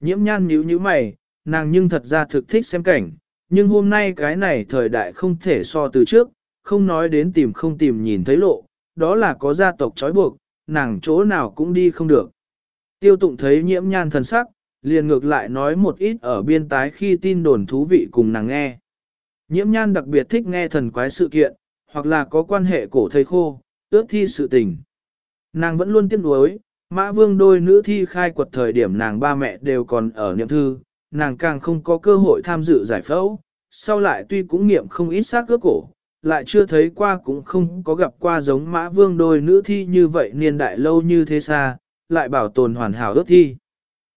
Nhiễm nhan nhíu nhíu mày, nàng nhưng thật ra thực thích xem cảnh, nhưng hôm nay cái này thời đại không thể so từ trước, không nói đến tìm không tìm nhìn thấy lộ, đó là có gia tộc trói buộc, nàng chỗ nào cũng đi không được. Tiêu tụng thấy nhiễm nhan thần sắc, liền ngược lại nói một ít ở biên tái khi tin đồn thú vị cùng nàng nghe. Nhiễm nhan đặc biệt thích nghe thần quái sự kiện, hoặc là có quan hệ cổ thầy khô, ước thi sự tình. Nàng vẫn luôn tiếc nuối, mã vương đôi nữ thi khai quật thời điểm nàng ba mẹ đều còn ở niệm thư, nàng càng không có cơ hội tham dự giải phẫu, sau lại tuy cũng nghiệm không ít xác cướp cổ, lại chưa thấy qua cũng không có gặp qua giống mã vương đôi nữ thi như vậy niên đại lâu như thế xa, lại bảo tồn hoàn hảo ước thi.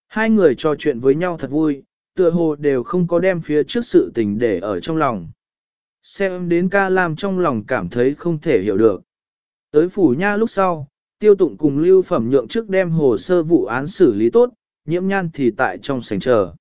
Hai người trò chuyện với nhau thật vui, tựa hồ đều không có đem phía trước sự tình để ở trong lòng. Xem đến ca lam trong lòng cảm thấy không thể hiểu được. Tới phủ nha lúc sau, tiêu tụng cùng lưu phẩm nhượng trước đem hồ sơ vụ án xử lý tốt, nhiễm nhan thì tại trong sảnh chờ.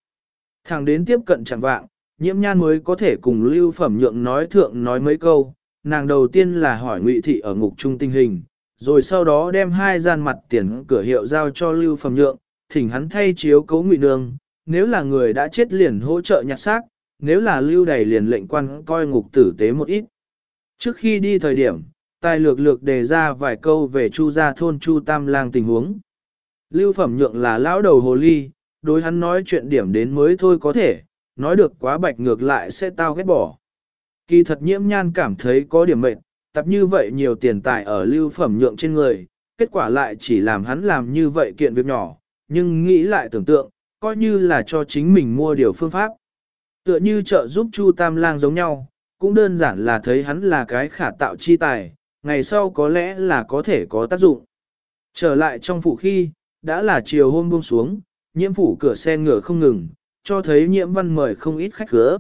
Thẳng đến tiếp cận chẳng vạng, nhiễm nhan mới có thể cùng lưu phẩm nhượng nói thượng nói mấy câu, nàng đầu tiên là hỏi ngụy thị ở ngục trung tình hình, rồi sau đó đem hai gian mặt tiền cửa hiệu giao cho lưu phẩm nhượng, thỉnh hắn thay chiếu cấu ngụy nương, nếu là người đã chết liền hỗ trợ nhặt xác, nếu là lưu đầy liền lệnh quan coi ngục tử tế một ít. Trước khi đi thời điểm, tài lược lược đề ra vài câu về chu gia thôn chu tam lang tình huống. Lưu phẩm nhượng là lão đầu hồ ly, đối hắn nói chuyện điểm đến mới thôi có thể, nói được quá bạch ngược lại sẽ tao ghét bỏ. Kỳ thật nhiễm nhan cảm thấy có điểm mệnh, tập như vậy nhiều tiền tài ở lưu phẩm nhượng trên người, kết quả lại chỉ làm hắn làm như vậy kiện việc nhỏ, nhưng nghĩ lại tưởng tượng, coi như là cho chính mình mua điều phương pháp. Tựa như trợ giúp Chu Tam Lang giống nhau, cũng đơn giản là thấy hắn là cái khả tạo chi tài, ngày sau có lẽ là có thể có tác dụng. Trở lại trong phủ khi, đã là chiều hôm buông xuống, nhiễm phủ cửa xe ngựa không ngừng, cho thấy nhiễm văn mời không ít khách khứa.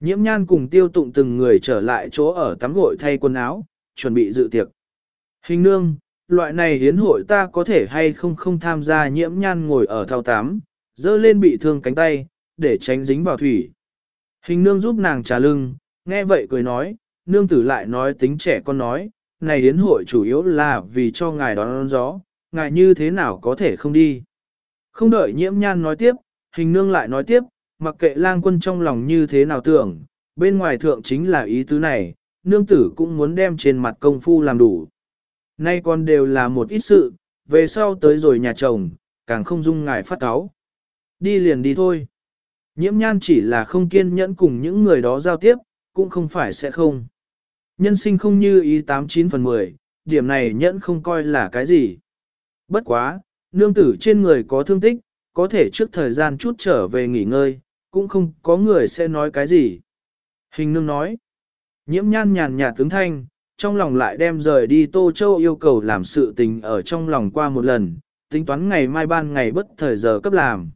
Nhiễm nhan cùng tiêu tụng từng người trở lại chỗ ở tắm gội thay quần áo, chuẩn bị dự tiệc. Hình nương, loại này hiến hội ta có thể hay không không tham gia nhiễm nhan ngồi ở thao tám, dơ lên bị thương cánh tay, để tránh dính vào thủy. Hình nương giúp nàng trà lưng, nghe vậy cười nói, nương tử lại nói tính trẻ con nói, này yến hội chủ yếu là vì cho ngài đón gió, ngài như thế nào có thể không đi. Không đợi nhiễm nhan nói tiếp, hình nương lại nói tiếp, mặc kệ lang quân trong lòng như thế nào tưởng, bên ngoài thượng chính là ý tứ này, nương tử cũng muốn đem trên mặt công phu làm đủ. Nay còn đều là một ít sự, về sau tới rồi nhà chồng, càng không dung ngài phát cáo. Đi liền đi thôi. Nhiễm nhan chỉ là không kiên nhẫn cùng những người đó giao tiếp, cũng không phải sẽ không. Nhân sinh không như ý 89 phần 10, điểm này nhẫn không coi là cái gì. Bất quá, nương tử trên người có thương tích, có thể trước thời gian chút trở về nghỉ ngơi, cũng không có người sẽ nói cái gì. Hình nương nói, nhiễm nhan nhàn nhạt tướng thanh, trong lòng lại đem rời đi Tô Châu yêu cầu làm sự tình ở trong lòng qua một lần, tính toán ngày mai ban ngày bất thời giờ cấp làm.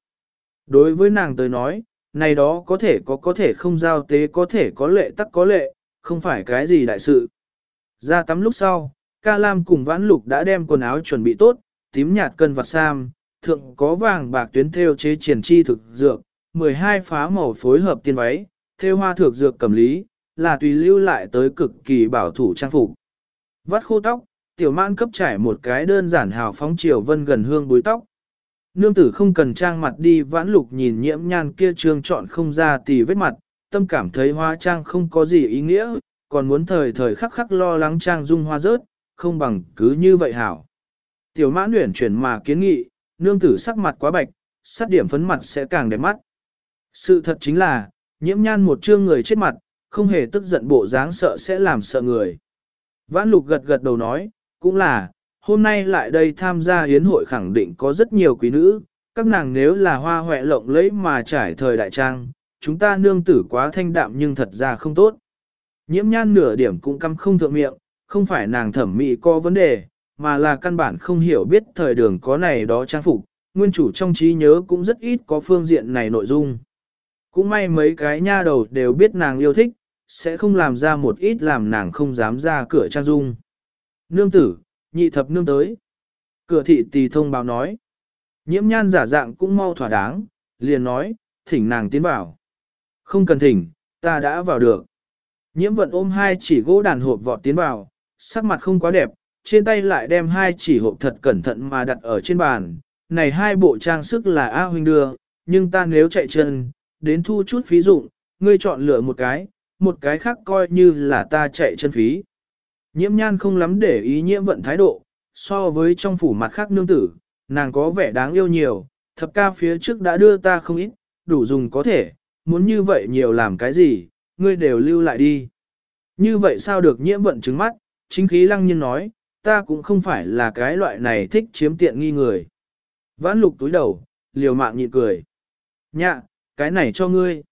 Đối với nàng tới nói, này đó có thể có có thể không giao tế có thể có lệ tắc có lệ, không phải cái gì đại sự. Ra tắm lúc sau, ca lam cùng vãn lục đã đem quần áo chuẩn bị tốt, tím nhạt cân vặt sam, thượng có vàng bạc tuyến theo chế triển chi thực dược, 12 phá màu phối hợp tiên váy, theo hoa thực dược cầm lý, là tùy lưu lại tới cực kỳ bảo thủ trang phục. Vắt khô tóc, tiểu mãn cấp trải một cái đơn giản hào phóng chiều vân gần hương búi tóc. Nương tử không cần trang mặt đi vãn lục nhìn nhiễm nhan kia trương chọn không ra tì vết mặt, tâm cảm thấy hoa trang không có gì ý nghĩa, còn muốn thời thời khắc khắc lo lắng trang dung hoa rớt, không bằng cứ như vậy hảo. Tiểu mãn luyện chuyển mà kiến nghị, nương tử sắc mặt quá bạch, sát điểm phấn mặt sẽ càng đẹp mắt. Sự thật chính là, nhiễm nhan một trương người chết mặt, không hề tức giận bộ dáng sợ sẽ làm sợ người. Vãn lục gật gật đầu nói, cũng là, hôm nay lại đây tham gia hiến hội khẳng định có rất nhiều quý nữ, các nàng nếu là hoa hoẹ lộng lẫy mà trải thời đại trang, chúng ta nương tử quá thanh đạm nhưng thật ra không tốt. Nhiễm nhan nửa điểm cũng căm không thượng miệng, không phải nàng thẩm mỹ có vấn đề, mà là căn bản không hiểu biết thời đường có này đó trang phục, nguyên chủ trong trí nhớ cũng rất ít có phương diện này nội dung. Cũng may mấy cái nha đầu đều biết nàng yêu thích, sẽ không làm ra một ít làm nàng không dám ra cửa trang dung. Nương tử, nhị thập nương tới. Cửa thị tỳ thông báo nói. Nhiễm nhan giả dạng cũng mau thỏa đáng, liền nói, thỉnh nàng tiến vào. Không cần thỉnh, ta đã vào được. Nhiễm vận ôm hai chỉ gỗ đàn hộp vọt tiến vào, sắc mặt không quá đẹp, trên tay lại đem hai chỉ hộp thật cẩn thận mà đặt ở trên bàn. Này hai bộ trang sức là A huynh đưa, nhưng ta nếu chạy chân, đến thu chút phí dụng, ngươi chọn lựa một cái, một cái khác coi như là ta chạy chân phí. Nhiễm nhan không lắm để ý nhiễm vận thái độ, so với trong phủ mặt khác nương tử, nàng có vẻ đáng yêu nhiều, thập ca phía trước đã đưa ta không ít, đủ dùng có thể, muốn như vậy nhiều làm cái gì, ngươi đều lưu lại đi. Như vậy sao được nhiễm vận trứng mắt, chính khí lăng nhiên nói, ta cũng không phải là cái loại này thích chiếm tiện nghi người. Vãn lục túi đầu, liều mạng nhịn cười. Nhạ, cái này cho ngươi.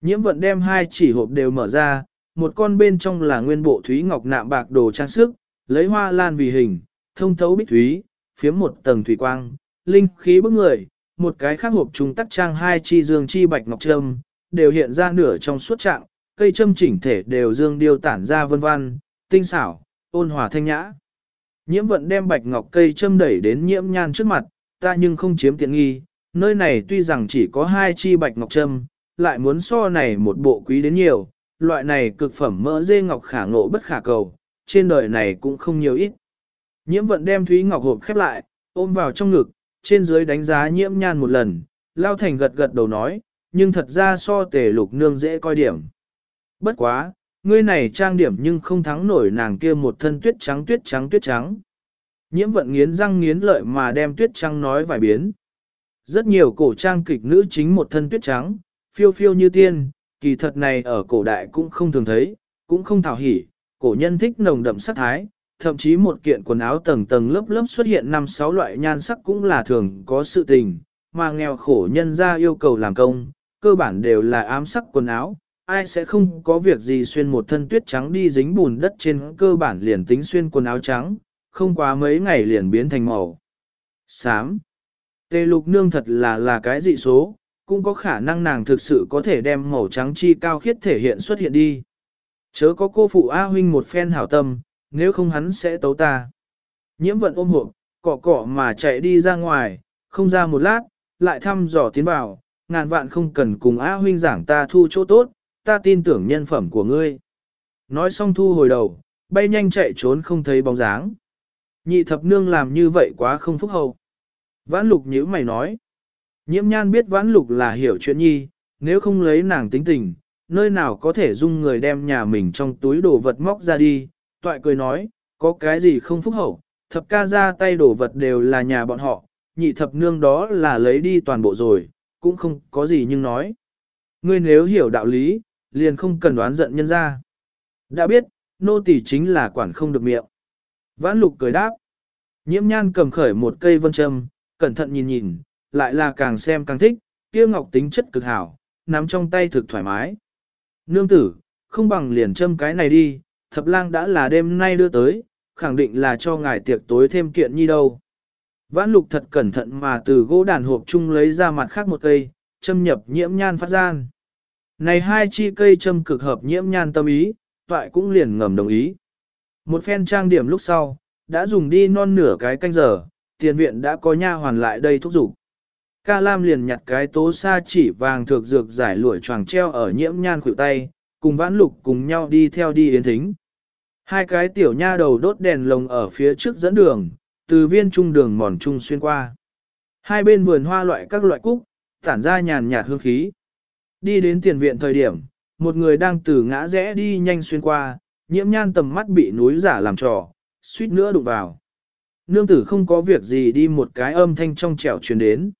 Nhiễm vận đem hai chỉ hộp đều mở ra, một con bên trong là nguyên bộ thúy ngọc nạm bạc đồ trang sức, lấy hoa lan vì hình, thông thấu bích thúy, phiếm một tầng thủy quang, linh khí bức người, một cái khác hộp chúng tắc trang hai chi dương chi bạch ngọc trâm, đều hiện ra nửa trong suốt trạng, cây châm chỉnh thể đều dương điêu tản ra vân vân, tinh xảo, ôn hòa thanh nhã. Nhiễm vận đem bạch ngọc cây châm đẩy đến nhiễm nhan trước mặt, ta nhưng không chiếm tiện nghi, nơi này tuy rằng chỉ có hai chi bạch ngọc châm, lại muốn so này một bộ quý đến nhiều, loại này cực phẩm mỡ dê ngọc khả ngộ bất khả cầu, trên đời này cũng không nhiều ít. Nhiễm vận đem thúy ngọc hộp khép lại, ôm vào trong ngực, trên dưới đánh giá nhiễm nhan một lần, lao thành gật gật đầu nói, nhưng thật ra so tề lục nương dễ coi điểm. Bất quá, ngươi này trang điểm nhưng không thắng nổi nàng kia một thân tuyết trắng tuyết trắng tuyết trắng. Nhiễm vận nghiến răng nghiến lợi mà đem tuyết trắng nói vài biến. Rất nhiều cổ trang kịch nữ chính một thân tuyết trắng, phiêu phiêu như tiên, kỳ thật này ở cổ đại cũng không thường thấy, cũng không thảo hỉ, cổ nhân thích nồng đậm sắc thái, thậm chí một kiện quần áo tầng tầng lớp lớp xuất hiện năm sáu loại nhan sắc cũng là thường có sự tình, mà nghèo khổ nhân ra yêu cầu làm công, cơ bản đều là ám sắc quần áo, ai sẽ không có việc gì xuyên một thân tuyết trắng đi dính bùn đất trên cơ bản liền tính xuyên quần áo trắng, không quá mấy ngày liền biến thành màu. Sám. Tê lục nương thật là là cái dị số, cũng có khả năng nàng thực sự có thể đem màu trắng chi cao khiết thể hiện xuất hiện đi. Chớ có cô phụ A huynh một phen hảo tâm, nếu không hắn sẽ tấu ta. Nhiễm vận ôm hộp, cọ cọ mà chạy đi ra ngoài, không ra một lát, lại thăm dò tiến vào, ngàn vạn không cần cùng A huynh giảng ta thu chỗ tốt, ta tin tưởng nhân phẩm của ngươi. Nói xong thu hồi đầu, bay nhanh chạy trốn không thấy bóng dáng. Nhị thập nương làm như vậy quá không phúc hậu. Vãn lục nhíu mày nói. Nhiễm nhan biết vãn lục là hiểu chuyện nhi, nếu không lấy nàng tính tình, nơi nào có thể dung người đem nhà mình trong túi đồ vật móc ra đi. Toại cười nói, có cái gì không phúc hậu, thập ca ra tay đổ vật đều là nhà bọn họ, nhị thập nương đó là lấy đi toàn bộ rồi, cũng không có gì nhưng nói. Ngươi nếu hiểu đạo lý, liền không cần đoán giận nhân ra. Đã biết, nô tỳ chính là quản không được miệng. Vãn lục cười đáp. Nhiễm nhan cầm khởi một cây vân châm, cẩn thận nhìn nhìn, lại là càng xem càng thích, kia ngọc tính chất cực hảo, nắm trong tay thực thoải mái. Nương tử, không bằng liền châm cái này đi, thập lang đã là đêm nay đưa tới, khẳng định là cho ngài tiệc tối thêm kiện nhi đâu. Vãn lục thật cẩn thận mà từ gỗ đàn hộp chung lấy ra mặt khác một cây, châm nhập nhiễm nhan phát gian. Này hai chi cây châm cực hợp nhiễm nhan tâm ý, toại cũng liền ngầm đồng ý. Một phen trang điểm lúc sau, đã dùng đi non nửa cái canh giờ, tiền viện đã có nha hoàn lại đây thúc giục. Ca Lam liền nhặt cái tố sa chỉ vàng thược dược giải lụi choàng treo ở nhiễm nhan khuỷu tay, cùng vãn lục cùng nhau đi theo đi yến thính. Hai cái tiểu nha đầu đốt đèn lồng ở phía trước dẫn đường, từ viên trung đường mòn trung xuyên qua. Hai bên vườn hoa loại các loại cúc, tản ra nhàn nhạt hương khí. Đi đến tiền viện thời điểm, một người đang từ ngã rẽ đi nhanh xuyên qua, nhiễm nhan tầm mắt bị núi giả làm trò, suýt nữa đụng vào. Nương tử không có việc gì đi một cái âm thanh trong trẻo truyền đến.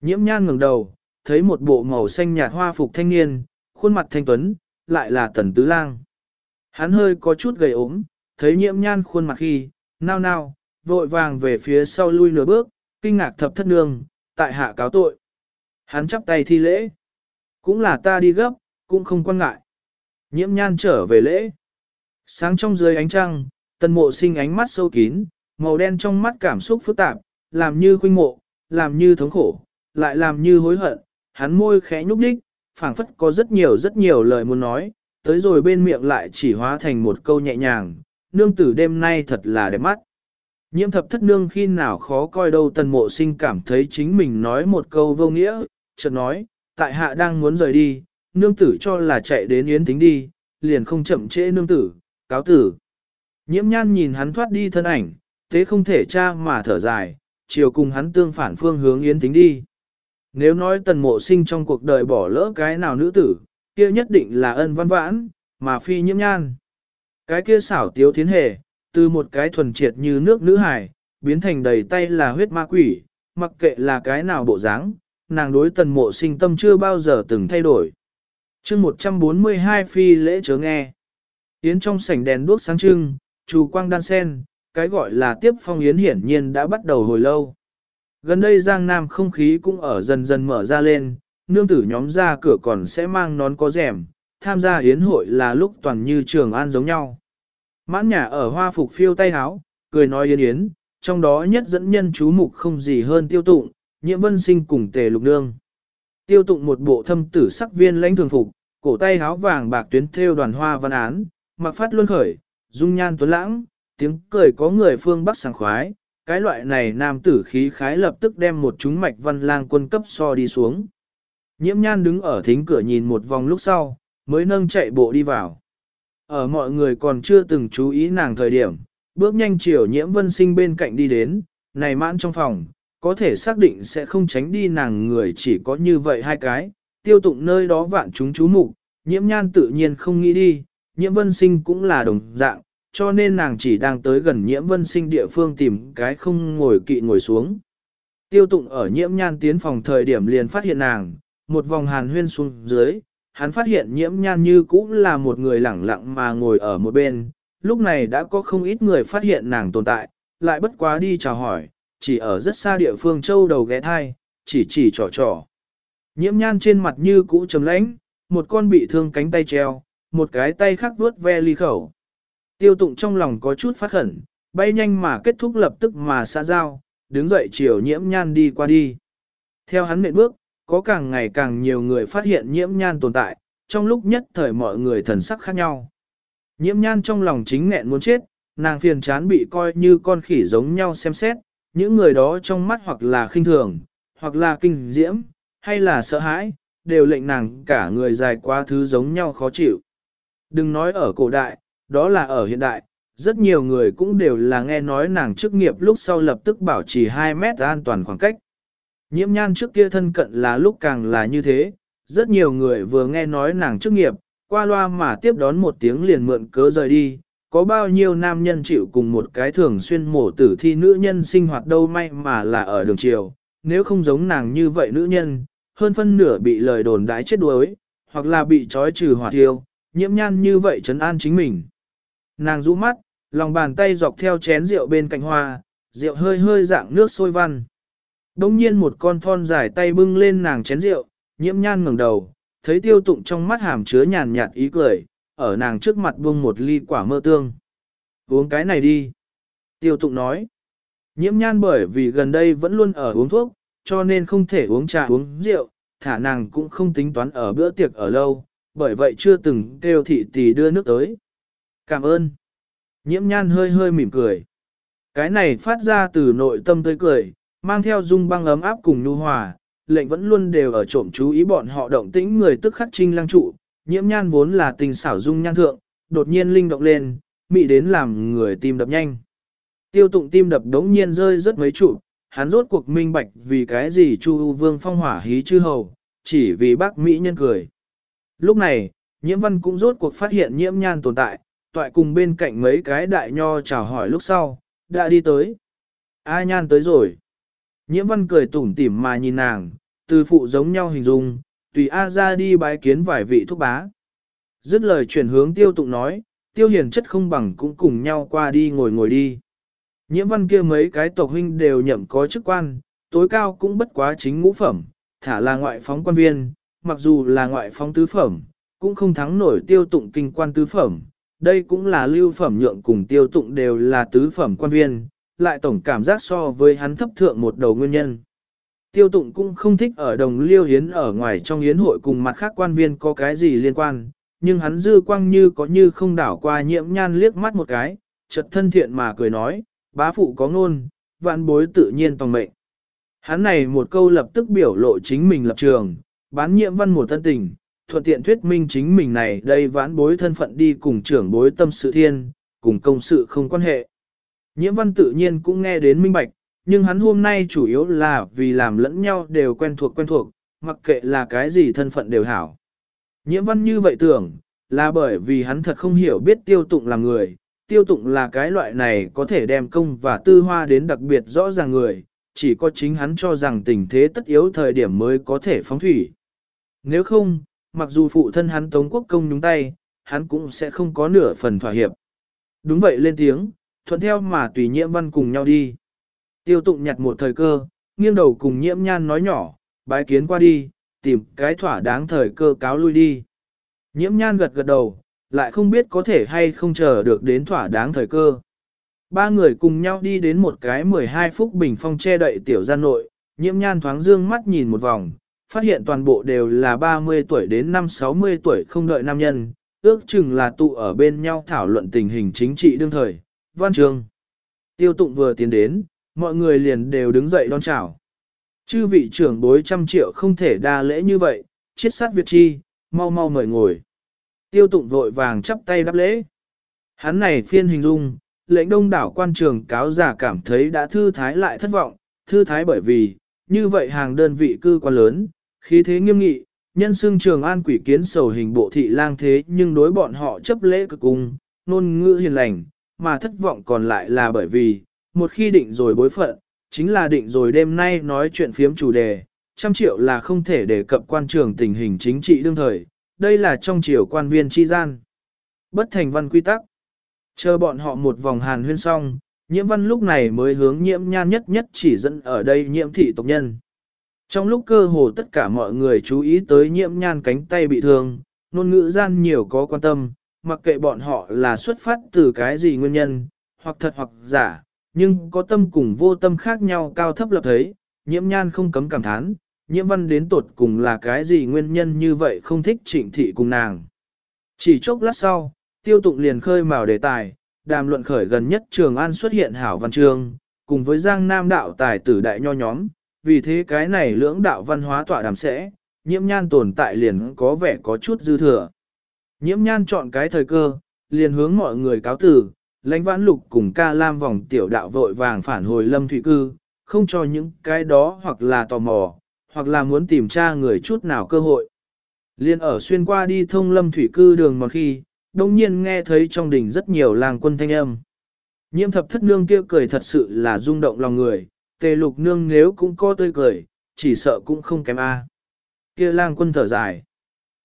Nhiễm nhan ngẩng đầu, thấy một bộ màu xanh nhạt hoa phục thanh niên, khuôn mặt thanh tuấn, lại là tần tứ lang. Hắn hơi có chút gầy ốm, thấy nhiễm nhan khuôn mặt khi, nao nao, vội vàng về phía sau lui nửa bước, kinh ngạc thập thất nương, tại hạ cáo tội. Hắn chắp tay thi lễ. Cũng là ta đi gấp, cũng không quan ngại. Nhiễm nhan trở về lễ. Sáng trong dưới ánh trăng, tần mộ sinh ánh mắt sâu kín, màu đen trong mắt cảm xúc phức tạp, làm như khuynh mộ, làm như thống khổ, lại làm như hối hận. Hắn môi khẽ nhúc đích, phảng phất có rất nhiều rất nhiều lời muốn nói, tới rồi bên miệng lại chỉ hóa thành một câu nhẹ nhàng, nương tử đêm nay thật là đẹp mắt. Nhiễm thập thất nương khi nào khó coi đâu tần mộ sinh cảm thấy chính mình nói một câu vô nghĩa, chợt nói, tại hạ đang muốn rời đi, nương tử cho là chạy đến yến tính đi, liền không chậm trễ nương tử, cáo tử. Nhiễm nhan nhìn hắn thoát đi thân ảnh, thế không thể tra mà thở dài, chiều cùng hắn tương phản phương hướng yến tính đi. Nếu nói tần mộ sinh trong cuộc đời bỏ lỡ cái nào nữ tử, kia nhất định là ân văn vãn, mà phi nhiễm nhan. Cái kia xảo tiếu thiến hề, từ một cái thuần triệt như nước nữ hải, biến thành đầy tay là huyết ma quỷ, mặc kệ là cái nào bộ dáng, nàng đối tần mộ sinh tâm chưa bao giờ từng thay đổi. chương 142 phi lễ chớ nghe. Yến trong sảnh đèn đuốc sáng trưng, trù quang đan sen, cái gọi là tiếp phong yến hiển nhiên đã bắt đầu hồi lâu. Gần đây Giang Nam không khí cũng ở dần dần mở ra lên, nương tử nhóm ra cửa còn sẽ mang nón có rèm, tham gia yến hội là lúc toàn như trường an giống nhau. Mãn nhà ở hoa phục phiêu tay háo, cười nói yến yến, trong đó nhất dẫn nhân chú mục không gì hơn tiêu tụng, nhiễm vân sinh cùng tề lục nương. Tiêu tụng một bộ thâm tử sắc viên lãnh thường phục, cổ tay háo vàng bạc tuyến thêu đoàn hoa văn án, mặc phát luân khởi, dung nhan tuấn lãng, tiếng cười có người phương bắc sảng khoái, cái loại này nam tử khí khái lập tức đem một chúng mạch văn lang quân cấp so đi xuống. Nhiễm nhan đứng ở thính cửa nhìn một vòng lúc sau, mới nâng chạy bộ đi vào. Ở mọi người còn chưa từng chú ý nàng thời điểm, bước nhanh chiều nhiễm vân sinh bên cạnh đi đến, này mãn trong phòng, có thể xác định sẽ không tránh đi nàng người chỉ có như vậy hai cái, tiêu tụng nơi đó vạn chúng chú mục nhiễm nhan tự nhiên không nghĩ đi, nhiễm vân sinh cũng là đồng dạng, cho nên nàng chỉ đang tới gần nhiễm vân sinh địa phương tìm cái không ngồi kỵ ngồi xuống. Tiêu tụng ở nhiễm nhan tiến phòng thời điểm liền phát hiện nàng, một vòng hàn huyên xuống dưới, hắn phát hiện nhiễm nhan như cũng là một người lẳng lặng mà ngồi ở một bên, lúc này đã có không ít người phát hiện nàng tồn tại, lại bất quá đi chào hỏi, chỉ ở rất xa địa phương châu đầu ghé thai, chỉ chỉ trò trò. Nhiễm nhan trên mặt như cũ trầm lãnh, một con bị thương cánh tay treo, một cái tay khác vuốt ve ly khẩu. Tiêu tụng trong lòng có chút phát khẩn, bay nhanh mà kết thúc lập tức mà xa giao, đứng dậy chiều nhiễm nhan đi qua đi. Theo hắn nện bước, có càng ngày càng nhiều người phát hiện nhiễm nhan tồn tại, trong lúc nhất thời mọi người thần sắc khác nhau. Nhiễm nhan trong lòng chính nghẹn muốn chết, nàng phiền chán bị coi như con khỉ giống nhau xem xét, những người đó trong mắt hoặc là khinh thường, hoặc là kinh diễm, hay là sợ hãi, đều lệnh nàng cả người dài quá thứ giống nhau khó chịu. Đừng nói ở cổ đại, đó là ở hiện đại, rất nhiều người cũng đều là nghe nói nàng chức nghiệp lúc sau lập tức bảo trì 2 mét an toàn khoảng cách. Nhiễm nhan trước kia thân cận là lúc càng là như thế, rất nhiều người vừa nghe nói nàng chức nghiệp, qua loa mà tiếp đón một tiếng liền mượn cớ rời đi, có bao nhiêu nam nhân chịu cùng một cái thường xuyên mổ tử thi nữ nhân sinh hoạt đâu may mà là ở đường chiều, nếu không giống nàng như vậy nữ nhân, hơn phân nửa bị lời đồn đái chết đuối, hoặc là bị trói trừ hỏa thiêu, nhiễm nhan như vậy trấn an chính mình. Nàng rũ mắt, lòng bàn tay dọc theo chén rượu bên cạnh hoa, rượu hơi hơi dạng nước sôi văn. Đông nhiên một con thon dài tay bưng lên nàng chén rượu, nhiễm nhan ngẩng đầu, thấy tiêu tụng trong mắt hàm chứa nhàn nhạt ý cười, ở nàng trước mặt buông một ly quả mơ tương. Uống cái này đi. Tiêu tụng nói. Nhiễm nhan bởi vì gần đây vẫn luôn ở uống thuốc, cho nên không thể uống trà uống rượu, thả nàng cũng không tính toán ở bữa tiệc ở lâu, bởi vậy chưa từng kêu thị tỷ đưa nước tới. Cảm ơn. Nhiễm nhan hơi hơi mỉm cười. Cái này phát ra từ nội tâm tươi cười, mang theo dung băng ấm áp cùng nhu hòa, lệnh vẫn luôn đều ở trộm chú ý bọn họ động tĩnh người tức khắc trinh lăng trụ, nhiễm nhan vốn là tình xảo dung nhan thượng, đột nhiên linh động lên, mị đến làm người tim đập nhanh. Tiêu tụng tim đập đống nhiên rơi rất mấy trụ, hắn rốt cuộc minh bạch vì cái gì Chu Vương phong hỏa hí chư hầu, chỉ vì bác Mỹ nhân cười. Lúc này, nhiễm văn cũng rốt cuộc phát hiện nhiễm nhan tồn tại, toại cùng bên cạnh mấy cái đại nho chào hỏi lúc sau, đã đi tới. A nhan tới rồi. Nhiễm văn cười tủm tỉm mà nhìn nàng, từ phụ giống nhau hình dung, tùy A ra đi bái kiến vài vị thúc bá. Dứt lời chuyển hướng tiêu tụng nói, tiêu hiền chất không bằng cũng cùng nhau qua đi ngồi ngồi đi. Nhiễm văn kia mấy cái tộc huynh đều nhậm có chức quan, tối cao cũng bất quá chính ngũ phẩm, thả là ngoại phóng quan viên, mặc dù là ngoại phóng tứ phẩm, cũng không thắng nổi tiêu tụng kinh quan tứ phẩm. Đây cũng là lưu phẩm nhượng cùng tiêu tụng đều là tứ phẩm quan viên, lại tổng cảm giác so với hắn thấp thượng một đầu nguyên nhân. Tiêu tụng cũng không thích ở đồng liêu hiến ở ngoài trong hiến hội cùng mặt khác quan viên có cái gì liên quan, nhưng hắn dư quang như có như không đảo qua nhiễm nhan liếc mắt một cái, chợt thân thiện mà cười nói, bá phụ có ngôn, vạn bối tự nhiên tòng mệnh. Hắn này một câu lập tức biểu lộ chính mình lập trường, bán nhiệm văn một thân tình, thuận tiện thuyết minh chính mình này đây vãn bối thân phận đi cùng trưởng bối tâm sự thiên, cùng công sự không quan hệ. Nhiễm văn tự nhiên cũng nghe đến minh bạch, nhưng hắn hôm nay chủ yếu là vì làm lẫn nhau đều quen thuộc quen thuộc, mặc kệ là cái gì thân phận đều hảo. Nhiễm văn như vậy tưởng, là bởi vì hắn thật không hiểu biết tiêu tụng là người, tiêu tụng là cái loại này có thể đem công và tư hoa đến đặc biệt rõ ràng người, chỉ có chính hắn cho rằng tình thế tất yếu thời điểm mới có thể phóng thủy. Nếu không, mặc dù phụ thân hắn Tống Quốc công nhúng tay, hắn cũng sẽ không có nửa phần thỏa hiệp. Đúng vậy lên tiếng, thuận theo mà tùy nhiễm văn cùng nhau đi. Tiêu tụng nhặt một thời cơ, nghiêng đầu cùng nhiễm nhan nói nhỏ, bái kiến qua đi, tìm cái thỏa đáng thời cơ cáo lui đi. Nhiễm nhan gật gật đầu, lại không biết có thể hay không chờ được đến thỏa đáng thời cơ. Ba người cùng nhau đi đến một cái 12 phút bình phong che đậy tiểu gian nội, nhiễm nhan thoáng dương mắt nhìn một vòng, phát hiện toàn bộ đều là 30 tuổi đến năm 60 tuổi không đợi nam nhân, ước chừng là tụ ở bên nhau thảo luận tình hình chính trị đương thời. Văn Trường Tiêu tụng vừa tiến đến, mọi người liền đều đứng dậy đón chào. Chư vị trưởng bối trăm triệu không thể đa lễ như vậy, chiết sát Việt chi, mau mau mời ngồi. Tiêu tụng vội vàng chắp tay đáp lễ. Hắn này phiên hình dung, lệnh đông đảo quan trường cáo giả cảm thấy đã thư thái lại thất vọng, thư thái bởi vì, như vậy hàng đơn vị cư quan lớn, khí thế nghiêm nghị, nhân xương trường an quỷ kiến sầu hình bộ thị lang thế nhưng đối bọn họ chấp lễ cực cung, nôn ngữ hiền lành, mà thất vọng còn lại là bởi vì, một khi định rồi bối phận, chính là định rồi đêm nay nói chuyện phiếm chủ đề, trăm triệu là không thể đề cập quan trường tình hình chính trị đương thời, đây là trong triều quan viên chi gian. Bất thành văn quy tắc. Chờ bọn họ một vòng hàn huyên xong, nhiễm văn lúc này mới hướng nhiễm nhan nhất nhất chỉ dẫn ở đây nhiễm thị tộc nhân. Trong lúc cơ hồ tất cả mọi người chú ý tới nhiễm nhan cánh tay bị thương, ngôn ngữ gian nhiều có quan tâm, mặc kệ bọn họ là xuất phát từ cái gì nguyên nhân, hoặc thật hoặc giả, nhưng có tâm cùng vô tâm khác nhau cao thấp lập thấy, nhiễm nhan không cấm cảm thán, nhiễm văn đến tột cùng là cái gì nguyên nhân như vậy không thích trịnh thị cùng nàng. Chỉ chốc lát sau, tiêu tụng liền khơi mào đề tài, đàm luận khởi gần nhất trường an xuất hiện hảo văn trường, cùng với giang nam đạo tài tử đại nho nhóm, vì thế cái này lưỡng đạo văn hóa tọa đàm sẽ, nhiễm nhan tồn tại liền có vẻ có chút dư thừa. Nhiễm nhan chọn cái thời cơ, liền hướng mọi người cáo tử, lãnh vãn lục cùng ca lam vòng tiểu đạo vội vàng phản hồi lâm thủy cư, không cho những cái đó hoặc là tò mò, hoặc là muốn tìm tra người chút nào cơ hội. Liên ở xuyên qua đi thông lâm thủy cư đường một khi, đông nhiên nghe thấy trong đình rất nhiều làng quân thanh âm. Nhiễm thập thất nương kia cười thật sự là rung động lòng người, tề lục nương nếu cũng có tươi cười, chỉ sợ cũng không kém a. Kia lang quân thở dài.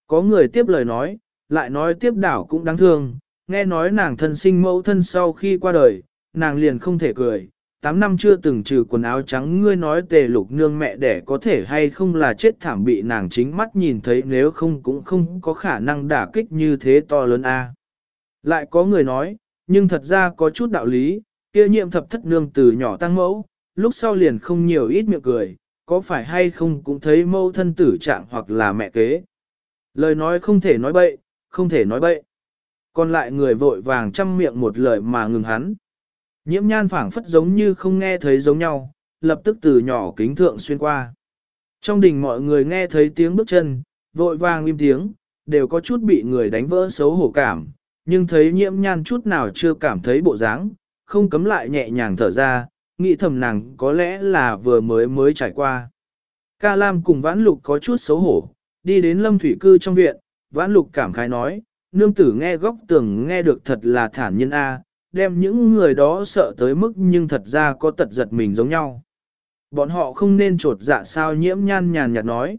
Có người tiếp lời nói, lại nói tiếp đảo cũng đáng thương, nghe nói nàng thân sinh mẫu thân sau khi qua đời, nàng liền không thể cười. Tám năm chưa từng trừ quần áo trắng ngươi nói tề lục nương mẹ đẻ có thể hay không là chết thảm bị nàng chính mắt nhìn thấy nếu không cũng không có khả năng đả kích như thế to lớn a. Lại có người nói, nhưng thật ra có chút đạo lý, kia nhiệm thập thất nương từ nhỏ tăng mẫu, lúc sau liền không nhiều ít miệng cười, có phải hay không cũng thấy mâu thân tử trạng hoặc là mẹ kế. Lời nói không thể nói bậy, không thể nói bậy. Còn lại người vội vàng chăm miệng một lời mà ngừng hắn. Nhiễm nhan phảng phất giống như không nghe thấy giống nhau, lập tức từ nhỏ kính thượng xuyên qua. Trong đình mọi người nghe thấy tiếng bước chân, vội vàng im tiếng, đều có chút bị người đánh vỡ xấu hổ cảm, nhưng thấy nhiễm nhan chút nào chưa cảm thấy bộ dáng, không cấm lại nhẹ nhàng thở ra, nghĩ thầm nàng có lẽ là vừa mới mới trải qua. Ca Lam cùng Vãn Lục có chút xấu hổ, đi đến lâm thủy cư trong viện, Vãn Lục cảm khái nói, nương tử nghe góc tường nghe được thật là thản nhân a, đem những người đó sợ tới mức nhưng thật ra có tật giật mình giống nhau. Bọn họ không nên trột dạ sao nhiễm nhan nhàn nhạt nói.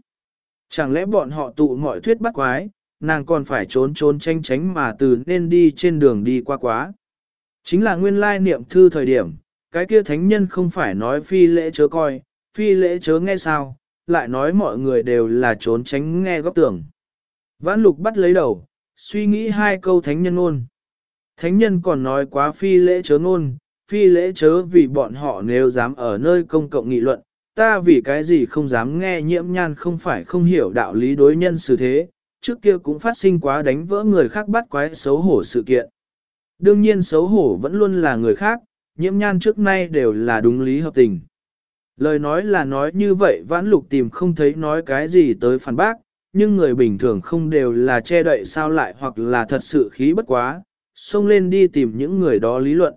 Chẳng lẽ bọn họ tụ mọi thuyết bắt quái, nàng còn phải trốn trốn tranh tránh mà từ nên đi trên đường đi qua quá. Chính là nguyên lai niệm thư thời điểm, cái kia thánh nhân không phải nói phi lễ chớ coi, phi lễ chớ nghe sao, lại nói mọi người đều là trốn tránh nghe góc tưởng. Vãn lục bắt lấy đầu, suy nghĩ hai câu thánh nhân ngôn. Thánh nhân còn nói quá phi lễ chớ ngôn, phi lễ chớ vì bọn họ nếu dám ở nơi công cộng nghị luận, ta vì cái gì không dám nghe nhiễm nhan không phải không hiểu đạo lý đối nhân xử thế, trước kia cũng phát sinh quá đánh vỡ người khác bắt quái xấu hổ sự kiện. Đương nhiên xấu hổ vẫn luôn là người khác, nhiễm nhan trước nay đều là đúng lý hợp tình. Lời nói là nói như vậy vãn lục tìm không thấy nói cái gì tới phản bác, nhưng người bình thường không đều là che đậy sao lại hoặc là thật sự khí bất quá, xông lên đi tìm những người đó lý luận.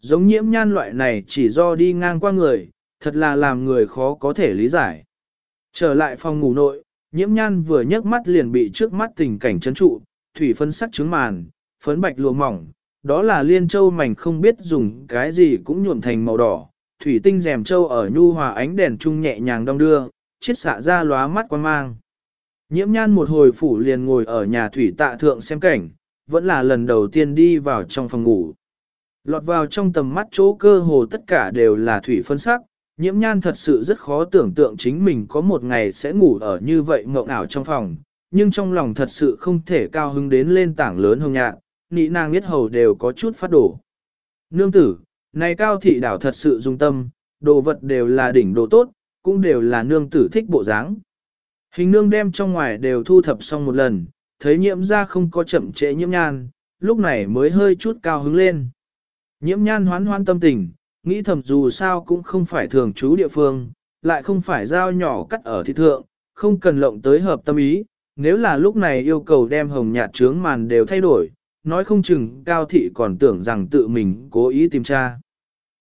Giống nhiễm nhan loại này chỉ do đi ngang qua người, thật là làm người khó có thể lý giải. Trở lại phòng ngủ nội, nhiễm nhan vừa nhấc mắt liền bị trước mắt tình cảnh chấn trụ, thủy phân sắc trứng màn, phấn bạch lùa mỏng, đó là liên châu mảnh không biết dùng cái gì cũng nhuộm thành màu đỏ, thủy tinh rèm châu ở nhu hòa ánh đèn trung nhẹ nhàng đong đưa, chiết xạ ra lóa mắt quan mang. Nhiễm nhan một hồi phủ liền ngồi ở nhà thủy tạ thượng xem cảnh, vẫn là lần đầu tiên đi vào trong phòng ngủ. Lọt vào trong tầm mắt chỗ cơ hồ tất cả đều là thủy phân sắc, nhiễm nhan thật sự rất khó tưởng tượng chính mình có một ngày sẽ ngủ ở như vậy mộng ảo trong phòng, nhưng trong lòng thật sự không thể cao hứng đến lên tảng lớn hồng nhạn, nị nàng biết hầu đều có chút phát đổ. Nương tử, này cao thị đảo thật sự dung tâm, đồ vật đều là đỉnh đồ tốt, cũng đều là nương tử thích bộ dáng. Hình nương đem trong ngoài đều thu thập xong một lần, thấy nhiễm ra không có chậm trễ nhiễm nhan, lúc này mới hơi chút cao hứng lên. Nhiễm nhan hoán hoan tâm tình, nghĩ thầm dù sao cũng không phải thường trú địa phương, lại không phải dao nhỏ cắt ở thị thượng, không cần lộng tới hợp tâm ý, nếu là lúc này yêu cầu đem hồng nhạt trướng màn đều thay đổi, nói không chừng cao thị còn tưởng rằng tự mình cố ý tìm tra.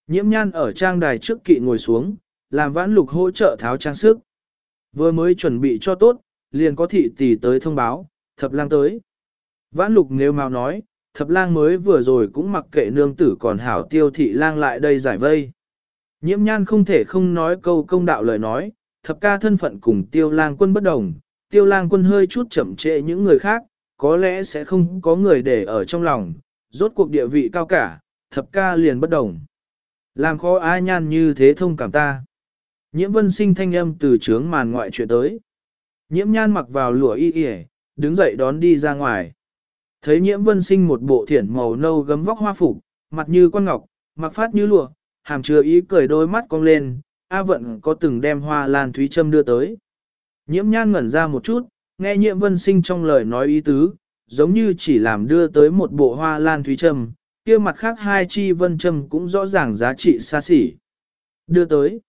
Nhiễm nhan ở trang đài trước kỵ ngồi xuống, làm vãn lục hỗ trợ tháo trang sức. Vừa mới chuẩn bị cho tốt, liền có thị tỷ tới thông báo, thập lang tới. Vãn lục nếu mau nói, thập lang mới vừa rồi cũng mặc kệ nương tử còn hảo tiêu thị lang lại đây giải vây. Nhiễm nhan không thể không nói câu công đạo lời nói, thập ca thân phận cùng tiêu lang quân bất đồng, tiêu lang quân hơi chút chậm trễ những người khác, có lẽ sẽ không có người để ở trong lòng, rốt cuộc địa vị cao cả, thập ca liền bất đồng. Làm khó ai nhan như thế thông cảm ta. Nhiễm vân sinh thanh âm từ trướng màn ngoại chuyện tới. Nhiễm nhan mặc vào lụa y y, đứng dậy đón đi ra ngoài. Thấy nhiễm vân sinh một bộ thiển màu nâu gấm vóc hoa phục, mặt như quan ngọc, mặc phát như lụa, hàm chứa ý cười đôi mắt cong lên, A vận có từng đem hoa lan thúy châm đưa tới. Nhiễm nhan ngẩn ra một chút, nghe nhiễm vân sinh trong lời nói ý tứ, giống như chỉ làm đưa tới một bộ hoa lan thúy châm, kia mặt khác hai chi vân châm cũng rõ ràng giá trị xa xỉ. Đưa tới.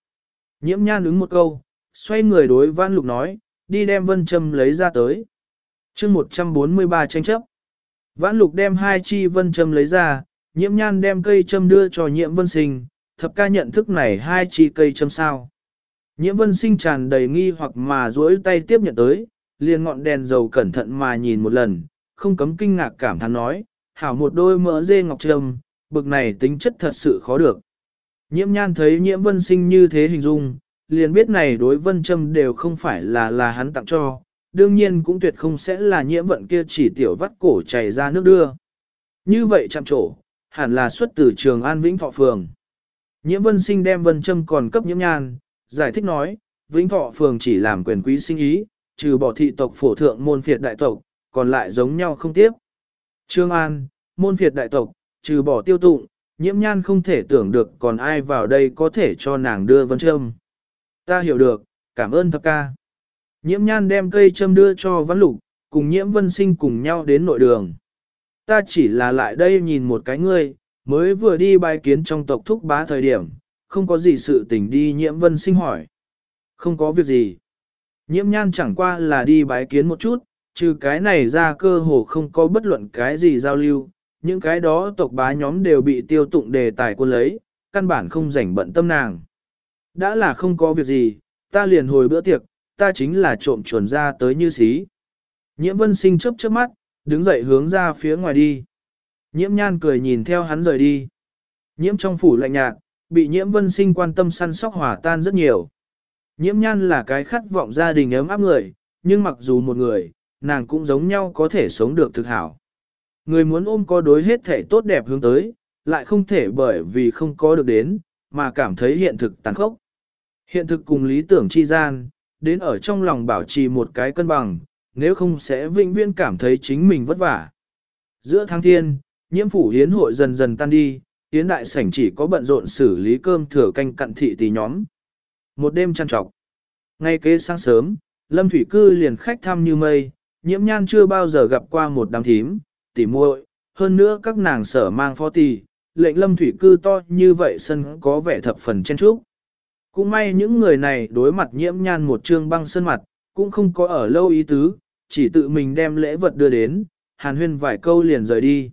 Nhiễm nhan ứng một câu, xoay người đối văn lục nói, đi đem vân châm lấy ra tới. chương 143 tranh chấp. Vãn lục đem hai chi vân châm lấy ra, nhiễm nhan đem cây châm đưa cho nhiễm vân sinh, thập ca nhận thức này hai chi cây châm sao. Nhiễm vân sinh tràn đầy nghi hoặc mà duỗi tay tiếp nhận tới, liền ngọn đèn dầu cẩn thận mà nhìn một lần, không cấm kinh ngạc cảm thán nói, hảo một đôi mỡ dê ngọc trâm, bực này tính chất thật sự khó được. Nhiễm nhan thấy nhiễm vân sinh như thế hình dung, liền biết này đối vân châm đều không phải là là hắn tặng cho, đương nhiên cũng tuyệt không sẽ là nhiễm vận kia chỉ tiểu vắt cổ chảy ra nước đưa. Như vậy chạm trổ, hẳn là xuất từ trường An Vĩnh Thọ Phường. Nhiễm vân sinh đem vân châm còn cấp nhiễm nhan, giải thích nói, Vĩnh Thọ Phường chỉ làm quyền quý sinh ý, trừ bỏ thị tộc phổ thượng môn phiệt đại tộc, còn lại giống nhau không tiếp. Trương An, môn phiệt đại tộc, trừ bỏ tiêu tụng, nhiễm nhan không thể tưởng được còn ai vào đây có thể cho nàng đưa vân châm. Ta hiểu được, cảm ơn thập ca. Nhiễm nhan đem cây châm đưa cho văn lục, cùng nhiễm vân sinh cùng nhau đến nội đường. Ta chỉ là lại đây nhìn một cái ngươi, mới vừa đi bài kiến trong tộc thúc bá thời điểm, không có gì sự tình đi nhiễm vân sinh hỏi. Không có việc gì. Nhiễm nhan chẳng qua là đi bái kiến một chút, trừ cái này ra cơ hồ không có bất luận cái gì giao lưu, những cái đó tộc bá nhóm đều bị tiêu tụng đề tài quân lấy, căn bản không rảnh bận tâm nàng. Đã là không có việc gì, ta liền hồi bữa tiệc, ta chính là trộm chuồn ra tới như xí. Nhiễm vân sinh chớp chớp mắt, đứng dậy hướng ra phía ngoài đi. Nhiễm nhan cười nhìn theo hắn rời đi. Nhiễm trong phủ lạnh nhạt, bị nhiễm vân sinh quan tâm săn sóc hỏa tan rất nhiều. Nhiễm nhan là cái khát vọng gia đình ấm áp người, nhưng mặc dù một người, nàng cũng giống nhau có thể sống được thực hảo. Người muốn ôm có đối hết thể tốt đẹp hướng tới, lại không thể bởi vì không có được đến, mà cảm thấy hiện thực tàn khốc. Hiện thực cùng lý tưởng chi gian, đến ở trong lòng bảo trì một cái cân bằng, nếu không sẽ vĩnh viễn cảm thấy chính mình vất vả. Giữa tháng thiên, nhiễm phủ hiến hội dần dần tan đi, hiến đại sảnh chỉ có bận rộn xử lý cơm thừa canh cặn thị tỷ nhóm. Một đêm trăn trọc. Ngay kế sáng sớm, Lâm Thủy Cư liền khách thăm như mây, nhiễm nhan chưa bao giờ gặp qua một đám thím, tỉ muội, hơn nữa các nàng sở mang phó tỷ, lệnh Lâm Thủy Cư to như vậy sân có vẻ thập phần chen trúc. Cũng may những người này đối mặt nhiễm nhan một trương băng sân mặt, cũng không có ở lâu ý tứ, chỉ tự mình đem lễ vật đưa đến, hàn huyên vài câu liền rời đi.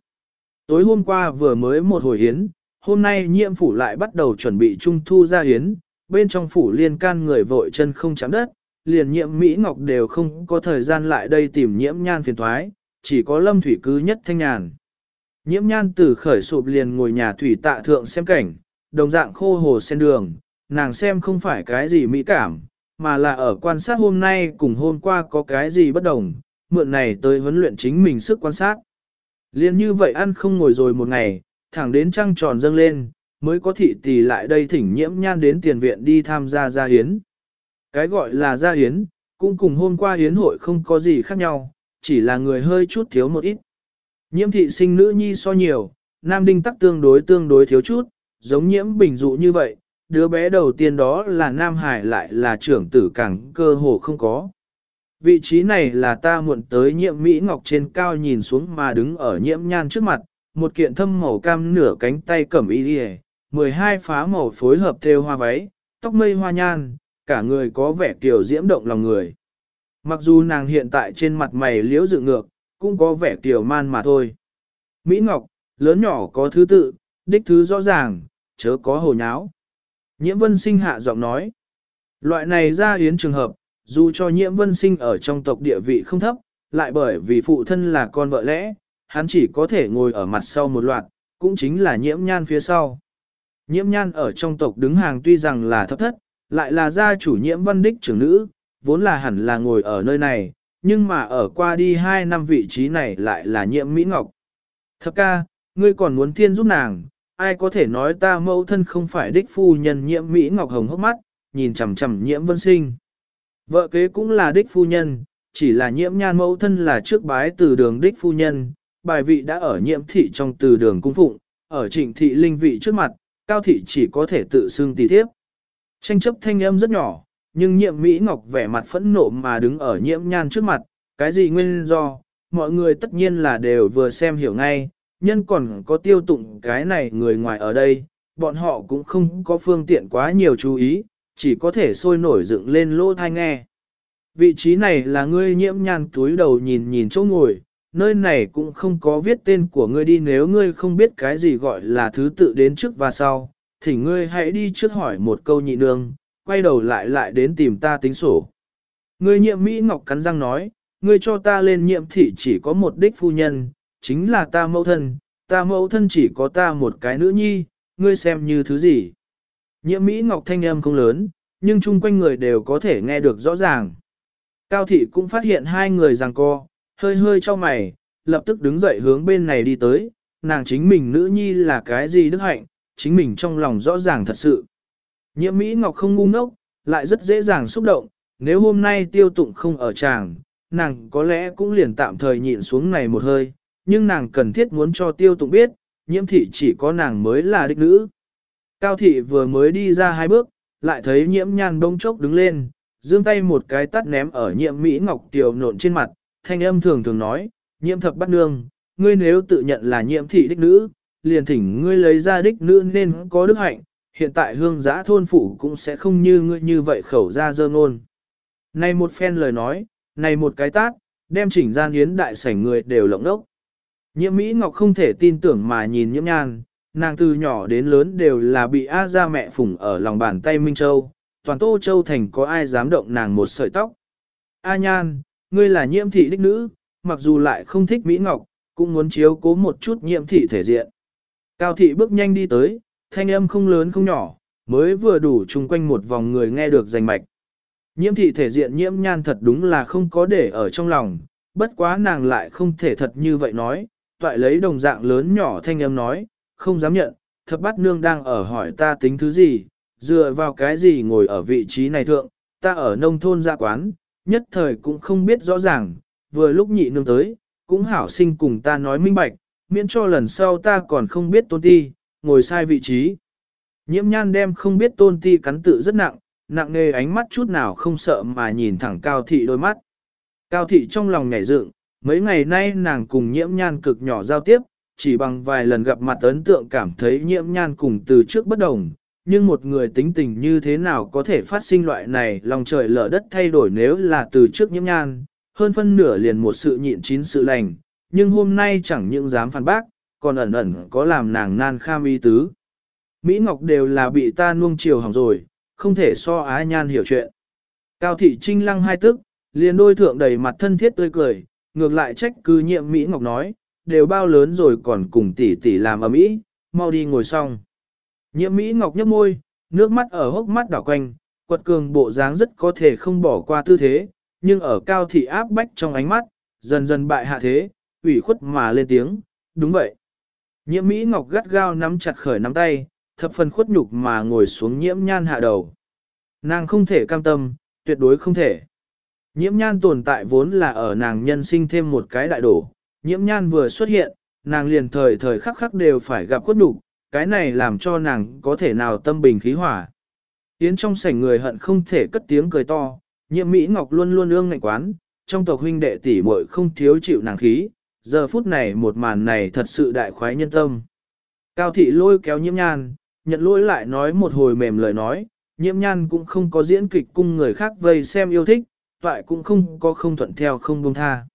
Tối hôm qua vừa mới một hồi hiến, hôm nay nhiễm phủ lại bắt đầu chuẩn bị trung thu gia hiến, bên trong phủ liên can người vội chân không chạm đất, liền nhiễm Mỹ Ngọc đều không có thời gian lại đây tìm nhiễm nhan phiền thoái, chỉ có lâm thủy cứ nhất thanh nhàn. Nhiễm nhan từ khởi sụp liền ngồi nhà thủy tạ thượng xem cảnh, đồng dạng khô hồ sen đường, nàng xem không phải cái gì mỹ cảm, mà là ở quan sát hôm nay cùng hôm qua có cái gì bất đồng, mượn này tới huấn luyện chính mình sức quan sát. Liên như vậy ăn không ngồi rồi một ngày, thẳng đến trăng tròn dâng lên, mới có thị tỷ lại đây thỉnh nhiễm nhan đến tiền viện đi tham gia gia hiến. Cái gọi là gia hiến, cũng cùng hôm qua hiến hội không có gì khác nhau, chỉ là người hơi chút thiếu một ít. Nhiễm thị sinh nữ nhi so nhiều, nam đinh tắc tương đối tương đối thiếu chút, giống nhiễm bình dụ như vậy, đứa bé đầu tiên đó là nam hải lại là trưởng tử càng cơ hồ không có. Vị trí này là ta muộn tới nhiễm Mỹ Ngọc trên cao nhìn xuống mà đứng ở nhiễm nhan trước mặt, một kiện thâm màu cam nửa cánh tay cẩm y đi 12 phá màu phối hợp theo hoa váy, tóc mây hoa nhan, cả người có vẻ kiểu diễm động lòng người. Mặc dù nàng hiện tại trên mặt mày liễu dự ngược, cũng có vẻ tiểu man mà thôi. Mỹ Ngọc, lớn nhỏ có thứ tự, đích thứ rõ ràng, chớ có hồ nháo. Nhiễm vân sinh hạ giọng nói. Loại này ra yến trường hợp, dù cho nhiễm vân sinh ở trong tộc địa vị không thấp, lại bởi vì phụ thân là con vợ lẽ, hắn chỉ có thể ngồi ở mặt sau một loạt, cũng chính là nhiễm nhan phía sau. Nhiễm nhan ở trong tộc đứng hàng tuy rằng là thấp thất, lại là gia chủ nhiễm văn đích trưởng nữ, vốn là hẳn là ngồi ở nơi này, nhưng mà ở qua đi hai năm vị trí này lại là nhiễm Mỹ Ngọc. Thập ca, ngươi còn muốn thiên giúp nàng, ai có thể nói ta mẫu thân không phải đích phu nhân nhiễm Mỹ Ngọc Hồng hốc mắt, nhìn chằm chằm nhiễm vân sinh. Vợ kế cũng là đích phu nhân, chỉ là nhiễm nhan mẫu thân là trước bái từ đường đích phu nhân, bài vị đã ở nhiễm thị trong từ đường cung phụng, ở trịnh thị linh vị trước mặt, cao thị chỉ có thể tự xưng tỷ thiếp. Tranh chấp thanh âm rất nhỏ, nhưng nhiệm Mỹ Ngọc vẻ mặt phẫn nộ mà đứng ở nhiễm nhan trước mặt, cái gì nguyên do, mọi người tất nhiên là đều vừa xem hiểu ngay, nhân còn có tiêu tụng cái này người ngoài ở đây, bọn họ cũng không có phương tiện quá nhiều chú ý, chỉ có thể sôi nổi dựng lên lỗ thai nghe. Vị trí này là ngươi nhiễm nhan túi đầu nhìn nhìn chỗ ngồi, nơi này cũng không có viết tên của ngươi đi nếu ngươi không biết cái gì gọi là thứ tự đến trước và sau, thì ngươi hãy đi trước hỏi một câu nhị nương, quay đầu lại lại đến tìm ta tính sổ. Ngươi nhiệm Mỹ Ngọc cắn răng nói, ngươi cho ta lên nhiệm thị chỉ có một đích phu nhân, chính là ta mẫu thân, ta mẫu thân chỉ có ta một cái nữ nhi, ngươi xem như thứ gì. Nhiệm Mỹ Ngọc thanh âm không lớn, nhưng chung quanh người đều có thể nghe được rõ ràng. Cao thị cũng phát hiện hai người giằng co, hơi hơi cho mày, lập tức đứng dậy hướng bên này đi tới, nàng chính mình nữ nhi là cái gì đức hạnh, chính mình trong lòng rõ ràng thật sự. Nhiễm Mỹ Ngọc không ngu ngốc, lại rất dễ dàng xúc động, nếu hôm nay tiêu tụng không ở tràng, nàng có lẽ cũng liền tạm thời nhịn xuống này một hơi, nhưng nàng cần thiết muốn cho tiêu tụng biết, nhiễm thị chỉ có nàng mới là đích nữ. Cao thị vừa mới đi ra hai bước, lại thấy nhiễm nhan đông chốc đứng lên, giương tay một cái tắt ném ở nhiễm Mỹ Ngọc tiểu nộn trên mặt, thanh âm thường thường nói, nhiễm thập bắt nương, ngươi nếu tự nhận là nhiễm thị đích nữ, liền thỉnh ngươi lấy ra đích nữ nên có đức hạnh, hiện tại hương giã thôn phụ cũng sẽ không như ngươi như vậy khẩu ra dơ ngôn. Này một phen lời nói, này một cái tát, đem chỉnh gian yến đại sảnh người đều lộng đốc. Nhiễm Mỹ Ngọc không thể tin tưởng mà nhìn nhiễm nhan, nàng từ nhỏ đến lớn đều là bị A ra mẹ phủng ở lòng bàn tay Minh Châu, toàn Tô Châu Thành có ai dám động nàng một sợi tóc. A nhan, ngươi là nhiễm thị đích nữ, mặc dù lại không thích Mỹ Ngọc, cũng muốn chiếu cố một chút nhiễm thị thể diện. Cao thị bước nhanh đi tới, thanh âm không lớn không nhỏ, mới vừa đủ chung quanh một vòng người nghe được rành mạch. Nhiễm thị thể diện nhiễm nhan thật đúng là không có để ở trong lòng, bất quá nàng lại không thể thật như vậy nói, toại lấy đồng dạng lớn nhỏ thanh âm nói, không dám nhận, thập bát nương đang ở hỏi ta tính thứ gì, dựa vào cái gì ngồi ở vị trí này thượng, ta ở nông thôn gia quán, nhất thời cũng không biết rõ ràng, vừa lúc nhị nương tới, cũng hảo sinh cùng ta nói minh bạch, miễn cho lần sau ta còn không biết tôn ti, ngồi sai vị trí. Nhiễm nhan đem không biết tôn ti cắn tự rất nặng, nặng nề ánh mắt chút nào không sợ mà nhìn thẳng cao thị đôi mắt. Cao thị trong lòng nhảy dựng, mấy ngày nay nàng cùng nhiễm nhan cực nhỏ giao tiếp, chỉ bằng vài lần gặp mặt ấn tượng cảm thấy nhiễm nhan cùng từ trước bất đồng, nhưng một người tính tình như thế nào có thể phát sinh loại này lòng trời lở đất thay đổi nếu là từ trước nhiễm nhan, hơn phân nửa liền một sự nhịn chín sự lành, nhưng hôm nay chẳng những dám phản bác, còn ẩn ẩn có làm nàng nan kham y tứ. Mỹ Ngọc đều là bị ta nuông chiều hỏng rồi, không thể so ái nhan hiểu chuyện. Cao thị trinh lăng hai tức, liền đôi thượng đầy mặt thân thiết tươi cười, ngược lại trách cứ nhiệm Mỹ Ngọc nói, đều bao lớn rồi còn cùng tỷ tỷ làm ở Mỹ, mau đi ngồi xong. Nhiệm Mỹ Ngọc nhấp môi, nước mắt ở hốc mắt đảo quanh, quật cường bộ dáng rất có thể không bỏ qua tư thế, nhưng ở cao thị áp bách trong ánh mắt, dần dần bại hạ thế, ủy khuất mà lên tiếng, đúng vậy. Nhiễm Mỹ Ngọc gắt gao nắm chặt khởi nắm tay, thập phần khuất nhục mà ngồi xuống nhiễm nhan hạ đầu. Nàng không thể cam tâm, tuyệt đối không thể. Nhiễm nhan tồn tại vốn là ở nàng nhân sinh thêm một cái đại đổ, nhiễm nhan vừa xuất hiện, nàng liền thời thời khắc khắc đều phải gặp khuất nhục, cái này làm cho nàng có thể nào tâm bình khí hỏa. Yến trong sảnh người hận không thể cất tiếng cười to, nhiễm Mỹ Ngọc luôn luôn ương ngạnh quán, trong tộc huynh đệ tỷ muội không thiếu chịu nàng khí, giờ phút này một màn này thật sự đại khoái nhân tâm. Cao thị lôi kéo nhiễm nhan, nhận lỗi lại nói một hồi mềm lời nói, nhiễm nhan cũng không có diễn kịch cung người khác vây xem yêu thích, toại cũng không có không thuận theo không buông tha.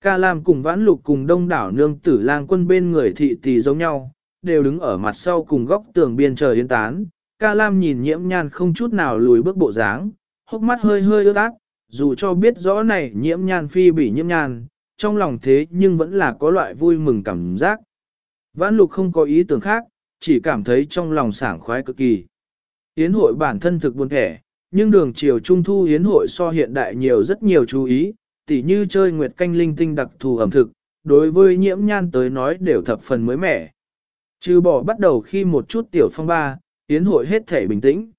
Ca Lam cùng vãn lục cùng đông đảo nương tử lang quân bên người thị tỷ giống nhau, đều đứng ở mặt sau cùng góc tường biên trời yên tán. Ca Lam nhìn nhiễm nhan không chút nào lùi bước bộ dáng, hốc mắt hơi hơi ướt át, dù cho biết rõ này nhiễm nhan phi bị nhiễm nhan, trong lòng thế nhưng vẫn là có loại vui mừng cảm giác. Vãn lục không có ý tưởng khác, chỉ cảm thấy trong lòng sảng khoái cực kỳ. Yến hội bản thân thực buồn thẻ, nhưng đường chiều trung thu yến hội so hiện đại nhiều rất nhiều chú ý, tỉ như chơi nguyệt canh linh tinh đặc thù ẩm thực, đối với nhiễm nhan tới nói đều thập phần mới mẻ. Trừ bỏ bắt đầu khi một chút tiểu phong ba, yến hội hết thể bình tĩnh.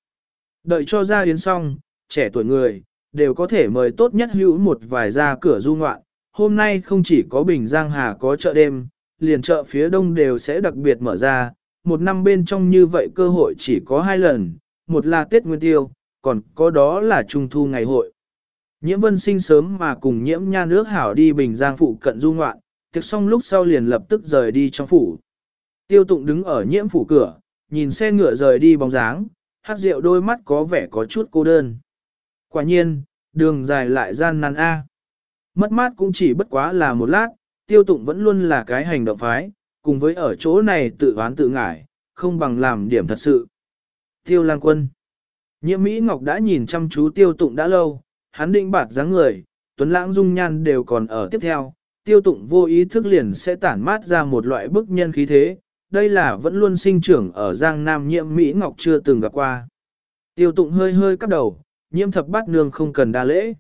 Đợi cho ra yến xong, trẻ tuổi người, đều có thể mời tốt nhất hữu một vài ra cửa du ngoạn. Hôm nay không chỉ có Bình Giang Hà có chợ đêm, liền chợ phía đông đều sẽ đặc biệt mở ra, một năm bên trong như vậy cơ hội chỉ có hai lần, một là Tết Nguyên Tiêu, còn có đó là Trung Thu ngày hội. Nhiễm vân sinh sớm mà cùng nhiễm nha nước hảo đi Bình Giang phụ cận du ngoạn, tiệc xong lúc sau liền lập tức rời đi trong phủ. Tiêu tụng đứng ở nhiễm phủ cửa, nhìn xe ngựa rời đi bóng dáng, hát rượu đôi mắt có vẻ có chút cô đơn. Quả nhiên, đường dài lại gian nan A. Mất mát cũng chỉ bất quá là một lát, tiêu tụng vẫn luôn là cái hành động phái, cùng với ở chỗ này tự oán tự ngải, không bằng làm điểm thật sự. Tiêu lang quân. Nhiễm Mỹ Ngọc đã nhìn chăm chú tiêu tụng đã lâu, hắn định bạt dáng người, tuấn lãng dung nhan đều còn ở tiếp theo, tiêu tụng vô ý thức liền sẽ tản mát ra một loại bức nhân khí thế, đây là vẫn luôn sinh trưởng ở Giang Nam nhiễm Mỹ Ngọc chưa từng gặp qua. Tiêu tụng hơi hơi cắp đầu, nhiễm thập bát nương không cần đa lễ.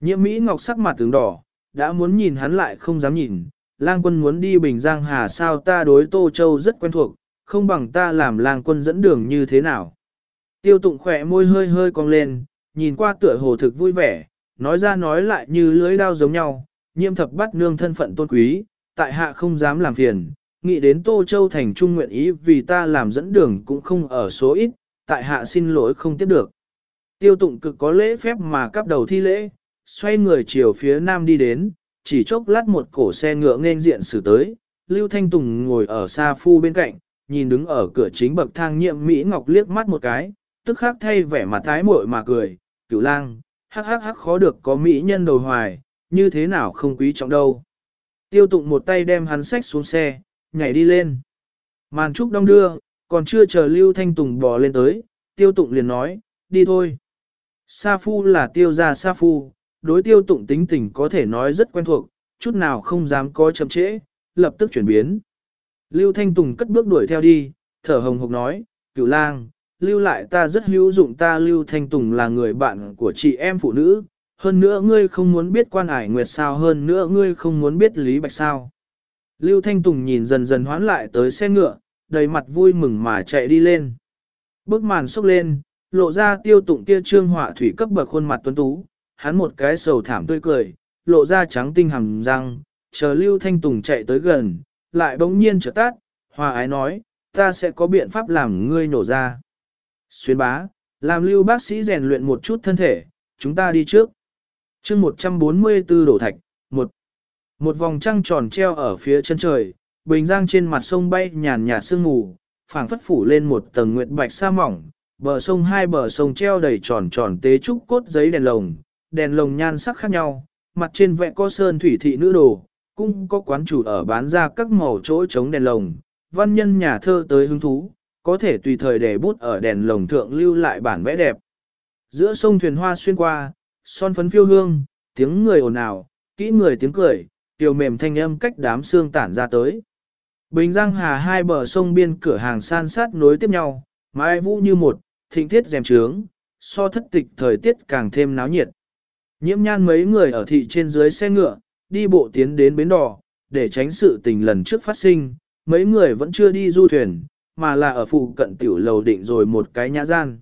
Nhiễm Mỹ Ngọc sắc mặt tướng đỏ, đã muốn nhìn hắn lại không dám nhìn, lang quân muốn đi Bình Giang Hà sao ta đối Tô Châu rất quen thuộc, không bằng ta làm lang quân dẫn đường như thế nào. Tiêu tụng khỏe môi hơi hơi cong lên, nhìn qua tựa hồ thực vui vẻ, nói ra nói lại như lưới đao giống nhau, nhiễm thập bắt nương thân phận tôn quý, tại hạ không dám làm phiền, nghĩ đến Tô Châu thành trung nguyện ý vì ta làm dẫn đường cũng không ở số ít, tại hạ xin lỗi không tiếp được. Tiêu tụng cực có lễ phép mà cắp đầu thi lễ, xoay người chiều phía nam đi đến, chỉ chốc lát một cổ xe ngựa nên diện xử tới, Lưu Thanh Tùng ngồi ở xa phu bên cạnh, nhìn đứng ở cửa chính bậc thang nhiệm Mỹ Ngọc liếc mắt một cái, tức khắc thay vẻ mặt tái muội mà cười, cửu lang, hắc hắc hắc khó được có Mỹ nhân đầu hoài, như thế nào không quý trọng đâu. Tiêu tụng một tay đem hắn sách xuống xe, nhảy đi lên. Màn trúc đông đưa, còn chưa chờ Lưu Thanh Tùng bò lên tới, tiêu tụng liền nói, đi thôi. Sa phu là tiêu gia sa phu, đối tiêu tụng tính tình có thể nói rất quen thuộc, chút nào không dám có chậm trễ, lập tức chuyển biến. Lưu Thanh Tùng cất bước đuổi theo đi, thở hồng hộc nói, cửu lang, lưu lại ta rất hữu dụng ta Lưu Thanh Tùng là người bạn của chị em phụ nữ, hơn nữa ngươi không muốn biết quan ải nguyệt sao hơn nữa ngươi không muốn biết lý bạch sao. Lưu Thanh Tùng nhìn dần dần hoán lại tới xe ngựa, đầy mặt vui mừng mà chạy đi lên. Bước màn xốc lên, lộ ra tiêu tụng kia trương họa thủy cấp bậc khuôn mặt tuấn tú, hắn một cái sầu thảm tươi cười, lộ ra trắng tinh hầm răng, chờ Lưu Thanh Tùng chạy tới gần, lại bỗng nhiên trở tát, hòa ái nói, ta sẽ có biện pháp làm ngươi nổ ra. Xuyên bá, làm lưu bác sĩ rèn luyện một chút thân thể, chúng ta đi trước. chương 144 đổ thạch, một một vòng trăng tròn treo ở phía chân trời, bình giang trên mặt sông bay nhàn nhạt sương mù, phảng phất phủ lên một tầng nguyệt bạch sa mỏng, bờ sông hai bờ sông treo đầy tròn tròn tế trúc cốt giấy đèn lồng, đèn lồng nhan sắc khác nhau, mặt trên vẽ có sơn thủy thị nữ đồ, cũng có quán chủ ở bán ra các màu chỗ chống đèn lồng, văn nhân nhà thơ tới hứng thú, có thể tùy thời để bút ở đèn lồng thượng lưu lại bản vẽ đẹp. Giữa sông thuyền hoa xuyên qua, son phấn phiêu hương, tiếng người ồn ào, kỹ người tiếng cười, tiểu mềm thanh âm cách đám xương tản ra tới. Bình Giang Hà hai bờ sông biên cửa hàng san sát nối tiếp nhau, mái vũ như một, thịnh thiết dèm trướng, so thất tịch thời tiết càng thêm náo nhiệt. Nhiễm nhan mấy người ở thị trên dưới xe ngựa, đi bộ tiến đến bến đò, để tránh sự tình lần trước phát sinh, mấy người vẫn chưa đi du thuyền, mà là ở phụ cận tiểu lầu định rồi một cái nhã gian.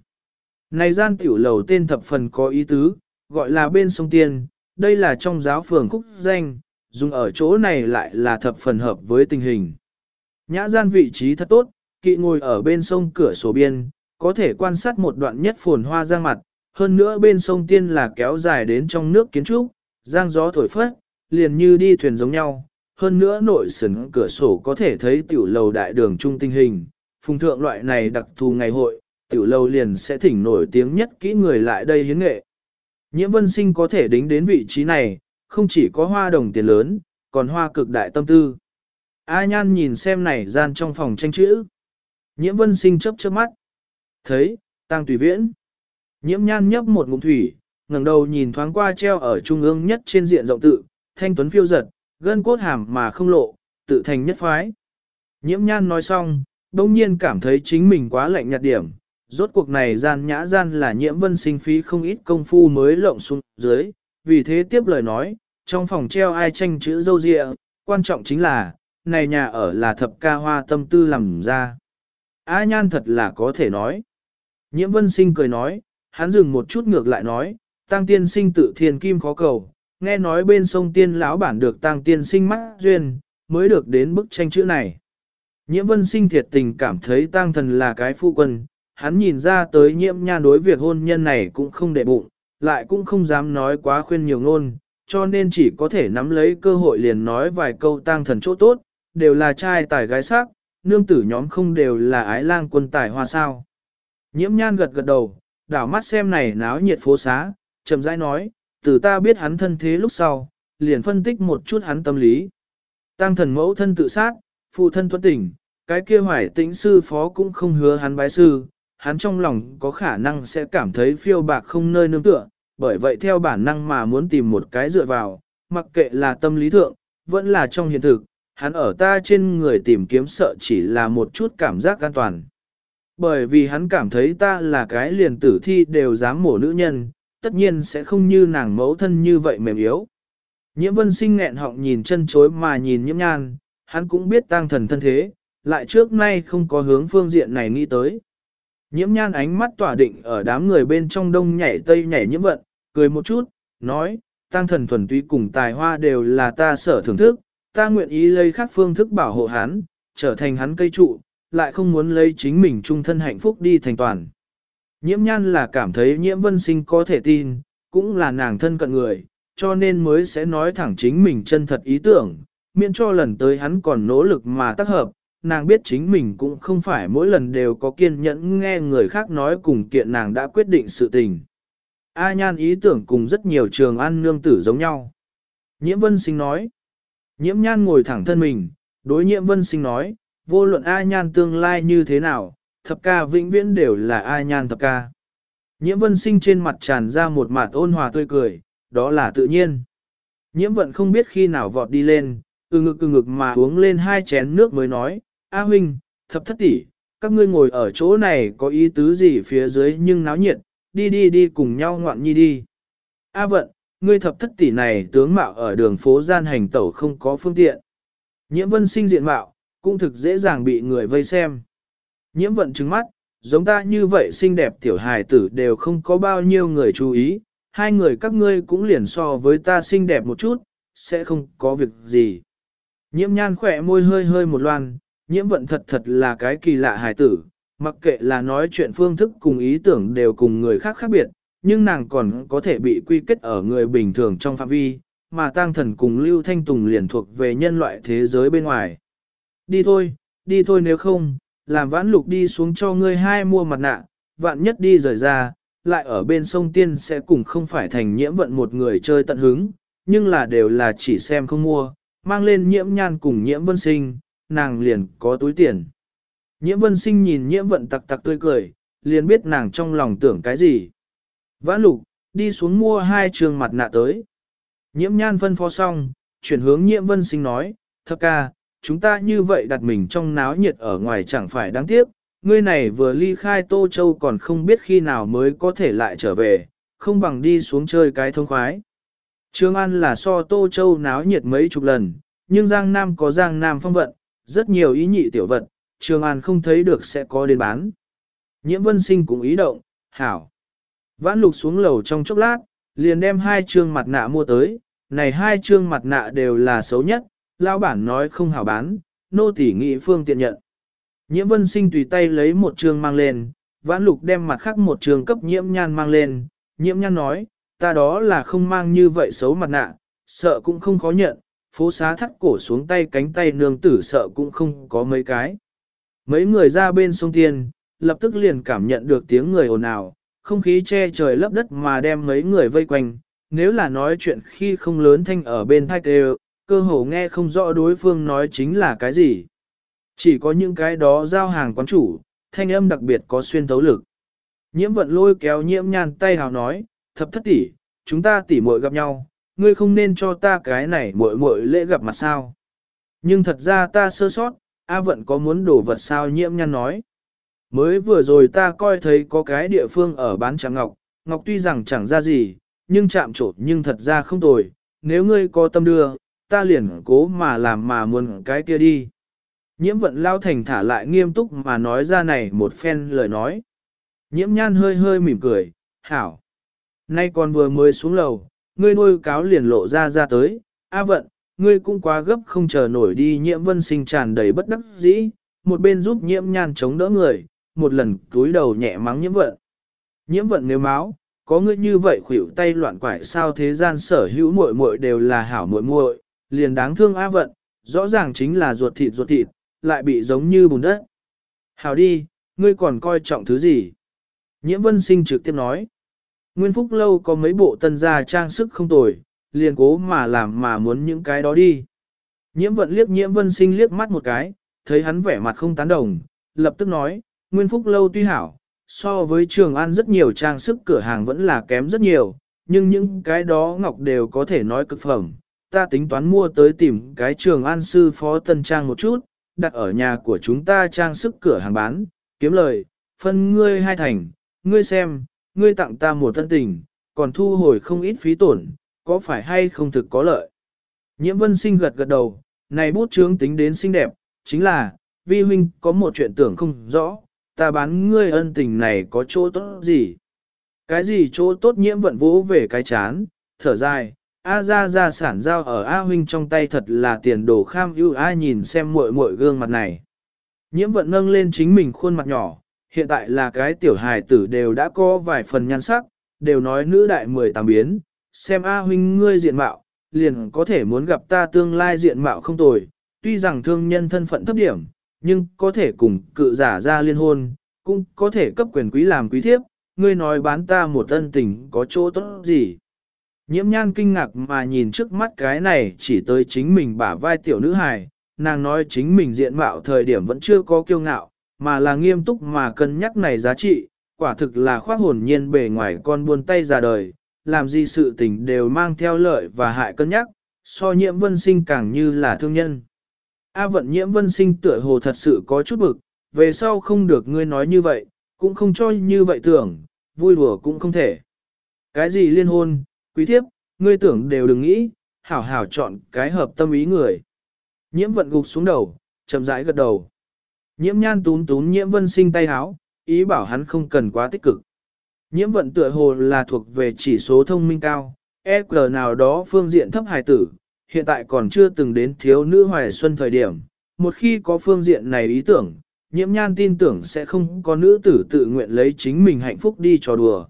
Này gian tiểu lầu tên thập phần có ý tứ, gọi là bên sông Tiên, đây là trong giáo phường khúc danh, dùng ở chỗ này lại là thập phần hợp với tình hình. Nhã gian vị trí thật tốt, kỵ ngồi ở bên sông cửa sổ biên, có thể quan sát một đoạn nhất phồn hoa giang mặt, hơn nữa bên sông Tiên là kéo dài đến trong nước kiến trúc, giang gió thổi phất, liền như đi thuyền giống nhau. Hơn nữa nội sấn cửa sổ có thể thấy tiểu lầu đại đường trung tinh hình, phùng thượng loại này đặc thù ngày hội, tiểu lầu liền sẽ thỉnh nổi tiếng nhất kỹ người lại đây hiến nghệ. Nhiễm vân sinh có thể đính đến vị trí này, không chỉ có hoa đồng tiền lớn, còn hoa cực đại tâm tư. A nhan nhìn xem này gian trong phòng tranh chữ. Nhiễm vân sinh chớp chớp mắt. Thấy, tăng tùy viễn. Nhiễm nhan nhấp một ngụm thủy, ngẩng đầu nhìn thoáng qua treo ở trung ương nhất trên diện rộng tự, thanh tuấn phiêu giật, gân cốt hàm mà không lộ, tự thành nhất phái. Nhiễm nhan nói xong, đông nhiên cảm thấy chính mình quá lạnh nhạt điểm. Rốt cuộc này gian nhã gian là nhiễm vân sinh phí không ít công phu mới lộng xuống dưới, vì thế tiếp lời nói, trong phòng treo ai tranh chữ dâu dịa, quan trọng chính là, này nhà ở là thập ca hoa tâm tư làm ra. A nhan thật là có thể nói. Nhiễm vân sinh cười nói, hắn dừng một chút ngược lại nói, tăng tiên sinh tự thiên kim khó cầu, nghe nói bên sông tiên lão bản được tăng tiên sinh mắt duyên, mới được đến bức tranh chữ này. Nhiễm vân sinh thiệt tình cảm thấy tăng thần là cái phu quân, hắn nhìn ra tới nhiễm nha đối việc hôn nhân này cũng không để bụng, lại cũng không dám nói quá khuyên nhiều ngôn, cho nên chỉ có thể nắm lấy cơ hội liền nói vài câu tăng thần chỗ tốt, đều là trai tài gái sắc, nương tử nhóm không đều là ái lang quân tài hoa sao. Nhiễm nhan gật gật đầu, đảo mắt xem này náo nhiệt phố xá, chậm rãi nói, từ ta biết hắn thân thế lúc sau, liền phân tích một chút hắn tâm lý. Tăng thần mẫu thân tự sát, phụ thân tuấn tỉnh, cái kia hoài tĩnh sư phó cũng không hứa hắn bái sư, hắn trong lòng có khả năng sẽ cảm thấy phiêu bạc không nơi nương tựa, bởi vậy theo bản năng mà muốn tìm một cái dựa vào, mặc kệ là tâm lý thượng, vẫn là trong hiện thực, hắn ở ta trên người tìm kiếm sợ chỉ là một chút cảm giác an toàn. Bởi vì hắn cảm thấy ta là cái liền tử thi đều dám mổ nữ nhân, tất nhiên sẽ không như nàng mẫu thân như vậy mềm yếu. Nhiễm vân sinh nghẹn họng nhìn chân chối mà nhìn nhiễm nhan, hắn cũng biết tăng thần thân thế, lại trước nay không có hướng phương diện này nghĩ tới. Nhiễm nhan ánh mắt tỏa định ở đám người bên trong đông nhảy tây nhảy nhiễm vận, cười một chút, nói, tăng thần thuần túy cùng tài hoa đều là ta sở thưởng thức, ta nguyện ý lấy khác phương thức bảo hộ hắn, trở thành hắn cây trụ, lại không muốn lấy chính mình trung thân hạnh phúc đi thành toàn. Nhiễm nhan là cảm thấy nhiễm vân sinh có thể tin, cũng là nàng thân cận người, cho nên mới sẽ nói thẳng chính mình chân thật ý tưởng, miễn cho lần tới hắn còn nỗ lực mà tác hợp, nàng biết chính mình cũng không phải mỗi lần đều có kiên nhẫn nghe người khác nói cùng kiện nàng đã quyết định sự tình. A nhan ý tưởng cùng rất nhiều trường ăn nương tử giống nhau. Nhiễm vân sinh nói. Nhiễm nhan ngồi thẳng thân mình, đối nhiễm vân sinh nói, vô luận A nhan tương lai như thế nào, thập ca vĩnh viễn đều là A nhan thập ca. Nhiễm vân sinh trên mặt tràn ra một mặt ôn hòa tươi cười, đó là tự nhiên. Nhiễm vận không biết khi nào vọt đi lên, từ ngực từ ngực mà uống lên hai chén nước mới nói, A huynh, thập thất tỷ, các ngươi ngồi ở chỗ này có ý tứ gì phía dưới nhưng náo nhiệt, đi đi đi cùng nhau ngoạn nhi đi. A vận, ngươi thập thất tỷ này tướng mạo ở đường phố gian hành tẩu không có phương tiện. Nhiễm vân sinh diện mạo, cũng thực dễ dàng bị người vây xem. Nhiễm vận trứng mắt, giống ta như vậy xinh đẹp tiểu hài tử đều không có bao nhiêu người chú ý, hai người các ngươi cũng liền so với ta xinh đẹp một chút, sẽ không có việc gì. Nhiễm nhan khỏe môi hơi hơi một loan, nhiễm vận thật thật là cái kỳ lạ hài tử, mặc kệ là nói chuyện phương thức cùng ý tưởng đều cùng người khác khác biệt, nhưng nàng còn có thể bị quy kết ở người bình thường trong phạm vi, mà tăng thần cùng Lưu Thanh Tùng liền thuộc về nhân loại thế giới bên ngoài. Đi thôi, đi thôi nếu không, làm vãn lục đi xuống cho ngươi hai mua mặt nạ, vạn nhất đi rời ra, lại ở bên sông Tiên sẽ cùng không phải thành nhiễm vận một người chơi tận hứng, nhưng là đều là chỉ xem không mua, mang lên nhiễm nhan cùng nhiễm vân sinh, nàng liền có túi tiền. Nhiễm vân sinh nhìn nhiễm vận tặc tặc tươi cười, liền biết nàng trong lòng tưởng cái gì. Vãn lục, đi xuống mua hai trường mặt nạ tới. Nhiễm nhan phân phó xong, chuyển hướng nhiễm vân sinh nói, thập ca, chúng ta như vậy đặt mình trong náo nhiệt ở ngoài chẳng phải đáng tiếc, ngươi này vừa ly khai Tô Châu còn không biết khi nào mới có thể lại trở về, không bằng đi xuống chơi cái thông khoái. Trương An là so Tô Châu náo nhiệt mấy chục lần, nhưng Giang Nam có Giang Nam phong vận, rất nhiều ý nhị tiểu vật, Trương An không thấy được sẽ có đến bán. Nhiễm vân sinh cũng ý động, hảo. Vãn lục xuống lầu trong chốc lát, liền đem hai trương mặt nạ mua tới, này hai trương mặt nạ đều là xấu nhất, lao bản nói không hảo bán, nô tỉ nghị phương tiện nhận. Nhiễm vân sinh tùy tay lấy một trường mang lên, vãn lục đem mặt khác một trường cấp nhiễm nhan mang lên, nhiễm nhan nói, ta đó là không mang như vậy xấu mặt nạ, sợ cũng không khó nhận, phố xá thắt cổ xuống tay cánh tay nương tử sợ cũng không có mấy cái. Mấy người ra bên sông Tiên, lập tức liền cảm nhận được tiếng người ồn ào, không khí che trời lấp đất mà đem mấy người vây quanh, nếu là nói chuyện khi không lớn thanh ở bên thai đều, cơ hồ nghe không rõ đối phương nói chính là cái gì. Chỉ có những cái đó giao hàng quán chủ, thanh âm đặc biệt có xuyên thấu lực. Nhiễm vận lôi kéo nhiễm nhàn tay hào nói, thập thất tỷ, chúng ta tỷ muội gặp nhau, ngươi không nên cho ta cái này muội muội lễ gặp mặt sao. Nhưng thật ra ta sơ sót, A vận có muốn đổ vật sao nhiễm nhàn nói. Mới vừa rồi ta coi thấy có cái địa phương ở bán tràng ngọc, ngọc tuy rằng chẳng ra gì, nhưng chạm trộn nhưng thật ra không tồi, nếu ngươi có tâm đưa, ta liền cố mà làm mà muốn cái kia đi. Nhiễm vận lao thành thả lại nghiêm túc mà nói ra này một phen lời nói. Nhiễm nhan hơi hơi mỉm cười, hảo. Nay còn vừa mới xuống lầu, ngươi nuôi cáo liền lộ ra ra tới, A vận, ngươi cũng quá gấp không chờ nổi đi nhiễm vân sinh tràn đầy bất đắc dĩ, một bên giúp nhiễm nhan chống đỡ người, một lần túi đầu nhẹ mắng nhiễm vận. Nhiễm vận nếu máu, có ngươi như vậy khuỷu tay loạn quải sao thế gian sở hữu muội muội đều là hảo muội muội, liền đáng thương A vận, rõ ràng chính là ruột thịt ruột thịt, lại bị giống như bùn đất. hào đi, ngươi còn coi trọng thứ gì? Nhiễm vân sinh trực tiếp nói. Nguyên Phúc Lâu có mấy bộ tân gia trang sức không tồi, liền cố mà làm mà muốn những cái đó đi. Nhiễm vận liếc nhiễm vân sinh liếc mắt một cái, thấy hắn vẻ mặt không tán đồng, lập tức nói, Nguyên Phúc Lâu tuy hảo, so với Trường An rất nhiều trang sức cửa hàng vẫn là kém rất nhiều, nhưng những cái đó ngọc đều có thể nói cực phẩm. Ta tính toán mua tới tìm cái Trường An sư phó tân trang một chút, đặt ở nhà của chúng ta trang sức cửa hàng bán, kiếm lời, phân ngươi hai thành, ngươi xem, ngươi tặng ta một thân tình, còn thu hồi không ít phí tổn, có phải hay không thực có lợi. Nhiễm vân sinh gật gật đầu, này bút chướng tính đến xinh đẹp, chính là, vi huynh có một chuyện tưởng không rõ, ta bán ngươi ân tình này có chỗ tốt gì? Cái gì chỗ tốt nhiễm vận vỗ về cái chán, thở dài, A ra ra sản giao ở A huynh trong tay thật là tiền đồ kham ưu ai nhìn xem muội muội gương mặt này. Nhiễm vận nâng lên chính mình khuôn mặt nhỏ, hiện tại là cái tiểu hài tử đều đã có vài phần nhan sắc, đều nói nữ đại mười tám biến, xem A huynh ngươi diện mạo, liền có thể muốn gặp ta tương lai diện mạo không tồi, tuy rằng thương nhân thân phận thấp điểm, nhưng có thể cùng cự giả ra liên hôn, cũng có thể cấp quyền quý làm quý thiếp, ngươi nói bán ta một ân tình có chỗ tốt gì. Nhiễm nhan kinh ngạc mà nhìn trước mắt cái này chỉ tới chính mình bả vai tiểu nữ hài, nàng nói chính mình diện mạo thời điểm vẫn chưa có kiêu ngạo, mà là nghiêm túc mà cân nhắc này giá trị, quả thực là khoác hồn nhiên bề ngoài con buôn tay ra đời, làm gì sự tình đều mang theo lợi và hại cân nhắc, so nhiễm vân sinh càng như là thương nhân. A vận nhiễm vân sinh tựa hồ thật sự có chút bực, về sau không được ngươi nói như vậy, cũng không cho như vậy tưởng, vui đùa cũng không thể. Cái gì liên hôn, quý thiếp, ngươi tưởng đều đừng nghĩ, hảo hảo chọn cái hợp tâm ý người. Nhiễm vận gục xuống đầu, chậm rãi gật đầu. Nhiễm nhan tún tún nhiễm vân sinh tay háo, ý bảo hắn không cần quá tích cực. Nhiễm vận tựa hồ là thuộc về chỉ số thông minh cao, EQ nào đó phương diện thấp hài tử, hiện tại còn chưa từng đến thiếu nữ hoài xuân thời điểm. Một khi có phương diện này ý tưởng, nhiễm nhan tin tưởng sẽ không có nữ tử tự nguyện lấy chính mình hạnh phúc đi trò đùa.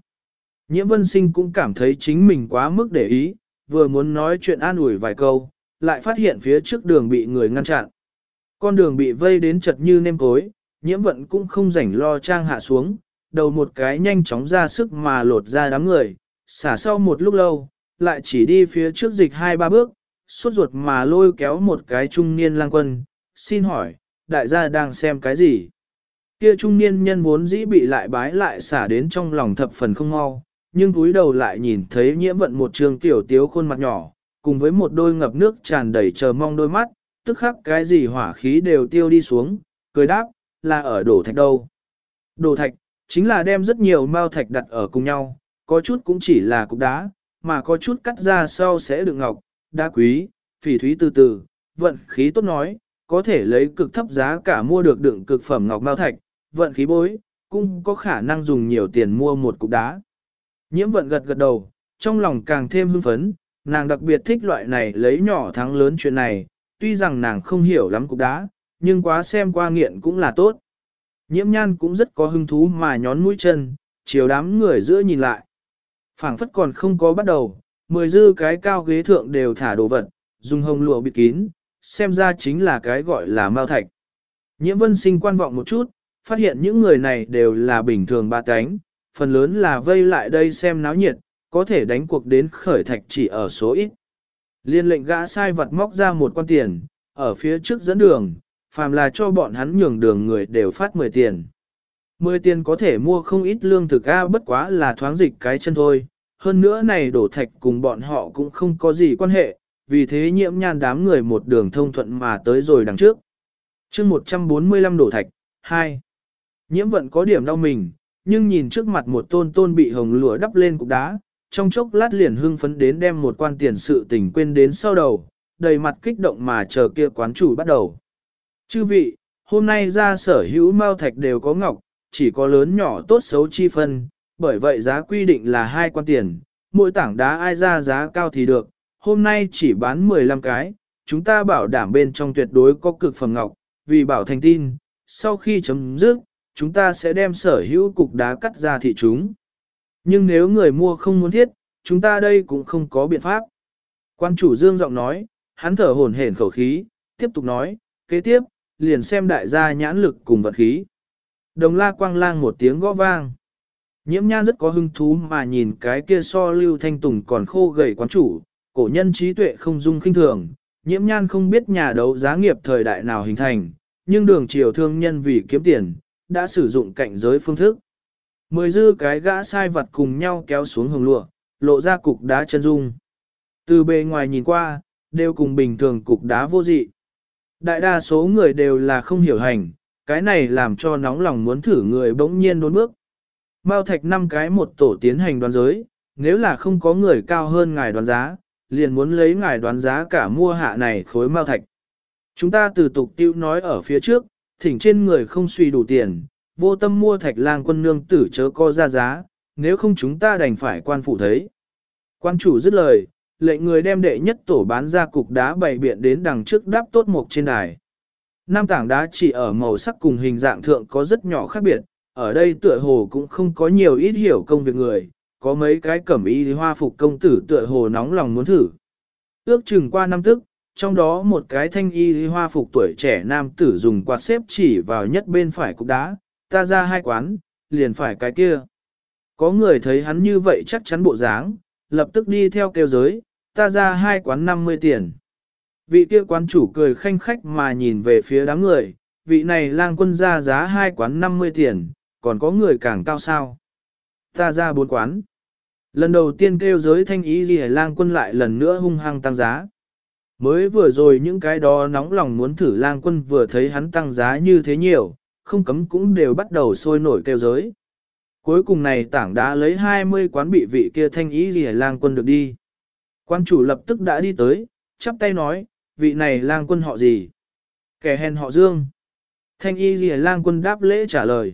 Nhiễm vân sinh cũng cảm thấy chính mình quá mức để ý, vừa muốn nói chuyện an ủi vài câu, lại phát hiện phía trước đường bị người ngăn chặn. Con đường bị vây đến chật như nêm cối, nhiễm vận cũng không rảnh lo trang hạ xuống, đầu một cái nhanh chóng ra sức mà lột ra đám người, xả sau một lúc lâu, lại chỉ đi phía trước dịch hai ba bước, suốt ruột mà lôi kéo một cái trung niên lang quân, xin hỏi, đại gia đang xem cái gì? Kia trung niên nhân vốn dĩ bị lại bái lại xả đến trong lòng thập phần không mau, nhưng cúi đầu lại nhìn thấy nhiễm vận một trường tiểu tiếu khuôn mặt nhỏ, cùng với một đôi ngập nước tràn đầy chờ mong đôi mắt, tức khắc cái gì hỏa khí đều tiêu đi xuống, cười đáp, là ở đổ thạch đâu. Đổ thạch, chính là đem rất nhiều mao thạch đặt ở cùng nhau, có chút cũng chỉ là cục đá, mà có chút cắt ra sau sẽ được ngọc, đá quý, phỉ thúy từ từ, vận khí tốt nói, có thể lấy cực thấp giá cả mua được đựng cực phẩm ngọc mao thạch, vận khí bối, cũng có khả năng dùng nhiều tiền mua một cục đá. Nhiễm vận gật gật đầu, trong lòng càng thêm hưng phấn, nàng đặc biệt thích loại này lấy nhỏ thắng lớn chuyện này, tuy rằng nàng không hiểu lắm cục đá, nhưng quá xem qua nghiện cũng là tốt. Nhiễm nhan cũng rất có hứng thú mà nhón mũi chân, chiều đám người giữa nhìn lại. phảng phất còn không có bắt đầu, mười dư cái cao ghế thượng đều thả đồ vật, dùng hồng lụa bịt kín, xem ra chính là cái gọi là mao thạch. Nhiễm vân sinh quan vọng một chút, phát hiện những người này đều là bình thường ba cánh, phần lớn là vây lại đây xem náo nhiệt, có thể đánh cuộc đến khởi thạch chỉ ở số ít. Liên lệnh gã sai vật móc ra một quan tiền, ở phía trước dẫn đường, phàm là cho bọn hắn nhường đường người đều phát 10 tiền. 10 tiền có thể mua không ít lương thực A bất quá là thoáng dịch cái chân thôi, hơn nữa này đổ thạch cùng bọn họ cũng không có gì quan hệ, vì thế nhiễm nhan đám người một đường thông thuận mà tới rồi đằng trước. chương 145 đổ thạch, 2. Nhiễm vận có điểm đau mình, nhưng nhìn trước mặt một tôn tôn bị hồng lụa đắp lên cục đá, trong chốc lát liền hưng phấn đến đem một quan tiền sự tình quên đến sau đầu, đầy mặt kích động mà chờ kia quán chủ bắt đầu. Chư vị, hôm nay ra sở hữu mao thạch đều có ngọc, chỉ có lớn nhỏ tốt xấu chi phân, bởi vậy giá quy định là hai quan tiền, mỗi tảng đá ai ra giá cao thì được, hôm nay chỉ bán 15 cái, chúng ta bảo đảm bên trong tuyệt đối có cực phẩm ngọc, vì bảo thành tin, sau khi chấm dứt, chúng ta sẽ đem sở hữu cục đá cắt ra thị chúng. Nhưng nếu người mua không muốn thiết, chúng ta đây cũng không có biện pháp. Quan chủ dương giọng nói, hắn thở hổn hển khẩu khí, tiếp tục nói, kế tiếp, liền xem đại gia nhãn lực cùng vật khí. Đồng la quang lang một tiếng gõ vang. Nhiễm nhan rất có hứng thú mà nhìn cái kia so lưu thanh tùng còn khô gầy quán chủ, cổ nhân trí tuệ không dung khinh thường. Nhiễm nhan không biết nhà đấu giá nghiệp thời đại nào hình thành, nhưng đường triều thương nhân vì kiếm tiền, đã sử dụng cạnh giới phương thức. Mười dư cái gã sai vật cùng nhau kéo xuống hồng lụa, lộ ra cục đá chân dung. Từ bề ngoài nhìn qua, đều cùng bình thường cục đá vô dị. Đại đa số người đều là không hiểu hành, cái này làm cho nóng lòng muốn thử người bỗng nhiên đốn bước. Mao thạch năm cái một tổ tiến hành đoán giới, nếu là không có người cao hơn ngài đoán giá, liền muốn lấy ngài đoán giá cả mua hạ này khối mao thạch. Chúng ta từ tục tiêu nói ở phía trước, thỉnh trên người không suy đủ tiền, vô tâm mua thạch lang quân nương tử chớ co ra giá, nếu không chúng ta đành phải quan phụ thấy. Quan chủ dứt lời, lệnh người đem đệ nhất tổ bán ra cục đá bày biện đến đằng trước đáp tốt mục trên đài. Nam tảng đá chỉ ở màu sắc cùng hình dạng thượng có rất nhỏ khác biệt, ở đây tựa hồ cũng không có nhiều ít hiểu công việc người, có mấy cái cẩm y hoa phục công tử tựa hồ nóng lòng muốn thử. Ước chừng qua năm tức, trong đó một cái thanh y hoa phục tuổi trẻ nam tử dùng quạt xếp chỉ vào nhất bên phải cục đá, ta ra hai quán, liền phải cái kia. Có người thấy hắn như vậy chắc chắn bộ dáng, lập tức đi theo kêu giới, ta ra hai quán 50 tiền. Vị kia quán chủ cười khanh khách mà nhìn về phía đám người, vị này lang quân ra giá hai quán 50 tiền, còn có người càng cao sao. Ta ra bốn quán. Lần đầu tiên kêu giới thanh ý gì lang quân lại lần nữa hung hăng tăng giá. Mới vừa rồi những cái đó nóng lòng muốn thử lang quân vừa thấy hắn tăng giá như thế nhiều, không cấm cũng đều bắt đầu sôi nổi kêu giới. Cuối cùng này tảng đã lấy 20 quán bị vị kia thanh ý gì lang quân được đi. Quan chủ lập tức đã đi tới, chắp tay nói, vị này lang quân họ gì? Kẻ hèn họ Dương. Thanh y gì lang quân đáp lễ trả lời.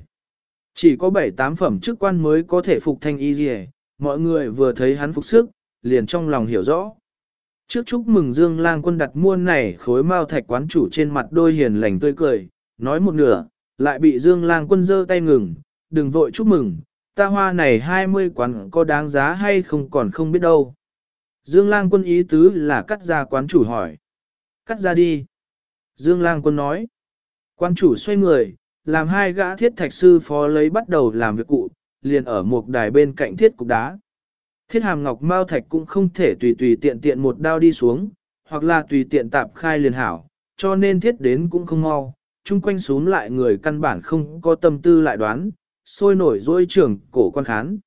Chỉ có 7-8 phẩm chức quan mới có thể phục thanh y gì mọi người vừa thấy hắn phục sức, liền trong lòng hiểu rõ. Trước chúc mừng Dương lang quân đặt muôn này khối mao thạch quán chủ trên mặt đôi hiền lành tươi cười, nói một nửa, lại bị Dương lang quân giơ tay ngừng, đừng vội chúc mừng, ta hoa này 20 quán có đáng giá hay không còn không biết đâu. Dương lang quân ý tứ là cắt ra quán chủ hỏi. Cắt ra đi. Dương lang quân nói. Quán chủ xoay người, làm hai gã thiết thạch sư phó lấy bắt đầu làm việc cụ, liền ở một đài bên cạnh thiết cục đá. Thiết hàm ngọc mao thạch cũng không thể tùy tùy tiện tiện một đao đi xuống, hoặc là tùy tiện tạp khai liền hảo, cho nên thiết đến cũng không mau, chung quanh xuống lại người căn bản không có tâm tư lại đoán, sôi nổi dối trưởng cổ quan khán.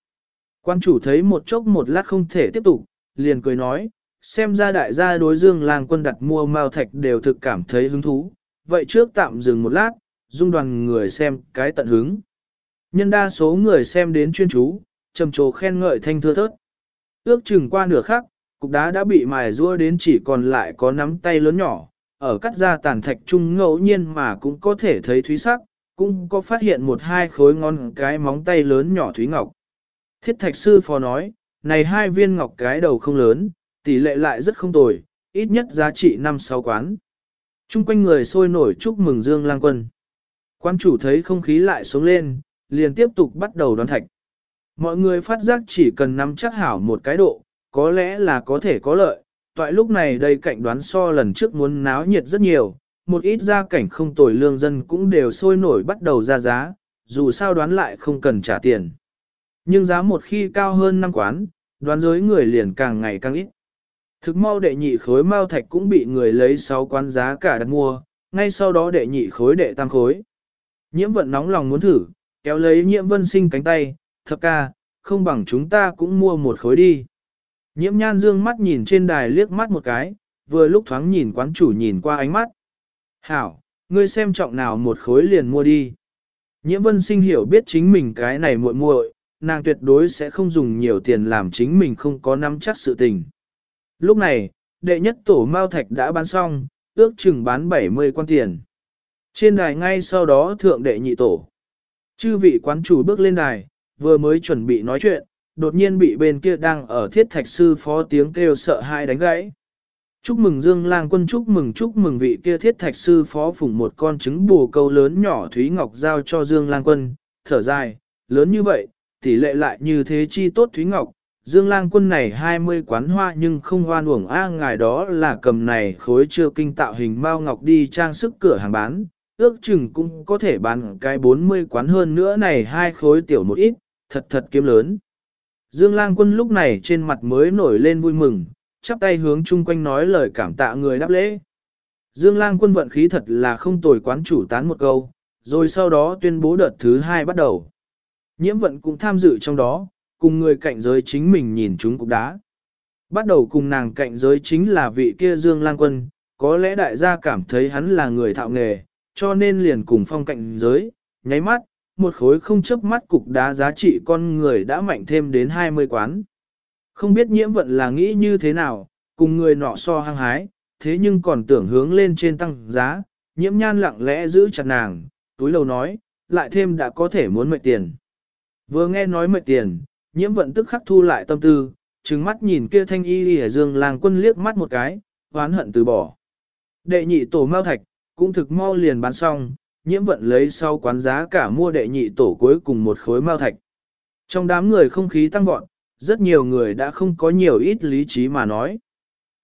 Quan chủ thấy một chốc một lát không thể tiếp tục, liền cười nói, xem ra đại gia đối dương làng quân đặt mua mao thạch đều thực cảm thấy hứng thú, vậy trước tạm dừng một lát, dung đoàn người xem cái tận hứng. Nhân đa số người xem đến chuyên chú, trầm trồ khen ngợi thanh thưa thớt. Ước chừng qua nửa khắc, cục đá đã bị mài rua đến chỉ còn lại có nắm tay lớn nhỏ, ở cắt ra tàn thạch trung ngẫu nhiên mà cũng có thể thấy thúy sắc, cũng có phát hiện một hai khối ngon cái móng tay lớn nhỏ thúy ngọc. Thiết thạch sư phó nói, này hai viên ngọc cái đầu không lớn, tỷ lệ lại rất không tồi, ít nhất giá trị 5-6 quán. Trung quanh người sôi nổi chúc mừng Dương Lang Quân. Quan chủ thấy không khí lại xuống lên, liền tiếp tục bắt đầu đoán thạch. Mọi người phát giác chỉ cần nắm chắc hảo một cái độ, có lẽ là có thể có lợi. Toại lúc này đây cạnh đoán so lần trước muốn náo nhiệt rất nhiều, một ít gia cảnh không tồi lương dân cũng đều sôi nổi bắt đầu ra giá, dù sao đoán lại không cần trả tiền. Nhưng giá một khi cao hơn năm quán, đoán giới người liền càng ngày càng ít. Thực mau đệ nhị khối mao thạch cũng bị người lấy 6 quán giá cả đặt mua, ngay sau đó đệ nhị khối đệ tam khối. Nhiễm vận nóng lòng muốn thử, kéo lấy nhiễm vân sinh cánh tay, thập ca, không bằng chúng ta cũng mua một khối đi. Nhiễm nhan dương mắt nhìn trên đài liếc mắt một cái, vừa lúc thoáng nhìn quán chủ nhìn qua ánh mắt. Hảo, ngươi xem trọng nào một khối liền mua đi. Nhiễm vân sinh hiểu biết chính mình cái này muội muội, nàng tuyệt đối sẽ không dùng nhiều tiền làm chính mình không có nắm chắc sự tình. Lúc này, đệ nhất tổ mao thạch đã bán xong, ước chừng bán 70 quan tiền. Trên đài ngay sau đó thượng đệ nhị tổ. Chư vị quán chủ bước lên đài, vừa mới chuẩn bị nói chuyện, đột nhiên bị bên kia đang ở thiết thạch sư phó tiếng kêu sợ hãi đánh gãy. Chúc mừng Dương Lang quân chúc mừng chúc mừng vị kia thiết thạch sư phó phủng một con trứng bù câu lớn nhỏ Thúy Ngọc giao cho Dương Lang quân, thở dài, lớn như vậy, tỷ lệ lại như thế chi tốt Thúy Ngọc, Dương Lang quân này 20 quán hoa nhưng không hoan uổng a ngài đó là cầm này khối chưa kinh tạo hình mao ngọc đi trang sức cửa hàng bán, ước chừng cũng có thể bán cái 40 quán hơn nữa này hai khối tiểu một ít, thật thật kiếm lớn. Dương Lang quân lúc này trên mặt mới nổi lên vui mừng, chắp tay hướng chung quanh nói lời cảm tạ người đáp lễ. Dương Lang quân vận khí thật là không tồi quán chủ tán một câu, rồi sau đó tuyên bố đợt thứ hai bắt đầu. Nhiễm vận cũng tham dự trong đó, cùng người cạnh giới chính mình nhìn chúng cục đá. Bắt đầu cùng nàng cạnh giới chính là vị kia Dương Lang Quân, có lẽ đại gia cảm thấy hắn là người thạo nghề, cho nên liền cùng phong cạnh giới, nháy mắt, một khối không chớp mắt cục đá giá trị con người đã mạnh thêm đến 20 quán. Không biết nhiễm vận là nghĩ như thế nào, cùng người nọ so hăng hái, thế nhưng còn tưởng hướng lên trên tăng giá, nhiễm nhan lặng lẽ giữ chặt nàng, túi lầu nói, lại thêm đã có thể muốn mệnh tiền. Vừa nghe nói mệnh tiền, nhiễm vận tức khắc thu lại tâm tư, trừng mắt nhìn kia thanh y lìa dương làng quân liếc mắt một cái, hoán hận từ bỏ. Đệ nhị tổ mao thạch, cũng thực mau liền bán xong, nhiễm vận lấy sau quán giá cả mua đệ nhị tổ cuối cùng một khối mao thạch. Trong đám người không khí tăng vọt, rất nhiều người đã không có nhiều ít lý trí mà nói.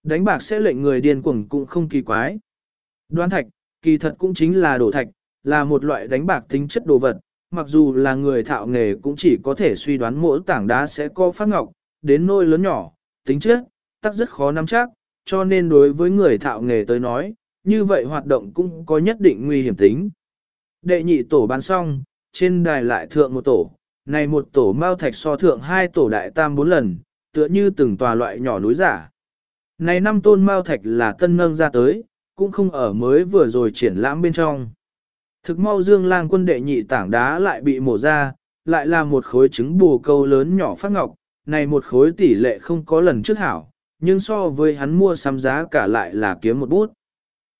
Đánh bạc sẽ lệnh người điên cuồng cũng không kỳ quái. Đoán thạch, kỳ thật cũng chính là đổ thạch, là một loại đánh bạc tính chất đồ vật, mặc dù là người thạo nghề cũng chỉ có thể suy đoán mỗi tảng đá sẽ có phát ngọc, đến nôi lớn nhỏ, tính chất, tắc rất khó nắm chắc, cho nên đối với người thạo nghề tới nói, như vậy hoạt động cũng có nhất định nguy hiểm tính. Đệ nhị tổ bán xong, trên đài lại thượng một tổ, này một tổ mao thạch so thượng hai tổ đại tam bốn lần, tựa như từng tòa loại nhỏ núi giả. Này năm tôn mao thạch là tân nâng ra tới, cũng không ở mới vừa rồi triển lãm bên trong. Thực mau dương lang quân đệ nhị tảng đá lại bị mổ ra, lại là một khối trứng bù câu lớn nhỏ phát ngọc, này một khối tỷ lệ không có lần trước hảo, nhưng so với hắn mua sắm giá cả lại là kiếm một bút.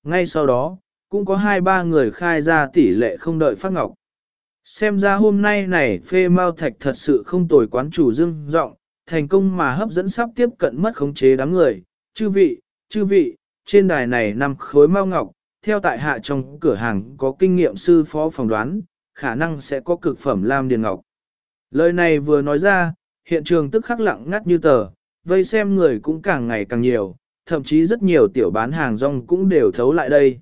Ngay sau đó, cũng có hai ba người khai ra tỷ lệ không đợi phát ngọc. Xem ra hôm nay này phê mau thạch thật sự không tồi quán chủ dương rộng, thành công mà hấp dẫn sắp tiếp cận mất khống chế đám người. Chư vị, chư vị, trên đài này nằm khối mau ngọc, theo tại hạ trong cửa hàng có kinh nghiệm sư phó phỏng đoán, khả năng sẽ có cực phẩm lam điền ngọc. Lời này vừa nói ra, hiện trường tức khắc lặng ngắt như tờ, vây xem người cũng càng ngày càng nhiều, thậm chí rất nhiều tiểu bán hàng rong cũng đều thấu lại đây.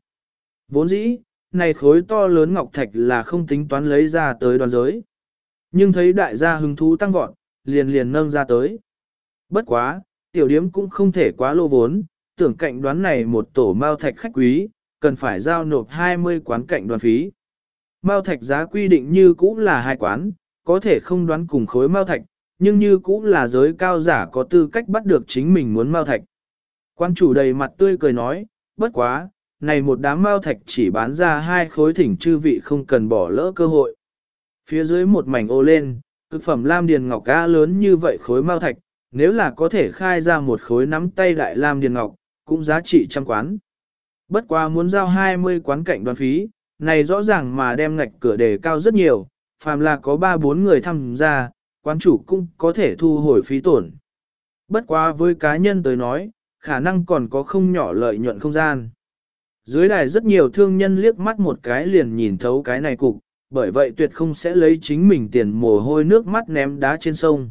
Vốn dĩ, này khối to lớn ngọc thạch là không tính toán lấy ra tới đoàn giới. Nhưng thấy đại gia hứng thú tăng vọt, liền liền nâng ra tới. Bất quá, tiểu điếm cũng không thể quá lô vốn, tưởng cạnh đoán này một tổ mao thạch khách quý, cần phải giao nộp 20 quán cạnh đoàn phí. Mao thạch giá quy định như cũ là hai quán, có thể không đoán cùng khối mao thạch, nhưng như cũ là giới cao giả có tư cách bắt được chính mình muốn mao thạch. Quan chủ đầy mặt tươi cười nói, bất quá, này một đám mao thạch chỉ bán ra hai khối thỉnh chư vị không cần bỏ lỡ cơ hội. Phía dưới một mảnh ô lên, cực phẩm lam điền ngọc cá lớn như vậy khối mao thạch, nếu là có thể khai ra một khối nắm tay đại lam điền ngọc, cũng giá trị trăm quán. Bất quá muốn giao 20 quán cạnh đoàn phí, này rõ ràng mà đem ngạch cửa đề cao rất nhiều, phàm là có 3-4 người tham gia, quán chủ cũng có thể thu hồi phí tổn. Bất quá với cá nhân tới nói, khả năng còn có không nhỏ lợi nhuận không gian. Dưới đài rất nhiều thương nhân liếc mắt một cái liền nhìn thấu cái này cục, bởi vậy tuyệt không sẽ lấy chính mình tiền mồ hôi nước mắt ném đá trên sông.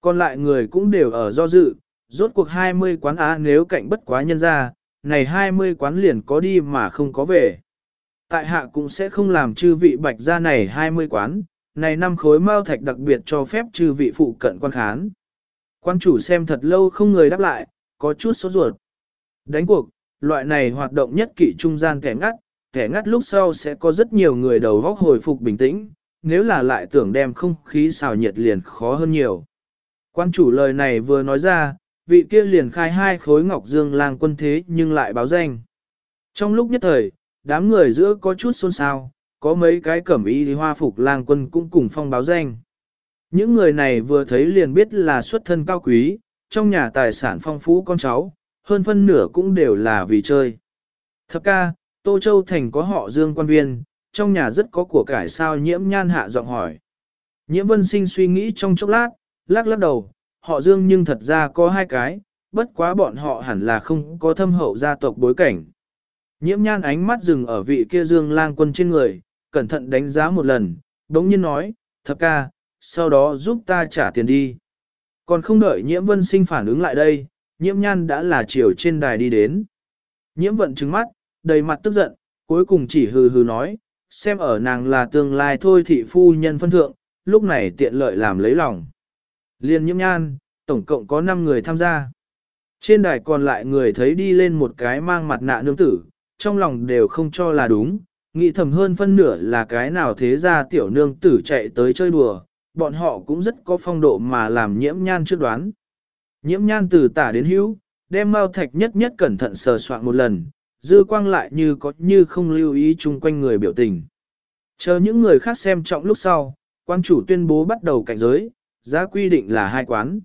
Còn lại người cũng đều ở do dự, rốt cuộc 20 quán á nếu cạnh bất quá nhân ra, này 20 quán liền có đi mà không có về. Tại hạ cũng sẽ không làm chư vị bạch ra này 20 quán, này năm khối mao thạch đặc biệt cho phép chư vị phụ cận quan khán. Quan chủ xem thật lâu không người đáp lại, có chút sốt ruột. Đánh cuộc, loại này hoạt động nhất kỵ trung gian kẻ ngắt, kẻ ngắt lúc sau sẽ có rất nhiều người đầu góc hồi phục bình tĩnh, nếu là lại tưởng đem không khí xào nhiệt liền khó hơn nhiều. Quan chủ lời này vừa nói ra, vị kia liền khai hai khối ngọc dương lang quân thế nhưng lại báo danh. Trong lúc nhất thời, đám người giữa có chút xôn xao, có mấy cái cẩm y thì hoa phục lang quân cũng cùng phong báo danh. Những người này vừa thấy liền biết là xuất thân cao quý, trong nhà tài sản phong phú con cháu, hơn phân nửa cũng đều là vì chơi. Thập ca, Tô Châu Thành có họ dương quan viên, trong nhà rất có của cải sao nhiễm nhan hạ giọng hỏi. Nhiễm vân sinh suy nghĩ trong chốc lát, lắc lắc đầu, họ dương nhưng thật ra có hai cái, bất quá bọn họ hẳn là không có thâm hậu gia tộc bối cảnh. Nhiễm nhan ánh mắt dừng ở vị kia dương lang quân trên người, cẩn thận đánh giá một lần, đống nhiên nói, thập ca, sau đó giúp ta trả tiền đi. Còn không đợi nhiễm vân sinh phản ứng lại đây, nhiễm nhan đã là chiều trên đài đi đến. Nhiễm vận trứng mắt, đầy mặt tức giận, cuối cùng chỉ hừ hừ nói, xem ở nàng là tương lai thôi thị phu nhân phân thượng, lúc này tiện lợi làm lấy lòng. Liên nhiễm nhan, tổng cộng có 5 người tham gia. Trên đài còn lại người thấy đi lên một cái mang mặt nạ nương tử, trong lòng đều không cho là đúng, nghĩ thầm hơn phân nửa là cái nào thế ra tiểu nương tử chạy tới chơi đùa, bọn họ cũng rất có phong độ mà làm nhiễm nhan trước đoán. Nhiễm nhan từ tả đến hữu, đem mau thạch nhất nhất cẩn thận sờ soạn một lần, dư quang lại như có như không lưu ý chung quanh người biểu tình. Chờ những người khác xem trọng lúc sau, quan chủ tuyên bố bắt đầu cảnh giới, giá quy định là hai quán.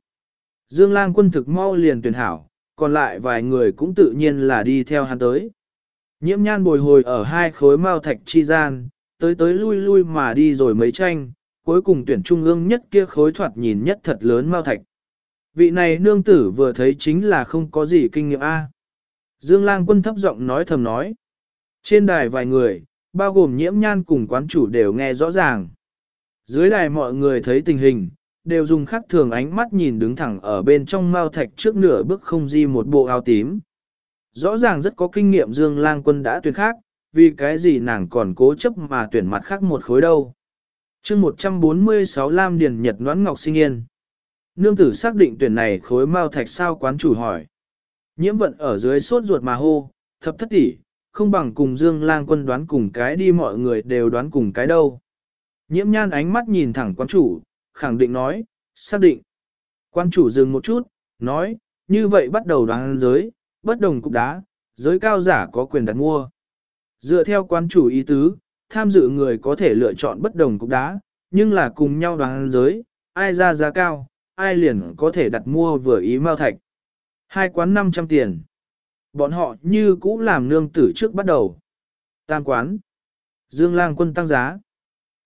Dương lang quân thực mau liền tuyển hảo, còn lại vài người cũng tự nhiên là đi theo hắn tới. Nhiễm nhan bồi hồi ở hai khối mao thạch chi gian, tới tới lui lui mà đi rồi mấy tranh, cuối cùng tuyển trung ương nhất kia khối thoạt nhìn nhất thật lớn mao thạch. Vị này nương tử vừa thấy chính là không có gì kinh nghiệm A. Dương lang quân thấp giọng nói thầm nói. Trên đài vài người, bao gồm nhiễm nhan cùng quán chủ đều nghe rõ ràng. Dưới đài mọi người thấy tình hình, đều dùng khắc thường ánh mắt nhìn đứng thẳng ở bên trong mao thạch trước nửa bước không di một bộ áo tím. Rõ ràng rất có kinh nghiệm Dương Lang Quân đã tuyển khác, vì cái gì nàng còn cố chấp mà tuyển mặt khác một khối đâu. chương 146 Lam Điền Nhật Noãn Ngọc Sinh Yên. Nương tử xác định tuyển này khối mao thạch sao quán chủ hỏi. Nhiễm vận ở dưới sốt ruột mà hô, thập thất tỷ, không bằng cùng Dương Lang Quân đoán cùng cái đi mọi người đều đoán cùng cái đâu. Nhiễm nhan ánh mắt nhìn thẳng quán chủ, khẳng định nói, xác định. Quan chủ dừng một chút, nói, như vậy bắt đầu đoán giới, bất đồng cục đá, giới cao giả có quyền đặt mua. Dựa theo quan chủ ý tứ, tham dự người có thể lựa chọn bất đồng cục đá, nhưng là cùng nhau đoán giới, ai ra giá cao, ai liền có thể đặt mua vừa ý mao thạch. Hai quán 500 tiền. Bọn họ như cũ làm nương tử trước bắt đầu. Tam quán. Dương lang quân tăng giá.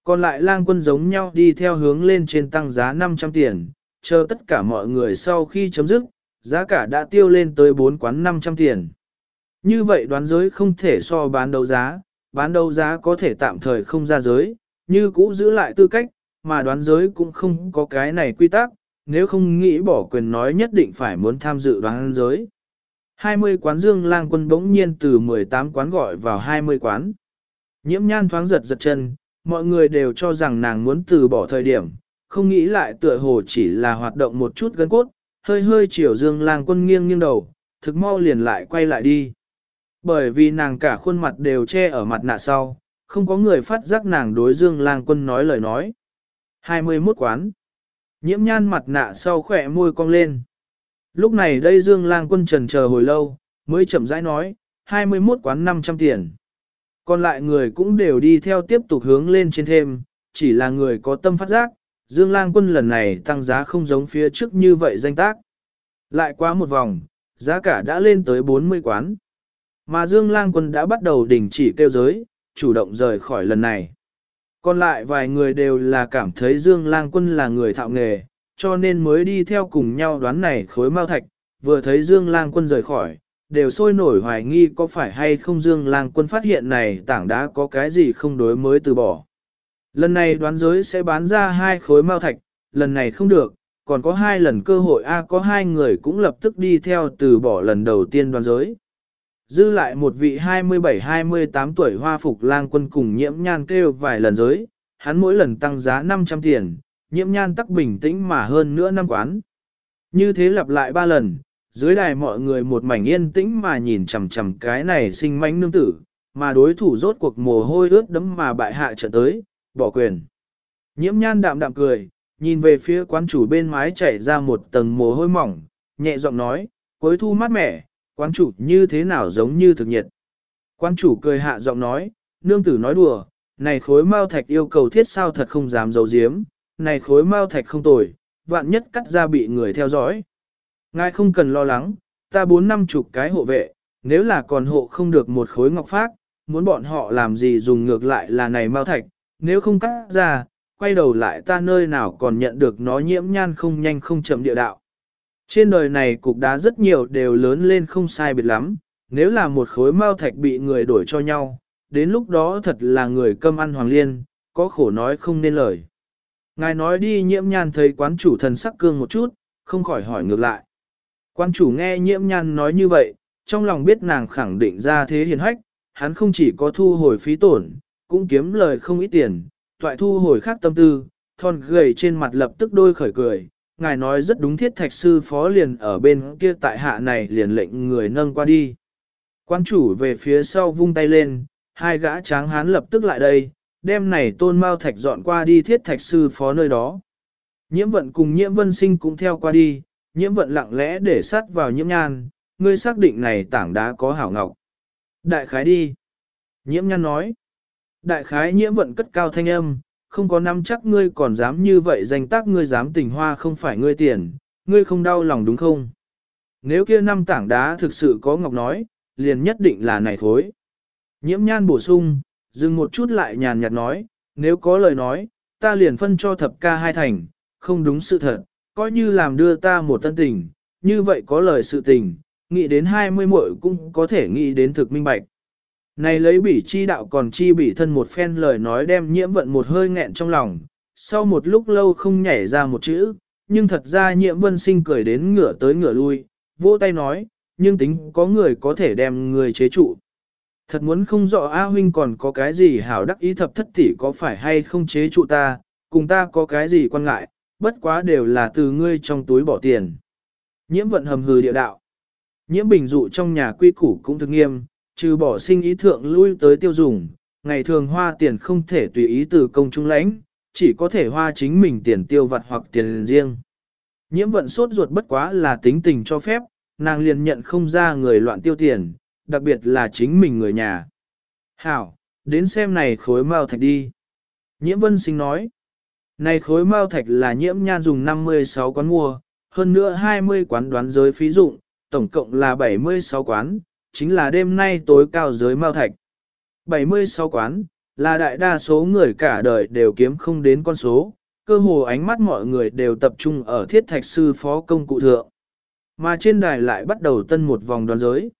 Còn lại lang quân giống nhau đi theo hướng lên trên tăng giá 500 tiền, chờ tất cả mọi người sau khi chấm dứt, giá cả đã tiêu lên tới 4 quán 500 tiền. Như vậy đoán giới không thể so bán đấu giá, bán đấu giá có thể tạm thời không ra giới, như cũ giữ lại tư cách, mà đoán giới cũng không có cái này quy tắc, nếu không nghĩ bỏ quyền nói nhất định phải muốn tham dự đoán giới. 20 quán dương lang quân bỗng nhiên từ 18 quán gọi vào 20 quán. Nhiễm nhan thoáng giật giật chân, mọi người đều cho rằng nàng muốn từ bỏ thời điểm, không nghĩ lại tựa hồ chỉ là hoạt động một chút gân cốt, hơi hơi chiều dương lang quân nghiêng nghiêng đầu, thực mau liền lại quay lại đi. Bởi vì nàng cả khuôn mặt đều che ở mặt nạ sau, không có người phát giác nàng đối Dương Lang Quân nói lời nói. 21 quán. Nhiễm nhan mặt nạ sau khỏe môi cong lên. Lúc này đây Dương Lang Quân trần chờ hồi lâu, mới chậm rãi nói, 21 quán 500 tiền. Còn lại người cũng đều đi theo tiếp tục hướng lên trên thêm, chỉ là người có tâm phát giác, Dương Lang Quân lần này tăng giá không giống phía trước như vậy danh tác. Lại qua một vòng, giá cả đã lên tới 40 quán. Mà Dương Lang Quân đã bắt đầu đình chỉ kêu giới, chủ động rời khỏi lần này. Còn lại vài người đều là cảm thấy Dương Lang Quân là người thạo nghề, cho nên mới đi theo cùng nhau đoán này khối mao thạch, vừa thấy Dương Lang Quân rời khỏi, đều sôi nổi hoài nghi có phải hay không Dương Lang Quân phát hiện này tảng đá có cái gì không đối mới từ bỏ. Lần này đoán giới sẽ bán ra hai khối mao thạch, lần này không được, còn có hai lần cơ hội A có hai người cũng lập tức đi theo từ bỏ lần đầu tiên đoán giới. Dư lại một vị 27-28 tuổi hoa phục lang quân cùng nhiễm nhan kêu vài lần giới, hắn mỗi lần tăng giá 500 tiền, nhiễm nhan tắc bình tĩnh mà hơn nữa năm quán. Như thế lặp lại ba lần, dưới đài mọi người một mảnh yên tĩnh mà nhìn chằm chằm cái này sinh mánh nương tử, mà đối thủ rốt cuộc mồ hôi ướt đấm mà bại hạ trận tới, bỏ quyền. Nhiễm nhan đạm đạm cười, nhìn về phía quán chủ bên mái chảy ra một tầng mồ hôi mỏng, nhẹ giọng nói, cuối thu mát mẻ, quán chủ như thế nào giống như thực nhiệt. Quán chủ cười hạ giọng nói, nương tử nói đùa, này khối mao thạch yêu cầu thiết sao thật không dám giấu giếm, này khối mao thạch không tồi, vạn nhất cắt ra bị người theo dõi. Ngài không cần lo lắng, ta bốn năm chục cái hộ vệ, nếu là còn hộ không được một khối ngọc phát, muốn bọn họ làm gì dùng ngược lại là này mao thạch, nếu không cắt ra, quay đầu lại ta nơi nào còn nhận được nó nhiễm nhan không nhanh không chậm địa đạo. Trên đời này cục đá rất nhiều đều lớn lên không sai biệt lắm, nếu là một khối mao thạch bị người đổi cho nhau, đến lúc đó thật là người cơm ăn hoàng liên, có khổ nói không nên lời. Ngài nói đi nhiễm nhan thấy quán chủ thần sắc cương một chút, không khỏi hỏi ngược lại. Quán chủ nghe nhiễm nhan nói như vậy, trong lòng biết nàng khẳng định ra thế hiền hách, hắn không chỉ có thu hồi phí tổn, cũng kiếm lời không ít tiền, toại thu hồi khác tâm tư, thon gầy trên mặt lập tức đôi khởi cười. Ngài nói rất đúng thiết thạch sư phó liền ở bên kia tại hạ này liền lệnh người nâng qua đi. Quan chủ về phía sau vung tay lên, hai gã tráng hán lập tức lại đây, đem này tôn mao thạch dọn qua đi thiết thạch sư phó nơi đó. Nhiễm vận cùng nhiễm vân sinh cũng theo qua đi, nhiễm vận lặng lẽ để sát vào nhiễm nhan, ngươi xác định này tảng đá có hảo ngọc. Đại khái đi. Nhiễm nhan nói. Đại khái nhiễm vận cất cao thanh âm, không có nắm chắc ngươi còn dám như vậy danh tác ngươi dám tình hoa không phải ngươi tiền, ngươi không đau lòng đúng không? Nếu kia năm tảng đá thực sự có ngọc nói, liền nhất định là này thối. Nhiễm nhan bổ sung, dừng một chút lại nhàn nhạt nói, nếu có lời nói, ta liền phân cho thập ca hai thành, không đúng sự thật, coi như làm đưa ta một tân tình, như vậy có lời sự tình, nghĩ đến hai mươi muội cũng có thể nghĩ đến thực minh bạch. Này lấy bỉ chi đạo còn chi bỉ thân một phen lời nói đem nhiễm vận một hơi nghẹn trong lòng, sau một lúc lâu không nhảy ra một chữ, nhưng thật ra nhiễm vân sinh cười đến ngửa tới ngửa lui, vỗ tay nói, nhưng tính có người có thể đem người chế trụ. Thật muốn không rõ A huynh còn có cái gì hảo đắc ý thập thất tỷ có phải hay không chế trụ ta, cùng ta có cái gì quan ngại, bất quá đều là từ ngươi trong túi bỏ tiền. Nhiễm vận hầm hừ địa đạo. Nhiễm bình dụ trong nhà quy củ cũng thực nghiêm, trừ bỏ sinh ý thượng lui tới tiêu dùng, ngày thường hoa tiền không thể tùy ý từ công chúng lãnh, chỉ có thể hoa chính mình tiền tiêu vặt hoặc tiền riêng. Nhiễm vận sốt ruột bất quá là tính tình cho phép, nàng liền nhận không ra người loạn tiêu tiền, đặc biệt là chính mình người nhà. Hảo, đến xem này khối mao thạch đi. Nhiễm vân sinh nói, này khối mao thạch là nhiễm nhan dùng 56 quán mua, hơn nữa 20 quán đoán giới phí dụng, tổng cộng là 76 quán, chính là đêm nay tối cao giới mao thạch. 76 quán, là đại đa số người cả đời đều kiếm không đến con số, cơ hồ ánh mắt mọi người đều tập trung ở thiết thạch sư phó công cụ thượng. Mà trên đài lại bắt đầu tân một vòng đoàn giới.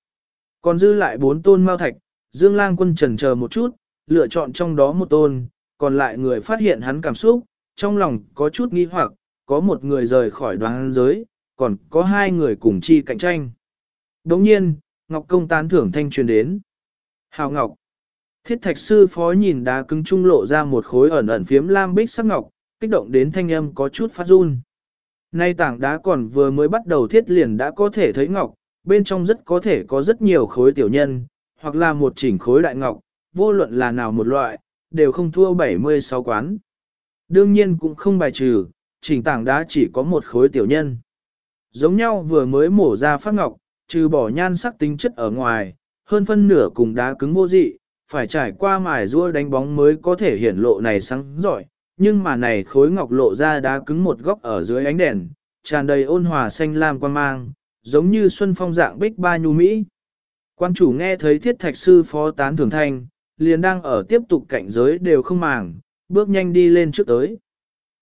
Còn dư lại bốn tôn mao thạch, Dương Lang quân trần chờ một chút, lựa chọn trong đó một tôn, còn lại người phát hiện hắn cảm xúc, trong lòng có chút nghi hoặc, có một người rời khỏi đoàn giới, còn có hai người cùng chi cạnh tranh. Đồng nhiên, Ngọc Công tán thưởng thanh truyền đến. Hào Ngọc. Thiết thạch sư phó nhìn đá cứng trung lộ ra một khối ẩn ẩn phiếm lam bích sắc ngọc, kích động đến thanh âm có chút phát run. Nay tảng đá còn vừa mới bắt đầu thiết liền đã có thể thấy ngọc, bên trong rất có thể có rất nhiều khối tiểu nhân, hoặc là một chỉnh khối đại ngọc, vô luận là nào một loại, đều không thua 76 quán. Đương nhiên cũng không bài trừ, chỉnh tảng đá chỉ có một khối tiểu nhân. Giống nhau vừa mới mổ ra phát ngọc, trừ bỏ nhan sắc tính chất ở ngoài, hơn phân nửa cùng đá cứng vô dị, phải trải qua mài rua đánh bóng mới có thể hiển lộ này sáng giỏi, nhưng mà này khối ngọc lộ ra đá cứng một góc ở dưới ánh đèn, tràn đầy ôn hòa xanh lam quan mang, giống như xuân phong dạng bích ba nhu mỹ. Quan chủ nghe thấy thiết thạch sư phó tán thường thanh, liền đang ở tiếp tục cảnh giới đều không màng, bước nhanh đi lên trước tới.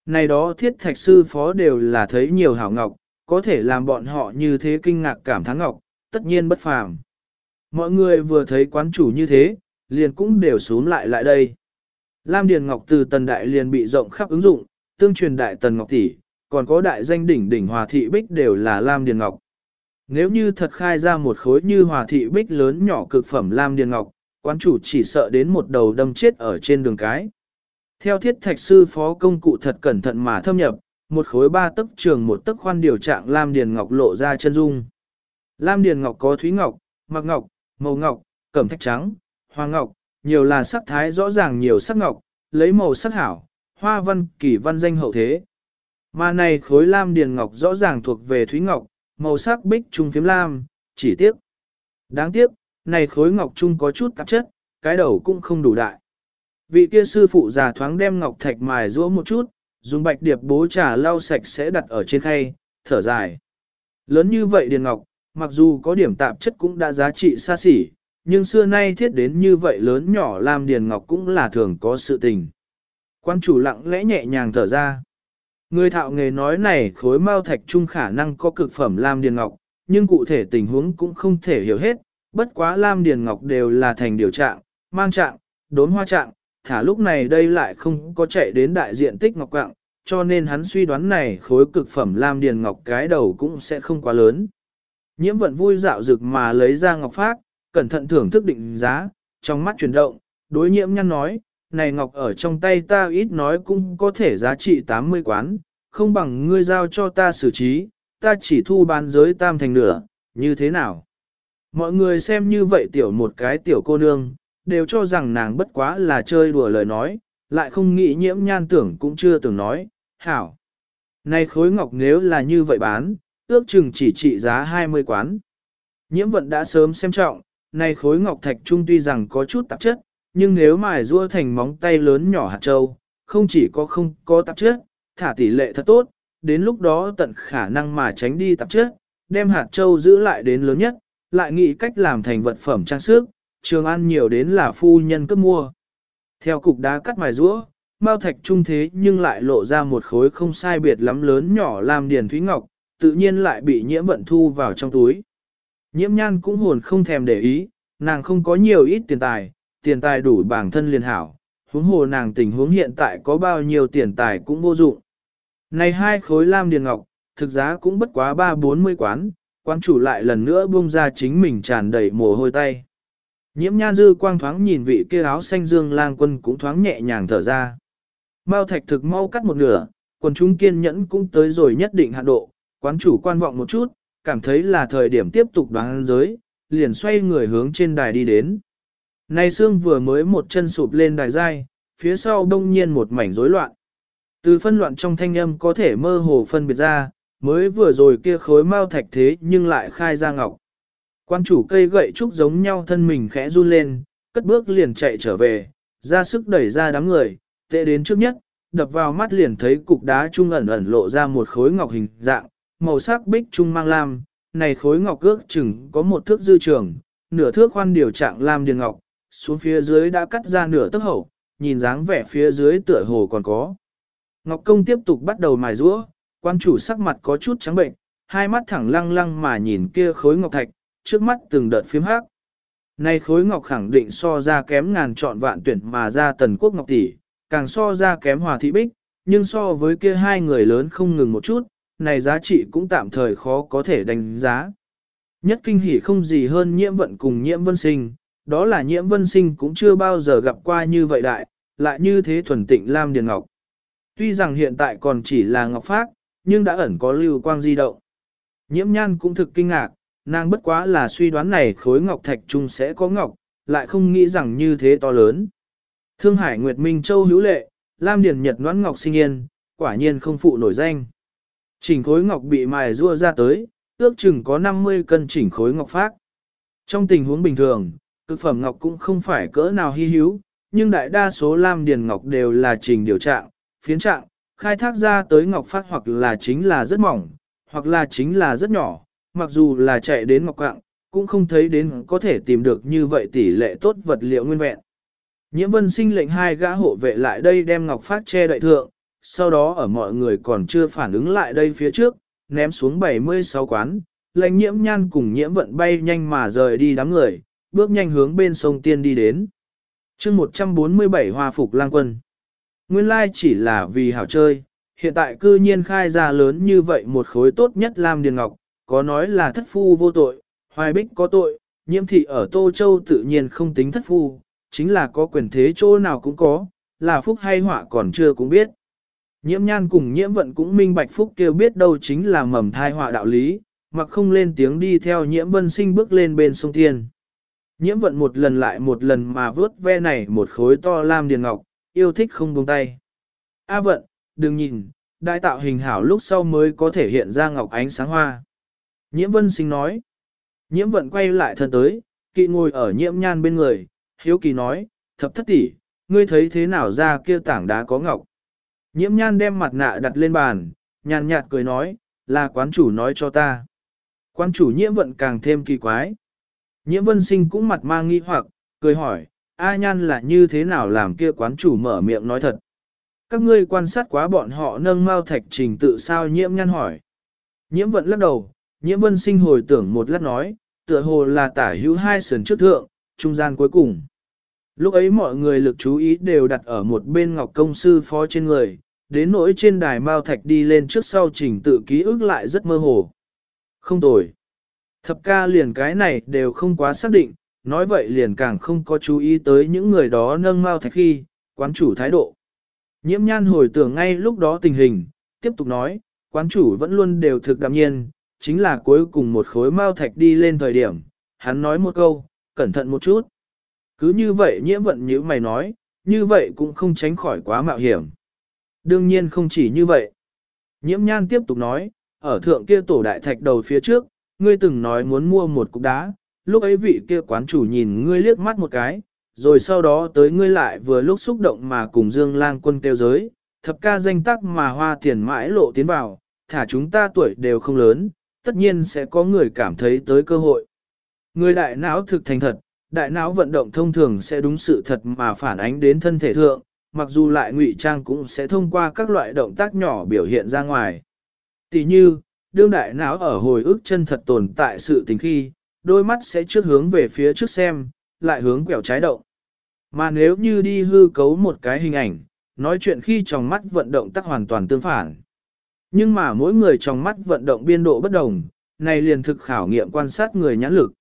Này đó thiết thạch sư phó đều là thấy nhiều hảo ngọc, có thể làm bọn họ như thế kinh ngạc cảm thán ngọc, tất nhiên bất phàm. Mọi người vừa thấy quán chủ như thế, liền cũng đều xuống lại lại đây. Lam Điền Ngọc từ tần đại liền bị rộng khắp ứng dụng, tương truyền đại tần Ngọc tỷ, còn có đại danh đỉnh đỉnh hòa thị bích đều là Lam Điền Ngọc. Nếu như thật khai ra một khối như hòa thị bích lớn nhỏ cực phẩm Lam Điền Ngọc, quán chủ chỉ sợ đến một đầu đâm chết ở trên đường cái. Theo thiết thạch sư phó công cụ thật cẩn thận mà thâm nhập, một khối ba tấc trường một tấc khoan điều trạng Lam Điền Ngọc lộ ra chân dung. Lam Điền Ngọc có thúy ngọc, mặc ngọc, màu ngọc, cẩm thạch trắng, hoa ngọc, nhiều là sắc thái rõ ràng nhiều sắc ngọc, lấy màu sắc hảo, hoa văn kỳ văn danh hậu thế. Mà này khối lam điền ngọc rõ ràng thuộc về thúy ngọc, màu sắc bích trung phiếm lam, chỉ tiếc. Đáng tiếc, này khối ngọc trung có chút tạp chất, cái đầu cũng không đủ đại. Vị kia sư phụ già thoáng đem ngọc thạch mài rũa một chút, dùng bạch điệp bố trà lau sạch sẽ đặt ở trên khay, thở dài. Lớn như vậy điền ngọc, mặc dù có điểm tạp chất cũng đã giá trị xa xỉ, nhưng xưa nay thiết đến như vậy lớn nhỏ làm điền ngọc cũng là thường có sự tình. Quan chủ lặng lẽ nhẹ nhàng thở ra. Người thạo nghề nói này khối mao thạch trung khả năng có cực phẩm lam điền ngọc, nhưng cụ thể tình huống cũng không thể hiểu hết, bất quá lam điền ngọc đều là thành điều trạng, mang trạng, đốn hoa trạng, thả lúc này đây lại không có chạy đến đại diện tích ngọc quạng, cho nên hắn suy đoán này khối cực phẩm lam điền ngọc cái đầu cũng sẽ không quá lớn. Nhiễm vận vui dạo dực mà lấy ra ngọc phát, cẩn thận thưởng thức định giá, trong mắt chuyển động, đối nhiễm nhăn nói, này ngọc ở trong tay ta ít nói cũng có thể giá trị 80 quán, không bằng ngươi giao cho ta xử trí, ta chỉ thu bán giới tam thành nửa, như thế nào? Mọi người xem như vậy tiểu một cái tiểu cô nương, đều cho rằng nàng bất quá là chơi đùa lời nói, lại không nghĩ nhiễm nhan tưởng cũng chưa từng nói, hảo. Này khối ngọc nếu là như vậy bán, ước chừng chỉ trị giá 20 quán. Nhiễm vận đã sớm xem trọng, này khối ngọc thạch trung tuy rằng có chút tạp chất, nhưng nếu mài rua thành móng tay lớn nhỏ hạt châu, không chỉ có không có tạp chất, thả tỷ lệ thật tốt, đến lúc đó tận khả năng mà tránh đi tạp chất, đem hạt châu giữ lại đến lớn nhất, lại nghĩ cách làm thành vật phẩm trang sức, trường ăn nhiều đến là phu nhân cấp mua. Theo cục đá cắt mài rũa, mao thạch trung thế nhưng lại lộ ra một khối không sai biệt lắm lớn nhỏ làm điền thúy ngọc, tự nhiên lại bị nhiễm vận thu vào trong túi. Nhiễm nhan cũng hồn không thèm để ý, nàng không có nhiều ít tiền tài, tiền tài đủ bản thân liền hảo, huống hồ nàng tình huống hiện tại có bao nhiêu tiền tài cũng vô dụng. Này hai khối lam điền ngọc, thực giá cũng bất quá ba bốn mươi quán, quán chủ lại lần nữa buông ra chính mình tràn đầy mồ hôi tay. Nhiễm nhan dư quang thoáng nhìn vị kia áo xanh dương lang quân cũng thoáng nhẹ nhàng thở ra. Mao thạch thực mau cắt một nửa, quần chúng kiên nhẫn cũng tới rồi nhất định hạn độ, quán chủ quan vọng một chút, cảm thấy là thời điểm tiếp tục đoán giới, liền xoay người hướng trên đài đi đến. Này xương vừa mới một chân sụp lên đài dai, phía sau đông nhiên một mảnh rối loạn. Từ phân loạn trong thanh âm có thể mơ hồ phân biệt ra, mới vừa rồi kia khối mau thạch thế nhưng lại khai ra ngọc. Quan chủ cây gậy trúc giống nhau thân mình khẽ run lên, cất bước liền chạy trở về, ra sức đẩy ra đám người, tệ đến trước nhất, đập vào mắt liền thấy cục đá trung ẩn ẩn lộ ra một khối ngọc hình dạng, màu sắc bích trung mang lam, này khối ngọc ước chừng có một thước dư trường, nửa thước khoan điều trạng lam điền ngọc, xuống phía dưới đã cắt ra nửa tấc hậu, nhìn dáng vẻ phía dưới tựa hồ còn có. Ngọc công tiếp tục bắt đầu mài rũa, quan chủ sắc mặt có chút trắng bệnh, hai mắt thẳng lăng lăng mà nhìn kia khối ngọc thạch, trước mắt từng đợt phím hắc. nay khối ngọc khẳng định so ra kém ngàn trọn vạn tuyển mà ra tần quốc ngọc tỷ, càng so ra kém hòa thị bích, nhưng so với kia hai người lớn không ngừng một chút, này giá trị cũng tạm thời khó có thể đánh giá. Nhất kinh hỉ không gì hơn nhiễm vận cùng nhiễm vân sinh, đó là nhiễm vân sinh cũng chưa bao giờ gặp qua như vậy đại, lại như thế thuần tịnh Lam Điền Ngọc. Tuy rằng hiện tại còn chỉ là Ngọc Phác, nhưng đã ẩn có lưu quang di động. Nhiễm nhan cũng thực kinh ngạc, nàng bất quá là suy đoán này khối Ngọc Thạch Trung sẽ có Ngọc, lại không nghĩ rằng như thế to lớn. Thương Hải Nguyệt Minh Châu hữu lệ, Lam Điền Nhật Noãn Ngọc sinh yên, quả nhiên không phụ nổi danh. Chỉnh khối ngọc bị mài rua ra tới, ước chừng có 50 cân chỉnh khối ngọc phát. Trong tình huống bình thường, cực phẩm ngọc cũng không phải cỡ nào hy hữu, nhưng đại đa số lam điền ngọc đều là trình điều trạng, phiến trạng, khai thác ra tới ngọc phát hoặc là chính là rất mỏng, hoặc là chính là rất nhỏ, mặc dù là chạy đến ngọc quạng, cũng không thấy đến có thể tìm được như vậy tỷ lệ tốt vật liệu nguyên vẹn. Nhiễm vân sinh lệnh hai gã hộ vệ lại đây đem ngọc phát che đậy thượng, sau đó ở mọi người còn chưa phản ứng lại đây phía trước, ném xuống 76 quán, lệnh nhiễm nhan cùng nhiễm vận bay nhanh mà rời đi đám người, bước nhanh hướng bên sông Tiên đi đến. chương 147 Hoa Phục Lang Quân Nguyên lai chỉ là vì hảo chơi, hiện tại cư nhiên khai ra lớn như vậy một khối tốt nhất Lam Điền Ngọc, có nói là thất phu vô tội, hoài bích có tội, nhiễm thị ở Tô Châu tự nhiên không tính thất phu, chính là có quyền thế chỗ nào cũng có, là phúc hay họa còn chưa cũng biết. Nhiễm nhan cùng nhiễm vận cũng minh bạch phúc kêu biết đâu chính là mầm thai họa đạo lý, mặc không lên tiếng đi theo nhiễm vân sinh bước lên bên sông Tiên. Nhiễm vận một lần lại một lần mà vớt ve này một khối to lam điền ngọc, yêu thích không buông tay. A vận, đừng nhìn, đại tạo hình hảo lúc sau mới có thể hiện ra ngọc ánh sáng hoa. Nhiễm vân sinh nói. Nhiễm vận quay lại thân tới, kỵ ngồi ở nhiễm nhan bên người, hiếu kỳ nói, thập thất tỷ, ngươi thấy thế nào ra kia tảng đá có ngọc. Nhiễm nhan đem mặt nạ đặt lên bàn, nhàn nhạt cười nói, là quán chủ nói cho ta. Quán chủ nhiễm vận càng thêm kỳ quái. Nhiễm vân sinh cũng mặt mang nghi hoặc, cười hỏi, A nhan là như thế nào làm kia quán chủ mở miệng nói thật. Các ngươi quan sát quá bọn họ nâng mau thạch trình tự sao nhiễm nhan hỏi. Nhiễm vận lắc đầu, nhiễm vân sinh hồi tưởng một lát nói, tựa hồ là tả hữu hai sườn trước thượng, trung gian cuối cùng. Lúc ấy mọi người lực chú ý đều đặt ở một bên ngọc công sư phó trên người, đến nỗi trên đài mao thạch đi lên trước sau trình tự ký ức lại rất mơ hồ. Không tồi. Thập ca liền cái này đều không quá xác định, nói vậy liền càng không có chú ý tới những người đó nâng mao thạch khi, quán chủ thái độ. Nhiễm nhan hồi tưởng ngay lúc đó tình hình, tiếp tục nói, quán chủ vẫn luôn đều thực đạm nhiên, chính là cuối cùng một khối mao thạch đi lên thời điểm, hắn nói một câu, cẩn thận một chút. Cứ như vậy nhiễm vận như mày nói, như vậy cũng không tránh khỏi quá mạo hiểm. Đương nhiên không chỉ như vậy. Nhiễm nhan tiếp tục nói, ở thượng kia tổ đại thạch đầu phía trước, ngươi từng nói muốn mua một cục đá, lúc ấy vị kia quán chủ nhìn ngươi liếc mắt một cái, rồi sau đó tới ngươi lại vừa lúc xúc động mà cùng Dương Lang quân kêu giới, thập ca danh tắc mà hoa tiền mãi lộ tiến vào, thả chúng ta tuổi đều không lớn, tất nhiên sẽ có người cảm thấy tới cơ hội. Người đại não thực thành thật, đại não vận động thông thường sẽ đúng sự thật mà phản ánh đến thân thể thượng, mặc dù lại ngụy trang cũng sẽ thông qua các loại động tác nhỏ biểu hiện ra ngoài. Tỷ như, đương đại não ở hồi ức chân thật tồn tại sự tình khi, đôi mắt sẽ trước hướng về phía trước xem, lại hướng quẹo trái động. Mà nếu như đi hư cấu một cái hình ảnh, nói chuyện khi trong mắt vận động tác hoàn toàn tương phản. Nhưng mà mỗi người trong mắt vận động biên độ bất đồng, này liền thực khảo nghiệm quan sát người nhãn lực.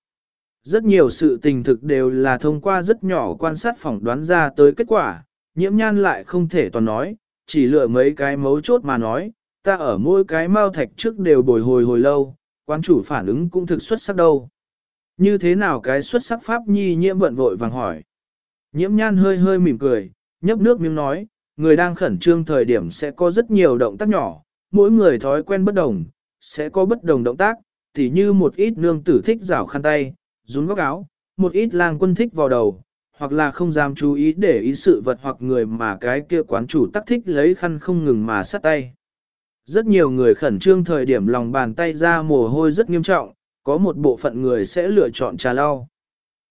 Rất nhiều sự tình thực đều là thông qua rất nhỏ quan sát phỏng đoán ra tới kết quả, nhiễm nhan lại không thể toàn nói, chỉ lựa mấy cái mấu chốt mà nói, ta ở mỗi cái mao thạch trước đều bồi hồi hồi lâu, quan chủ phản ứng cũng thực xuất sắc đâu. Như thế nào cái xuất sắc pháp nhi nhiễm vận vội vàng hỏi. Nhiễm nhan hơi hơi mỉm cười, nhấp nước miếng nói, người đang khẩn trương thời điểm sẽ có rất nhiều động tác nhỏ, mỗi người thói quen bất đồng, sẽ có bất đồng động tác, tỉ như một ít nương tử thích rảo khăn tay, rún góc áo, một ít lang quân thích vào đầu, hoặc là không dám chú ý để ý sự vật hoặc người mà cái kia quán chủ tắc thích lấy khăn không ngừng mà sát tay. Rất nhiều người khẩn trương thời điểm lòng bàn tay ra mồ hôi rất nghiêm trọng, có một bộ phận người sẽ lựa chọn trà lau.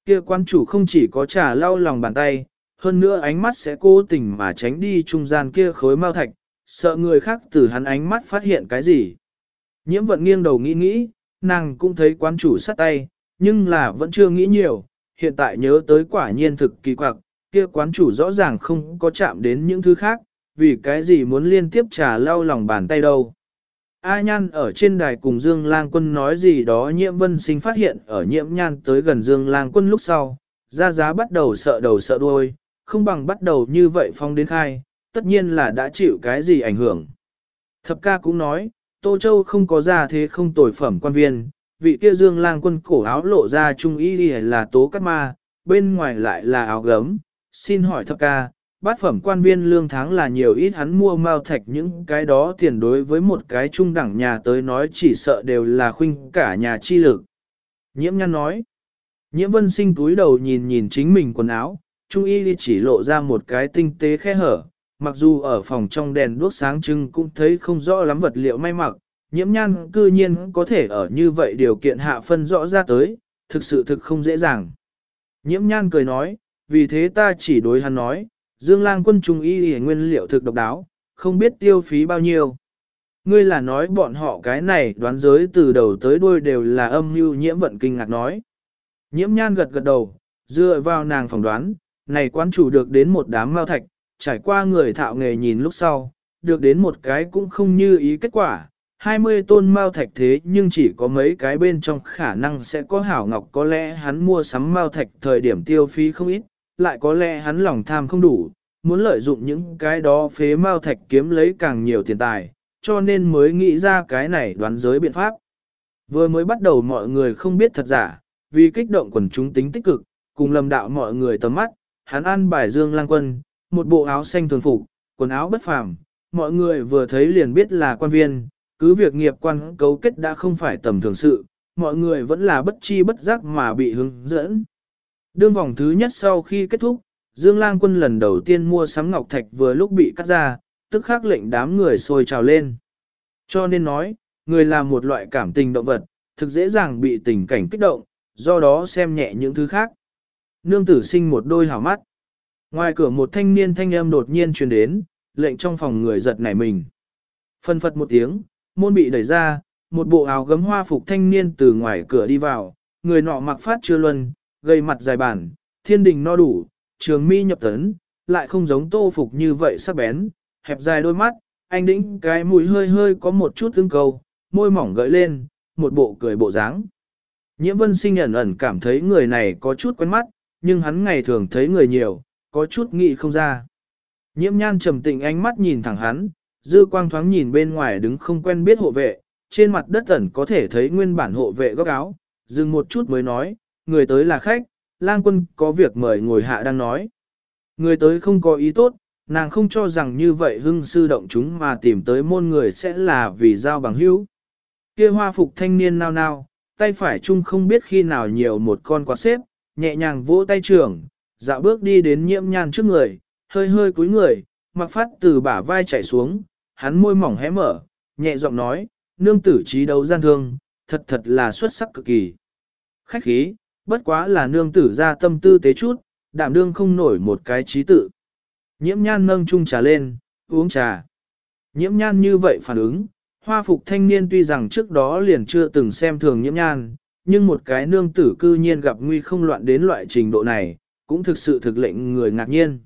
Kia quán chủ không chỉ có trà lau lòng bàn tay, hơn nữa ánh mắt sẽ cố tình mà tránh đi trung gian kia khối mau thạch, sợ người khác từ hắn ánh mắt phát hiện cái gì. Nhiễm vận nghiêng đầu nghĩ nghĩ, nàng cũng thấy quán chủ sát tay, nhưng là vẫn chưa nghĩ nhiều, hiện tại nhớ tới quả nhiên thực kỳ quặc, kia quán chủ rõ ràng không có chạm đến những thứ khác, vì cái gì muốn liên tiếp trà lau lòng bàn tay đâu. A Nhan ở trên đài cùng Dương Lang Quân nói gì đó nhiễm vân sinh phát hiện ở nhiễm nhan tới gần Dương Lang Quân lúc sau, ra giá bắt đầu sợ đầu sợ đuôi, không bằng bắt đầu như vậy phong đến khai, tất nhiên là đã chịu cái gì ảnh hưởng. Thập ca cũng nói, Tô Châu không có ra thế không tồi phẩm quan viên, vị kia Dương Lang Quân cổ áo lộ ra trung y là tố cắt ma, bên ngoài lại là áo gấm, xin hỏi thập ca, bát phẩm quan viên lương tháng là nhiều ít hắn mua mao thạch những cái đó tiền đối với một cái trung đẳng nhà tới nói chỉ sợ đều là khuynh cả nhà chi lực. Nhiễm nhăn nói, nhiễm vân sinh túi đầu nhìn nhìn chính mình quần áo, trung y chỉ lộ ra một cái tinh tế khe hở, mặc dù ở phòng trong đèn đuốc sáng trưng cũng thấy không rõ lắm vật liệu may mặc, nhiễm nhan cư nhiên có thể ở như vậy điều kiện hạ phân rõ ra tới, thực sự thực không dễ dàng. Nhiễm nhan cười nói, vì thế ta chỉ đối hắn nói, Dương lang quân trung y nguyên liệu thực độc đáo, không biết tiêu phí bao nhiêu. Ngươi là nói bọn họ cái này đoán giới từ đầu tới đuôi đều là âm mưu nhiễm vận kinh ngạc nói. Nhiễm nhan gật gật đầu, dựa vào nàng phỏng đoán, này quan chủ được đến một đám mao thạch, trải qua người thạo nghề nhìn lúc sau, được đến một cái cũng không như ý kết quả. 20 tôn mao thạch thế nhưng chỉ có mấy cái bên trong khả năng sẽ có hảo ngọc có lẽ hắn mua sắm mao thạch thời điểm tiêu phí không ít, lại có lẽ hắn lòng tham không đủ, muốn lợi dụng những cái đó phế mao thạch kiếm lấy càng nhiều tiền tài, cho nên mới nghĩ ra cái này đoán giới biện pháp. Vừa mới bắt đầu mọi người không biết thật giả, vì kích động quần chúng tính tích cực, cùng lầm đạo mọi người tầm mắt, hắn ăn bài dương lang quân, một bộ áo xanh thường phục, quần áo bất phàm, mọi người vừa thấy liền biết là quan viên, cứ việc nghiệp quan cấu kết đã không phải tầm thường sự, mọi người vẫn là bất chi bất giác mà bị hướng dẫn. Đương vòng thứ nhất sau khi kết thúc, Dương Lang quân lần đầu tiên mua sắm ngọc thạch vừa lúc bị cắt ra, tức khắc lệnh đám người sôi trào lên. Cho nên nói, người là một loại cảm tình động vật, thực dễ dàng bị tình cảnh kích động, do đó xem nhẹ những thứ khác. Nương tử sinh một đôi hảo mắt. Ngoài cửa một thanh niên thanh âm đột nhiên truyền đến, lệnh trong phòng người giật nảy mình. Phân phật một tiếng, môn bị đẩy ra, một bộ áo gấm hoa phục thanh niên từ ngoài cửa đi vào, người nọ mặc phát chưa luân, gây mặt dài bản, thiên đình no đủ, trường mi nhập tấn, lại không giống tô phục như vậy sắc bén, hẹp dài đôi mắt, anh đĩnh cái mũi hơi hơi có một chút tương cầu, môi mỏng gợi lên, một bộ cười bộ dáng. Nhiễm vân sinh ẩn ẩn cảm thấy người này có chút quen mắt, nhưng hắn ngày thường thấy người nhiều, có chút nghĩ không ra. Nhiễm nhan trầm tĩnh ánh mắt nhìn thẳng hắn, dư quang thoáng nhìn bên ngoài đứng không quen biết hộ vệ, trên mặt đất ẩn có thể thấy nguyên bản hộ vệ góc áo, dừng một chút mới nói, người tới là khách, lang quân có việc mời ngồi hạ đang nói. Người tới không có ý tốt, nàng không cho rằng như vậy hưng sư động chúng mà tìm tới môn người sẽ là vì giao bằng hữu. Kia hoa phục thanh niên nao nao, tay phải chung không biết khi nào nhiều một con quạt xếp, nhẹ nhàng vỗ tay trưởng, dạo bước đi đến nhiễm nhan trước người, hơi hơi cúi người, mặc phát từ bả vai chảy xuống, hắn môi mỏng hé mở, nhẹ giọng nói, nương tử trí đấu gian thương, thật thật là xuất sắc cực kỳ. Khách khí, bất quá là nương tử ra tâm tư tế chút, đảm đương không nổi một cái trí tự. Nhiễm nhan nâng chung trà lên, uống trà. Nhiễm nhan như vậy phản ứng, hoa phục thanh niên tuy rằng trước đó liền chưa từng xem thường nhiễm nhan, nhưng một cái nương tử cư nhiên gặp nguy không loạn đến loại trình độ này, cũng thực sự thực lệnh người ngạc nhiên.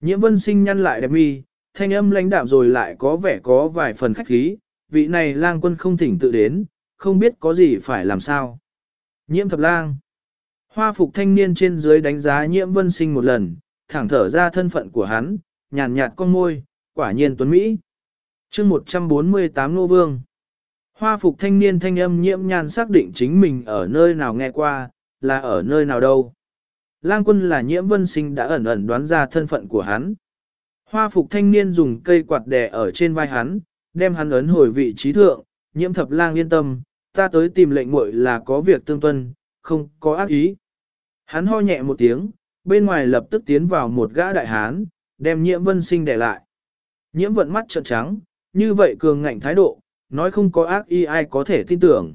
Nhiễm vân sinh nhăn lại đẹp mi, thanh âm lãnh đạm rồi lại có vẻ có vài phần khách khí, vị này lang quân không thỉnh tự đến, không biết có gì phải làm sao. Nhiễm thập lang. Hoa phục thanh niên trên dưới đánh giá nhiễm vân sinh một lần, thẳng thở ra thân phận của hắn, nhàn nhạt con môi, quả nhiên tuấn Mỹ. chương 148 Nô Vương. Hoa phục thanh niên thanh âm nhiễm nhan xác định chính mình ở nơi nào nghe qua, là ở nơi nào đâu. Lang quân là nhiễm vân sinh đã ẩn ẩn đoán ra thân phận của hắn. Hoa phục thanh niên dùng cây quạt đè ở trên vai hắn, đem hắn ấn hồi vị trí thượng, nhiễm thập lang yên tâm, ta tới tìm lệnh muội là có việc tương tuân, không có ác ý. Hắn ho nhẹ một tiếng, bên ngoài lập tức tiến vào một gã đại hán, đem nhiễm vân sinh để lại. Nhiễm vận mắt trợn trắng, như vậy cường ngạnh thái độ, nói không có ác ý ai có thể tin tưởng.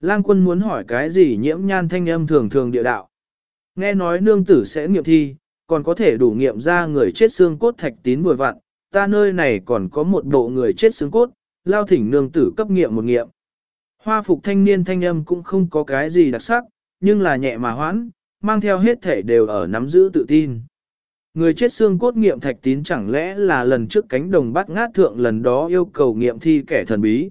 Lang quân muốn hỏi cái gì nhiễm nhan thanh âm thường thường địa đạo. Nghe nói nương tử sẽ nghiệm thi, còn có thể đủ nghiệm ra người chết xương cốt thạch tín vừa vặn, ta nơi này còn có một bộ người chết xương cốt, lao thỉnh nương tử cấp nghiệm một nghiệm. Hoa phục thanh niên thanh âm cũng không có cái gì đặc sắc, nhưng là nhẹ mà hoãn, mang theo hết thể đều ở nắm giữ tự tin. Người chết xương cốt nghiệm thạch tín chẳng lẽ là lần trước cánh đồng bắt ngát thượng lần đó yêu cầu nghiệm thi kẻ thần bí.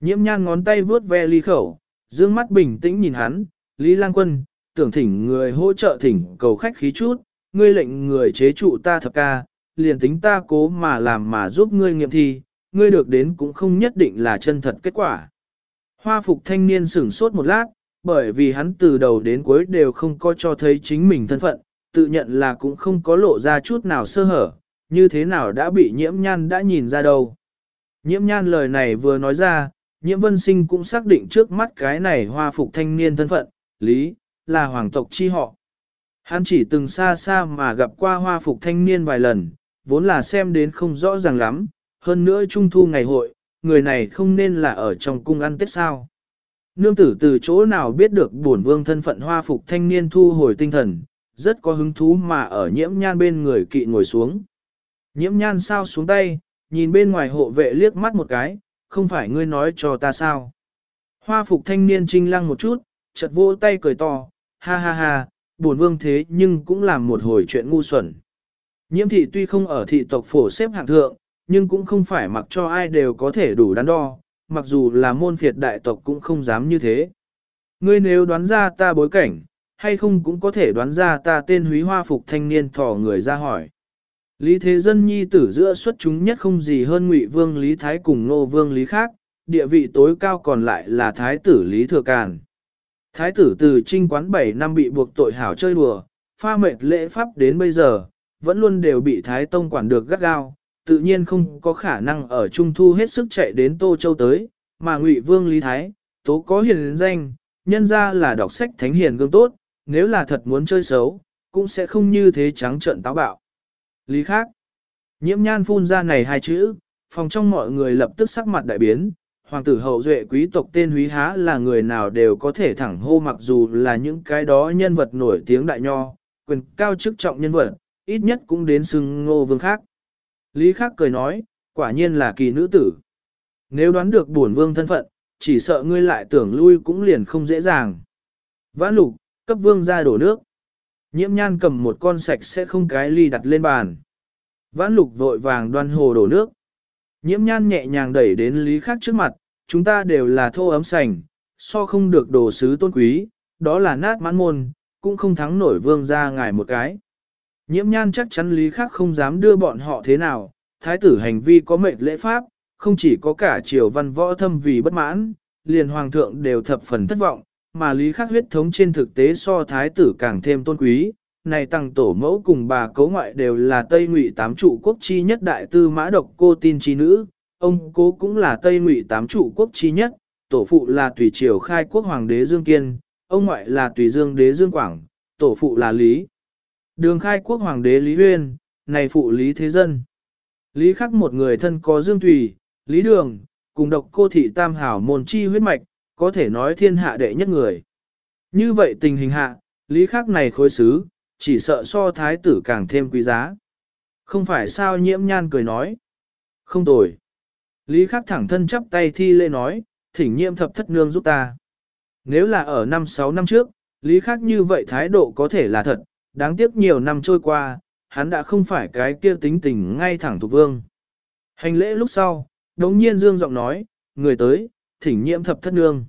Nhiễm nhan ngón tay vướt ve ly khẩu, dương mắt bình tĩnh nhìn hắn, Lý Lang Quân, tưởng thỉnh người hỗ trợ thỉnh cầu khách khí chút, ngươi lệnh người chế trụ ta thập ca, liền tính ta cố mà làm mà giúp ngươi nghiệm thi, ngươi được đến cũng không nhất định là chân thật kết quả. Hoa phục thanh niên sửng sốt một lát, bởi vì hắn từ đầu đến cuối đều không có cho thấy chính mình thân phận, tự nhận là cũng không có lộ ra chút nào sơ hở, như thế nào đã bị nhiễm nhan đã nhìn ra đâu. Nhiễm nhan lời này vừa nói ra, nhiễm vân sinh cũng xác định trước mắt cái này hoa phục thanh niên thân phận, lý, là hoàng tộc chi họ. Hắn chỉ từng xa xa mà gặp qua hoa phục thanh niên vài lần, vốn là xem đến không rõ ràng lắm, hơn nữa trung thu ngày hội, người này không nên là ở trong cung ăn tết sao. Nương tử từ chỗ nào biết được bổn vương thân phận hoa phục thanh niên thu hồi tinh thần, rất có hứng thú mà ở nhiễm nhan bên người kỵ ngồi xuống. Nhiễm nhan sao xuống tay, nhìn bên ngoài hộ vệ liếc mắt một cái, không phải ngươi nói cho ta sao. Hoa phục thanh niên trinh lăng một chút, chợt vỗ tay cười to, ha ha ha, buồn vương thế nhưng cũng làm một hồi chuyện ngu xuẩn. Nhiễm thị tuy không ở thị tộc phổ xếp hạng thượng, nhưng cũng không phải mặc cho ai đều có thể đủ đắn đo, mặc dù là môn phiệt đại tộc cũng không dám như thế. Ngươi nếu đoán ra ta bối cảnh, hay không cũng có thể đoán ra ta tên húy hoa phục thanh niên thò người ra hỏi. Lý Thế Dân nhi tử giữa xuất chúng nhất không gì hơn Ngụy Vương Lý Thái cùng Nô Vương Lý khác, địa vị tối cao còn lại là Thái tử Lý Thừa Càn. Thái tử từ trinh quán 7 năm bị buộc tội hảo chơi đùa, pha mệt lễ pháp đến bây giờ, vẫn luôn đều bị Thái Tông quản được gắt gao, tự nhiên không có khả năng ở Trung Thu hết sức chạy đến Tô Châu tới, mà Ngụy Vương Lý Thái, tố có hiền danh, nhân ra là đọc sách thánh hiền gương tốt, nếu là thật muốn chơi xấu, cũng sẽ không như thế trắng trợn táo bạo. Lý khác, nhiễm nhan phun ra này hai chữ, phòng trong mọi người lập tức sắc mặt đại biến, hoàng tử hậu duệ quý tộc tên húy há là người nào đều có thể thẳng hô mặc dù là những cái đó nhân vật nổi tiếng đại nho, quyền cao chức trọng nhân vật, ít nhất cũng đến xưng ngô vương khác. Lý khác cười nói, quả nhiên là kỳ nữ tử. Nếu đoán được bổn vương thân phận, chỉ sợ ngươi lại tưởng lui cũng liền không dễ dàng. Vãn lục, cấp vương ra đổ nước. Nhiễm nhan cầm một con sạch sẽ không cái ly đặt lên bàn. Vãn lục vội vàng đoan hồ đổ nước. Nhiễm nhan nhẹ nhàng đẩy đến lý khác trước mặt, chúng ta đều là thô ấm sành, so không được đồ sứ tôn quý, đó là nát mãn môn, cũng không thắng nổi vương ra ngài một cái. Nhiễm nhan chắc chắn lý khác không dám đưa bọn họ thế nào, thái tử hành vi có mệnh lễ pháp, không chỉ có cả triều văn võ thâm vì bất mãn, liền hoàng thượng đều thập phần thất vọng, mà lý khắc huyết thống trên thực tế so thái tử càng thêm tôn quý. Này tăng tổ mẫu cùng bà cấu ngoại đều là Tây Ngụy tám trụ quốc chi nhất đại tư mã độc cô tin chi nữ, ông cố cũng là Tây Ngụy tám trụ quốc chi nhất, tổ phụ là tùy triều khai quốc hoàng đế Dương Kiên, ông ngoại là tùy dương đế Dương Quảng, tổ phụ là Lý. Đường khai quốc hoàng đế Lý Huyên, này phụ Lý Thế Dân. Lý khắc một người thân có Dương Tùy, Lý Đường, cùng độc cô thị tam hảo môn chi huyết mạch, có thể nói thiên hạ đệ nhất người. Như vậy tình hình hạ, lý khắc này khối xứ, chỉ sợ so thái tử càng thêm quý giá. Không phải sao nhiễm nhan cười nói. Không tồi. Lý khắc thẳng thân chắp tay thi lễ nói, thỉnh nhiệm thập thất nương giúp ta. Nếu là ở năm sáu năm trước, lý khắc như vậy thái độ có thể là thật, đáng tiếc nhiều năm trôi qua, hắn đã không phải cái kia tính tình ngay thẳng thuộc vương. Hành lễ lúc sau, đống nhiên dương giọng nói, người tới, thỉnh nhiệm thập thất nương.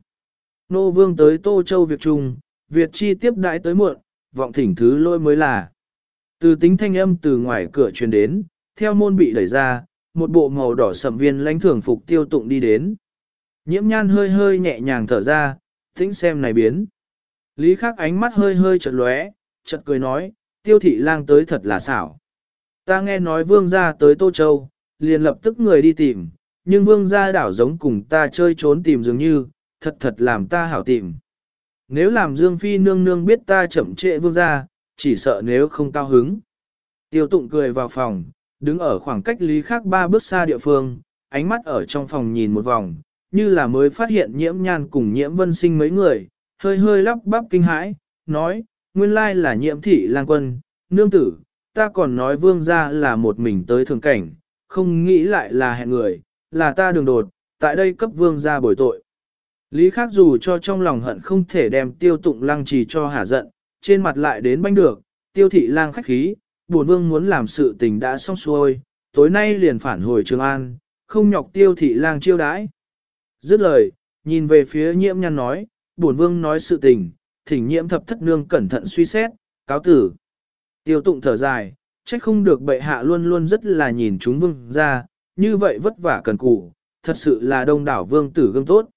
Nô vương tới Tô Châu việc Trung, Việt chi tiếp đãi tới muộn, vọng thỉnh thứ lôi mới là. Từ tính thanh âm từ ngoài cửa truyền đến, theo môn bị đẩy ra, một bộ màu đỏ sầm viên lãnh thưởng phục tiêu tụng đi đến. Nhiễm nhan hơi hơi nhẹ nhàng thở ra, tính xem này biến. Lý khắc ánh mắt hơi hơi chợt lóe, chợt cười nói, tiêu thị lang tới thật là xảo. Ta nghe nói vương gia tới Tô Châu, liền lập tức người đi tìm, nhưng vương gia đảo giống cùng ta chơi trốn tìm dường như, thật thật làm ta hảo tìm. Nếu làm Dương Phi nương nương biết ta chậm trễ vương gia, chỉ sợ nếu không cao hứng. Tiêu tụng cười vào phòng, đứng ở khoảng cách lý khác ba bước xa địa phương, ánh mắt ở trong phòng nhìn một vòng, như là mới phát hiện nhiễm nhan cùng nhiễm vân sinh mấy người, hơi hơi lắp bắp kinh hãi, nói, nguyên lai là nhiễm thị lang quân, nương tử, ta còn nói vương gia là một mình tới thường cảnh, không nghĩ lại là hẹn người, là ta đường đột, tại đây cấp vương gia bồi tội. Lý khác dù cho trong lòng hận không thể đem tiêu tụng lăng trì cho hả giận, trên mặt lại đến banh được, tiêu thị lang khách khí, Bổn vương muốn làm sự tình đã xong xuôi, tối nay liền phản hồi Trường An, không nhọc tiêu thị lang chiêu đãi. Dứt lời, nhìn về phía nhiễm nhăn nói, bổn vương nói sự tình, thỉnh nhiễm thập thất nương cẩn thận suy xét, cáo tử. Tiêu tụng thở dài, trách không được bệ hạ luôn luôn rất là nhìn chúng vương ra, như vậy vất vả cần cù, thật sự là đông đảo vương tử gương tốt.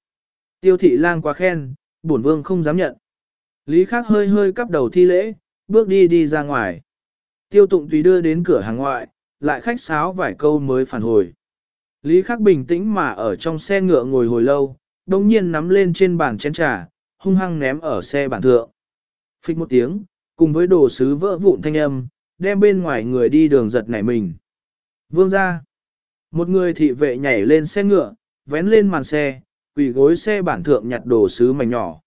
Tiêu thị lang quá khen, bổn vương không dám nhận. Lý Khắc hơi hơi cắp đầu thi lễ, bước đi đi ra ngoài. Tiêu tụng tùy đưa đến cửa hàng ngoại, lại khách sáo vài câu mới phản hồi. Lý Khắc bình tĩnh mà ở trong xe ngựa ngồi hồi lâu, đồng nhiên nắm lên trên bàn chén trà, hung hăng ném ở xe bản thượng. Phích một tiếng, cùng với đồ sứ vỡ vụn thanh âm, đem bên ngoài người đi đường giật nảy mình. Vương ra. Một người thị vệ nhảy lên xe ngựa, vén lên màn xe, quỷ gối xe bản thượng nhặt đồ sứ mảnh nhỏ.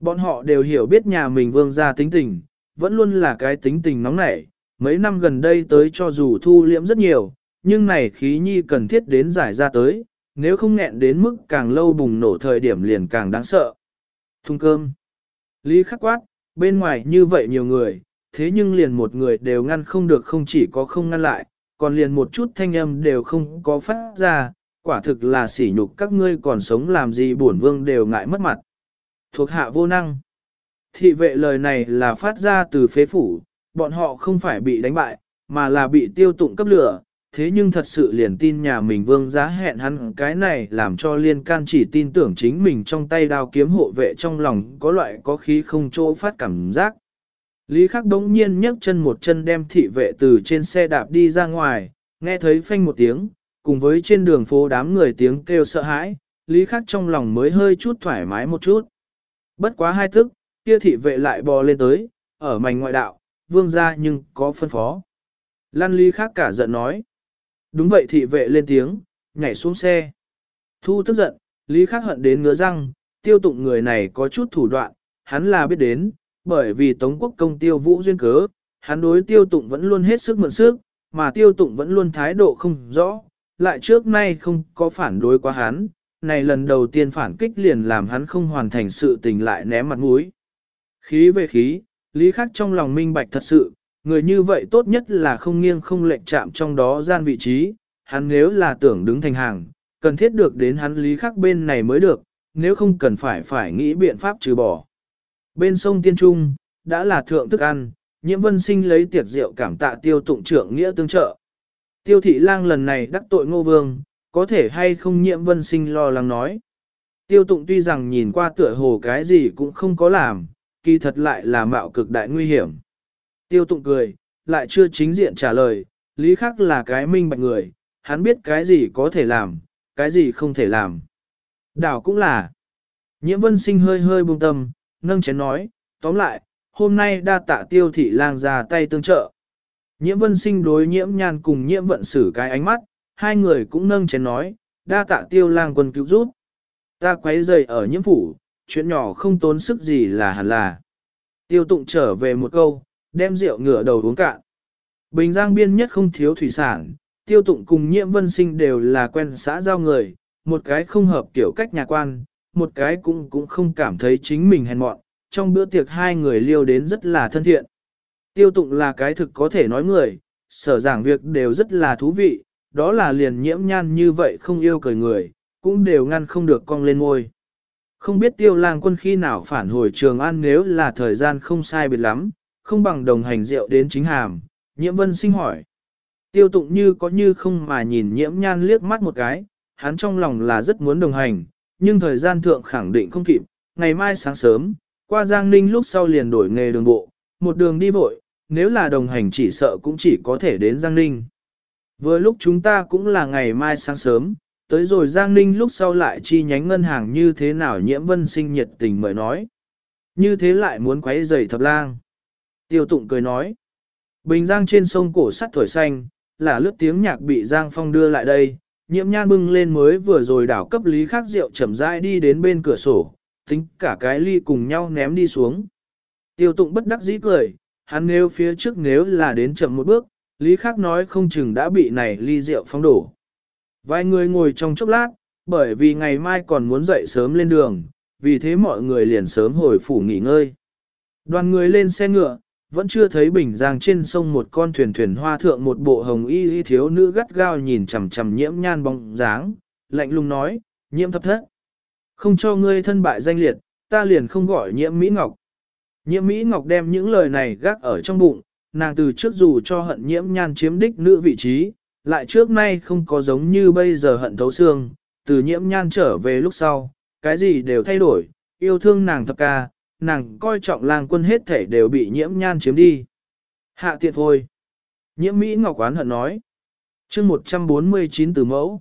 Bọn họ đều hiểu biết nhà mình vương ra tính tình, vẫn luôn là cái tính tình nóng nảy. Mấy năm gần đây tới cho dù thu liễm rất nhiều, nhưng này khí nhi cần thiết đến giải ra tới, nếu không nghẹn đến mức càng lâu bùng nổ thời điểm liền càng đáng sợ. Thung cơm. Lý khắc quát, bên ngoài như vậy nhiều người, thế nhưng liền một người đều ngăn không được không chỉ có không ngăn lại, còn liền một chút thanh âm đều không có phát ra, quả thực là sỉ nhục các ngươi còn sống làm gì bổn vương đều ngại mất mặt. Thuộc hạ vô năng. Thị vệ lời này là phát ra từ phế phủ, bọn họ không phải bị đánh bại, mà là bị tiêu tụng cấp lửa, thế nhưng thật sự liền tin nhà mình vương giá hẹn hắn cái này làm cho liên can chỉ tin tưởng chính mình trong tay đao kiếm hộ vệ trong lòng có loại có khí không chỗ phát cảm giác. Lý khắc đống nhiên nhấc chân một chân đem thị vệ từ trên xe đạp đi ra ngoài, nghe thấy phanh một tiếng, cùng với trên đường phố đám người tiếng kêu sợ hãi, Lý khắc trong lòng mới hơi chút thoải mái một chút. Bất quá hai tức, kia thị vệ lại bò lên tới, ở mảnh ngoại đạo, vương ra nhưng có phân phó. Lan Ly khắc cả giận nói. Đúng vậy thị vệ lên tiếng, nhảy xuống xe. Thu tức giận, Lý khắc hận đến ngứa răng, tiêu tụng người này có chút thủ đoạn, hắn là biết đến, bởi vì Tống quốc công tiêu vũ duyên cớ, hắn đối tiêu tụng vẫn luôn hết sức mượn sức, mà tiêu tụng vẫn luôn thái độ không rõ, lại trước nay không có phản đối quá hắn, này lần đầu tiên phản kích liền làm hắn không hoàn thành sự tình lại ném mặt mũi. Khí về khí, lý khắc trong lòng minh bạch thật sự, người như vậy tốt nhất là không nghiêng không lệch chạm trong đó gian vị trí, hắn nếu là tưởng đứng thành hàng, cần thiết được đến hắn lý khắc bên này mới được, nếu không cần phải phải nghĩ biện pháp trừ bỏ. Bên sông Tiên Trung, đã là thượng thức ăn, nhiễm vân sinh lấy tiệc rượu cảm tạ tiêu tụng trưởng nghĩa tương trợ. Tiêu thị lang lần này đắc tội ngô vương, có thể hay không nhiễm vân sinh lo lắng nói. Tiêu tụng tuy rằng nhìn qua tựa hồ cái gì cũng không có làm, kỳ thật lại là mạo cực đại nguy hiểm. Tiêu tụng cười, lại chưa chính diện trả lời, lý khắc là cái minh bạch người, hắn biết cái gì có thể làm, cái gì không thể làm. Đảo cũng là. Nhiễm vân sinh hơi hơi buông tâm, nâng chén nói, tóm lại, hôm nay đa tạ tiêu thị lang ra tay tương trợ. Nhiễm vân sinh đối nhiễm nhan cùng nhiễm vận xử cái ánh mắt, hai người cũng nâng chén nói, đa tạ tiêu lang quân cứu giúp. Ta quấy rầy ở nhiễm phủ, chuyện nhỏ không tốn sức gì là hẳn là. Tiêu tụng trở về một câu, đem rượu ngửa đầu uống cạn. Bình giang biên nhất không thiếu thủy sản, tiêu tụng cùng nhiễm vân sinh đều là quen xã giao người, một cái không hợp kiểu cách nhà quan, một cái cũng cũng không cảm thấy chính mình hèn mọn, trong bữa tiệc hai người liêu đến rất là thân thiện. Tiêu tụng là cái thực có thể nói người, sở giảng việc đều rất là thú vị, đó là liền nhiễm nhan như vậy không yêu cười người, cũng đều ngăn không được cong lên ngôi. Không biết tiêu lang quân khi nào phản hồi trường an nếu là thời gian không sai biệt lắm, không bằng đồng hành rượu đến chính hàm, nhiễm vân sinh hỏi. Tiêu tụng như có như không mà nhìn nhiễm nhan liếc mắt một cái, hắn trong lòng là rất muốn đồng hành, nhưng thời gian thượng khẳng định không kịp, ngày mai sáng sớm, qua Giang Ninh lúc sau liền đổi nghề đường bộ, một đường đi vội, nếu là đồng hành chỉ sợ cũng chỉ có thể đến Giang Ninh. Vừa lúc chúng ta cũng là ngày mai sáng sớm, tới rồi Giang Ninh lúc sau lại chi nhánh ngân hàng như thế nào nhiễm vân sinh nhiệt tình mời nói. Như thế lại muốn quấy giày thập lang. Tiêu tụng cười nói. Bình Giang trên sông cổ sắt thổi xanh, là lướt tiếng nhạc bị Giang Phong đưa lại đây, nhiễm nhan bưng lên mới vừa rồi đảo cấp lý khác rượu chậm rãi đi đến bên cửa sổ, tính cả cái ly cùng nhau ném đi xuống. Tiêu tụng bất đắc dĩ cười, hắn nếu phía trước nếu là đến chậm một bước, lý khác nói không chừng đã bị này ly rượu phong đổ. Vài người ngồi trong chốc lát, bởi vì ngày mai còn muốn dậy sớm lên đường, vì thế mọi người liền sớm hồi phủ nghỉ ngơi. Đoàn người lên xe ngựa, vẫn chưa thấy bình giang trên sông một con thuyền thuyền hoa thượng một bộ hồng y y thiếu nữ gắt gao nhìn chằm chằm nhiễm nhan bóng dáng, lạnh lùng nói, nhiễm thập thất. Không cho ngươi thân bại danh liệt, ta liền không gọi nhiễm Mỹ Ngọc. Nhiễm Mỹ Ngọc đem những lời này gác ở trong bụng, nàng từ trước dù cho hận nhiễm nhan chiếm đích nữ vị trí, lại trước nay không có giống như bây giờ hận thấu xương, từ nhiễm nhan trở về lúc sau, cái gì đều thay đổi, yêu thương nàng thập ca, nàng coi trọng lang quân hết thể đều bị nhiễm nhan chiếm đi. Hạ tiện thôi. Nhiễm Mỹ Ngọc quán hận nói. chương 149 từ mẫu.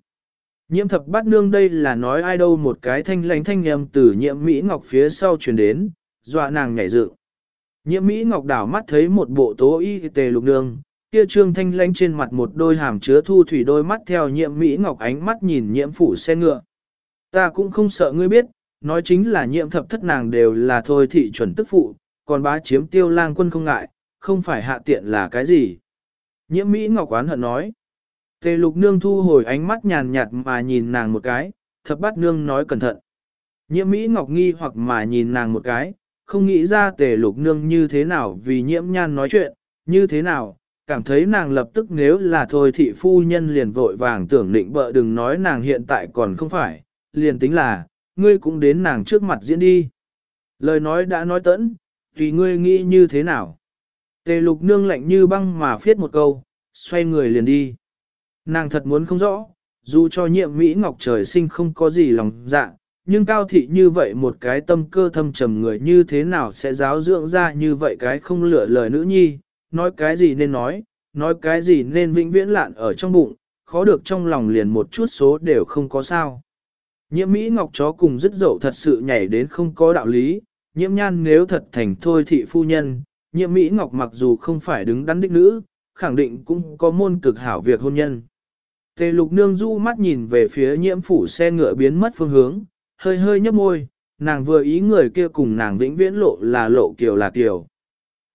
Nhiễm thập bát nương đây là nói ai đâu một cái thanh lãnh thanh nhầm từ nhiễm Mỹ Ngọc phía sau truyền đến, dọa nàng nhảy dựng. Nhiễm Mỹ Ngọc đảo mắt thấy một bộ tố y tề lục nương, kia trương thanh lãnh trên mặt một đôi hàm chứa thu thủy đôi mắt theo Nhiệm Mỹ Ngọc ánh mắt nhìn nhiễm phủ xe ngựa. Ta cũng không sợ ngươi biết, nói chính là Nhiệm thập thất nàng đều là thôi thị chuẩn tức phụ, còn bá chiếm tiêu lang quân không ngại, không phải hạ tiện là cái gì. Nhiễm Mỹ Ngọc oán hận nói. Tề lục nương thu hồi ánh mắt nhàn nhạt mà nhìn nàng một cái, thập bát nương nói cẩn thận. Nhiễm Mỹ Ngọc nghi hoặc mà nhìn nàng một cái, không nghĩ ra tề lục nương như thế nào vì nhiễm nhan nói chuyện, như thế nào, cảm thấy nàng lập tức nếu là thôi thị phu nhân liền vội vàng tưởng định bợ đừng nói nàng hiện tại còn không phải, liền tính là, ngươi cũng đến nàng trước mặt diễn đi. Lời nói đã nói tẫn, tùy ngươi nghĩ như thế nào. Tề lục nương lạnh như băng mà phiết một câu, xoay người liền đi. Nàng thật muốn không rõ, dù cho nhiệm Mỹ Ngọc trời sinh không có gì lòng dạ, nhưng cao thị như vậy một cái tâm cơ thâm trầm người như thế nào sẽ giáo dưỡng ra như vậy cái không lựa lời nữ nhi, nói cái gì nên nói, nói cái gì nên vĩnh viễn lạn ở trong bụng, khó được trong lòng liền một chút số đều không có sao. Nhiễm Mỹ Ngọc chó cùng dứt dậu thật sự nhảy đến không có đạo lý, nhiễm nhan nếu thật thành thôi thị phu nhân, nhiễm Mỹ Ngọc mặc dù không phải đứng đắn đích nữ, khẳng định cũng có môn cực hảo việc hôn nhân. Tề lục nương du mắt nhìn về phía nhiễm phủ xe ngựa biến mất phương hướng, hơi hơi nhấp môi, nàng vừa ý người kia cùng nàng vĩnh viễn lộ là lộ kiều là kiều.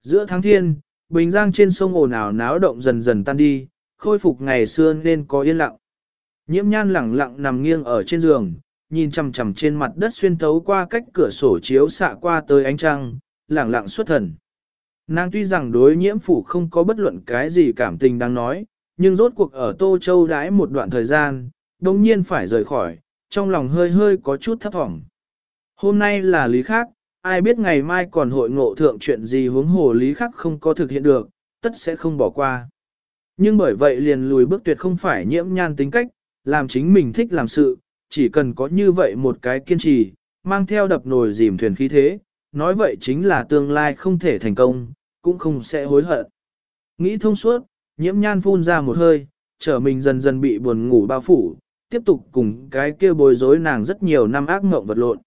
Giữa tháng thiên, bình giang trên sông ồn ào náo động dần dần tan đi, khôi phục ngày xưa nên có yên lặng. Nhiễm nhan lẳng lặng nằm nghiêng ở trên giường, nhìn chằm chằm trên mặt đất xuyên thấu qua cách cửa sổ chiếu xạ qua tới ánh trăng, lẳng lặng xuất thần. Nàng tuy rằng đối nhiễm phủ không có bất luận cái gì cảm tình đang nói, nhưng rốt cuộc ở Tô Châu đãi một đoạn thời gian, đồng nhiên phải rời khỏi, trong lòng hơi hơi có chút thấp thỏm. Hôm nay là lý khác, ai biết ngày mai còn hội ngộ thượng chuyện gì hướng hồ lý khác không có thực hiện được, tất sẽ không bỏ qua. Nhưng bởi vậy liền lùi bước tuyệt không phải nhiễm nhan tính cách, làm chính mình thích làm sự, chỉ cần có như vậy một cái kiên trì, mang theo đập nồi dìm thuyền khí thế, nói vậy chính là tương lai không thể thành công, cũng không sẽ hối hận. Nghĩ thông suốt, nhiễm nhan phun ra một hơi, trở mình dần dần bị buồn ngủ bao phủ, tiếp tục cùng cái kia bối rối nàng rất nhiều năm ác mộng vật lộn.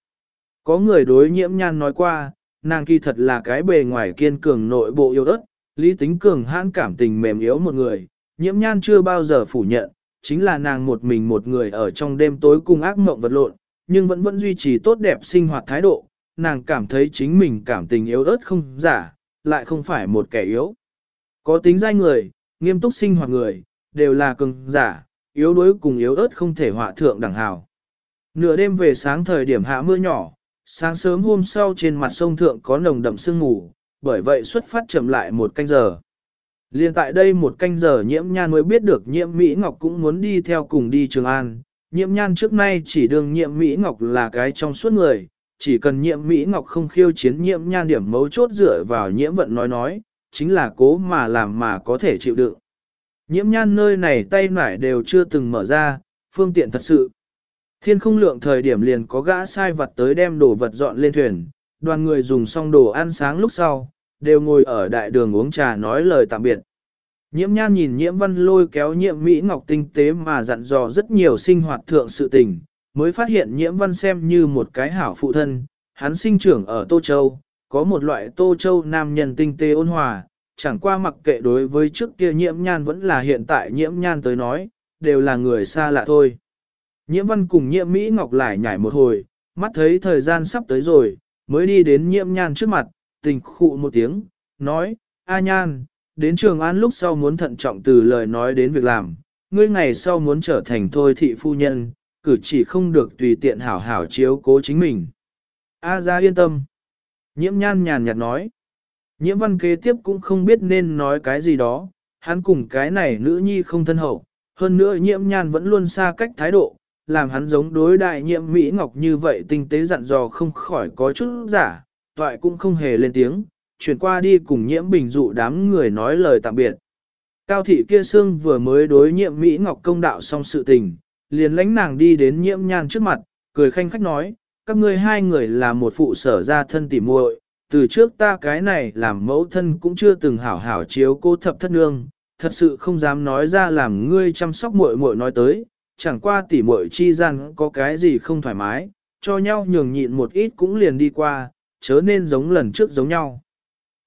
Có người đối nhiễm nhan nói qua, nàng kỳ thật là cái bề ngoài kiên cường nội bộ yêu ớt, lý tính cường hãn cảm tình mềm yếu một người, nhiễm nhan chưa bao giờ phủ nhận, chính là nàng một mình một người ở trong đêm tối cùng ác mộng vật lộn, nhưng vẫn vẫn duy trì tốt đẹp sinh hoạt thái độ, nàng cảm thấy chính mình cảm tình yếu ớt không giả, lại không phải một kẻ yếu. Có tính danh người, nghiêm túc sinh hoạt người, đều là cường giả, yếu đuối cùng yếu ớt không thể họa thượng đẳng hào. Nửa đêm về sáng thời điểm hạ mưa nhỏ, sáng sớm hôm sau trên mặt sông thượng có nồng đậm sương mù, bởi vậy xuất phát chậm lại một canh giờ. Liên tại đây một canh giờ nhiễm nhan mới biết được nhiễm Mỹ Ngọc cũng muốn đi theo cùng đi Trường An. Nhiễm nhan trước nay chỉ đương nhiễm Mỹ Ngọc là cái trong suốt người, chỉ cần nhiễm Mỹ Ngọc không khiêu chiến nhiễm nhan điểm mấu chốt dựa vào nhiễm vận nói nói, chính là cố mà làm mà có thể chịu đựng. Nhiễm nhan nơi này tay nải đều chưa từng mở ra, phương tiện thật sự. Thiên không lượng thời điểm liền có gã sai vật tới đem đồ vật dọn lên thuyền, đoàn người dùng xong đồ ăn sáng lúc sau, đều ngồi ở đại đường uống trà nói lời tạm biệt. Nhiễm nhan nhìn nhiễm văn lôi kéo nhiễm Mỹ Ngọc tinh tế mà dặn dò rất nhiều sinh hoạt thượng sự tình, mới phát hiện nhiễm văn xem như một cái hảo phụ thân, hắn sinh trưởng ở Tô Châu, có một loại Tô Châu nam nhân tinh tế ôn hòa, chẳng qua mặc kệ đối với trước kia nhiễm nhan vẫn là hiện tại nhiễm nhan tới nói, đều là người xa lạ thôi. Nhiễm văn cùng nhiễm Mỹ Ngọc lại nhảy một hồi, mắt thấy thời gian sắp tới rồi, mới đi đến nhiễm nhan trước mặt, tình khụ một tiếng, nói, A nhan, đến trường an lúc sau muốn thận trọng từ lời nói đến việc làm, ngươi ngày sau muốn trở thành thôi thị phu nhân, cử chỉ không được tùy tiện hảo hảo chiếu cố chính mình. A ra yên tâm. Nhiễm nhan nhàn nhạt nói. Nhiễm văn kế tiếp cũng không biết nên nói cái gì đó, hắn cùng cái này nữ nhi không thân hậu, hơn nữa nhiễm nhan vẫn luôn xa cách thái độ, làm hắn giống đối đại nhiệm Mỹ Ngọc như vậy tinh tế dặn dò không khỏi có chút giả, toại cũng không hề lên tiếng, chuyển qua đi cùng nhiễm bình dụ đám người nói lời tạm biệt. Cao thị kia xương vừa mới đối nhiễm Mỹ Ngọc công đạo xong sự tình, liền lãnh nàng đi đến nhiễm nhan trước mặt, cười khanh khách nói, các ngươi hai người là một phụ sở ra thân tỉ muội, từ trước ta cái này làm mẫu thân cũng chưa từng hảo hảo chiếu cô thập thất nương, thật sự không dám nói ra làm ngươi chăm sóc muội muội nói tới, chẳng qua tỉ muội chi gian có cái gì không thoải mái, cho nhau nhường nhịn một ít cũng liền đi qua, chớ nên giống lần trước giống nhau.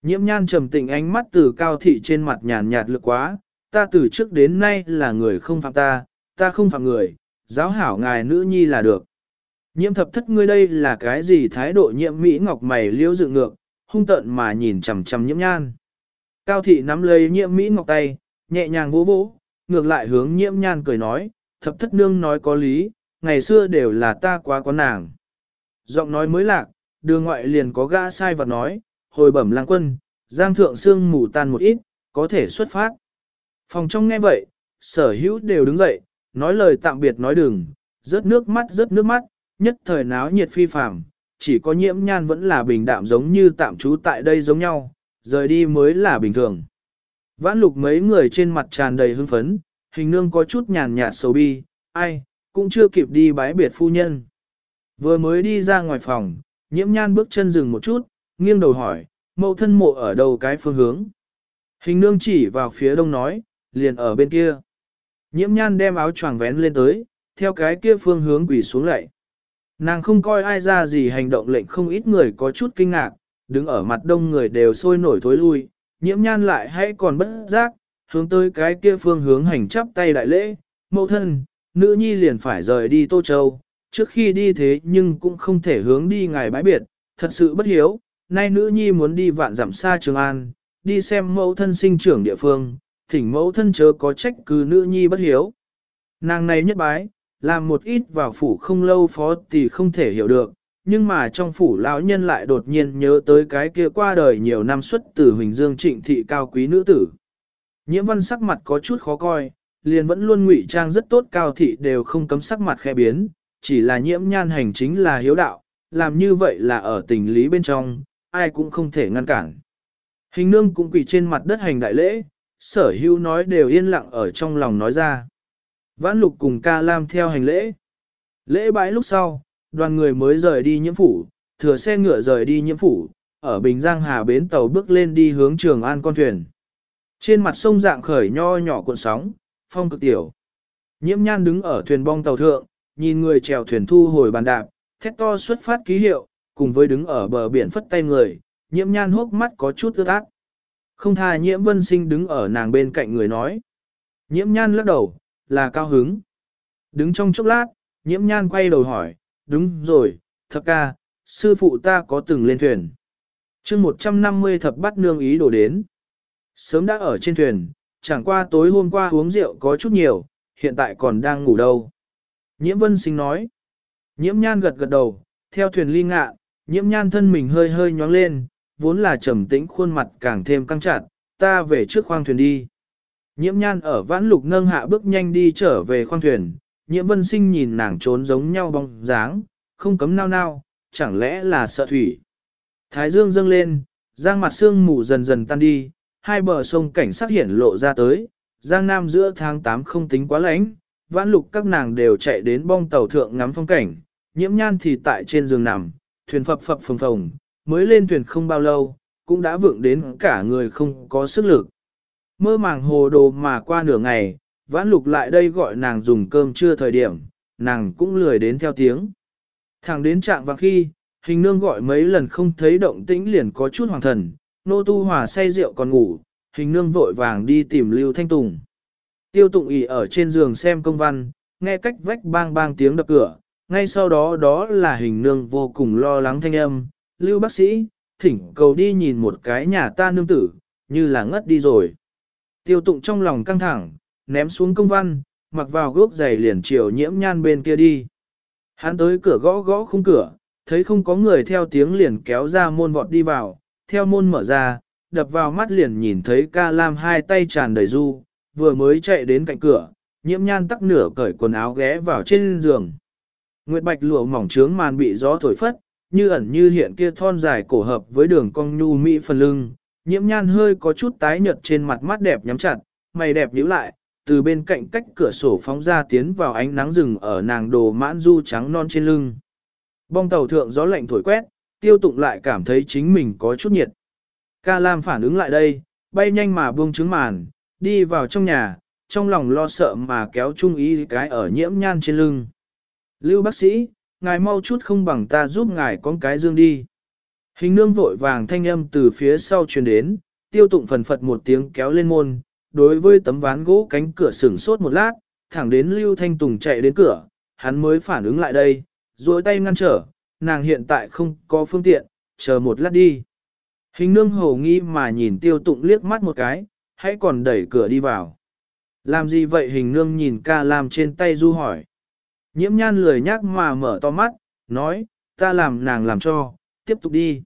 Nhiễm nhan trầm tĩnh ánh mắt từ cao thị trên mặt nhàn nhạt lực quá, ta từ trước đến nay là người không phạm ta, ta không phạm người, giáo hảo ngài nữ nhi là được. Nhiễm thập thất ngươi đây là cái gì thái độ nhiễm Mỹ Ngọc mày liêu dựng ngược, hung tận mà nhìn chằm chằm nhiễm nhan. Cao thị nắm lấy nhiễm Mỹ Ngọc tay, nhẹ nhàng vỗ vỗ, ngược lại hướng nhiễm nhan cười nói, thập thất nương nói có lý, ngày xưa đều là ta quá có nàng. Giọng nói mới lạc, đường ngoại liền có gã sai vật nói, hồi bẩm lang quân, giang thượng xương mù tan một ít, có thể xuất phát. Phòng trong nghe vậy, sở hữu đều đứng dậy, nói lời tạm biệt nói đừng, rớt nước mắt rớt nước mắt, nhất thời náo nhiệt phi phàm, chỉ có nhiễm nhan vẫn là bình đạm giống như tạm trú tại đây giống nhau, rời đi mới là bình thường. Vãn lục mấy người trên mặt tràn đầy hưng phấn, hình nương có chút nhàn nhạt sầu bi, ai, cũng chưa kịp đi bái biệt phu nhân. Vừa mới đi ra ngoài phòng, nhiễm nhan bước chân dừng một chút, nghiêng đầu hỏi, mẫu thân mộ ở đâu cái phương hướng. Hình nương chỉ vào phía đông nói, liền ở bên kia. Nhiễm nhan đem áo choàng vén lên tới, theo cái kia phương hướng quỳ xuống lại. Nàng không coi ai ra gì hành động lệnh không ít người có chút kinh ngạc, đứng ở mặt đông người đều sôi nổi thối lui, nhiễm nhan lại hay còn bất giác, hướng tới cái kia phương hướng hành chắp tay đại lễ, mẫu thân, nữ nhi liền phải rời đi Tô Châu, trước khi đi thế nhưng cũng không thể hướng đi ngài bãi biệt, thật sự bất hiếu, nay nữ nhi muốn đi vạn dặm xa Trường An, đi xem mẫu thân sinh trưởng địa phương, thỉnh mẫu thân chớ có trách cứ nữ nhi bất hiếu. Nàng này nhất bái, làm một ít vào phủ không lâu phó thì không thể hiểu được, nhưng mà trong phủ lão nhân lại đột nhiên nhớ tới cái kia qua đời nhiều năm xuất từ Huỳnh Dương trịnh thị cao quý nữ tử. Nhiễm văn sắc mặt có chút khó coi, liền vẫn luôn ngụy trang rất tốt cao thị đều không cấm sắc mặt khe biến, chỉ là nhiễm nhan hành chính là hiếu đạo, làm như vậy là ở tình lý bên trong, ai cũng không thể ngăn cản. Hình nương cũng quỳ trên mặt đất hành đại lễ, sở hữu nói đều yên lặng ở trong lòng nói ra. Vãn lục cùng ca lam theo hành lễ. Lễ bãi lúc sau, đoàn người mới rời đi nhiễm phủ, thừa xe ngựa rời đi nhiễm phủ, ở Bình Giang Hà bến tàu bước lên đi hướng Trường An con thuyền. Trên mặt sông dạng khởi nho nhỏ cuộn sóng, phong cực tiểu. Nhiễm nhan đứng ở thuyền bong tàu thượng, nhìn người chèo thuyền thu hồi bàn đạp, thét to xuất phát ký hiệu, cùng với đứng ở bờ biển phất tay người, nhiễm nhan hốc mắt có chút ướt át. Không tha nhiễm vân sinh đứng ở nàng bên cạnh người nói. Nhiễm nhan lắc đầu, là cao hứng. Đứng trong chốc lát, nhiễm nhan quay đầu hỏi, đúng rồi, thập ca, sư phụ ta có từng lên thuyền. chương 150 thập bắt nương ý đổ đến. Sớm đã ở trên thuyền, chẳng qua tối hôm qua uống rượu có chút nhiều, hiện tại còn đang ngủ đâu. Nhiễm vân sinh nói. Nhiễm nhan gật gật đầu, theo thuyền ly ngạ, nhiễm nhan thân mình hơi hơi nhoáng lên, vốn là trầm tĩnh khuôn mặt càng thêm căng chặt, ta về trước khoang thuyền đi. Nhiễm nhan ở vãn lục nâng hạ bước nhanh đi trở về khoang thuyền, nhiễm vân sinh nhìn nàng trốn giống nhau bóng dáng, không cấm nao nao, chẳng lẽ là sợ thủy. Thái dương dâng lên, giang mặt sương mù dần dần tan đi, hai bờ sông cảnh sắc hiển lộ ra tới, giang nam giữa tháng 8 không tính quá lạnh, vãn lục các nàng đều chạy đến bong tàu thượng ngắm phong cảnh, nhiễm nhan thì tại trên giường nằm, thuyền phập phập phồng phồng, mới lên thuyền không bao lâu, cũng đã vượng đến cả người không có sức lực. Mơ màng hồ đồ mà qua nửa ngày, vãn lục lại đây gọi nàng dùng cơm trưa thời điểm, nàng cũng lười đến theo tiếng. Thẳng đến trạng vàng khi, hình nương gọi mấy lần không thấy động tĩnh liền có chút hoàng thần, nô tu hòa say rượu còn ngủ, hình nương vội vàng đi tìm Lưu Thanh Tùng. Tiêu tụng ỉ ở trên giường xem công văn, nghe cách vách bang bang tiếng đập cửa, ngay sau đó đó là hình nương vô cùng lo lắng thanh âm, Lưu bác sĩ, thỉnh cầu đi nhìn một cái nhà ta nương tử, như là ngất đi rồi. Tiêu tụng trong lòng căng thẳng, ném xuống công văn, mặc vào gốc giày liền chiều nhiễm nhan bên kia đi. Hắn tới cửa gõ gõ khung cửa, thấy không có người theo tiếng liền kéo ra môn vọt đi vào, theo môn mở ra, đập vào mắt liền nhìn thấy ca lam hai tay tràn đầy du, vừa mới chạy đến cạnh cửa, nhiễm nhan tắc nửa cởi quần áo ghé vào trên giường. Nguyệt bạch lụa mỏng trướng màn bị gió thổi phất, như ẩn như hiện kia thon dài cổ hợp với đường cong nhu mỹ phần lưng, nhiễm nhan hơi có chút tái nhợt trên mặt mắt đẹp nhắm chặt, mày đẹp nhíu lại, từ bên cạnh cách cửa sổ phóng ra tiến vào ánh nắng rừng ở nàng đồ mãn du trắng non trên lưng. Bong tàu thượng gió lạnh thổi quét, tiêu tụng lại cảm thấy chính mình có chút nhiệt. Ca Lam phản ứng lại đây, bay nhanh mà buông trứng màn, đi vào trong nhà, trong lòng lo sợ mà kéo chung ý cái ở nhiễm nhan trên lưng. Lưu bác sĩ, ngài mau chút không bằng ta giúp ngài con cái dương đi. Hình nương vội vàng thanh âm từ phía sau truyền đến, tiêu tụng phần phật một tiếng kéo lên môn, đối với tấm ván gỗ cánh cửa sửng sốt một lát, thẳng đến Lưu Thanh Tùng chạy đến cửa, hắn mới phản ứng lại đây, duỗi tay ngăn trở, nàng hiện tại không có phương tiện, chờ một lát đi. Hình nương hầu nghi mà nhìn tiêu tụng liếc mắt một cái, hãy còn đẩy cửa đi vào. Làm gì vậy hình nương nhìn ca làm trên tay du hỏi. Nhiễm nhan lười nhắc mà mở to mắt, nói, ta làm nàng làm cho, tiếp tục đi.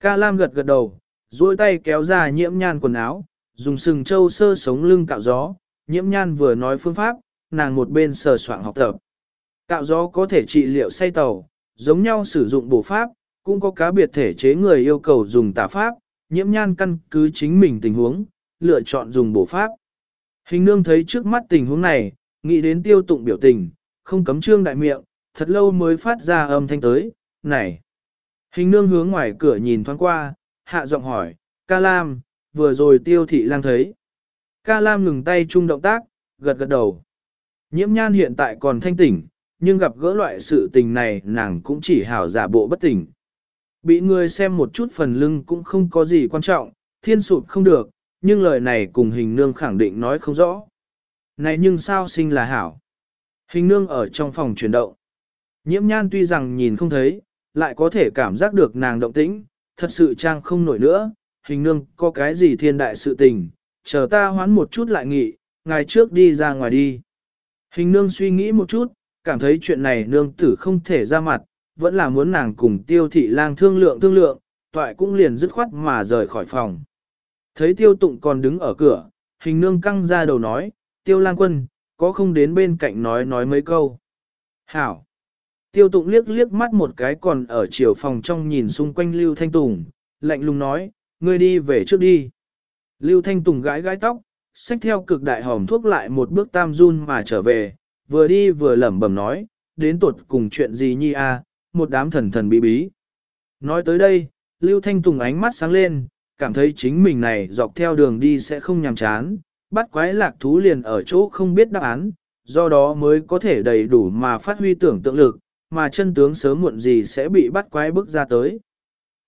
Ca Lam gật gật đầu, duỗi tay kéo ra nhiễm nhan quần áo, dùng sừng trâu sơ sống lưng cạo gió, nhiễm nhan vừa nói phương pháp, nàng một bên sờ soạn học tập. Cạo gió có thể trị liệu say tàu, giống nhau sử dụng bổ pháp, cũng có cá biệt thể chế người yêu cầu dùng tả pháp, nhiễm nhan căn cứ chính mình tình huống, lựa chọn dùng bổ pháp. Hình nương thấy trước mắt tình huống này, nghĩ đến tiêu tụng biểu tình, không cấm trương đại miệng, thật lâu mới phát ra âm thanh tới, này. Hình nương hướng ngoài cửa nhìn thoáng qua, hạ giọng hỏi, ca lam, vừa rồi tiêu thị lang thấy. Ca lam ngừng tay chung động tác, gật gật đầu. Nhiễm nhan hiện tại còn thanh tỉnh, nhưng gặp gỡ loại sự tình này nàng cũng chỉ hảo giả bộ bất tỉnh. Bị người xem một chút phần lưng cũng không có gì quan trọng, thiên sụp không được, nhưng lời này cùng hình nương khẳng định nói không rõ. Này nhưng sao sinh là hảo? Hình nương ở trong phòng chuyển động. Nhiễm nhan tuy rằng nhìn không thấy, lại có thể cảm giác được nàng động tĩnh, thật sự trang không nổi nữa, hình nương có cái gì thiên đại sự tình, chờ ta hoán một chút lại nghỉ ngày trước đi ra ngoài đi. Hình nương suy nghĩ một chút, cảm thấy chuyện này nương tử không thể ra mặt, vẫn là muốn nàng cùng tiêu thị lang thương lượng thương lượng, toại cũng liền dứt khoát mà rời khỏi phòng. Thấy tiêu tụng còn đứng ở cửa, hình nương căng ra đầu nói, tiêu lang quân, có không đến bên cạnh nói nói mấy câu. Hảo! Tiêu tụng liếc liếc mắt một cái còn ở chiều phòng trong nhìn xung quanh Lưu Thanh Tùng, lạnh lùng nói, ngươi đi về trước đi. Lưu Thanh Tùng gãi gãi tóc, xách theo cực đại hòm thuốc lại một bước tam run mà trở về, vừa đi vừa lẩm bẩm nói, đến tuột cùng chuyện gì nhi a, một đám thần thần bí bí. Nói tới đây, Lưu Thanh Tùng ánh mắt sáng lên, cảm thấy chính mình này dọc theo đường đi sẽ không nhàm chán, bắt quái lạc thú liền ở chỗ không biết đáp án, do đó mới có thể đầy đủ mà phát huy tưởng tượng lực, mà chân tướng sớm muộn gì sẽ bị bắt quái bước ra tới.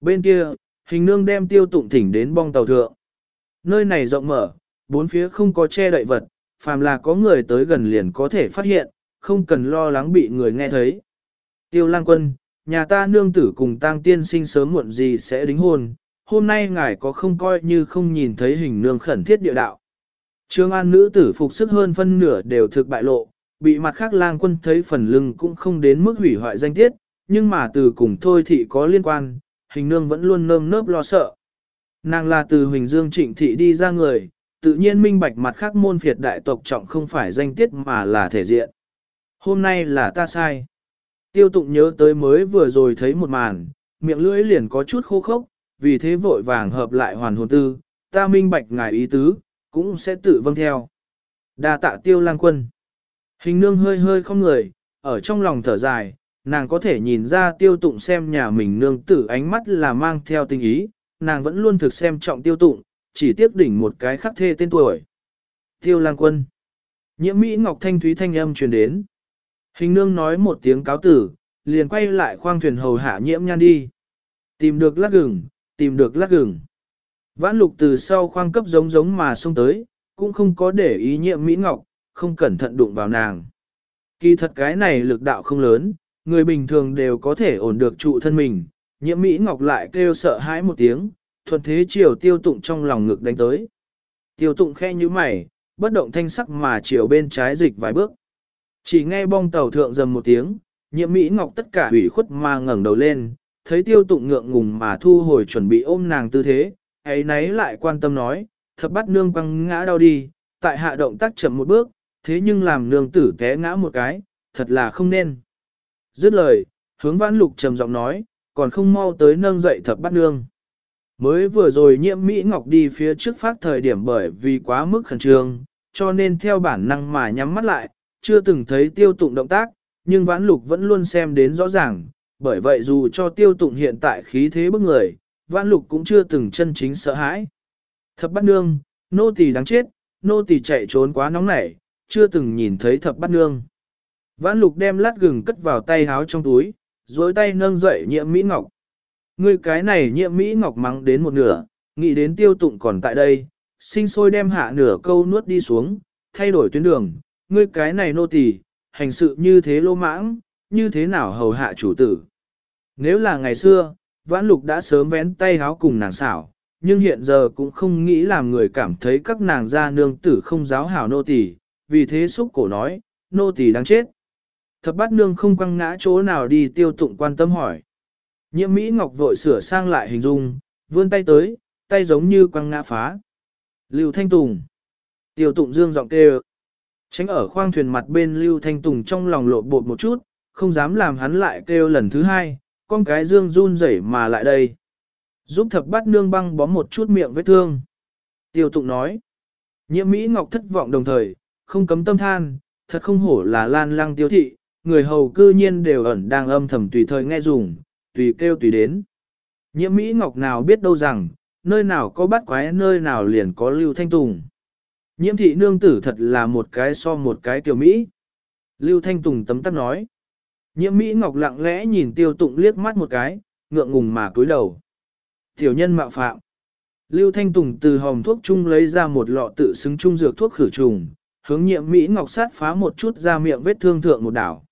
Bên kia, hình nương đem tiêu tụng thỉnh đến bong tàu thượng. Nơi này rộng mở, bốn phía không có che đậy vật, phàm là có người tới gần liền có thể phát hiện, không cần lo lắng bị người nghe thấy. Tiêu lang quân, nhà ta nương tử cùng tang tiên sinh sớm muộn gì sẽ đính hôn, hôm nay ngài có không coi như không nhìn thấy hình nương khẩn thiết địa đạo. Trương An nữ tử phục sức hơn phân nửa đều thực bại lộ, bị mặt khác lang quân thấy phần lưng cũng không đến mức hủy hoại danh tiết, nhưng mà từ cùng thôi thị có liên quan, hình nương vẫn luôn nơm nớp lo sợ. Nàng là từ Huỳnh Dương Trịnh Thị đi ra người, tự nhiên minh bạch mặt khác môn phiệt đại tộc trọng không phải danh tiết mà là thể diện. Hôm nay là ta sai. Tiêu tụng nhớ tới mới vừa rồi thấy một màn, miệng lưỡi liền có chút khô khốc, vì thế vội vàng hợp lại hoàn hồn tư, ta minh bạch ngài ý tứ, cũng sẽ tự vâng theo. đa tạ tiêu lang quân. Hình nương hơi hơi không người, ở trong lòng thở dài, nàng có thể nhìn ra tiêu tụng xem nhà mình nương tử ánh mắt là mang theo tình ý, nàng vẫn luôn thực xem trọng tiêu tụng, chỉ tiếc đỉnh một cái khắc thê tên tuổi. Tiêu lang quân. Nhiễm Mỹ Ngọc Thanh Thúy Thanh âm truyền đến. Hình nương nói một tiếng cáo tử, liền quay lại khoang thuyền hầu hạ nhiễm nhan đi. Tìm được lát gừng, tìm được lát gừng. Vãn lục từ sau khoang cấp giống giống mà xông tới, cũng không có để ý nhiễm Mỹ Ngọc, không cẩn thận đụng vào nàng. Kỳ thật cái này lực đạo không lớn, người bình thường đều có thể ổn được trụ thân mình, nhiễm Mỹ Ngọc lại kêu sợ hãi một tiếng, thuận thế chiều tiêu tụng trong lòng ngực đánh tới. Tiêu tụng khe như mày, bất động thanh sắc mà chiều bên trái dịch vài bước. Chỉ nghe bong tàu thượng dầm một tiếng, nhiệm Mỹ Ngọc tất cả ủy khuất mà ngẩng đầu lên, thấy tiêu tụng ngượng ngùng mà thu hồi chuẩn bị ôm nàng tư thế, ấy nấy lại quan tâm nói, thập bắt nương quăng ngã đau đi, tại hạ động tác chậm một bước, thế nhưng làm nương tử té ngã một cái, thật là không nên. Dứt lời, hướng vãn lục trầm giọng nói, còn không mau tới nâng dậy thập bắt nương. Mới vừa rồi nhiễm Mỹ Ngọc đi phía trước phát thời điểm bởi vì quá mức khẩn trương, cho nên theo bản năng mà nhắm mắt lại, chưa từng thấy tiêu tụng động tác, nhưng vãn lục vẫn luôn xem đến rõ ràng, bởi vậy dù cho tiêu tụng hiện tại khí thế bức người, vãn lục cũng chưa từng chân chính sợ hãi. Thập bắt nương, nô tỳ đáng chết, nô tỳ chạy trốn quá nóng nảy, chưa từng nhìn thấy thập bắt nương. Vãn lục đem lát gừng cất vào tay háo trong túi, dối tay nâng dậy nhiễm Mỹ Ngọc. Ngươi cái này nhiễm Mỹ Ngọc mắng đến một nửa, nghĩ đến tiêu tụng còn tại đây, sinh sôi đem hạ nửa câu nuốt đi xuống, thay đổi tuyến đường, ngươi cái này nô tỳ, hành sự như thế lô mãng, như thế nào hầu hạ chủ tử. Nếu là ngày xưa, vãn lục đã sớm vén tay háo cùng nàng xảo, nhưng hiện giờ cũng không nghĩ làm người cảm thấy các nàng gia nương tử không giáo hảo nô tỳ, vì thế xúc cổ nói, nô tỳ đang chết. Thập bát nương không quăng ngã chỗ nào đi tiêu tụng quan tâm hỏi. Nhiễm Mỹ Ngọc vội sửa sang lại hình dung, vươn tay tới, tay giống như quăng ngã phá. Lưu Thanh Tùng. Tiêu tụng dương giọng kêu. Tránh ở khoang thuyền mặt bên Lưu Thanh Tùng trong lòng lộ bột một chút, không dám làm hắn lại kêu lần thứ hai, con cái dương run rẩy mà lại đây. Giúp thập bát nương băng bó một chút miệng vết thương. Tiêu tụng nói. Nhiễm Mỹ Ngọc thất vọng đồng thời, không cấm tâm than, thật không hổ là lan lăng tiêu thị, người hầu cư nhiên đều ẩn đang âm thầm tùy thời nghe dùng, tùy kêu tùy đến. Nhiễm Mỹ Ngọc nào biết đâu rằng, nơi nào có bắt quái nơi nào liền có Lưu Thanh Tùng. Nhiễm thị nương tử thật là một cái so một cái tiểu Mỹ. Lưu Thanh Tùng tấm tắc nói. Nhiễm Mỹ Ngọc lặng lẽ nhìn tiêu tụng liếc mắt một cái, ngượng ngùng mà cúi đầu. Tiểu nhân mạo phạm. Lưu Thanh Tùng từ hòm thuốc chung lấy ra một lọ tự xứng chung dược thuốc khử trùng, hướng nhiệm Mỹ Ngọc sát phá một chút ra miệng vết thương thượng một đảo.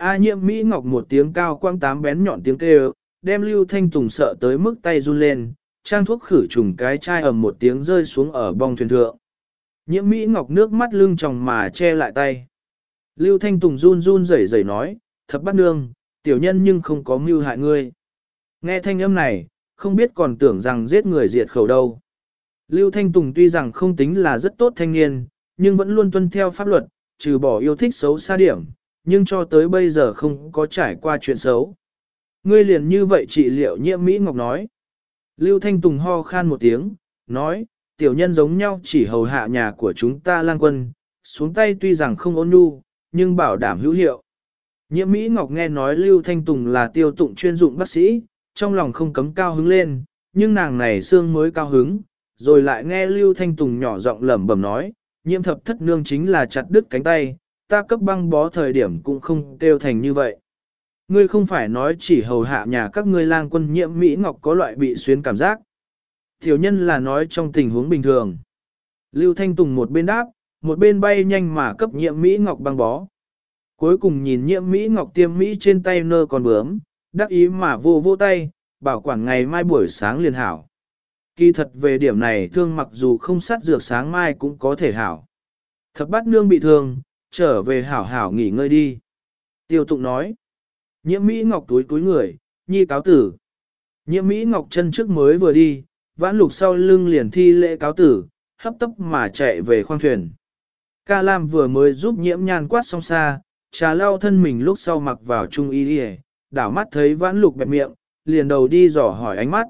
A nhiệm Mỹ Ngọc một tiếng cao quang tám bén nhọn tiếng kêu, đem Lưu Thanh Tùng sợ tới mức tay run lên, trang thuốc khử trùng cái chai ầm một tiếng rơi xuống ở bong thuyền thượng. Nhiễm Mỹ Ngọc nước mắt lưng tròng mà che lại tay. Lưu Thanh Tùng run run rẩy rẩy nói, thập bắt nương, tiểu nhân nhưng không có mưu hại ngươi. Nghe thanh âm này, không biết còn tưởng rằng giết người diệt khẩu đâu. Lưu Thanh Tùng tuy rằng không tính là rất tốt thanh niên, nhưng vẫn luôn tuân theo pháp luật, trừ bỏ yêu thích xấu xa điểm, nhưng cho tới bây giờ không có trải qua chuyện xấu. Ngươi liền như vậy trị liệu nhiễm Mỹ Ngọc nói. Lưu Thanh Tùng ho khan một tiếng, nói, tiểu nhân giống nhau chỉ hầu hạ nhà của chúng ta lang quân, xuống tay tuy rằng không ôn nhu, nhưng bảo đảm hữu hiệu. Nhiễm Mỹ Ngọc nghe nói Lưu Thanh Tùng là tiêu tụng chuyên dụng bác sĩ, trong lòng không cấm cao hứng lên, nhưng nàng này xương mới cao hứng, rồi lại nghe Lưu Thanh Tùng nhỏ giọng lẩm bẩm nói, nhiễm thập thất nương chính là chặt đứt cánh tay, ta cấp băng bó thời điểm cũng không kêu thành như vậy. Ngươi không phải nói chỉ hầu hạ nhà các ngươi lang quân nhiễm Mỹ Ngọc có loại bị xuyến cảm giác. Tiểu nhân là nói trong tình huống bình thường. Lưu Thanh Tùng một bên đáp, một bên bay nhanh mà cấp nhiễm Mỹ Ngọc băng bó. Cuối cùng nhìn nhiễm Mỹ Ngọc tiêm Mỹ trên tay nơ còn bướm, đắc ý mà vô vô tay, bảo quản ngày mai buổi sáng liền hảo. Kỳ thật về điểm này thương mặc dù không sát dược sáng mai cũng có thể hảo. Thập bát nương bị thương, trở về hảo hảo nghỉ ngơi đi. Tiêu tụng nói. Nhiễm Mỹ Ngọc túi túi người, nhi cáo tử. Nhiễm Mỹ Ngọc chân trước mới vừa đi, vãn lục sau lưng liền thi lễ cáo tử, hấp tấp mà chạy về khoang thuyền. Ca Lam vừa mới giúp nhiễm nhan quát xong xa, trà lau thân mình lúc sau mặc vào trung y đi đảo mắt thấy vãn lục bẹp miệng, liền đầu đi dò hỏi ánh mắt.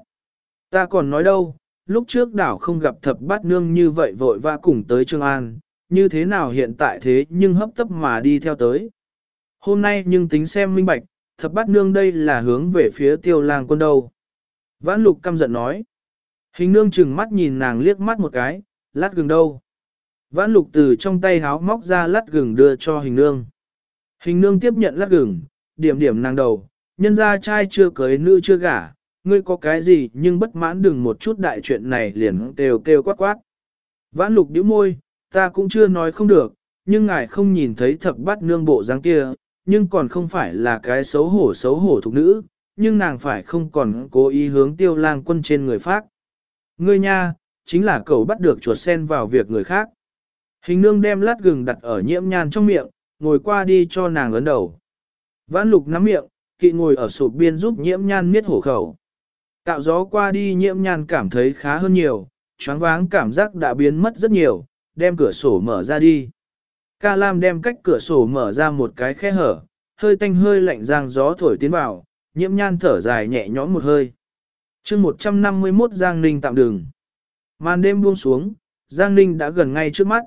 Ta còn nói đâu, lúc trước đảo không gặp thập bát nương như vậy vội vã cùng tới Trương An, như thế nào hiện tại thế nhưng hấp tấp mà đi theo tới. Hôm nay nhưng tính xem minh bạch, thập bát nương đây là hướng về phía tiêu lang quân đâu. Vãn lục căm giận nói. Hình nương chừng mắt nhìn nàng liếc mắt một cái, lát gừng đâu. Vãn lục từ trong tay háo móc ra lát gừng đưa cho hình nương. Hình nương tiếp nhận lát gừng, điểm điểm nàng đầu, nhân ra trai chưa cưới nữ chưa gả, ngươi có cái gì nhưng bất mãn đừng một chút đại chuyện này liền kêu kêu quát quát. Vãn lục điếu môi, ta cũng chưa nói không được, nhưng ngài không nhìn thấy thập bát nương bộ dáng kia, nhưng còn không phải là cái xấu hổ xấu hổ thục nữ, nhưng nàng phải không còn cố ý hướng tiêu lang quân trên người phát. Ngươi nha, chính là cậu bắt được chuột sen vào việc người khác. Hình nương đem lát gừng đặt ở nhiễm nhan trong miệng, ngồi qua đi cho nàng ấn đầu. Vãn lục nắm miệng, kỵ ngồi ở sụp biên giúp nhiễm nhan miết hổ khẩu. Cạo gió qua đi nhiễm nhan cảm thấy khá hơn nhiều, choáng váng cảm giác đã biến mất rất nhiều, đem cửa sổ mở ra đi. Ca Lam đem cách cửa sổ mở ra một cái khe hở, hơi tanh hơi lạnh giang gió thổi tiến vào, nhiễm nhan thở dài nhẹ nhõm một hơi. chương 151 Giang Ninh tạm đường. Màn đêm buông xuống, Giang Ninh đã gần ngay trước mắt.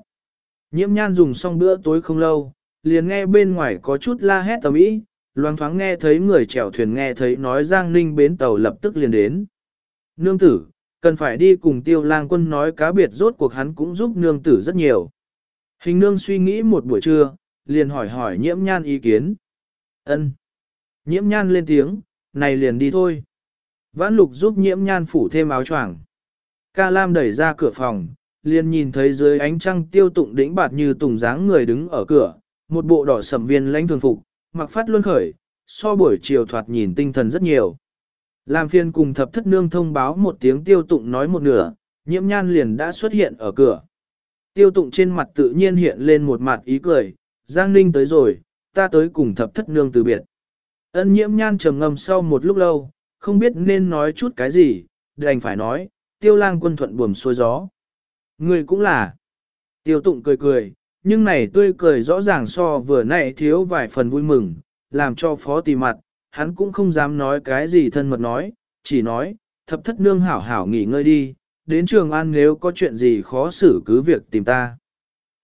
Nhiễm nhan dùng xong bữa tối không lâu, liền nghe bên ngoài có chút la hét tầm ý, loang thoáng nghe thấy người chèo thuyền nghe thấy nói Giang Ninh bến tàu lập tức liền đến. Nương tử, cần phải đi cùng tiêu lang quân nói cá biệt rốt cuộc hắn cũng giúp nương tử rất nhiều. Hình nương suy nghĩ một buổi trưa, liền hỏi hỏi nhiễm nhan ý kiến. ân Nhiễm nhan lên tiếng, này liền đi thôi. Vãn lục giúp nhiễm nhan phủ thêm áo choàng. Ca Lam đẩy ra cửa phòng, liền nhìn thấy dưới ánh trăng tiêu tụng đỉnh bạt như tùng dáng người đứng ở cửa, một bộ đỏ sầm viên lãnh thường phục, mặc phát luôn khởi, so buổi chiều thoạt nhìn tinh thần rất nhiều. Làm phiên cùng thập thất nương thông báo một tiếng tiêu tụng nói một nửa, nhiễm nhan liền đã xuất hiện ở cửa. Tiêu tụng trên mặt tự nhiên hiện lên một mặt ý cười, Giang Ninh tới rồi, ta tới cùng thập thất nương từ biệt. Ân nhiễm nhan trầm ngâm sau một lúc lâu, không biết nên nói chút cái gì, đành phải nói, tiêu lang quân thuận buồm xuôi gió. Người cũng là. Tiêu tụng cười cười, nhưng này tươi cười rõ ràng so vừa nãy thiếu vài phần vui mừng, làm cho phó tì mặt, hắn cũng không dám nói cái gì thân mật nói, chỉ nói, thập thất nương hảo hảo nghỉ ngơi đi, đến trường an nếu có chuyện gì khó xử cứ việc tìm ta.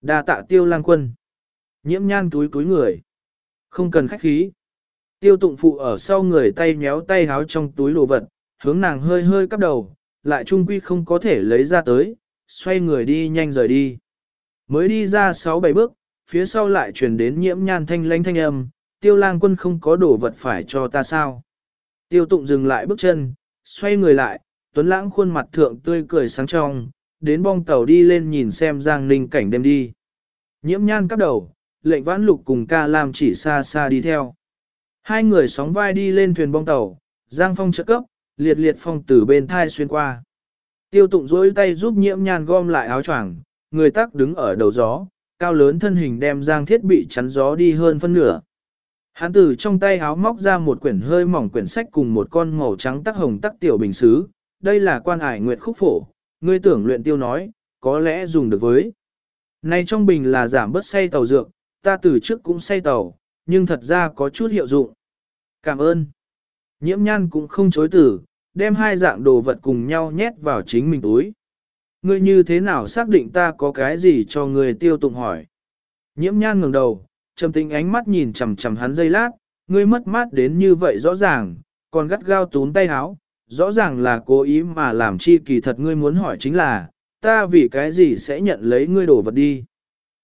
đa tạ tiêu lang quân. Nhiễm nhan túi túi người. Không cần khách khí. Tiêu tụng phụ ở sau người tay nhéo tay háo trong túi đồ vật, hướng nàng hơi hơi cắp đầu, lại trung quy không có thể lấy ra tới, xoay người đi nhanh rời đi. Mới đi ra sáu bảy bước, phía sau lại truyền đến nhiễm nhan thanh lanh thanh âm, tiêu lang quân không có đồ vật phải cho ta sao. Tiêu tụng dừng lại bước chân, xoay người lại, tuấn lãng khuôn mặt thượng tươi cười sáng trong, đến bong tàu đi lên nhìn xem giang ninh cảnh đêm đi. Nhiễm nhan cắp đầu, lệnh vãn lục cùng ca làm chỉ xa xa đi theo. Hai người sóng vai đi lên thuyền bong tàu, giang phong trợ cấp, liệt liệt phong từ bên thai xuyên qua. Tiêu tụng dối tay giúp nhiễm nhan gom lại áo choàng, người tắc đứng ở đầu gió, cao lớn thân hình đem giang thiết bị chắn gió đi hơn phân nửa. Hắn từ trong tay áo móc ra một quyển hơi mỏng quyển sách cùng một con màu trắng tắc hồng tắc tiểu bình xứ. Đây là quan ải nguyệt khúc phổ, ngươi tưởng luyện tiêu nói, có lẽ dùng được với. Này trong bình là giảm bớt say tàu dược, ta từ trước cũng say tàu, nhưng thật ra có chút hiệu dụng. Cảm ơn. Nhiễm nhan cũng không chối từ, đem hai dạng đồ vật cùng nhau nhét vào chính mình túi. Ngươi như thế nào xác định ta có cái gì cho người tiêu tụng hỏi? Nhiễm nhan ngừng đầu, trầm tính ánh mắt nhìn chằm chằm hắn dây lát, ngươi mất mát đến như vậy rõ ràng, còn gắt gao tún tay háo, rõ ràng là cố ý mà làm chi kỳ thật ngươi muốn hỏi chính là, ta vì cái gì sẽ nhận lấy ngươi đổ vật đi.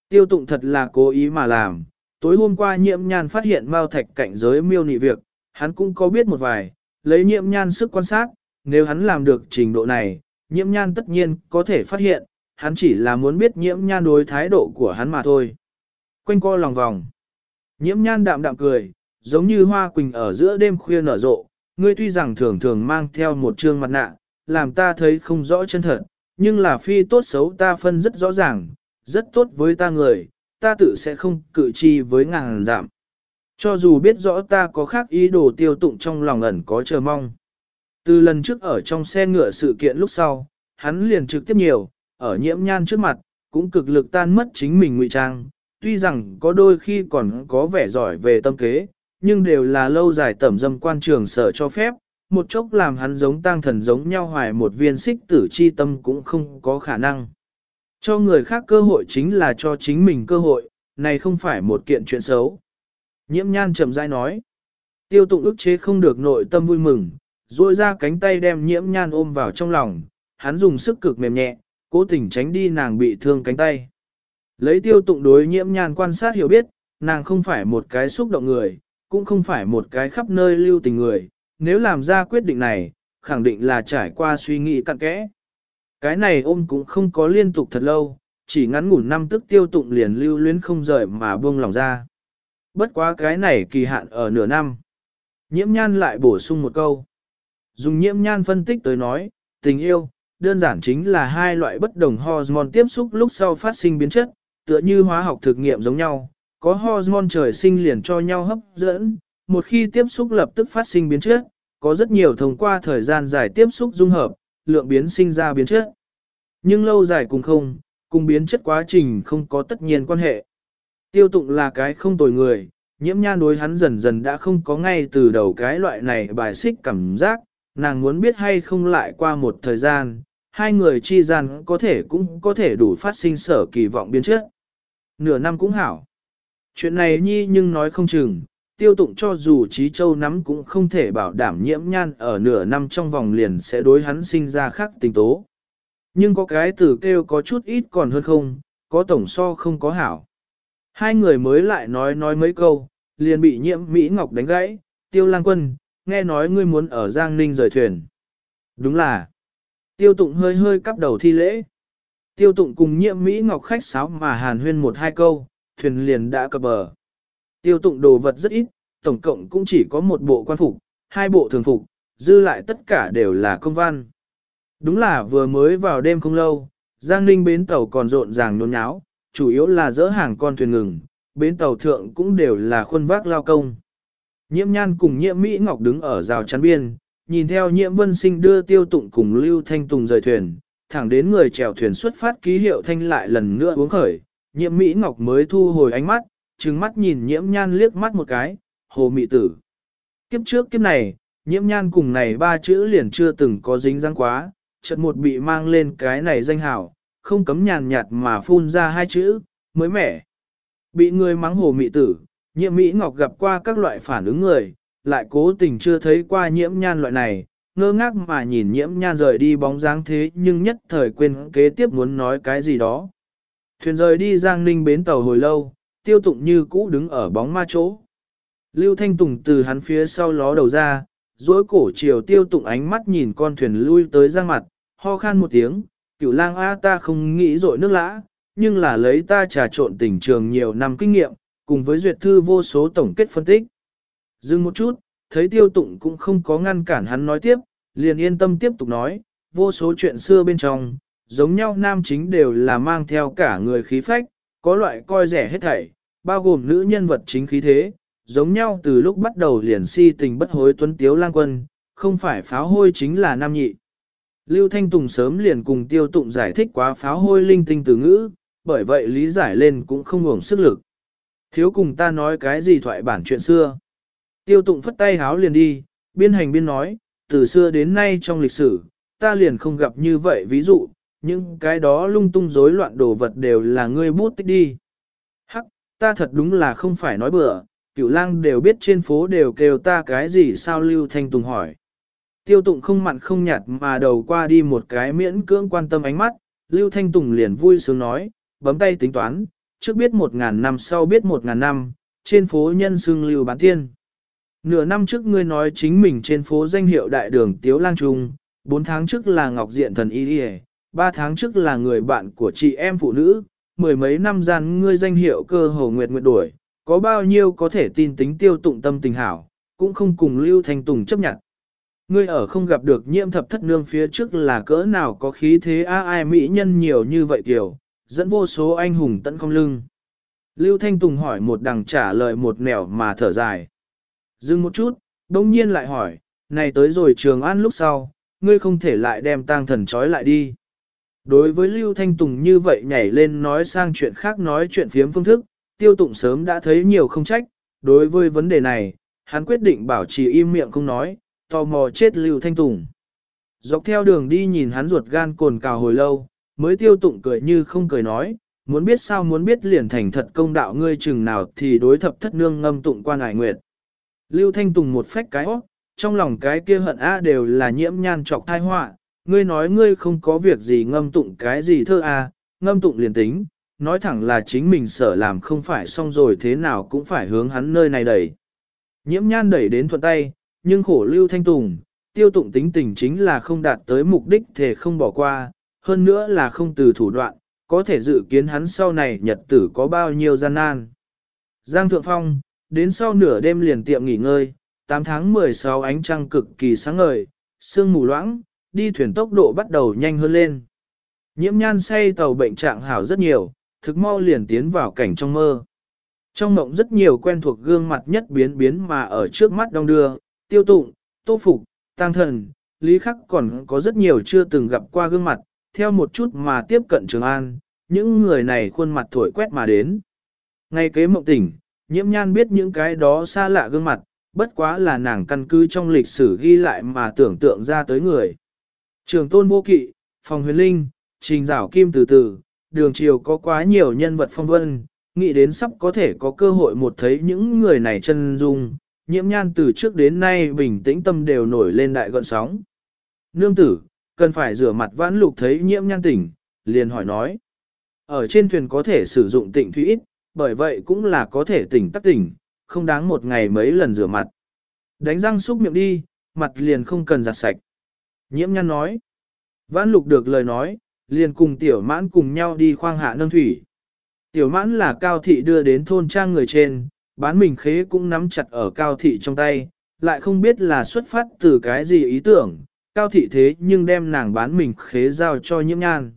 Tiêu tụng thật là cố ý mà làm, tối hôm qua nhiễm nhan phát hiện mao thạch cảnh giới miêu nị việc, hắn cũng có biết một vài, lấy nhiễm nhan sức quan sát, nếu hắn làm được trình độ này, nhiễm nhan tất nhiên có thể phát hiện, hắn chỉ là muốn biết nhiễm nhan đối thái độ của hắn mà thôi. Quanh co lòng vòng, nhiễm nhan đạm đạm cười, giống như hoa quỳnh ở giữa đêm khuya nở rộ, ngươi tuy rằng thường thường mang theo một trương mặt nạ, làm ta thấy không rõ chân thật, nhưng là phi tốt xấu ta phân rất rõ ràng, rất tốt với ta người, ta tự sẽ không cự chi với ngàn giảm. Cho dù biết rõ ta có khác ý đồ tiêu tụng trong lòng ẩn có chờ mong. Từ lần trước ở trong xe ngựa sự kiện lúc sau, hắn liền trực tiếp nhiều, ở nhiễm nhan trước mặt, cũng cực lực tan mất chính mình ngụy trang. Tuy rằng có đôi khi còn có vẻ giỏi về tâm kế, nhưng đều là lâu dài tẩm dâm quan trường sở cho phép, một chốc làm hắn giống tang thần giống nhau hoài một viên xích tử chi tâm cũng không có khả năng. Cho người khác cơ hội chính là cho chính mình cơ hội, này không phải một kiện chuyện xấu. Nhiễm nhan chậm rãi nói. Tiêu tụng ức chế không được nội tâm vui mừng, duỗi ra cánh tay đem nhiễm nhan ôm vào trong lòng, hắn dùng sức cực mềm nhẹ, cố tình tránh đi nàng bị thương cánh tay. Lấy tiêu tụng đối nhiễm nhan quan sát hiểu biết, nàng không phải một cái xúc động người, cũng không phải một cái khắp nơi lưu tình người, nếu làm ra quyết định này, khẳng định là trải qua suy nghĩ cặn kẽ. Cái này ôm cũng không có liên tục thật lâu, chỉ ngắn ngủn năm tức tiêu tụng liền lưu luyến không rời mà buông lòng ra. Bất quá cái này kỳ hạn ở nửa năm. Nhiễm nhan lại bổ sung một câu. Dùng nhiễm nhan phân tích tới nói, tình yêu, đơn giản chính là hai loại bất đồng hormone tiếp xúc lúc sau phát sinh biến chất, tựa như hóa học thực nghiệm giống nhau, có hormone trời sinh liền cho nhau hấp dẫn, một khi tiếp xúc lập tức phát sinh biến chất, có rất nhiều thông qua thời gian dài tiếp xúc dung hợp, lượng biến sinh ra biến chất. Nhưng lâu dài cùng không, cùng biến chất quá trình không có tất nhiên quan hệ. Tiêu tụng là cái không tồi người, nhiễm nhan đối hắn dần dần đã không có ngay từ đầu cái loại này bài xích cảm giác, nàng muốn biết hay không lại qua một thời gian, hai người chi gian có thể cũng có thể đủ phát sinh sở kỳ vọng biến chất. Nửa năm cũng hảo. Chuyện này nhi nhưng nói không chừng, tiêu tụng cho dù trí châu nắm cũng không thể bảo đảm nhiễm nhan ở nửa năm trong vòng liền sẽ đối hắn sinh ra khác tình tố. Nhưng có cái từ kêu có chút ít còn hơn không, có tổng so không có hảo. Hai người mới lại nói nói mấy câu, liền bị nhiễm Mỹ Ngọc đánh gãy, tiêu lang quân, nghe nói ngươi muốn ở Giang Ninh rời thuyền. Đúng là, tiêu tụng hơi hơi cắp đầu thi lễ. Tiêu tụng cùng nhiễm Mỹ Ngọc khách sáo mà hàn huyên một hai câu, thuyền liền đã cập bờ. Tiêu tụng đồ vật rất ít, tổng cộng cũng chỉ có một bộ quan phục, hai bộ thường phục, dư lại tất cả đều là công văn. Đúng là vừa mới vào đêm không lâu, Giang Ninh bến tàu còn rộn ràng nôn nháo, chủ yếu là dỡ hàng con thuyền ngừng, bến tàu thượng cũng đều là khuôn vác lao công. Nhiễm nhan cùng nhiễm Mỹ Ngọc đứng ở rào chắn biên, nhìn theo nhiễm vân sinh đưa tiêu tụng cùng Lưu Thanh Tùng rời thuyền, thẳng đến người chèo thuyền xuất phát ký hiệu thanh lại lần nữa uống khởi, nhiễm Mỹ Ngọc mới thu hồi ánh mắt, trừng mắt nhìn nhiễm nhan liếc mắt một cái, hồ mị tử. Kiếp trước kiếp này, nhiễm nhan cùng này ba chữ liền chưa từng có dính răng quá, chợt một bị mang lên cái này danh hảo, không cấm nhàn nhạt mà phun ra hai chữ, mới mẻ. Bị người mắng hồ mị tử, nhiễm Mỹ Ngọc gặp qua các loại phản ứng người, lại cố tình chưa thấy qua nhiễm nhan loại này, ngơ ngác mà nhìn nhiễm nhan rời đi bóng dáng thế nhưng nhất thời quên kế tiếp muốn nói cái gì đó. Thuyền rời đi Giang Ninh bến tàu hồi lâu, tiêu tụng như cũ đứng ở bóng ma chỗ. Lưu Thanh Tùng từ hắn phía sau ló đầu ra, duỗi cổ chiều tiêu tụng ánh mắt nhìn con thuyền lui tới giang mặt, ho khan một tiếng, cửu lang A ta không nghĩ dội nước lã, nhưng là lấy ta trà trộn tình trường nhiều năm kinh nghiệm, cùng với duyệt thư vô số tổng kết phân tích. Dừng một chút, thấy tiêu tụng cũng không có ngăn cản hắn nói tiếp, liền yên tâm tiếp tục nói, vô số chuyện xưa bên trong, giống nhau nam chính đều là mang theo cả người khí phách, có loại coi rẻ hết thảy, bao gồm nữ nhân vật chính khí thế, giống nhau từ lúc bắt đầu liền si tình bất hối tuấn tiếu lang quân, không phải pháo hôi chính là nam nhị. Lưu Thanh Tùng sớm liền cùng tiêu tụng giải thích quá pháo hôi linh tinh từ ngữ, bởi vậy lý giải lên cũng không uổng sức lực. Thiếu cùng ta nói cái gì thoại bản chuyện xưa. Tiêu tụng phất tay háo liền đi, biên hành biên nói, từ xưa đến nay trong lịch sử, ta liền không gặp như vậy ví dụ, những cái đó lung tung rối loạn đồ vật đều là ngươi bút tích đi. Hắc, ta thật đúng là không phải nói bừa, cửu lang đều biết trên phố đều kêu ta cái gì sao Lưu Thanh Tùng hỏi. Tiêu tụng không mặn không nhạt mà đầu qua đi một cái miễn cưỡng quan tâm ánh mắt, Lưu Thanh Tùng liền vui sướng nói, bấm tay tính toán, trước biết một ngàn năm sau biết một ngàn năm, trên phố nhân xưng Lưu Bán Tiên. Nửa năm trước ngươi nói chính mình trên phố danh hiệu đại đường Tiếu Lang Trung, bốn tháng trước là Ngọc Diện Thần Y Điề, ba tháng trước là người bạn của chị em phụ nữ, mười mấy năm gian ngươi danh hiệu cơ hồ nguyệt nguyệt đuổi, có bao nhiêu có thể tin tính tiêu tụng tâm tình hảo, cũng không cùng Lưu Thanh Tùng chấp nhận. Ngươi ở không gặp được nhiễm thập thất nương phía trước là cỡ nào có khí thế a ai mỹ nhân nhiều như vậy kiểu, dẫn vô số anh hùng tận không lưng. Lưu Thanh Tùng hỏi một đằng trả lời một nẻo mà thở dài. Dừng một chút, đông nhiên lại hỏi, này tới rồi trường an lúc sau, ngươi không thể lại đem tang thần trói lại đi. Đối với Lưu Thanh Tùng như vậy nhảy lên nói sang chuyện khác nói chuyện phiếm phương thức, tiêu tụng sớm đã thấy nhiều không trách, đối với vấn đề này, hắn quyết định bảo trì im miệng không nói, tò mò chết Lưu Thanh Tùng. Dọc theo đường đi nhìn hắn ruột gan cồn cào hồi lâu, mới tiêu tụng cười như không cười nói, muốn biết sao muốn biết liền thành thật công đạo ngươi chừng nào thì đối thập thất nương ngâm tụng quan hải nguyệt. Lưu Thanh Tùng một phách cái óc, trong lòng cái kia hận a đều là nhiễm nhan trọc tai họa, ngươi nói ngươi không có việc gì ngâm tụng cái gì thơ a, ngâm tụng liền tính, nói thẳng là chính mình sợ làm không phải xong rồi thế nào cũng phải hướng hắn nơi này đẩy. Nhiễm nhan đẩy đến thuận tay, nhưng khổ Lưu Thanh Tùng, tiêu tụng tính tình chính là không đạt tới mục đích thể không bỏ qua, hơn nữa là không từ thủ đoạn, có thể dự kiến hắn sau này nhật tử có bao nhiêu gian nan. Giang Thượng Phong, đến sau nửa đêm liền tiệm nghỉ ngơi, 8 tháng 16 ánh trăng cực kỳ sáng ngời, sương mù loãng, đi thuyền tốc độ bắt đầu nhanh hơn lên. Nhiễm nhan say tàu bệnh trạng hảo rất nhiều, thực mau liền tiến vào cảnh trong mơ. Trong mộng rất nhiều quen thuộc gương mặt nhất biến biến mà ở trước mắt đông đưa, tiêu tụng, tô phục, tăng thần, lý khắc còn có rất nhiều chưa từng gặp qua gương mặt, theo một chút mà tiếp cận Trường An, những người này khuôn mặt thổi quét mà đến. Ngay kế mộng tỉnh, nhiễm nhan biết những cái đó xa lạ gương mặt, bất quá là nàng căn cứ trong lịch sử ghi lại mà tưởng tượng ra tới người. Trường tôn vô kỵ, phòng huyền linh, trình rảo kim từ từ, đường triều có quá nhiều nhân vật phong vân, nghĩ đến sắp có thể có cơ hội một thấy những người này chân dung, nhiễm nhan từ trước đến nay bình tĩnh tâm đều nổi lên đại gọn sóng. Nương tử, cần phải rửa mặt vãn lục thấy nhiễm nhan tỉnh, liền hỏi nói. Ở trên thuyền có thể sử dụng tịnh thủy ít, bởi vậy cũng là có thể tỉnh tắc tỉnh, không đáng một ngày mấy lần rửa mặt. Đánh răng xúc miệng đi, mặt liền không cần giặt sạch. Nhiễm nhan nói. Vãn lục được lời nói, liền cùng tiểu mãn cùng nhau đi khoang hạ nâng thủy. Tiểu mãn là cao thị đưa đến thôn trang người trên, bán mình khế cũng nắm chặt ở cao thị trong tay, lại không biết là xuất phát từ cái gì ý tưởng, cao thị thế nhưng đem nàng bán mình khế giao cho nhiễm nhan.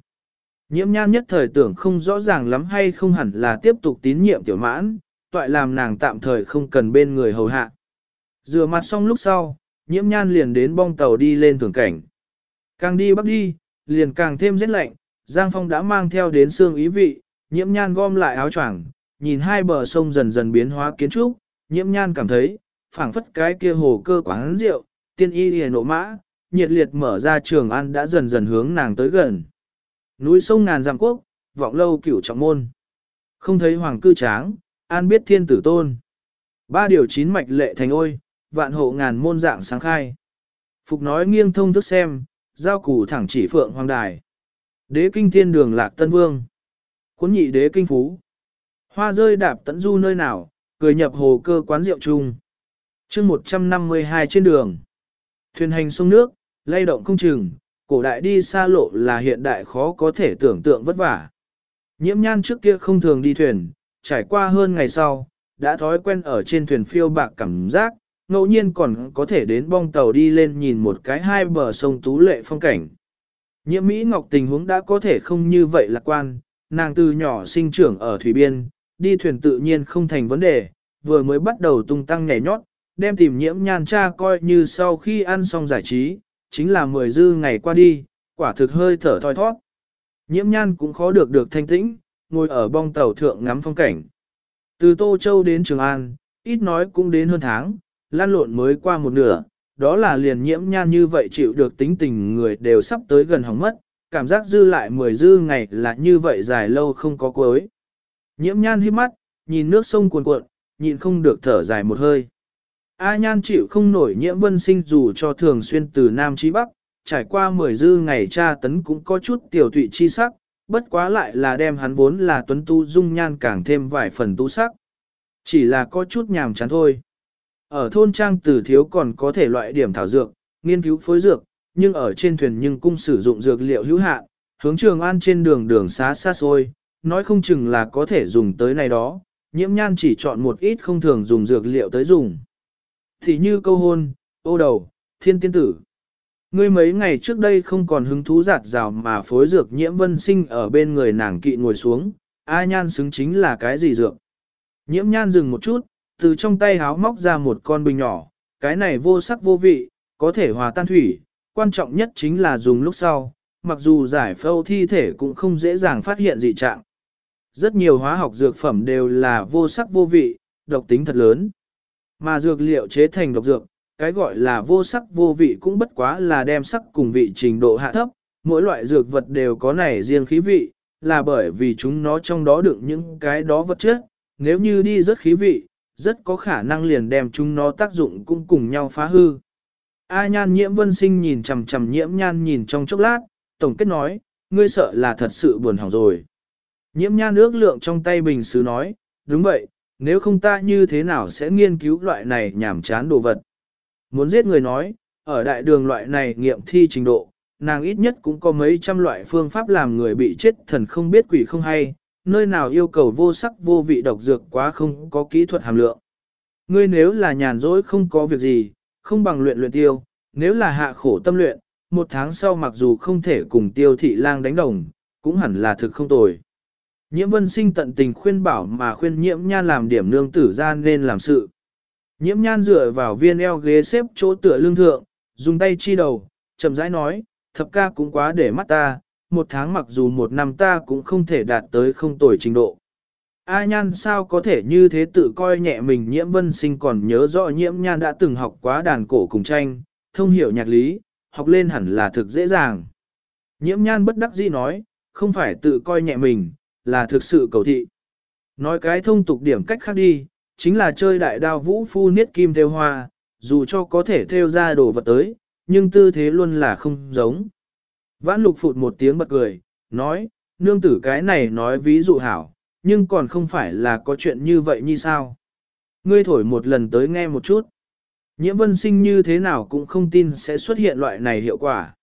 Nhiễm nhan nhất thời tưởng không rõ ràng lắm hay không hẳn là tiếp tục tín nhiệm tiểu mãn, toại làm nàng tạm thời không cần bên người hầu hạ. Rửa mặt xong lúc sau, nhiễm nhan liền đến bong tàu đi lên thường cảnh. Càng đi bắc đi, liền càng thêm rét lạnh, Giang Phong đã mang theo đến xương ý vị, nhiễm nhan gom lại áo choàng, nhìn hai bờ sông dần dần biến hóa kiến trúc, nhiễm nhan cảm thấy, phảng phất cái kia hồ cơ quán rượu, tiên y hề nộ mã, nhiệt liệt mở ra trường an đã dần dần hướng nàng tới gần. Núi sông ngàn dặm quốc, vọng lâu cửu trọng môn. Không thấy hoàng cư tráng, an biết thiên tử tôn. Ba điều chín mạch lệ thành ôi, vạn hộ ngàn môn dạng sáng khai. Phục nói nghiêng thông thức xem, giao củ thẳng chỉ phượng hoàng đài. Đế kinh thiên đường lạc tân vương. Cuốn nhị đế kinh phú. Hoa rơi đạp tận du nơi nào, cười nhập hồ cơ quán rượu chung. chương 152 trên đường. Thuyền hành sông nước, lay động không chừng, cổ đại đi xa lộ là hiện đại khó có thể tưởng tượng vất vả. Nhiễm nhan trước kia không thường đi thuyền, trải qua hơn ngày sau, đã thói quen ở trên thuyền phiêu bạc cảm giác, ngẫu nhiên còn có thể đến bong tàu đi lên nhìn một cái hai bờ sông tú lệ phong cảnh. Nhiễm Mỹ Ngọc tình huống đã có thể không như vậy lạc quan, nàng từ nhỏ sinh trưởng ở thủy biên, đi thuyền tự nhiên không thành vấn đề, vừa mới bắt đầu tung tăng nhảy nhót, đem tìm nhiễm nhan cha coi như sau khi ăn xong giải trí, chính là mười dư ngày qua đi, quả thực hơi thở thoi thoát. Nhiễm nhan cũng khó được được thanh tĩnh, ngồi ở bong tàu thượng ngắm phong cảnh. Từ Tô Châu đến Trường An, ít nói cũng đến hơn tháng, lan lộn mới qua một nửa, đó là liền nhiễm nhan như vậy chịu được tính tình người đều sắp tới gần hỏng mất, cảm giác dư lại mười dư ngày là như vậy dài lâu không có cuối. Nhiễm nhan hít mắt, nhìn nước sông cuồn cuộn, nhịn không được thở dài một hơi. A nhan chịu không nổi nhiễm vân sinh dù cho thường xuyên từ Nam chí Bắc, trải qua mười dư ngày tra tấn cũng có chút tiểu tụy chi sắc, bất quá lại là đem hắn vốn là tuấn tu dung nhan càng thêm vài phần tu sắc. Chỉ là có chút nhàm chán thôi. Ở thôn trang tử thiếu còn có thể loại điểm thảo dược, nghiên cứu phối dược, nhưng ở trên thuyền nhưng cung sử dụng dược liệu hữu hạn, hướng trường an trên đường đường xá xa xôi, nói không chừng là có thể dùng tới này đó, nhiễm nhan chỉ chọn một ít không thường dùng dược liệu tới dùng. Thì như câu hôn, ô đầu, thiên tiên tử. Ngươi mấy ngày trước đây không còn hứng thú giạt rào mà phối dược nhiễm vân sinh ở bên người nàng kỵ ngồi xuống, A nhan xứng chính là cái gì dược. Nhiễm nhan dừng một chút, từ trong tay háo móc ra một con bình nhỏ, cái này vô sắc vô vị, có thể hòa tan thủy, quan trọng nhất chính là dùng lúc sau, mặc dù giải phẫu thi thể cũng không dễ dàng phát hiện dị trạng. Rất nhiều hóa học dược phẩm đều là vô sắc vô vị, độc tính thật lớn. Mà dược liệu chế thành độc dược, cái gọi là vô sắc vô vị cũng bất quá là đem sắc cùng vị trình độ hạ thấp, mỗi loại dược vật đều có này riêng khí vị, là bởi vì chúng nó trong đó đựng những cái đó vật chất, nếu như đi rất khí vị, rất có khả năng liền đem chúng nó tác dụng cũng cùng nhau phá hư. A nhan nhiễm vân sinh nhìn chằm chằm nhiễm nhan nhìn trong chốc lát, tổng kết nói, ngươi sợ là thật sự buồn hỏng rồi. Nhiễm nhan ước lượng trong tay bình sứ nói, đúng vậy, nếu không ta như thế nào sẽ nghiên cứu loại này nhảm chán đồ vật. Muốn giết người nói, ở đại đường loại này nghiệm thi trình độ, nàng ít nhất cũng có mấy trăm loại phương pháp làm người bị chết thần không biết quỷ không hay, nơi nào yêu cầu vô sắc vô vị độc dược quá không có kỹ thuật hàm lượng. Ngươi nếu là nhàn rỗi không có việc gì, không bằng luyện luyện tiêu, nếu là hạ khổ tâm luyện, một tháng sau mặc dù không thể cùng tiêu thị lang đánh đồng, cũng hẳn là thực không tồi. Nhiễm vân sinh tận tình khuyên bảo mà khuyên nhiễm nhan làm điểm nương tử ra nên làm sự. Nhiễm nhan dựa vào viên eo ghế xếp chỗ tựa lương thượng, dùng tay chi đầu, chậm rãi nói, thập ca cũng quá để mắt ta, một tháng mặc dù một năm ta cũng không thể đạt tới không tồi trình độ. A nhan sao có thể như thế tự coi nhẹ mình nhiễm vân sinh còn nhớ rõ nhiễm nhan đã từng học quá đàn cổ cùng tranh, thông hiểu nhạc lý, học lên hẳn là thực dễ dàng. Nhiễm nhan bất đắc dĩ nói, không phải tự coi nhẹ mình, là thực sự cầu thị. Nói cái thông tục điểm cách khác đi, chính là chơi đại đao vũ phu niết kim theo hoa, dù cho có thể theo ra đồ vật tới, nhưng tư thế luôn là không giống. Vãn lục phụt một tiếng bật cười, nói, nương tử cái này nói ví dụ hảo, nhưng còn không phải là có chuyện như vậy như sao. Ngươi thổi một lần tới nghe một chút. Nhiễm vân sinh như thế nào cũng không tin sẽ xuất hiện loại này hiệu quả.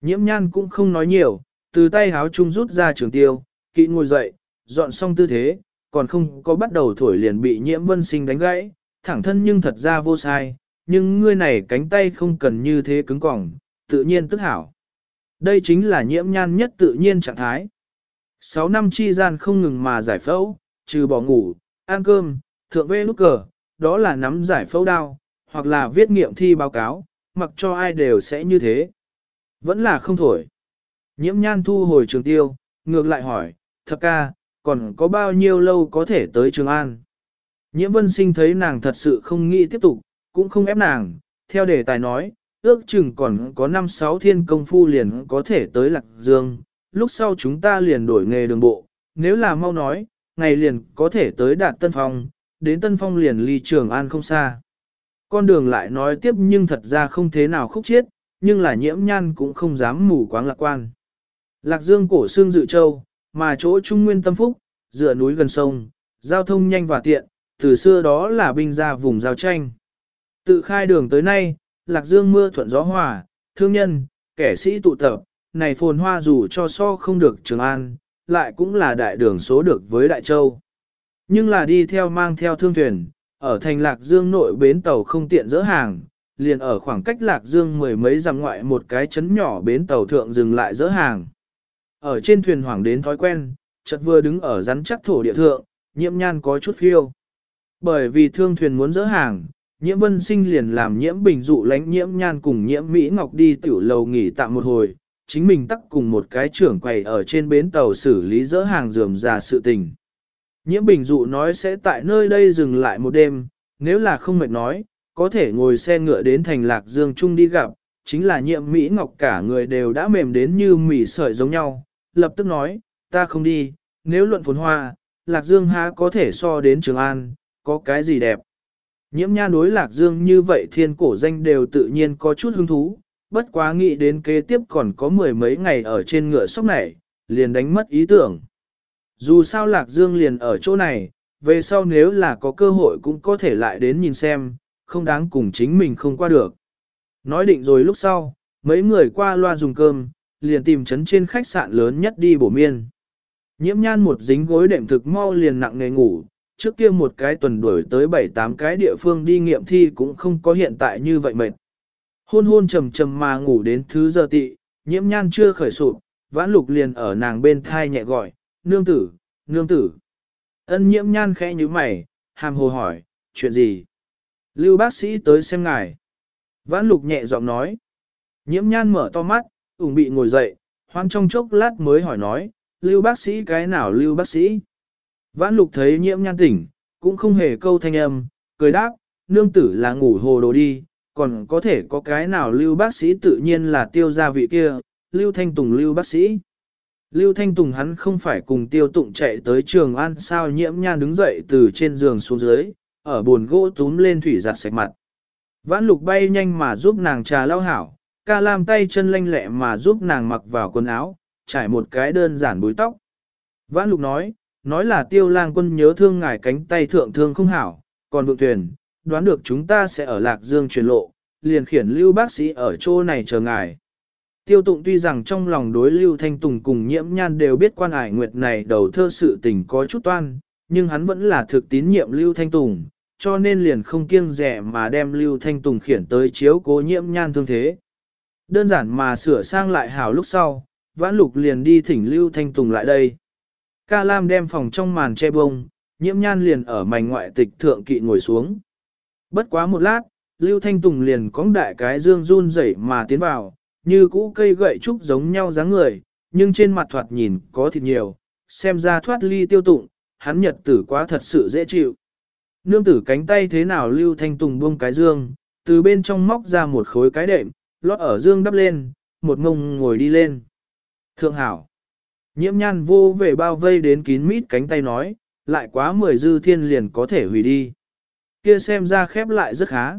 Nhiễm nhan cũng không nói nhiều, từ tay háo chung rút ra trường tiêu, kỵ ngồi dậy, dọn xong tư thế, còn không có bắt đầu thổi liền bị nhiễm vân sinh đánh gãy, thẳng thân nhưng thật ra vô sai, nhưng ngươi này cánh tay không cần như thế cứng cỏng, tự nhiên tức hảo. Đây chính là nhiễm nhan nhất tự nhiên trạng thái. Sáu năm chi gian không ngừng mà giải phẫu, trừ bỏ ngủ, ăn cơm, thượng vê nút cờ, đó là nắm giải phẫu đao, hoặc là viết nghiệm thi báo cáo, mặc cho ai đều sẽ như thế. Vẫn là không thổi. Nhiễm nhan thu hồi trường tiêu, ngược lại hỏi, thập ca, còn có bao nhiêu lâu có thể tới Trường An? Nhiễm vân sinh thấy nàng thật sự không nghĩ tiếp tục, cũng không ép nàng, theo đề tài nói, ước chừng còn có 5-6 thiên công phu liền có thể tới Lạc Dương, lúc sau chúng ta liền đổi nghề đường bộ, nếu là mau nói, ngày liền có thể tới đạt Tân Phong, đến Tân Phong liền ly Trường An không xa. Con đường lại nói tiếp nhưng thật ra không thế nào khúc chiết, nhưng là nhiễm nhan cũng không dám mù quáng lạc quan. Lạc Dương cổ xương dự châu, mà chỗ trung nguyên tâm phúc, dựa núi gần sông, giao thông nhanh và tiện, từ xưa đó là binh ra vùng giao tranh. Tự khai đường tới nay, Lạc Dương mưa thuận gió hòa, thương nhân, kẻ sĩ tụ tập, này phồn hoa dù cho so không được Trường An, lại cũng là đại đường số được với Đại Châu. Nhưng là đi theo mang theo thương thuyền, ở thành Lạc Dương nội bến tàu không tiện dỡ hàng, liền ở khoảng cách Lạc Dương mười mấy dặm ngoại một cái chấn nhỏ bến tàu thượng dừng lại dỡ hàng. Ở trên thuyền hoảng đến thói quen, chợt vừa đứng ở rắn chắc thổ địa thượng, nhiễm nhan có chút phiêu. Bởi vì thương thuyền muốn dỡ hàng, nhiễm vân sinh liền làm nhiễm bình dụ lánh nhiễm nhan cùng nhiễm Mỹ Ngọc đi tiểu lầu nghỉ tạm một hồi, chính mình tắc cùng một cái trưởng quầy ở trên bến tàu xử lý dỡ hàng dườm già sự tình. Nhiễm bình dụ nói sẽ tại nơi đây dừng lại một đêm, nếu là không mệt nói, có thể ngồi xe ngựa đến thành lạc dương trung đi gặp, chính là nhiễm Mỹ Ngọc cả người đều đã mềm đến như mỉ sợi giống nhau, lập tức nói, ta không đi, nếu luận phồn hoa, lạc dương há có thể so đến Trường An, có cái gì đẹp. Nhiễm nha đối lạc dương như vậy thiên cổ danh đều tự nhiên có chút hứng thú, bất quá nghĩ đến kế tiếp còn có mười mấy ngày ở trên ngựa sóc này, liền đánh mất ý tưởng. Dù sao lạc dương liền ở chỗ này, về sau nếu là có cơ hội cũng có thể lại đến nhìn xem, không đáng cùng chính mình không qua được. Nói định rồi lúc sau, mấy người qua loa dùng cơm, liền tìm chấn trên khách sạn lớn nhất đi bổ miên. Nhiễm nhan một dính gối đệm thực mau liền nặng nề ngủ, trước kia một cái tuần đuổi tới 7-8 cái địa phương đi nghiệm thi cũng không có hiện tại như vậy mệt. Hôn hôn trầm trầm mà ngủ đến thứ giờ tị, nhiễm nhan chưa khởi sụp, vãn lục liền ở nàng bên thai nhẹ gọi, nương tử, nương tử. Ân nhiễm nhan khẽ như mày, hàm hồ hỏi, chuyện gì? Lưu bác sĩ tới xem ngài. Vãn lục nhẹ giọng nói. Nhiễm nhan mở to mắt, ủng bị ngồi dậy, hoan trong chốc lát mới hỏi nói, lưu bác sĩ cái nào lưu bác sĩ? Vãn lục thấy nhiễm nhan tỉnh, cũng không hề câu thanh âm, cười đáp, nương tử là ngủ hồ đồ đi, còn có thể có cái nào lưu bác sĩ tự nhiên là tiêu gia vị kia, lưu thanh tùng lưu bác sĩ. Lưu Thanh Tùng hắn không phải cùng tiêu tụng chạy tới trường An sao nhiễm nhan đứng dậy từ trên giường xuống dưới, ở buồn gỗ túm lên thủy giặt sạch mặt. Vãn lục bay nhanh mà giúp nàng trà lau hảo, ca lam tay chân lanh lẹ mà giúp nàng mặc vào quần áo, trải một cái đơn giản búi tóc. Vãn lục nói, nói là tiêu lang quân nhớ thương ngài cánh tay thượng thương không hảo, còn vượng thuyền, đoán được chúng ta sẽ ở Lạc Dương truyền lộ, liền khiển lưu bác sĩ ở chỗ này chờ ngài. Tiêu tụng tuy rằng trong lòng đối lưu thanh tùng cùng nhiễm nhan đều biết quan ải nguyệt này đầu thơ sự tình có chút toan, nhưng hắn vẫn là thực tín nhiệm lưu thanh tùng, cho nên liền không kiêng rẻ mà đem lưu thanh tùng khiển tới chiếu cố nhiễm nhan thương thế. Đơn giản mà sửa sang lại hảo lúc sau, vãn lục liền đi thỉnh lưu thanh tùng lại đây. Ca Lam đem phòng trong màn che bông, nhiễm nhan liền ở mảnh ngoại tịch thượng kỵ ngồi xuống. Bất quá một lát, Lưu Thanh Tùng liền cóng đại cái dương run rẩy mà tiến vào, như cũ cây gậy trúc giống nhau dáng người, nhưng trên mặt thoạt nhìn có thịt nhiều, xem ra thoát ly tiêu tụng, hắn nhật tử quá thật sự dễ chịu. Nương tử cánh tay thế nào Lưu Thanh Tùng buông cái dương, từ bên trong móc ra một khối cái đệm, lót ở dương đắp lên, một ngông ngồi đi lên. Thượng hảo. Nhiễm nhan vô về bao vây đến kín mít cánh tay nói, lại quá mười dư thiên liền có thể hủy đi. Kia xem ra khép lại rất khá.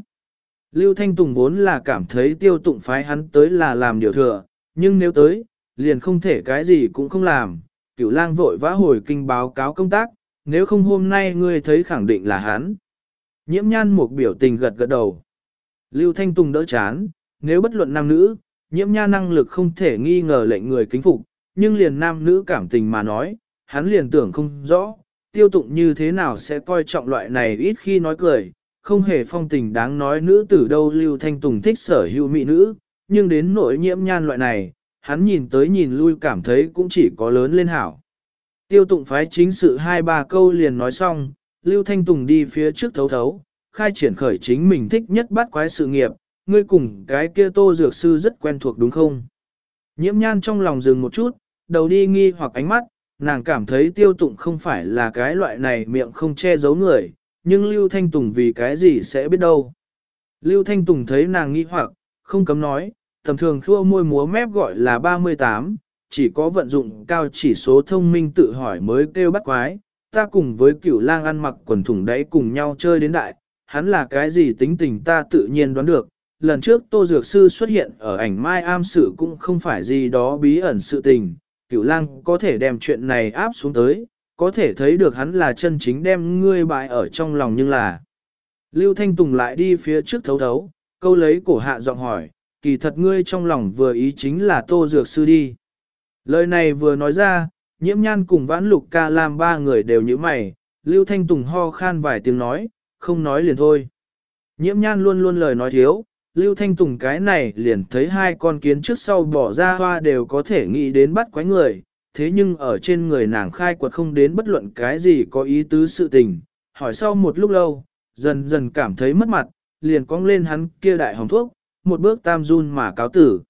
Lưu Thanh Tùng vốn là cảm thấy tiêu tụng phái hắn tới là làm điều thừa, nhưng nếu tới, liền không thể cái gì cũng không làm. Cửu lang vội vã hồi kinh báo cáo công tác, nếu không hôm nay ngươi thấy khẳng định là hắn. Nhiễm nhan một biểu tình gật gật đầu. Lưu Thanh Tùng đỡ chán, nếu bất luận nam nữ, nhiễm nha năng lực không thể nghi ngờ lệnh người kính phục, nhưng liền nam nữ cảm tình mà nói, hắn liền tưởng không rõ, tiêu tụng như thế nào sẽ coi trọng loại này ít khi nói cười, không hề phong tình đáng nói nữ tử đâu Lưu Thanh Tùng thích sở hữu mỹ nữ, nhưng đến nỗi nhiễm nhan loại này, hắn nhìn tới nhìn lui cảm thấy cũng chỉ có lớn lên hảo. Tiêu tụng phái chính sự hai ba câu liền nói xong, Lưu Thanh Tùng đi phía trước thấu thấu, khai triển khởi chính mình thích nhất bắt quái sự nghiệp, ngươi cùng cái kia tô dược sư rất quen thuộc đúng không? Nhiễm nhan trong lòng dừng một chút, đầu đi nghi hoặc ánh mắt, nàng cảm thấy tiêu tụng không phải là cái loại này miệng không che giấu người, nhưng Lưu Thanh Tùng vì cái gì sẽ biết đâu. Lưu Thanh Tùng thấy nàng nghi hoặc, không cấm nói, tầm thường khua môi múa mép gọi là 38, chỉ có vận dụng cao chỉ số thông minh tự hỏi mới kêu bắt quái, ta cùng với cửu lang ăn mặc quần thủng đấy cùng nhau chơi đến đại, hắn là cái gì tính tình ta tự nhiên đoán được. Lần trước Tô Dược Sư xuất hiện ở ảnh Mai Am sự cũng không phải gì đó bí ẩn sự tình, cửu lang có thể đem chuyện này áp xuống tới, có thể thấy được hắn là chân chính đem ngươi bại ở trong lòng nhưng là. Lưu Thanh Tùng lại đi phía trước thấu thấu, câu lấy cổ hạ giọng hỏi, kỳ thật ngươi trong lòng vừa ý chính là Tô Dược Sư đi. Lời này vừa nói ra, nhiễm nhan cùng vãn lục ca làm ba người đều như mày, Lưu Thanh Tùng ho khan vài tiếng nói, không nói liền thôi. Nhiễm nhan luôn luôn lời nói thiếu, Lưu Thanh Tùng cái này liền thấy hai con kiến trước sau bỏ ra hoa đều có thể nghĩ đến bắt quái người, thế nhưng ở trên người nàng khai quật không đến bất luận cái gì có ý tứ sự tình. Hỏi sau một lúc lâu, dần dần cảm thấy mất mặt, liền cong lên hắn kia đại hồng thuốc, một bước tam run mà cáo tử.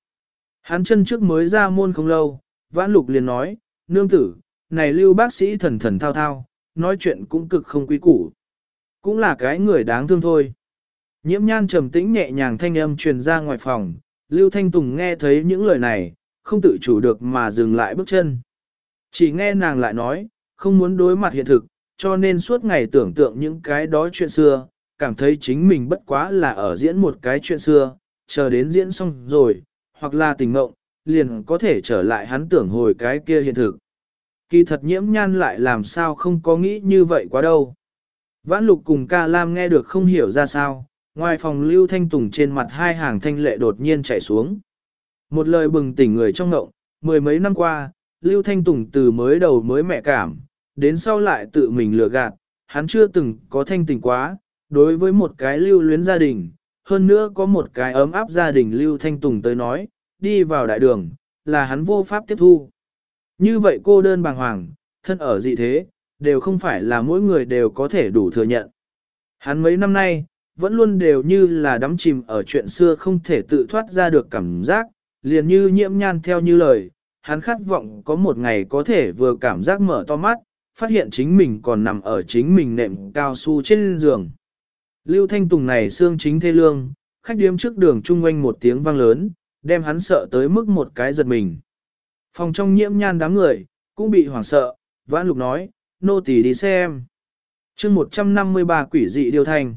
Hắn chân trước mới ra môn không lâu, vãn lục liền nói, nương tử, này lưu bác sĩ thần thần thao thao, nói chuyện cũng cực không quý củ. Cũng là cái người đáng thương thôi. Nhiễm nhan trầm tĩnh nhẹ nhàng thanh âm truyền ra ngoài phòng, Lưu Thanh Tùng nghe thấy những lời này, không tự chủ được mà dừng lại bước chân. Chỉ nghe nàng lại nói, không muốn đối mặt hiện thực, cho nên suốt ngày tưởng tượng những cái đó chuyện xưa, cảm thấy chính mình bất quá là ở diễn một cái chuyện xưa, chờ đến diễn xong rồi, hoặc là tình ngộng, liền có thể trở lại hắn tưởng hồi cái kia hiện thực. Kỳ thật nhiễm nhan lại làm sao không có nghĩ như vậy quá đâu. Vãn lục cùng ca lam nghe được không hiểu ra sao, ngoài phòng lưu thanh tùng trên mặt hai hàng thanh lệ đột nhiên chảy xuống. Một lời bừng tỉnh người trong ngộng, mười mấy năm qua, lưu thanh tùng từ mới đầu mới mẹ cảm, đến sau lại tự mình lừa gạt, hắn chưa từng có thanh tình quá, đối với một cái lưu luyến gia đình, hơn nữa có một cái ấm áp gia đình lưu thanh tùng tới nói, đi vào đại đường, là hắn vô pháp tiếp thu. Như vậy cô đơn bàng hoàng, thân ở dị thế, đều không phải là mỗi người đều có thể đủ thừa nhận. Hắn mấy năm nay, vẫn luôn đều như là đắm chìm ở chuyện xưa không thể tự thoát ra được cảm giác, liền như nhiễm nhan theo như lời, hắn khát vọng có một ngày có thể vừa cảm giác mở to mắt, phát hiện chính mình còn nằm ở chính mình nệm cao su trên giường. Lưu Thanh Tùng này xương chính thê lương, khách điếm trước đường chung quanh một tiếng vang lớn, đem hắn sợ tới mức một cái giật mình. Phòng trong nhiễm nhan đám người, cũng bị hoảng sợ, vãn lục nói, nô tỳ đi xem. chương 153 quỷ dị điều thành.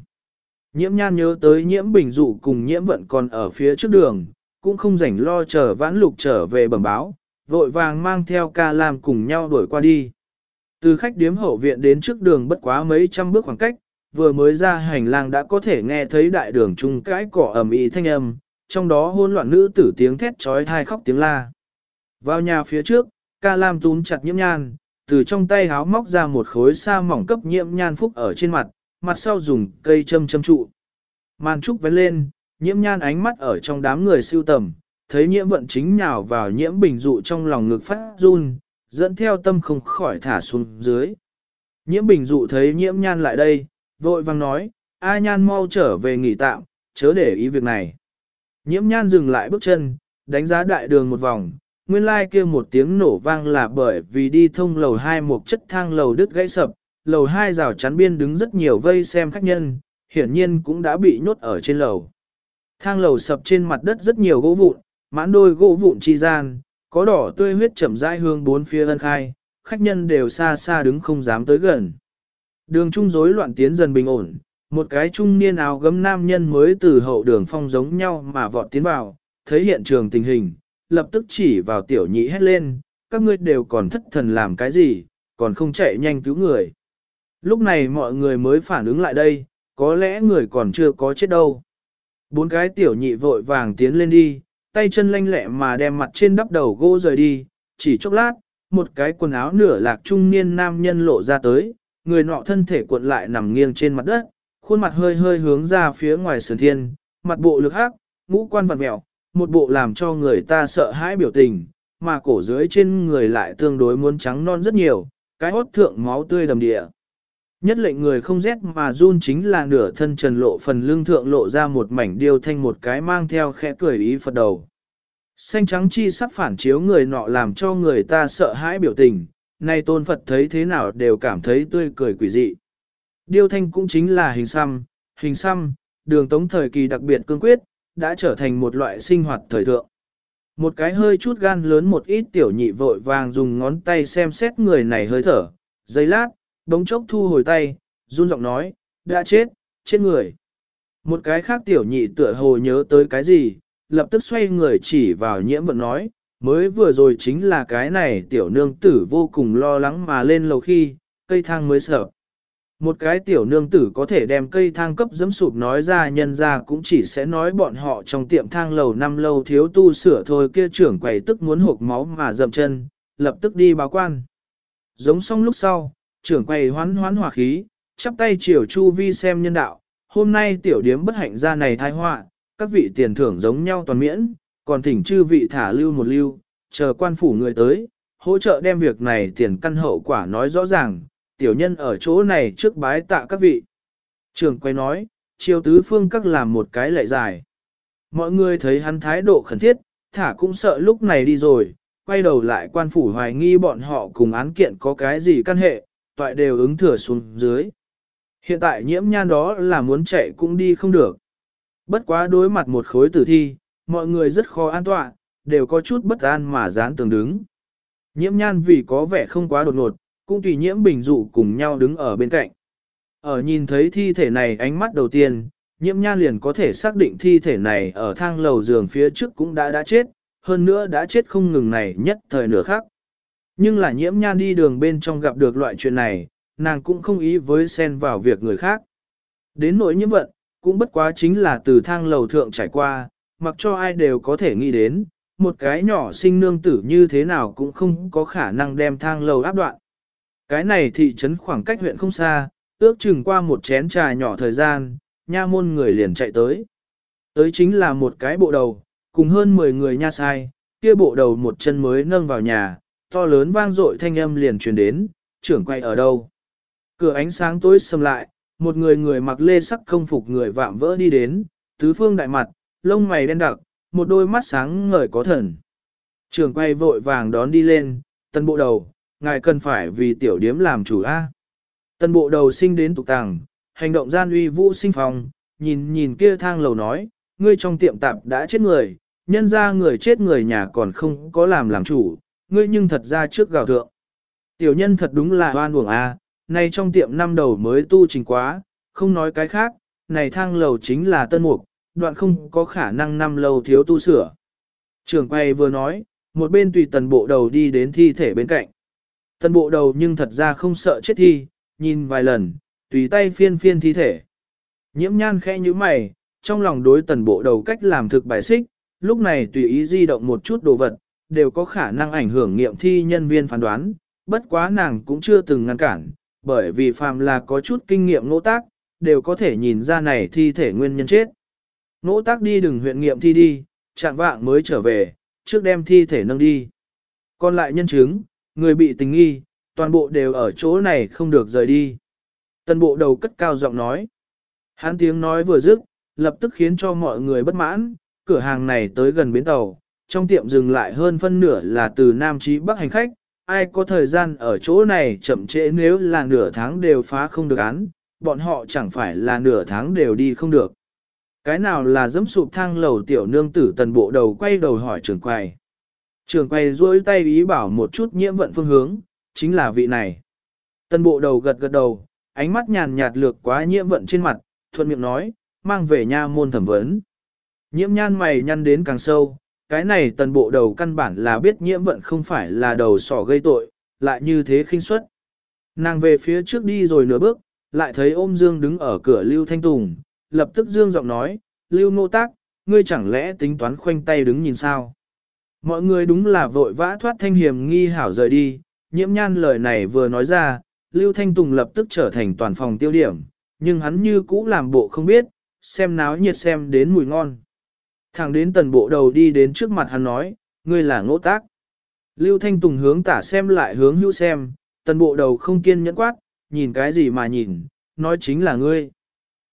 Nhiễm nhan nhớ tới nhiễm bình dụ cùng nhiễm vận còn ở phía trước đường, cũng không rảnh lo chờ vãn lục trở về bẩm báo, vội vàng mang theo ca lam cùng nhau đuổi qua đi. Từ khách điếm hậu viện đến trước đường bất quá mấy trăm bước khoảng cách, vừa mới ra hành lang đã có thể nghe thấy đại đường chung cãi cỏ ầm ĩ thanh âm, trong đó hôn loạn nữ tử tiếng thét trói thai khóc tiếng la. Vào nhà phía trước, ca lam túm chặt nhiễm nhan, từ trong tay háo móc ra một khối sa mỏng cấp nhiễm nhan phúc ở trên mặt, mặt sau dùng cây châm châm trụ. Màn trúc vén lên, nhiễm nhan ánh mắt ở trong đám người siêu tầm, thấy nhiễm vận chính nhào vào nhiễm bình dụ trong lòng ngực phát run, dẫn theo tâm không khỏi thả xuống dưới. Nhiễm bình dụ thấy nhiễm nhan lại đây, vội vang nói, A nhan mau trở về nghỉ tạm, chớ để ý việc này. Nhiễm nhan dừng lại bước chân, đánh giá đại đường một vòng, nguyên lai kia một tiếng nổ vang là bởi vì đi thông lầu hai một chất thang lầu đứt gãy sập, lầu hai rào chắn biên đứng rất nhiều vây xem khách nhân, hiển nhiên cũng đã bị nhốt ở trên lầu. Thang lầu sập trên mặt đất rất nhiều gỗ vụn, mãn đôi gỗ vụn chi gian, có đỏ tươi huyết chậm rãi hương bốn phía ân khai, khách nhân đều xa xa đứng không dám tới gần. Đường trung rối loạn tiến dần bình ổn, một cái trung niên áo gấm nam nhân mới từ hậu đường phong giống nhau mà vọt tiến vào, thấy hiện trường tình hình, lập tức chỉ vào tiểu nhị hét lên, các ngươi đều còn thất thần làm cái gì, còn không chạy nhanh cứu người. Lúc này mọi người mới phản ứng lại đây, có lẽ người còn chưa có chết đâu. Bốn cái tiểu nhị vội vàng tiến lên đi, tay chân lanh lẹ mà đem mặt trên đắp đầu gỗ rời đi, chỉ chốc lát, một cái quần áo nửa lạc trung niên nam nhân lộ ra tới, người nọ thân thể cuộn lại nằm nghiêng trên mặt đất, khuôn mặt hơi hơi hướng ra phía ngoài sườn thiên, mặt bộ lực hắc, ngũ quan vặn mẹo, một bộ làm cho người ta sợ hãi biểu tình, mà cổ dưới trên người lại tương đối muốn trắng non rất nhiều, cái hốt thượng máu tươi đầm địa. Nhất lệnh người không rét mà run chính là nửa thân trần lộ phần lưng thượng lộ ra một mảnh điêu thanh một cái mang theo khẽ cười ý Phật đầu. Xanh trắng chi sắc phản chiếu người nọ làm cho người ta sợ hãi biểu tình, nay tôn Phật thấy thế nào đều cảm thấy tươi cười quỷ dị. Điêu thanh cũng chính là hình xăm, hình xăm, đường tống thời kỳ đặc biệt cương quyết, đã trở thành một loại sinh hoạt thời thượng. Một cái hơi chút gan lớn một ít tiểu nhị vội vàng dùng ngón tay xem xét người này hơi thở, giây lát, đống chốc thu hồi tay, run giọng nói, đã chết, chết người. Một cái khác tiểu nhị tựa hồ nhớ tới cái gì, lập tức xoay người chỉ vào nhiễm vận nói, mới vừa rồi chính là cái này tiểu nương tử vô cùng lo lắng mà lên lầu khi, cây thang mới sợ. Một cái tiểu nương tử có thể đem cây thang cấp dấm sụp nói ra nhân ra cũng chỉ sẽ nói bọn họ trong tiệm thang lầu năm lâu thiếu tu sửa thôi kia trưởng quầy tức muốn hộp máu mà dậm chân, lập tức đi báo quan. Giống xong lúc sau, trưởng quầy hoán hoán hòa khí, chắp tay chiều chu vi xem nhân đạo, hôm nay tiểu điếm bất hạnh ra này thai họa, các vị tiền thưởng giống nhau toàn miễn, còn thỉnh chư vị thả lưu một lưu, chờ quan phủ người tới, hỗ trợ đem việc này tiền căn hậu quả nói rõ ràng, tiểu nhân ở chỗ này trước bái tạ các vị. Trường quay nói, chiều tứ phương các làm một cái lệ dài. Mọi người thấy hắn thái độ khẩn thiết, thả cũng sợ lúc này đi rồi, quay đầu lại quan phủ hoài nghi bọn họ cùng án kiện có cái gì căn hệ, toại đều ứng thừa xuống dưới. Hiện tại nhiễm nhan đó là muốn chạy cũng đi không được. Bất quá đối mặt một khối tử thi, mọi người rất khó an tọa, đều có chút bất an mà dán tường đứng. Nhiễm nhan vì có vẻ không quá đột ngột, cũng tùy nhiễm bình dụ cùng nhau đứng ở bên cạnh. Ở nhìn thấy thi thể này ánh mắt đầu tiên, nhiễm nhan liền có thể xác định thi thể này ở thang lầu giường phía trước cũng đã đã chết, hơn nữa đã chết không ngừng này nhất thời nửa khác. Nhưng là nhiễm nhan đi đường bên trong gặp được loại chuyện này, nàng cũng không ý với xen vào việc người khác. Đến nỗi nhiễm vận, cũng bất quá chính là từ thang lầu thượng trải qua, mặc cho ai đều có thể nghĩ đến, một cái nhỏ sinh nương tử như thế nào cũng không có khả năng đem thang lầu áp đoạn. Cái này thị trấn khoảng cách huyện không xa, ước chừng qua một chén trà nhỏ thời gian, nha môn người liền chạy tới. Tới chính là một cái bộ đầu, cùng hơn 10 người nha sai, kia bộ đầu một chân mới nâng vào nhà, to lớn vang dội thanh âm liền truyền đến, trưởng quay ở đâu. Cửa ánh sáng tối sầm lại, một người người mặc lê sắc công phục người vạm vỡ đi đến, tứ phương đại mặt, lông mày đen đặc, một đôi mắt sáng ngời có thần. Trưởng quay vội vàng đón đi lên, tân bộ đầu, ngài cần phải vì tiểu điếm làm chủ A. Tân bộ đầu sinh đến tục tàng, hành động gian uy vũ sinh phòng, nhìn nhìn kia thang lầu nói, ngươi trong tiệm tạp đã chết người, nhân ra người chết người nhà còn không có làm làm chủ, ngươi nhưng thật ra trước gào thượng. Tiểu nhân thật đúng là hoan uổng A, này trong tiệm năm đầu mới tu trình quá, không nói cái khác, này thang lầu chính là tân mục, đoạn không có khả năng năm lâu thiếu tu sửa. Trường quay vừa nói, một bên tùy tần bộ đầu đi đến thi thể bên cạnh. Tần bộ đầu nhưng thật ra không sợ chết thi, nhìn vài lần, tùy tay phiên phiên thi thể. Nhiễm nhan khẽ như mày, trong lòng đối tần bộ đầu cách làm thực bài xích, lúc này tùy ý di động một chút đồ vật, đều có khả năng ảnh hưởng nghiệm thi nhân viên phán đoán, bất quá nàng cũng chưa từng ngăn cản, bởi vì phàm là có chút kinh nghiệm nỗ tác, đều có thể nhìn ra này thi thể nguyên nhân chết. Nỗ tác đi đừng huyện nghiệm thi đi, chạm vạng mới trở về, trước đem thi thể nâng đi. Còn lại nhân chứng, người bị tình nghi, toàn bộ đều ở chỗ này không được rời đi. Tân bộ đầu cất cao giọng nói. Hắn tiếng nói vừa dứt, lập tức khiến cho mọi người bất mãn, cửa hàng này tới gần bến tàu, trong tiệm dừng lại hơn phân nửa là từ Nam Chí Bắc hành khách, ai có thời gian ở chỗ này chậm trễ nếu là nửa tháng đều phá không được án, bọn họ chẳng phải là nửa tháng đều đi không được. Cái nào là dẫm sụp thang lầu tiểu nương tử tần bộ đầu quay đầu hỏi trưởng quầy. Trưởng quầy duỗi tay ý bảo một chút nhiễm vận phương hướng, chính là vị này. Tần bộ đầu gật gật đầu, ánh mắt nhàn nhạt lược quá nhiễm vận trên mặt, thuận miệng nói, mang về nha môn thẩm vấn. Nhiễm nhan mày nhăn đến càng sâu, cái này tần bộ đầu căn bản là biết nhiễm vận không phải là đầu sỏ gây tội, lại như thế khinh suất. Nàng về phía trước đi rồi nửa bước, lại thấy ôm Dương đứng ở cửa Lưu Thanh Tùng, lập tức Dương giọng nói, Lưu Nô Tác, ngươi chẳng lẽ tính toán khoanh tay đứng nhìn sao? Mọi người đúng là vội vã thoát thanh hiểm nghi hảo rời đi, nhiễm nhan lời này vừa nói ra, Lưu Thanh Tùng lập tức trở thành toàn phòng tiêu điểm, nhưng hắn như cũ làm bộ không biết, xem náo nhiệt xem đến mùi ngon. Thẳng đến tần bộ đầu đi đến trước mặt hắn nói, ngươi là ngỗ tác. Lưu Thanh Tùng hướng tả xem lại hướng hữu xem, tần bộ đầu không kiên nhẫn quát, nhìn cái gì mà nhìn, nói chính là ngươi.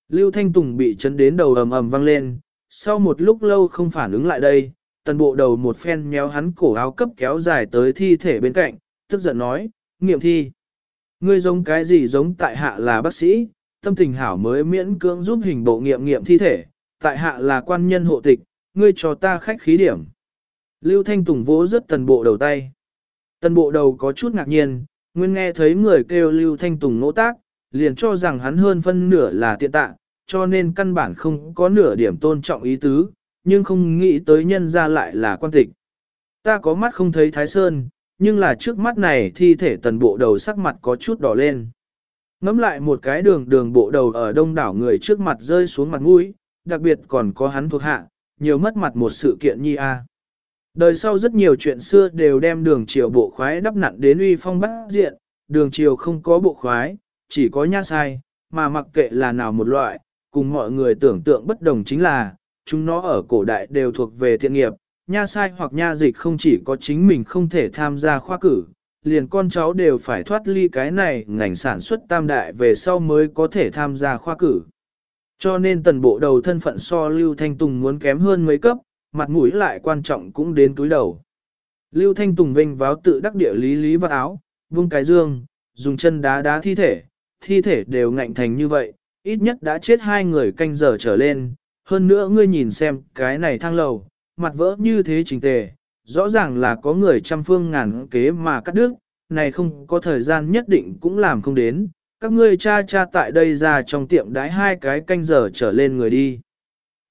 Lưu Thanh Tùng bị chấn đến đầu ầm ầm vang lên, sau một lúc lâu không phản ứng lại đây, tần bộ đầu một phen nhéo hắn cổ áo cấp kéo dài tới thi thể bên cạnh, tức giận nói, nghiệm thi. Ngươi giống cái gì giống tại hạ là bác sĩ, tâm tình hảo mới miễn cưỡng giúp hình bộ nghiệm nghiệm thi thể, tại hạ là quan nhân hộ tịch, ngươi cho ta khách khí điểm. Lưu Thanh Tùng vỗ rất tần bộ đầu tay. Tần bộ đầu có chút ngạc nhiên, nguyên nghe thấy người kêu Lưu Thanh Tùng nỗ tác, liền cho rằng hắn hơn phân nửa là tiện tạ, cho nên căn bản không có nửa điểm tôn trọng ý tứ, nhưng không nghĩ tới nhân ra lại là quan tịch. Ta có mắt không thấy Thái Sơn, nhưng là trước mắt này thi thể tần bộ đầu sắc mặt có chút đỏ lên. Ngắm lại một cái đường đường bộ đầu ở đông đảo người trước mặt rơi xuống mặt mũi, đặc biệt còn có hắn thuộc hạ, nhiều mất mặt một sự kiện nhi a. Đời sau rất nhiều chuyện xưa đều đem đường triều bộ khoái đắp nặn đến uy phong bát diện, đường triều không có bộ khoái, chỉ có nha sai, mà mặc kệ là nào một loại, cùng mọi người tưởng tượng bất đồng chính là, chúng nó ở cổ đại đều thuộc về thiện nghiệp, nha sai hoặc nha dịch không chỉ có chính mình không thể tham gia khoa cử, liền con cháu đều phải thoát ly cái này ngành sản xuất tam đại về sau mới có thể tham gia khoa cử. Cho nên tần bộ đầu thân phận so Lưu Thanh Tùng muốn kém hơn mấy cấp, mặt mũi lại quan trọng cũng đến túi đầu. Lưu Thanh Tùng vinh váo tự đắc địa lý lý vào áo, vung cái dương, dùng chân đá đá thi thể, thi thể đều ngạnh thành như vậy, ít nhất đã chết hai người canh giờ trở lên, hơn nữa ngươi nhìn xem cái này thang lầu, mặt vỡ như thế trình tề, rõ ràng là có người trăm phương ngàn kế mà cắt đứt, này không có thời gian nhất định cũng làm không đến, các ngươi cha cha tại đây ra trong tiệm đái hai cái canh giờ trở lên người đi.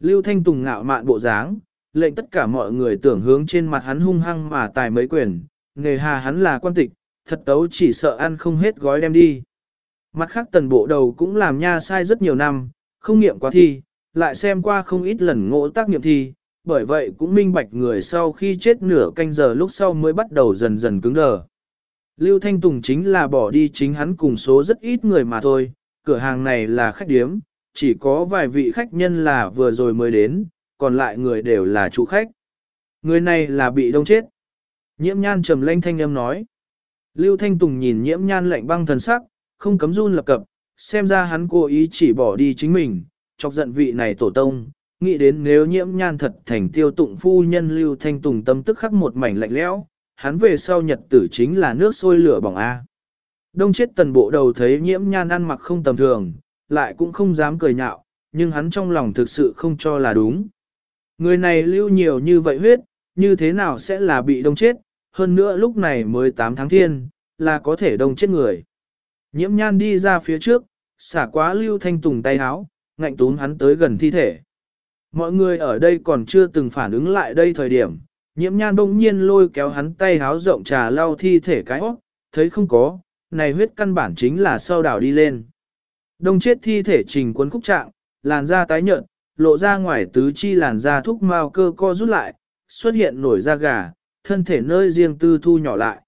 Lưu Thanh Tùng ngạo mạn bộ dáng, lệnh tất cả mọi người tưởng hướng trên mặt hắn hung hăng mà tài mấy quyền, nghề hà hắn là quan tịch, thật tấu chỉ sợ ăn không hết gói đem đi. Mặt khác tần bộ đầu cũng làm nha sai rất nhiều năm, không nghiệm quá thi, lại xem qua không ít lần ngộ tác nghiệm thi, bởi vậy cũng minh bạch người sau khi chết nửa canh giờ lúc sau mới bắt đầu dần dần cứng đờ. Lưu Thanh Tùng chính là bỏ đi chính hắn cùng số rất ít người mà thôi, cửa hàng này là khách điếm, chỉ có vài vị khách nhân là vừa rồi mới đến, còn lại người đều là chủ khách. Người này là bị đông chết. Nhiễm nhan trầm lanh thanh âm nói. Lưu Thanh Tùng nhìn nhiễm nhan lạnh băng thần sắc, không cấm run lập cập, xem ra hắn cố ý chỉ bỏ đi chính mình, chọc giận vị này tổ tông, nghĩ đến nếu nhiễm nhan thật thành tiêu tụng phu nhân Lưu Thanh Tùng tâm tức khắc một mảnh lạnh lẽo, hắn về sau nhật tử chính là nước sôi lửa bỏng A. Đông chết tần bộ đầu thấy nhiễm nhan ăn mặc không tầm thường, lại cũng không dám cười nhạo, nhưng hắn trong lòng thực sự không cho là đúng. Người này lưu nhiều như vậy huyết, như thế nào sẽ là bị đông chết, hơn nữa lúc này mới 8 tháng thiên, là có thể đông chết người. Nhiễm nhan đi ra phía trước, xả quá lưu thanh tùng tay háo, ngạnh túm hắn tới gần thi thể. Mọi người ở đây còn chưa từng phản ứng lại đây thời điểm, nhiễm nhan bỗng nhiên lôi kéo hắn tay háo rộng trà lau thi thể cái óc, thấy không có, này huyết căn bản chính là sau đảo đi lên. Đông chết thi thể trình cuốn khúc trạng, làn da tái nhợt, lộ ra ngoài tứ chi làn da thúc mau cơ co rút lại, xuất hiện nổi da gà, thân thể nơi riêng tư thu nhỏ lại.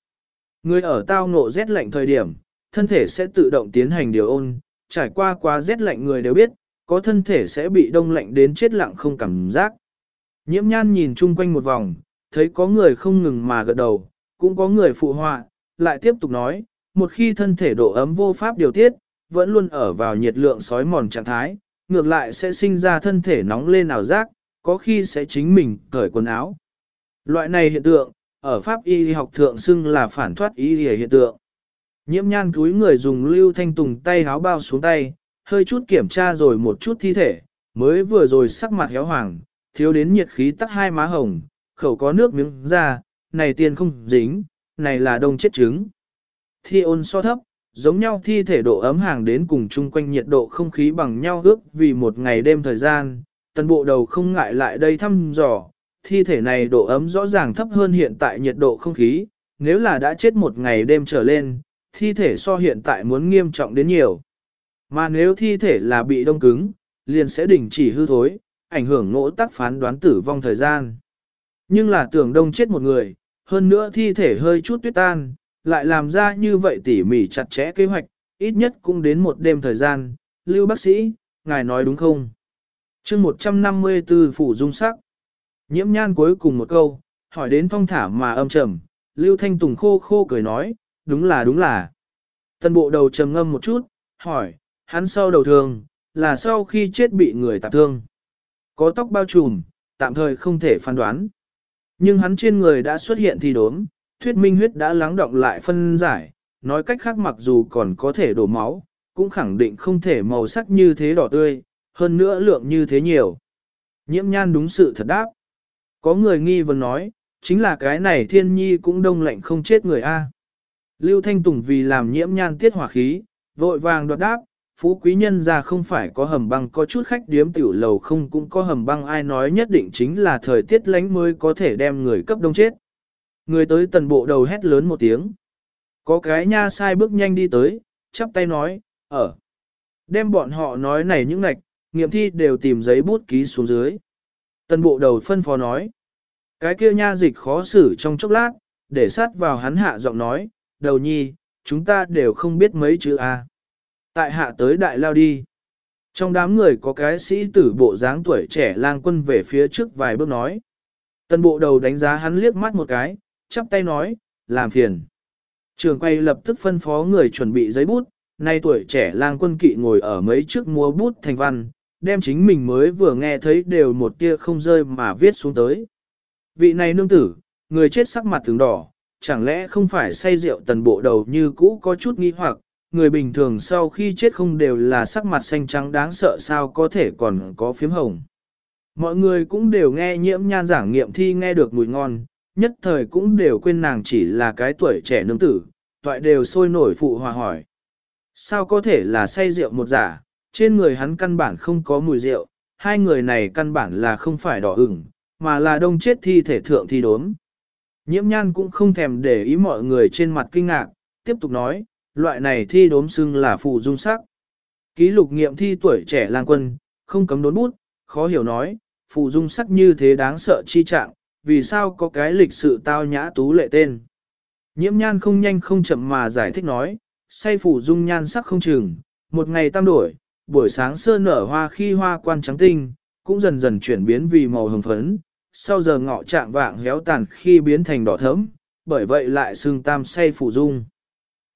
Người ở tao ngộ rét lạnh thời điểm, thân thể sẽ tự động tiến hành điều ôn, trải qua quá rét lạnh người đều biết, có thân thể sẽ bị đông lạnh đến chết lặng không cảm giác. Nhiễm nhan nhìn chung quanh một vòng, thấy có người không ngừng mà gật đầu, cũng có người phụ họa, lại tiếp tục nói, một khi thân thể độ ấm vô pháp điều tiết, vẫn luôn ở vào nhiệt lượng sói mòn trạng thái, ngược lại sẽ sinh ra thân thể nóng lên ảo giác, có khi sẽ chính mình cởi quần áo. Loại này hiện tượng, ở Pháp y học thượng xưng là phản thoát y hiện tượng. Nhiễm nhan cúi người dùng lưu thanh tùng tay háo bao xuống tay, hơi chút kiểm tra rồi một chút thi thể, mới vừa rồi sắc mặt héo hoàng, thiếu đến nhiệt khí tắt hai má hồng, khẩu có nước miếng ra, này tiền không dính, này là đông chết trứng. Thi ôn so thấp, giống nhau thi thể độ ấm hàng đến cùng chung quanh nhiệt độ không khí bằng nhau ước vì một ngày đêm thời gian, tần bộ đầu không ngại lại đây thăm dò, thi thể này độ ấm rõ ràng thấp hơn hiện tại nhiệt độ không khí, nếu là đã chết một ngày đêm trở lên, thi thể so hiện tại muốn nghiêm trọng đến nhiều. Mà nếu thi thể là bị đông cứng, liền sẽ đình chỉ hư thối, ảnh hưởng ngỗ tác phán đoán tử vong thời gian. Nhưng là tưởng đông chết một người, hơn nữa thi thể hơi chút tuyết tan, lại làm ra như vậy tỉ mỉ chặt chẽ kế hoạch, ít nhất cũng đến một đêm thời gian. Lưu bác sĩ, ngài nói đúng không? chương 154 Phủ Dung Sắc Nhiễm nhan cuối cùng một câu, hỏi đến phong thả mà âm trầm, Lưu Thanh Tùng khô khô cười nói, đúng là đúng là. Tân bộ đầu trầm ngâm một chút, hỏi, hắn sau đầu thường, là sau khi chết bị người tạp thương. Có tóc bao trùm, tạm thời không thể phán đoán. Nhưng hắn trên người đã xuất hiện thì đốm, thuyết minh huyết đã lắng động lại phân giải, nói cách khác mặc dù còn có thể đổ máu, cũng khẳng định không thể màu sắc như thế đỏ tươi, hơn nữa lượng như thế nhiều. Nhiễm nhan đúng sự thật đáp. Có người nghi vấn nói, chính là cái này thiên nhi cũng đông lạnh không chết người A. Lưu Thanh Tùng vì làm nhiễm nhan tiết hỏa khí, vội vàng đoạt đáp, phú quý nhân ra không phải có hầm băng có chút khách điếm tiểu lầu không cũng có hầm băng ai nói nhất định chính là thời tiết lánh mới có thể đem người cấp đông chết. Người tới tần bộ đầu hét lớn một tiếng. Có cái nha sai bước nhanh đi tới, chắp tay nói, ở. Đem bọn họ nói này những ngạch, nghiệm thi đều tìm giấy bút ký xuống dưới. Tần bộ đầu phân phó nói. Cái kia nha dịch khó xử trong chốc lát, để sát vào hắn hạ giọng nói, đầu nhi, chúng ta đều không biết mấy chữ A. Tại hạ tới đại lao đi. Trong đám người có cái sĩ tử bộ dáng tuổi trẻ lang quân về phía trước vài bước nói. Tần bộ đầu đánh giá hắn liếc mắt một cái, chắp tay nói, làm phiền. Trường quay lập tức phân phó người chuẩn bị giấy bút, nay tuổi trẻ lang quân kỵ ngồi ở mấy trước mua bút thành văn, đem chính mình mới vừa nghe thấy đều một tia không rơi mà viết xuống tới. Vị này nương tử, người chết sắc mặt tướng đỏ, chẳng lẽ không phải say rượu tần bộ đầu như cũ có chút nghi hoặc, người bình thường sau khi chết không đều là sắc mặt xanh trắng đáng sợ sao có thể còn có phiếm hồng. Mọi người cũng đều nghe nhiễm nhan giảng nghiệm thi nghe được mùi ngon, nhất thời cũng đều quên nàng chỉ là cái tuổi trẻ nương tử, toại đều sôi nổi phụ hòa hỏi. Sao có thể là say rượu một giả, trên người hắn căn bản không có mùi rượu, hai người này căn bản là không phải đỏ ửng, mà là đông chết thi thể thượng thi đốm. Nhiễm nhan cũng không thèm để ý mọi người trên mặt kinh ngạc, tiếp tục nói, loại này thi đốm xưng là phụ dung sắc. Ký lục nghiệm thi tuổi trẻ lang quân, không cấm đốn bút, khó hiểu nói, phụ dung sắc như thế đáng sợ chi trạng, vì sao có cái lịch sự tao nhã tú lệ tên. Nhiễm nhan không nhanh không chậm mà giải thích nói, say phụ dung nhan sắc không chừng, một ngày tam đổi, buổi sáng sơ nở hoa khi hoa quan trắng tinh, cũng dần dần chuyển biến vì màu hồng phấn, sau giờ ngọ trạng vạng héo tàn khi biến thành đỏ thẫm, bởi vậy lại xương tam say phụ dung.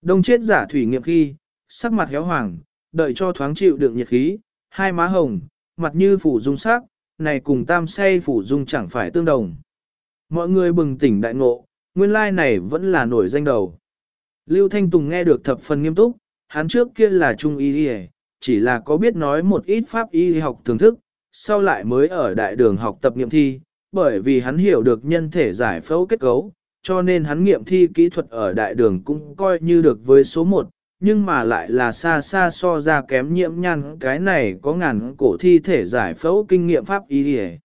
Đông chết giả thủy nghiệm khi, sắc mặt héo hoàng, đợi cho thoáng chịu đựng nhiệt khí, hai má hồng, mặt như phủ dung sắc, này cùng tam say phủ dung chẳng phải tương đồng. Mọi người bừng tỉnh đại ngộ, nguyên lai này vẫn là nổi danh đầu. Lưu Thanh Tùng nghe được thập phần nghiêm túc, hắn trước kia là trung y y, chỉ là có biết nói một ít pháp y học thưởng thức, sau lại mới ở đại đường học tập nghiệm thi, bởi vì hắn hiểu được nhân thể giải phẫu kết cấu, cho nên hắn nghiệm thi kỹ thuật ở đại đường cũng coi như được với số 1, nhưng mà lại là xa xa so ra kém nhiễm nhan cái này có ngàn cổ thi thể giải phẫu kinh nghiệm pháp y đi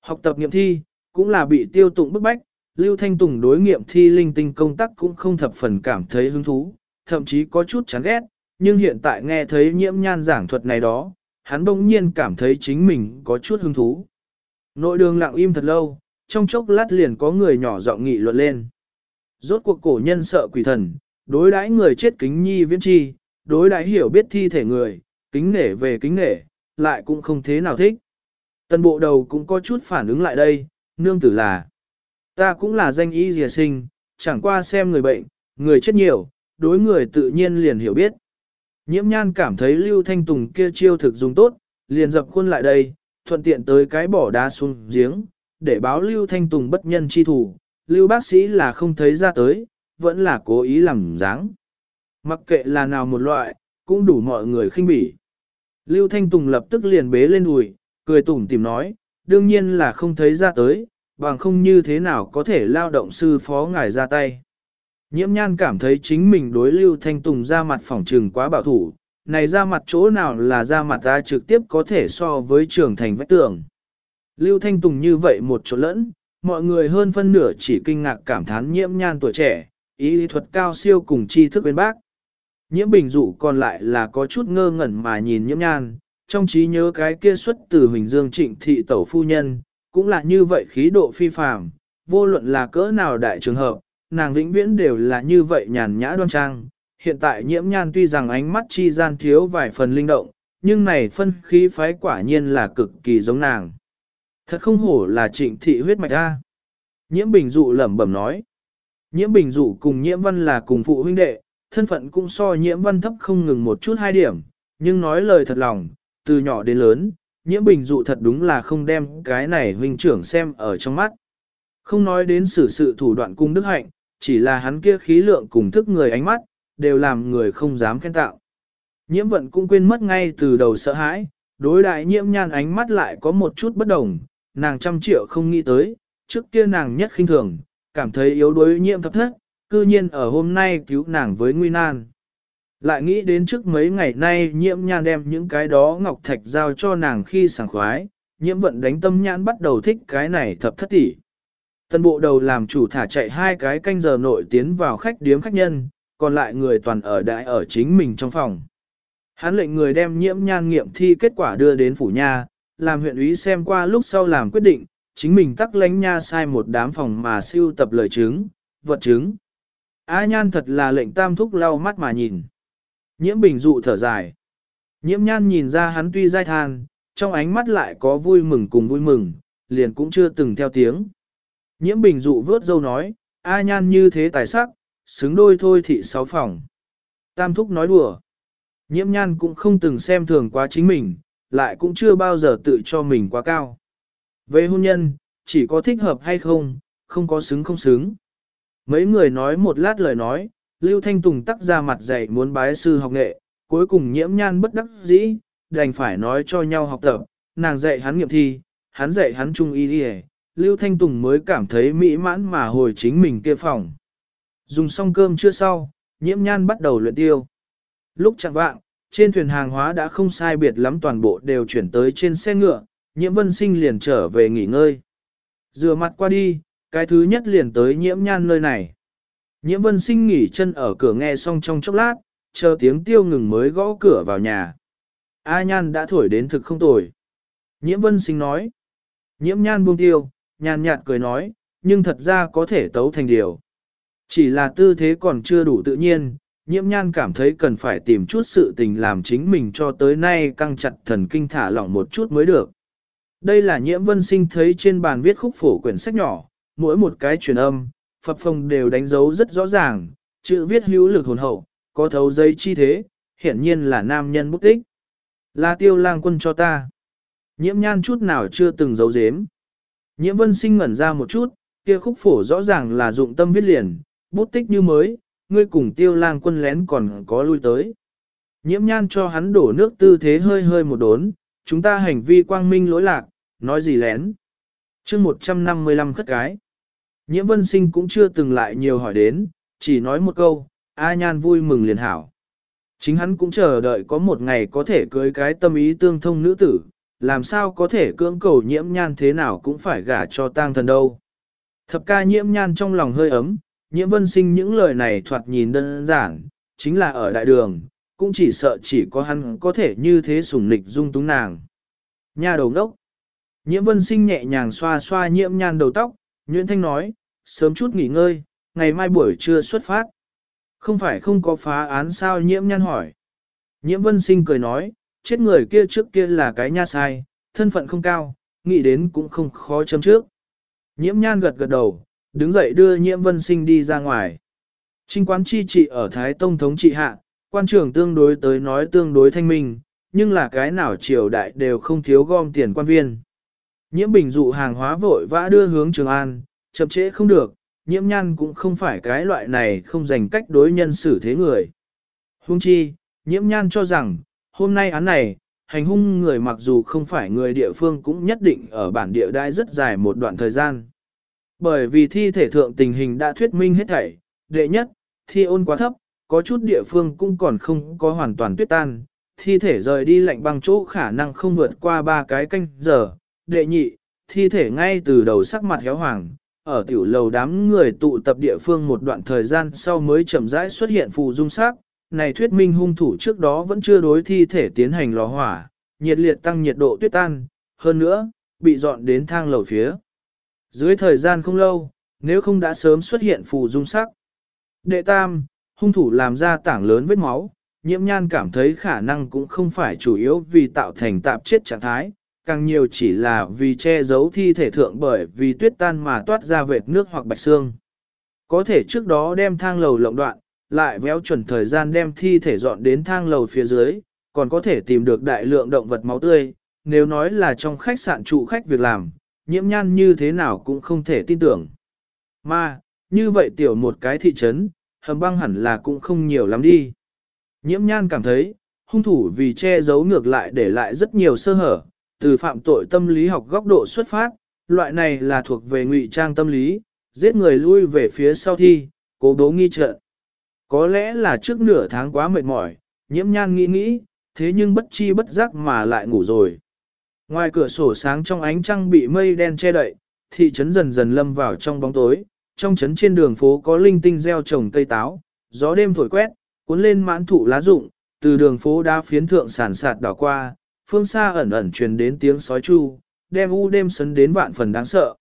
Học tập nghiệm thi, cũng là bị tiêu tụng bức bách, Lưu Thanh Tùng đối nghiệm thi linh tinh công tác cũng không thập phần cảm thấy hứng thú, thậm chí có chút chán ghét, nhưng hiện tại nghe thấy nhiễm nhan giảng thuật này đó, hắn bỗng nhiên cảm thấy chính mình có chút hứng thú. Nội đường lặng im thật lâu, trong chốc lát liền có người nhỏ giọng nghị luận lên. Rốt cuộc cổ nhân sợ quỷ thần, đối đãi người chết kính nhi viễn chi, đối đãi hiểu biết thi thể người, kính nể về kính nể, lại cũng không thế nào thích. Tân bộ đầu cũng có chút phản ứng lại đây, nương tử là. Ta cũng là danh y dìa sinh, chẳng qua xem người bệnh, người chết nhiều, đối người tự nhiên liền hiểu biết. Nhiễm nhan cảm thấy Lưu Thanh Tùng kia chiêu thực dùng tốt, liền dập khuôn lại đây, thuận tiện tới cái bỏ đá xuống giếng, để báo Lưu Thanh Tùng bất nhân chi thủ, Lưu bác sĩ là không thấy ra tới, vẫn là cố ý làm dáng. Mặc kệ là nào một loại, cũng đủ mọi người khinh bỉ. Lưu Thanh Tùng lập tức liền bế lên đùi, cười tủm tìm nói, đương nhiên là không thấy ra tới, bằng không như thế nào có thể lao động sư phó ngài ra tay. Nhiễm nhan cảm thấy chính mình đối Lưu Thanh Tùng ra mặt phỏng trừng quá bảo thủ, này ra mặt chỗ nào là ra mặt ta trực tiếp có thể so với trưởng thành vách tường. Lưu Thanh Tùng như vậy một chỗ lẫn, mọi người hơn phân nửa chỉ kinh ngạc cảm thán nhiễm nhan tuổi trẻ, ý lý thuật cao siêu cùng tri thức bên bác. Nhiễm bình dụ còn lại là có chút ngơ ngẩn mà nhìn nhiễm nhan, trong trí nhớ cái kia xuất từ Huỳnh Dương trịnh thị tẩu phu nhân, cũng là như vậy khí độ phi phàm, vô luận là cỡ nào đại trường hợp, nàng vĩnh viễn đều là như vậy nhàn nhã đoan trang. Hiện tại nhiễm nhan tuy rằng ánh mắt chi gian thiếu vài phần linh động, nhưng này phân khí phái quả nhiên là cực kỳ giống nàng. Thật không hổ là trịnh thị huyết mạch A. Nhiễm bình dụ lẩm bẩm nói. Nhiễm bình dụ cùng nhiễm văn là cùng phụ huynh đệ, thân phận cũng so nhiễm văn thấp không ngừng một chút hai điểm, nhưng nói lời thật lòng, từ nhỏ đến lớn, nhiễm bình dụ thật đúng là không đem cái này huynh trưởng xem ở trong mắt. Không nói đến sự sự thủ đoạn cung đức hạnh, chỉ là hắn kia khí lượng cùng thức người ánh mắt, đều làm người không dám khen tạo. Nhiễm vận cũng quên mất ngay từ đầu sợ hãi, đối đại nhiễm nhan ánh mắt lại có một chút bất đồng, nàng trăm triệu không nghĩ tới, trước kia nàng nhất khinh thường, cảm thấy yếu đuối nhiễm thập thất, cư nhiên ở hôm nay cứu nàng với nguy nan. Lại nghĩ đến trước mấy ngày nay nhiễm nhan đem những cái đó ngọc thạch giao cho nàng khi sảng khoái, nhiễm vận đánh tâm nhãn bắt đầu thích cái này thập thất tỷ. Tân bộ đầu làm chủ thả chạy hai cái canh giờ nội tiến vào khách điếm khách nhân, còn lại người toàn ở đại ở chính mình trong phòng. Hắn lệnh người đem nhiễm nhan nghiệm thi kết quả đưa đến phủ nha, làm huyện úy xem qua lúc sau làm quyết định, chính mình tắc lánh nha sai một đám phòng mà siêu tập lời chứng, vật chứng. A nhan thật là lệnh tam thúc lau mắt mà nhìn. Nhiễm bình dụ thở dài. Nhiễm nhan nhìn ra hắn tuy dai than, trong ánh mắt lại có vui mừng cùng vui mừng, liền cũng chưa từng theo tiếng. Nhiễm bình dụ vớt dâu nói, A nhan như thế tài sắc, xứng đôi thôi thị sáu phòng. Tam thúc nói đùa. Nhiễm nhan cũng không từng xem thường quá chính mình, lại cũng chưa bao giờ tự cho mình quá cao. Về hôn nhân, chỉ có thích hợp hay không, không có xứng không xứng. Mấy người nói một lát lời nói, Lưu Thanh Tùng tắc ra mặt dạy muốn bái sư học nghệ, cuối cùng nhiễm nhan bất đắc dĩ, đành phải nói cho nhau học tập, nàng dạy hắn nghiệm thi, hắn dạy hắn trung y đi Lưu Thanh Tùng mới cảm thấy mỹ mãn mà hồi chính mình kia phòng. Dùng xong cơm chưa sau, nhiễm nhan bắt đầu luyện tiêu. Lúc chẳng vạng, trên thuyền hàng hóa đã không sai biệt lắm toàn bộ đều chuyển tới trên xe ngựa, nhiễm vân sinh liền trở về nghỉ ngơi. Rửa mặt qua đi, cái thứ nhất liền tới nhiễm nhan nơi này. Nhiễm vân sinh nghỉ chân ở cửa nghe xong trong chốc lát, chờ tiếng tiêu ngừng mới gõ cửa vào nhà. A nhan đã thổi đến thực không tồi. Nhiễm vân sinh nói. Nhiễm nhan buông tiêu, nhàn nhạt cười nói, nhưng thật ra có thể tấu thành điều. Chỉ là tư thế còn chưa đủ tự nhiên, nhiễm nhan cảm thấy cần phải tìm chút sự tình làm chính mình cho tới nay căng chặt thần kinh thả lỏng một chút mới được. Đây là nhiễm vân sinh thấy trên bàn viết khúc phổ quyển sách nhỏ, mỗi một cái truyền âm, phập phồng đều đánh dấu rất rõ ràng, chữ viết hữu lực hồn hậu, có thấu giấy chi thế, hiển nhiên là nam nhân bút tích. Là tiêu lang quân cho ta. Nhiễm nhan chút nào chưa từng giấu giếm. Nhiễm vân sinh ngẩn ra một chút, kia khúc phổ rõ ràng là dụng tâm viết liền, bút tích như mới, ngươi cùng tiêu lang quân lén còn có lui tới. Nhiễm nhan cho hắn đổ nước tư thế hơi hơi một đốn, chúng ta hành vi quang minh lỗi lạc, nói gì lén. chương 155 khất cái. Nhiễm vân sinh cũng chưa từng lại nhiều hỏi đến, chỉ nói một câu, A nhan vui mừng liền hảo. Chính hắn cũng chờ đợi có một ngày có thể cưới cái tâm ý tương thông nữ tử, làm sao có thể cưỡng cầu nhiễm nhan thế nào cũng phải gả cho tang thần đâu. Thập ca nhiễm nhan trong lòng hơi ấm, nhiễm vân sinh những lời này thoạt nhìn đơn giản, chính là ở đại đường, cũng chỉ sợ chỉ có hắn có thể như thế sủng nịch dung túng nàng. Nha đầu đốc. Nhiễm vân sinh nhẹ nhàng xoa xoa nhiễm nhan đầu tóc, Nguyễn Thanh nói, sớm chút nghỉ ngơi, ngày mai buổi trưa xuất phát. Không phải không có phá án sao nhiễm nhan hỏi. Nhiễm vân sinh cười nói, chết người kia trước kia là cái nha sai, thân phận không cao, nghĩ đến cũng không khó chấm trước. Nhiễm nhan gật gật đầu, đứng dậy đưa nhiễm vân sinh đi ra ngoài. Trinh quán chi trị ở Thái Tông thống trị hạ, quan trưởng tương đối tới nói tương đối thanh minh, nhưng là cái nào triều đại đều không thiếu gom tiền quan viên. Nhiễm bình dụ hàng hóa vội vã đưa hướng Trường An, chậm trễ không được, nhiễm nhan cũng không phải cái loại này không dành cách đối nhân xử thế người. Hung chi, nhiễm nhan cho rằng, hôm nay án này, hành hung người mặc dù không phải người địa phương cũng nhất định ở bản địa đai rất dài một đoạn thời gian. Bởi vì thi thể thượng tình hình đã thuyết minh hết thảy, đệ nhất, thi ôn quá thấp, có chút địa phương cũng còn không có hoàn toàn tuyết tan, thi thể rời đi lạnh băng chỗ khả năng không vượt qua ba cái canh giờ. Đệ nhị, thi thể ngay từ đầu sắc mặt héo hoàng, ở tiểu lầu đám người tụ tập địa phương một đoạn thời gian sau mới chậm rãi xuất hiện phù dung sắc, này thuyết minh hung thủ trước đó vẫn chưa đối thi thể tiến hành lò hỏa, nhiệt liệt tăng nhiệt độ tuyết tan, hơn nữa, bị dọn đến thang lầu phía. Dưới thời gian không lâu, nếu không đã sớm xuất hiện phù dung sắc. Đệ tam, hung thủ làm ra tảng lớn vết máu, nhiễm nhan cảm thấy khả năng cũng không phải chủ yếu vì tạo thành tạp chết trạng thái, càng nhiều chỉ là vì che giấu thi thể thượng bởi vì tuyết tan mà toát ra vệt nước hoặc bạch xương. Có thể trước đó đem thang lầu lộng đoạn, lại véo chuẩn thời gian đem thi thể dọn đến thang lầu phía dưới, còn có thể tìm được đại lượng động vật máu tươi, nếu nói là trong khách sạn trụ khách việc làm, nhiễm nhan như thế nào cũng không thể tin tưởng. Mà, như vậy tiểu một cái thị trấn, hầm băng hẳn là cũng không nhiều lắm đi. Nhiễm nhan cảm thấy, hung thủ vì che giấu ngược lại để lại rất nhiều sơ hở, từ phạm tội tâm lý học góc độ xuất phát, loại này là thuộc về ngụy trang tâm lý, giết người lui về phía sau thi, cố đố nghi trợ. Có lẽ là trước nửa tháng quá mệt mỏi, nhiễm nhan nghĩ nghĩ, thế nhưng bất chi bất giác mà lại ngủ rồi. Ngoài cửa sổ sáng trong ánh trăng bị mây đen che đậy, thị trấn dần dần lâm vào trong bóng tối, trong trấn trên đường phố có linh tinh gieo trồng cây táo, gió đêm thổi quét, cuốn lên mãn thụ lá rụng, từ đường phố đá phiến thượng sản sạt đảo qua, phương xa ẩn ẩn truyền đến tiếng sói chu, đem u đêm sấn đến vạn phần đáng sợ.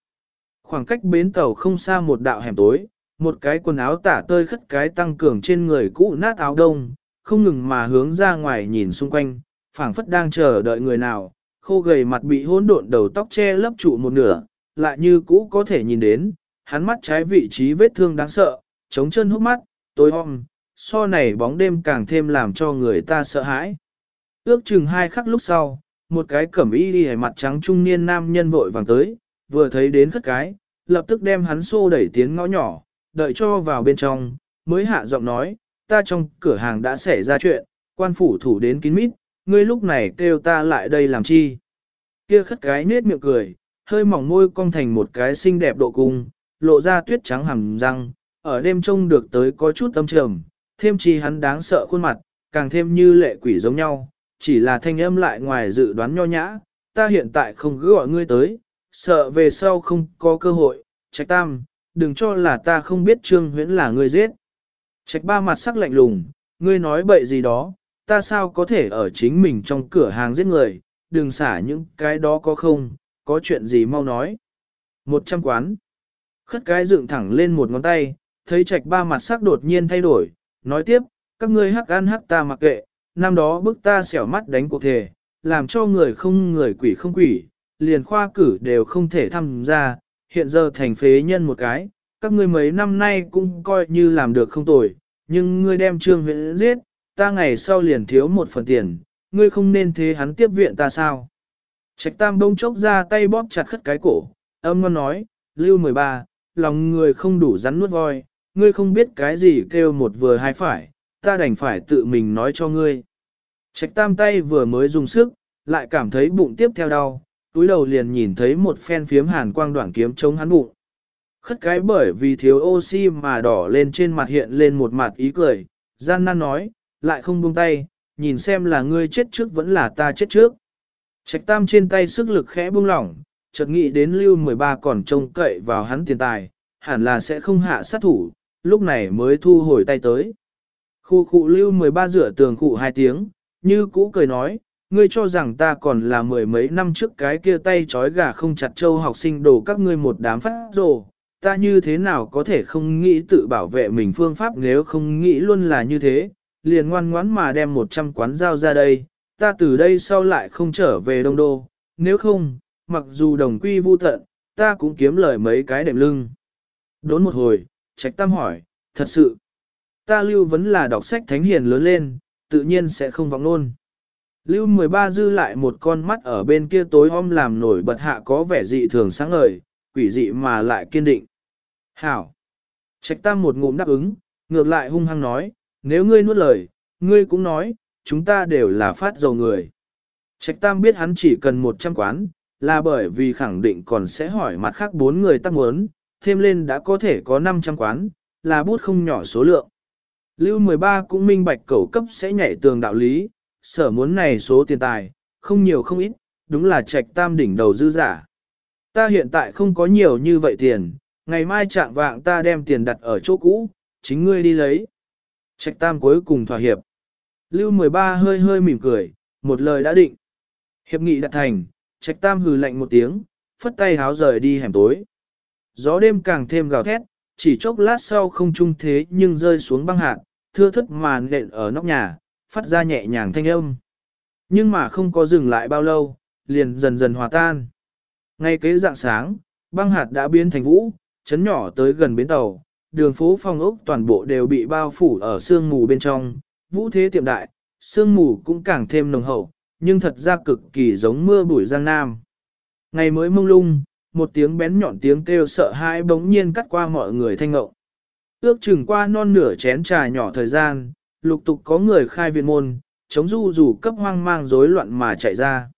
Khoảng cách bến tàu không xa một đạo hẻm tối, một cái quần áo tả tơi khất cái tăng cường trên người cũ nát áo đông, không ngừng mà hướng ra ngoài nhìn xung quanh, phảng phất đang chờ đợi người nào, khô gầy mặt bị hỗn độn đầu tóc che lấp trụ một nửa, lại như cũ có thể nhìn đến, hắn mắt trái vị trí vết thương đáng sợ, chống chân hốc mắt, tối om, so này bóng đêm càng thêm làm cho người ta sợ hãi. Ước chừng hai khắc lúc sau, một cái cẩm y đi mặt trắng trung niên nam nhân vội vàng tới, vừa thấy đến khất cái, lập tức đem hắn xô đẩy tiến ngõ nhỏ, đợi cho vào bên trong, mới hạ giọng nói, ta trong cửa hàng đã xảy ra chuyện, quan phủ thủ đến kín mít, ngươi lúc này kêu ta lại đây làm chi. Kia khất cái nết miệng cười, hơi mỏng môi cong thành một cái xinh đẹp độ cung, lộ ra tuyết trắng hầm răng, ở đêm trông được tới có chút tâm trầm, thêm chi hắn đáng sợ khuôn mặt, càng thêm như lệ quỷ giống nhau, chỉ là thanh âm lại ngoài dự đoán nho nhã, ta hiện tại không cứ gọi ngươi tới, sợ về sau không có cơ hội, trạch tam, đừng cho là ta không biết trương huyễn là ngươi giết. Trạch ba mặt sắc lạnh lùng, ngươi nói bậy gì đó, ta sao có thể ở chính mình trong cửa hàng giết người, đừng xả những cái đó có không, có chuyện gì mau nói. Một trăm quán. Khất cái dựng thẳng lên một ngón tay, thấy trạch ba mặt sắc đột nhiên thay đổi, nói tiếp, các ngươi hắc ăn hắc ta mặc kệ, năm đó bức ta xẻo mắt đánh cuộc thể, làm cho người không người quỷ không quỷ, liền khoa cử đều không thể tham gia, hiện giờ thành phế nhân một cái, các ngươi mấy năm nay cũng coi như làm được không tồi, nhưng ngươi đem trương huyện giết, ta ngày sau liền thiếu một phần tiền, ngươi không nên thế hắn tiếp viện ta sao. Trạch tam bông chốc ra tay bóp chặt khất cái cổ, âm ngon nói, lưu 13, lòng người không đủ rắn nuốt voi, ngươi không biết cái gì kêu một vừa hai phải, ta đành phải tự mình nói cho ngươi. Trạch tam tay vừa mới dùng sức, lại cảm thấy bụng tiếp theo đau, túi đầu liền nhìn thấy một phen phiếm hàn quang đoạn kiếm chống hắn bụng. Khất cái bởi vì thiếu oxy mà đỏ lên trên mặt hiện lên một mặt ý cười, gian nan nói, lại không buông tay, nhìn xem là ngươi chết trước vẫn là ta chết trước. Trạch tam trên tay sức lực khẽ buông lỏng, chợt nghĩ đến lưu 13 còn trông cậy vào hắn tiền tài, hẳn là sẽ không hạ sát thủ, lúc này mới thu hồi tay tới. Khu khu lưu 13 rửa tường khu hai tiếng, như cũ cười nói, ngươi cho rằng ta còn là mười mấy năm trước cái kia tay trói gà không chặt trâu học sinh đổ các ngươi một đám phát rồ, ta như thế nào có thể không nghĩ tự bảo vệ mình phương pháp nếu không nghĩ luôn là như thế, liền ngoan ngoãn mà đem 100 quán giao ra đây, ta từ đây sau lại không trở về đông đô, nếu không, mặc dù đồng quy vu tận, ta cũng kiếm lời mấy cái đệm lưng. Đốn một hồi, trạch tam hỏi, thật sự, ta lưu vẫn là đọc sách thánh hiền lớn lên, tự nhiên sẽ không vọng luôn. Lưu 13 dư lại một con mắt ở bên kia tối om làm nổi bật hạ có vẻ dị thường sáng ngời, quỷ dị mà lại kiên định. Hảo! Trạch tam một ngụm đáp ứng, ngược lại hung hăng nói, nếu ngươi nuốt lời, ngươi cũng nói, chúng ta đều là phát dầu người. Trạch tam biết hắn chỉ cần 100 quán, là bởi vì khẳng định còn sẽ hỏi mặt khác bốn người tăng muốn, thêm lên đã có thể có 500 quán, là bút không nhỏ số lượng. Lưu 13 cũng minh bạch cầu cấp sẽ nhảy tường đạo lý, sở muốn này số tiền tài, không nhiều không ít, đúng là trạch tam đỉnh đầu dư giả. Ta hiện tại không có nhiều như vậy tiền, ngày mai trạng vạng ta đem tiền đặt ở chỗ cũ, chính ngươi đi lấy. Trạch tam cuối cùng thỏa hiệp. Lưu 13 hơi hơi mỉm cười, một lời đã định. Hiệp nghị đạt thành, trạch tam hừ lạnh một tiếng, phất tay háo rời đi hẻm tối. Gió đêm càng thêm gào thét, chỉ chốc lát sau không trung thế nhưng rơi xuống băng hạt, thưa thất màn nện ở nóc nhà, phát ra nhẹ nhàng thanh âm. Nhưng mà không có dừng lại bao lâu, liền dần dần hòa tan. Ngay kế dạng sáng, băng hạt đã biến thành vũ, chấn nhỏ tới gần bến tàu, đường phố phong ốc toàn bộ đều bị bao phủ ở sương mù bên trong, vũ thế tiệm đại, sương mù cũng càng thêm nồng hậu, nhưng thật ra cực kỳ giống mưa bụi giang nam. Ngày mới mông lung, một tiếng bén nhọn tiếng kêu sợ hãi bỗng nhiên cắt qua mọi người thanh ngộng. Ước chừng qua non nửa chén trà nhỏ thời gian, lục tục có người khai viện môn, chống du rủ cấp hoang mang rối loạn mà chạy ra.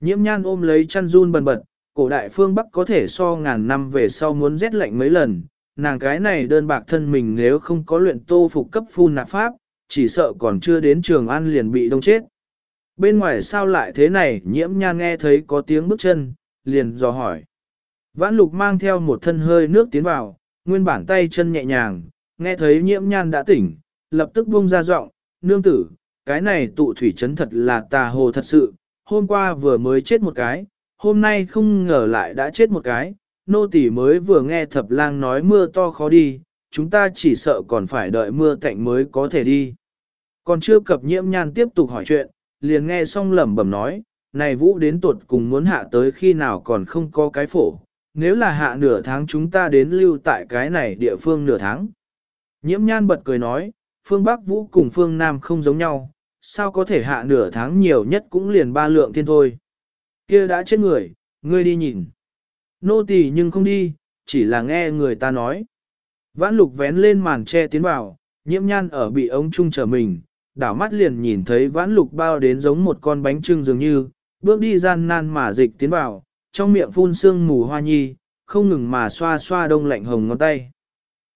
Nhiễm nhan ôm lấy chăn run bần bật, cổ đại phương Bắc có thể so ngàn năm về sau muốn rét lạnh mấy lần, nàng cái này đơn bạc thân mình nếu không có luyện tô phục cấp phun nạp pháp, chỉ sợ còn chưa đến trường ăn liền bị đông chết. Bên ngoài sao lại thế này, nhiễm nhan nghe thấy có tiếng bước chân, liền dò hỏi. Vãn lục mang theo một thân hơi nước tiến vào, nguyên bản tay chân nhẹ nhàng, nghe thấy nhiễm nhan đã tỉnh, lập tức buông ra giọng, nương tử, cái này tụ thủy chấn thật là tà hồ thật sự, hôm qua vừa mới chết một cái, hôm nay không ngờ lại đã chết một cái, nô tỳ mới vừa nghe thập lang nói mưa to khó đi, chúng ta chỉ sợ còn phải đợi mưa cạnh mới có thể đi. Còn chưa cập nhiễm nhan tiếp tục hỏi chuyện, liền nghe xong lẩm bẩm nói, này vũ đến tuột cùng muốn hạ tới khi nào còn không có cái phổ, nếu là hạ nửa tháng chúng ta đến lưu tại cái này địa phương nửa tháng. Nhiễm nhan bật cười nói, phương Bắc vũ cùng phương Nam không giống nhau, sao có thể hạ nửa tháng nhiều nhất cũng liền ba lượng thiên thôi. kia đã chết người, ngươi đi nhìn. Nô tỳ nhưng không đi, chỉ là nghe người ta nói. Vãn lục vén lên màn che tiến vào, nhiễm nhan ở bị ống trung trở mình, đảo mắt liền nhìn thấy vãn lục bao đến giống một con bánh trưng dường như, bước đi gian nan mà dịch tiến vào, trong miệng phun sương mù hoa nhi, không ngừng mà xoa xoa đông lạnh hồng ngón tay.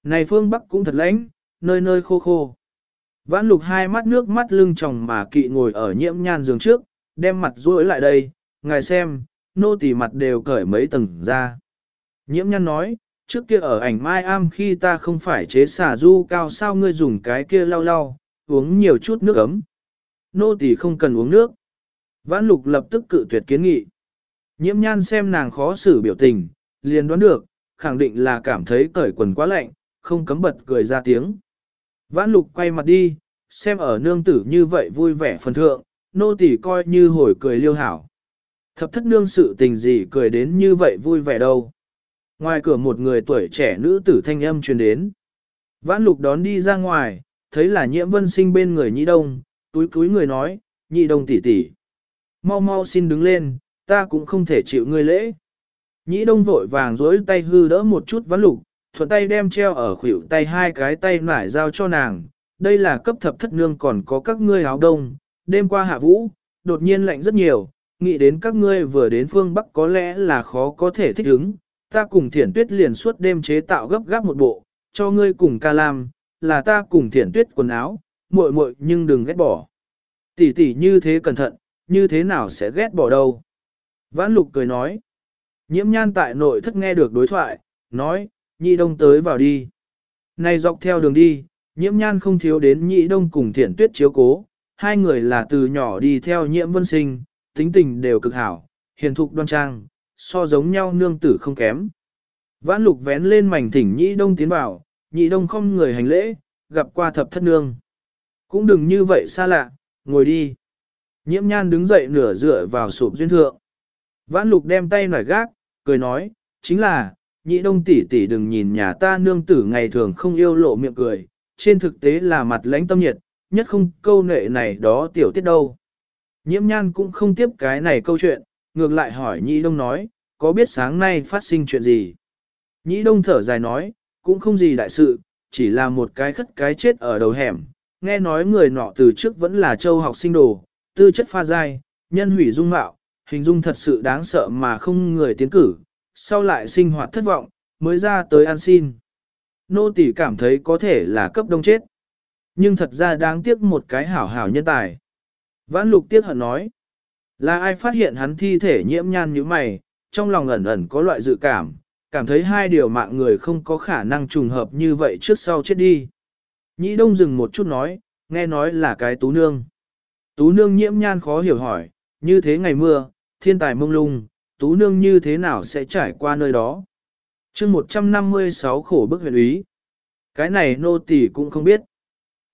Này phương Bắc cũng thật lãnh, nơi nơi khô khô. Vãn lục hai mắt nước mắt lưng tròng mà kỵ ngồi ở nhiễm nhan giường trước, đem mặt rối lại đây, ngài xem, nô tỳ mặt đều cởi mấy tầng ra. Nhiễm nhan nói, trước kia ở ảnh mai am khi ta không phải chế xả du cao sao ngươi dùng cái kia lau lau, uống nhiều chút nước ấm. Nô tỳ không cần uống nước. Vãn lục lập tức cự tuyệt kiến nghị. Nhiễm nhan xem nàng khó xử biểu tình, liền đoán được, khẳng định là cảm thấy cởi quần quá lạnh, không cấm bật cười ra tiếng. Vãn lục quay mặt đi, xem ở nương tử như vậy vui vẻ phần thượng, nô tỳ coi như hồi cười liêu hảo. Thập thất nương sự tình gì cười đến như vậy vui vẻ đâu. Ngoài cửa một người tuổi trẻ nữ tử thanh âm truyền đến. Vãn lục đón đi ra ngoài, thấy là nhiễm vân sinh bên người nhị đông, túi túi người nói, nhị đông tỷ tỷ. Mau mau xin đứng lên, ta cũng không thể chịu ngươi lễ. Nhĩ đông vội vàng dối tay hư đỡ một chút vãn lục, thuận tay đem treo ở khuỷu tay hai cái tay nải giao cho nàng. Đây là cấp thập thất nương còn có các ngươi áo đông, đêm qua hạ vũ, đột nhiên lạnh rất nhiều, nghĩ đến các ngươi vừa đến phương Bắc có lẽ là khó có thể thích ứng. Ta cùng thiển tuyết liền suốt đêm chế tạo gấp gáp một bộ, cho ngươi cùng ca lam, là ta cùng thiển tuyết quần áo, muội muội nhưng đừng ghét bỏ. Tỷ tỷ như thế cẩn thận, như thế nào sẽ ghét bỏ đâu. Vãn lục cười nói. Nhiễm nhan tại nội thất nghe được đối thoại, nói, nhị đông tới vào đi. Này dọc theo đường đi, nhiễm nhan không thiếu đến nhị đông cùng thiện tuyết chiếu cố, hai người là từ nhỏ đi theo nhiễm vân sinh, tính tình đều cực hảo, hiền thục đoan trang, so giống nhau nương tử không kém. Vãn lục vén lên mảnh thỉnh nhị đông tiến vào, nhị đông không người hành lễ, gặp qua thập thất nương. Cũng đừng như vậy xa lạ, ngồi đi. Nhiễm nhan đứng dậy nửa dựa vào sụp duyên thượng. Vãn lục đem tay nải gác, cười nói, chính là, nhị đông tỷ tỷ đừng nhìn nhà ta nương tử ngày thường không yêu lộ miệng cười, trên thực tế là mặt lãnh tâm nhiệt, nhất không câu nệ này đó tiểu tiết đâu. Nhiễm nhan cũng không tiếp cái này câu chuyện, ngược lại hỏi Nhĩ đông nói, có biết sáng nay phát sinh chuyện gì? Nhĩ đông thở dài nói, cũng không gì đại sự, chỉ là một cái khất cái chết ở đầu hẻm, nghe nói người nọ từ trước vẫn là châu học sinh đồ, tư chất pha dai, nhân hủy dung mạo, hình dung thật sự đáng sợ mà không người tiến cử, sau lại sinh hoạt thất vọng, mới ra tới ăn xin. Nô tỷ cảm thấy có thể là cấp đông chết. Nhưng thật ra đáng tiếc một cái hảo hảo nhân tài. Vãn lục tiếc hận nói. Là ai phát hiện hắn thi thể nhiễm nhan như mày, trong lòng ẩn ẩn có loại dự cảm, cảm thấy hai điều mạng người không có khả năng trùng hợp như vậy trước sau chết đi. Nhĩ đông dừng một chút nói, nghe nói là cái tú nương. Tú nương nhiễm nhan khó hiểu hỏi, như thế ngày mưa, thiên tài mông lung, tú nương như thế nào sẽ trải qua nơi đó. chương 156 khổ bức huyện ý. Cái này nô tỳ cũng không biết.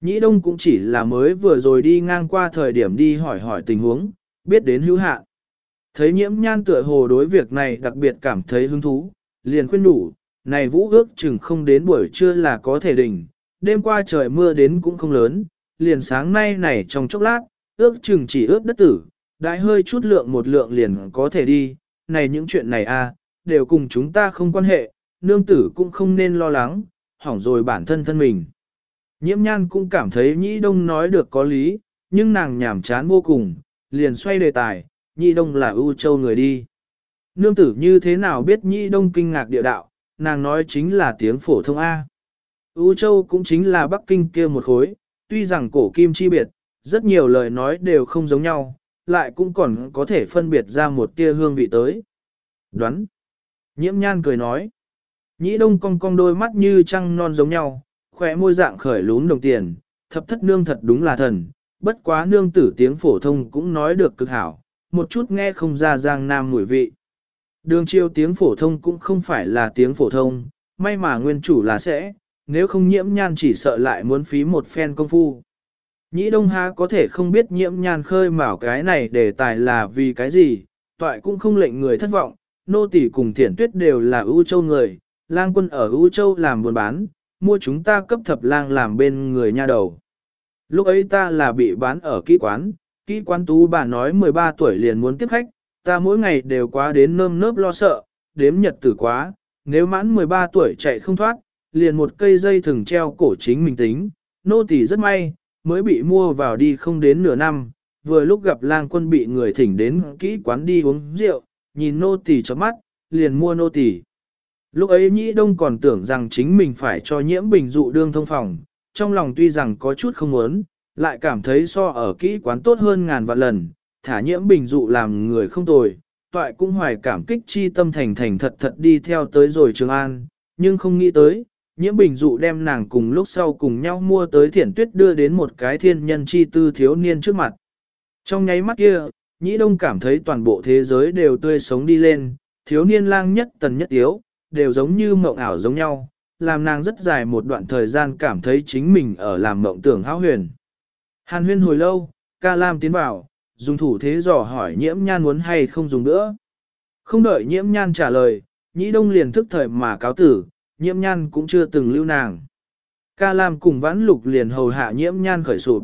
Nhĩ đông cũng chỉ là mới vừa rồi đi ngang qua thời điểm đi hỏi hỏi tình huống, biết đến hữu hạn. Thấy nhiễm nhan tựa hồ đối việc này đặc biệt cảm thấy hứng thú, liền khuyên đủ, này vũ ước chừng không đến buổi trưa là có thể đỉnh, đêm qua trời mưa đến cũng không lớn, liền sáng nay này trong chốc lát, ước chừng chỉ ướp đất tử, đại hơi chút lượng một lượng liền có thể đi, này những chuyện này a đều cùng chúng ta không quan hệ, nương tử cũng không nên lo lắng, hỏng rồi bản thân thân mình. Nhiễm nhan cũng cảm thấy nhĩ đông nói được có lý, nhưng nàng nhảm chán vô cùng, liền xoay đề tài, nhĩ đông là ưu châu người đi. Nương tử như thế nào biết nhĩ đông kinh ngạc địa đạo, nàng nói chính là tiếng phổ thông A. ưu châu cũng chính là Bắc Kinh kia một khối, tuy rằng cổ kim chi biệt, rất nhiều lời nói đều không giống nhau, lại cũng còn có thể phân biệt ra một tia hương vị tới. Đoán. Nhiễm nhan cười nói. Nhĩ đông cong cong đôi mắt như trăng non giống nhau, khỏe môi dạng khởi lún đồng tiền, thập thất nương thật đúng là thần, bất quá nương tử tiếng phổ thông cũng nói được cực hảo, một chút nghe không ra giang nam mùi vị. Đường chiêu tiếng phổ thông cũng không phải là tiếng phổ thông, may mà nguyên chủ là sẽ, nếu không nhiễm nhan chỉ sợ lại muốn phí một phen công phu. Nhĩ Đông Há có thể không biết nhiễm nhan khơi mào cái này để tài là vì cái gì, toại cũng không lệnh người thất vọng, nô tỷ cùng thiển tuyết đều là ưu châu người, lang quân ở ưu châu làm buôn bán, mua chúng ta cấp thập lang làm bên người nha đầu. Lúc ấy ta là bị bán ở kỹ quán, kỹ quán tú bà nói 13 tuổi liền muốn tiếp khách, ta mỗi ngày đều quá đến nơm nớp lo sợ, đếm nhật tử quá, nếu mãn 13 tuổi chạy không thoát, liền một cây dây thừng treo cổ chính mình tính, nô tỳ rất may, mới bị mua vào đi không đến nửa năm, vừa lúc gặp lang quân bị người thỉnh đến kỹ quán đi uống rượu, nhìn nô tỳ chớp mắt, liền mua nô tỳ. Lúc ấy Nhĩ Đông còn tưởng rằng chính mình phải cho nhiễm bình dụ đương thông phòng, trong lòng tuy rằng có chút không muốn, lại cảm thấy so ở kỹ quán tốt hơn ngàn vạn lần, thả nhiễm bình dụ làm người không tồi, toại cũng hoài cảm kích chi tâm thành thành thật thật đi theo tới rồi Trường An, nhưng không nghĩ tới, nhiễm bình dụ đem nàng cùng lúc sau cùng nhau mua tới thiển tuyết đưa đến một cái thiên nhân chi tư thiếu niên trước mặt. Trong nháy mắt kia, Nhĩ Đông cảm thấy toàn bộ thế giới đều tươi sống đi lên, thiếu niên lang nhất tần nhất tiếu, đều giống như mộng ảo giống nhau, làm nàng rất dài một đoạn thời gian cảm thấy chính mình ở làm mộng tưởng hão huyền. Hàn huyên hồi lâu, ca lam tiến vào, dùng thủ thế dò hỏi nhiễm nhan muốn hay không dùng nữa. Không đợi nhiễm nhan trả lời, nhĩ đông liền thức thời mà cáo tử, nhiễm nhan cũng chưa từng lưu nàng. Ca lam cùng vãn lục liền hầu hạ nhiễm nhan khởi sụp.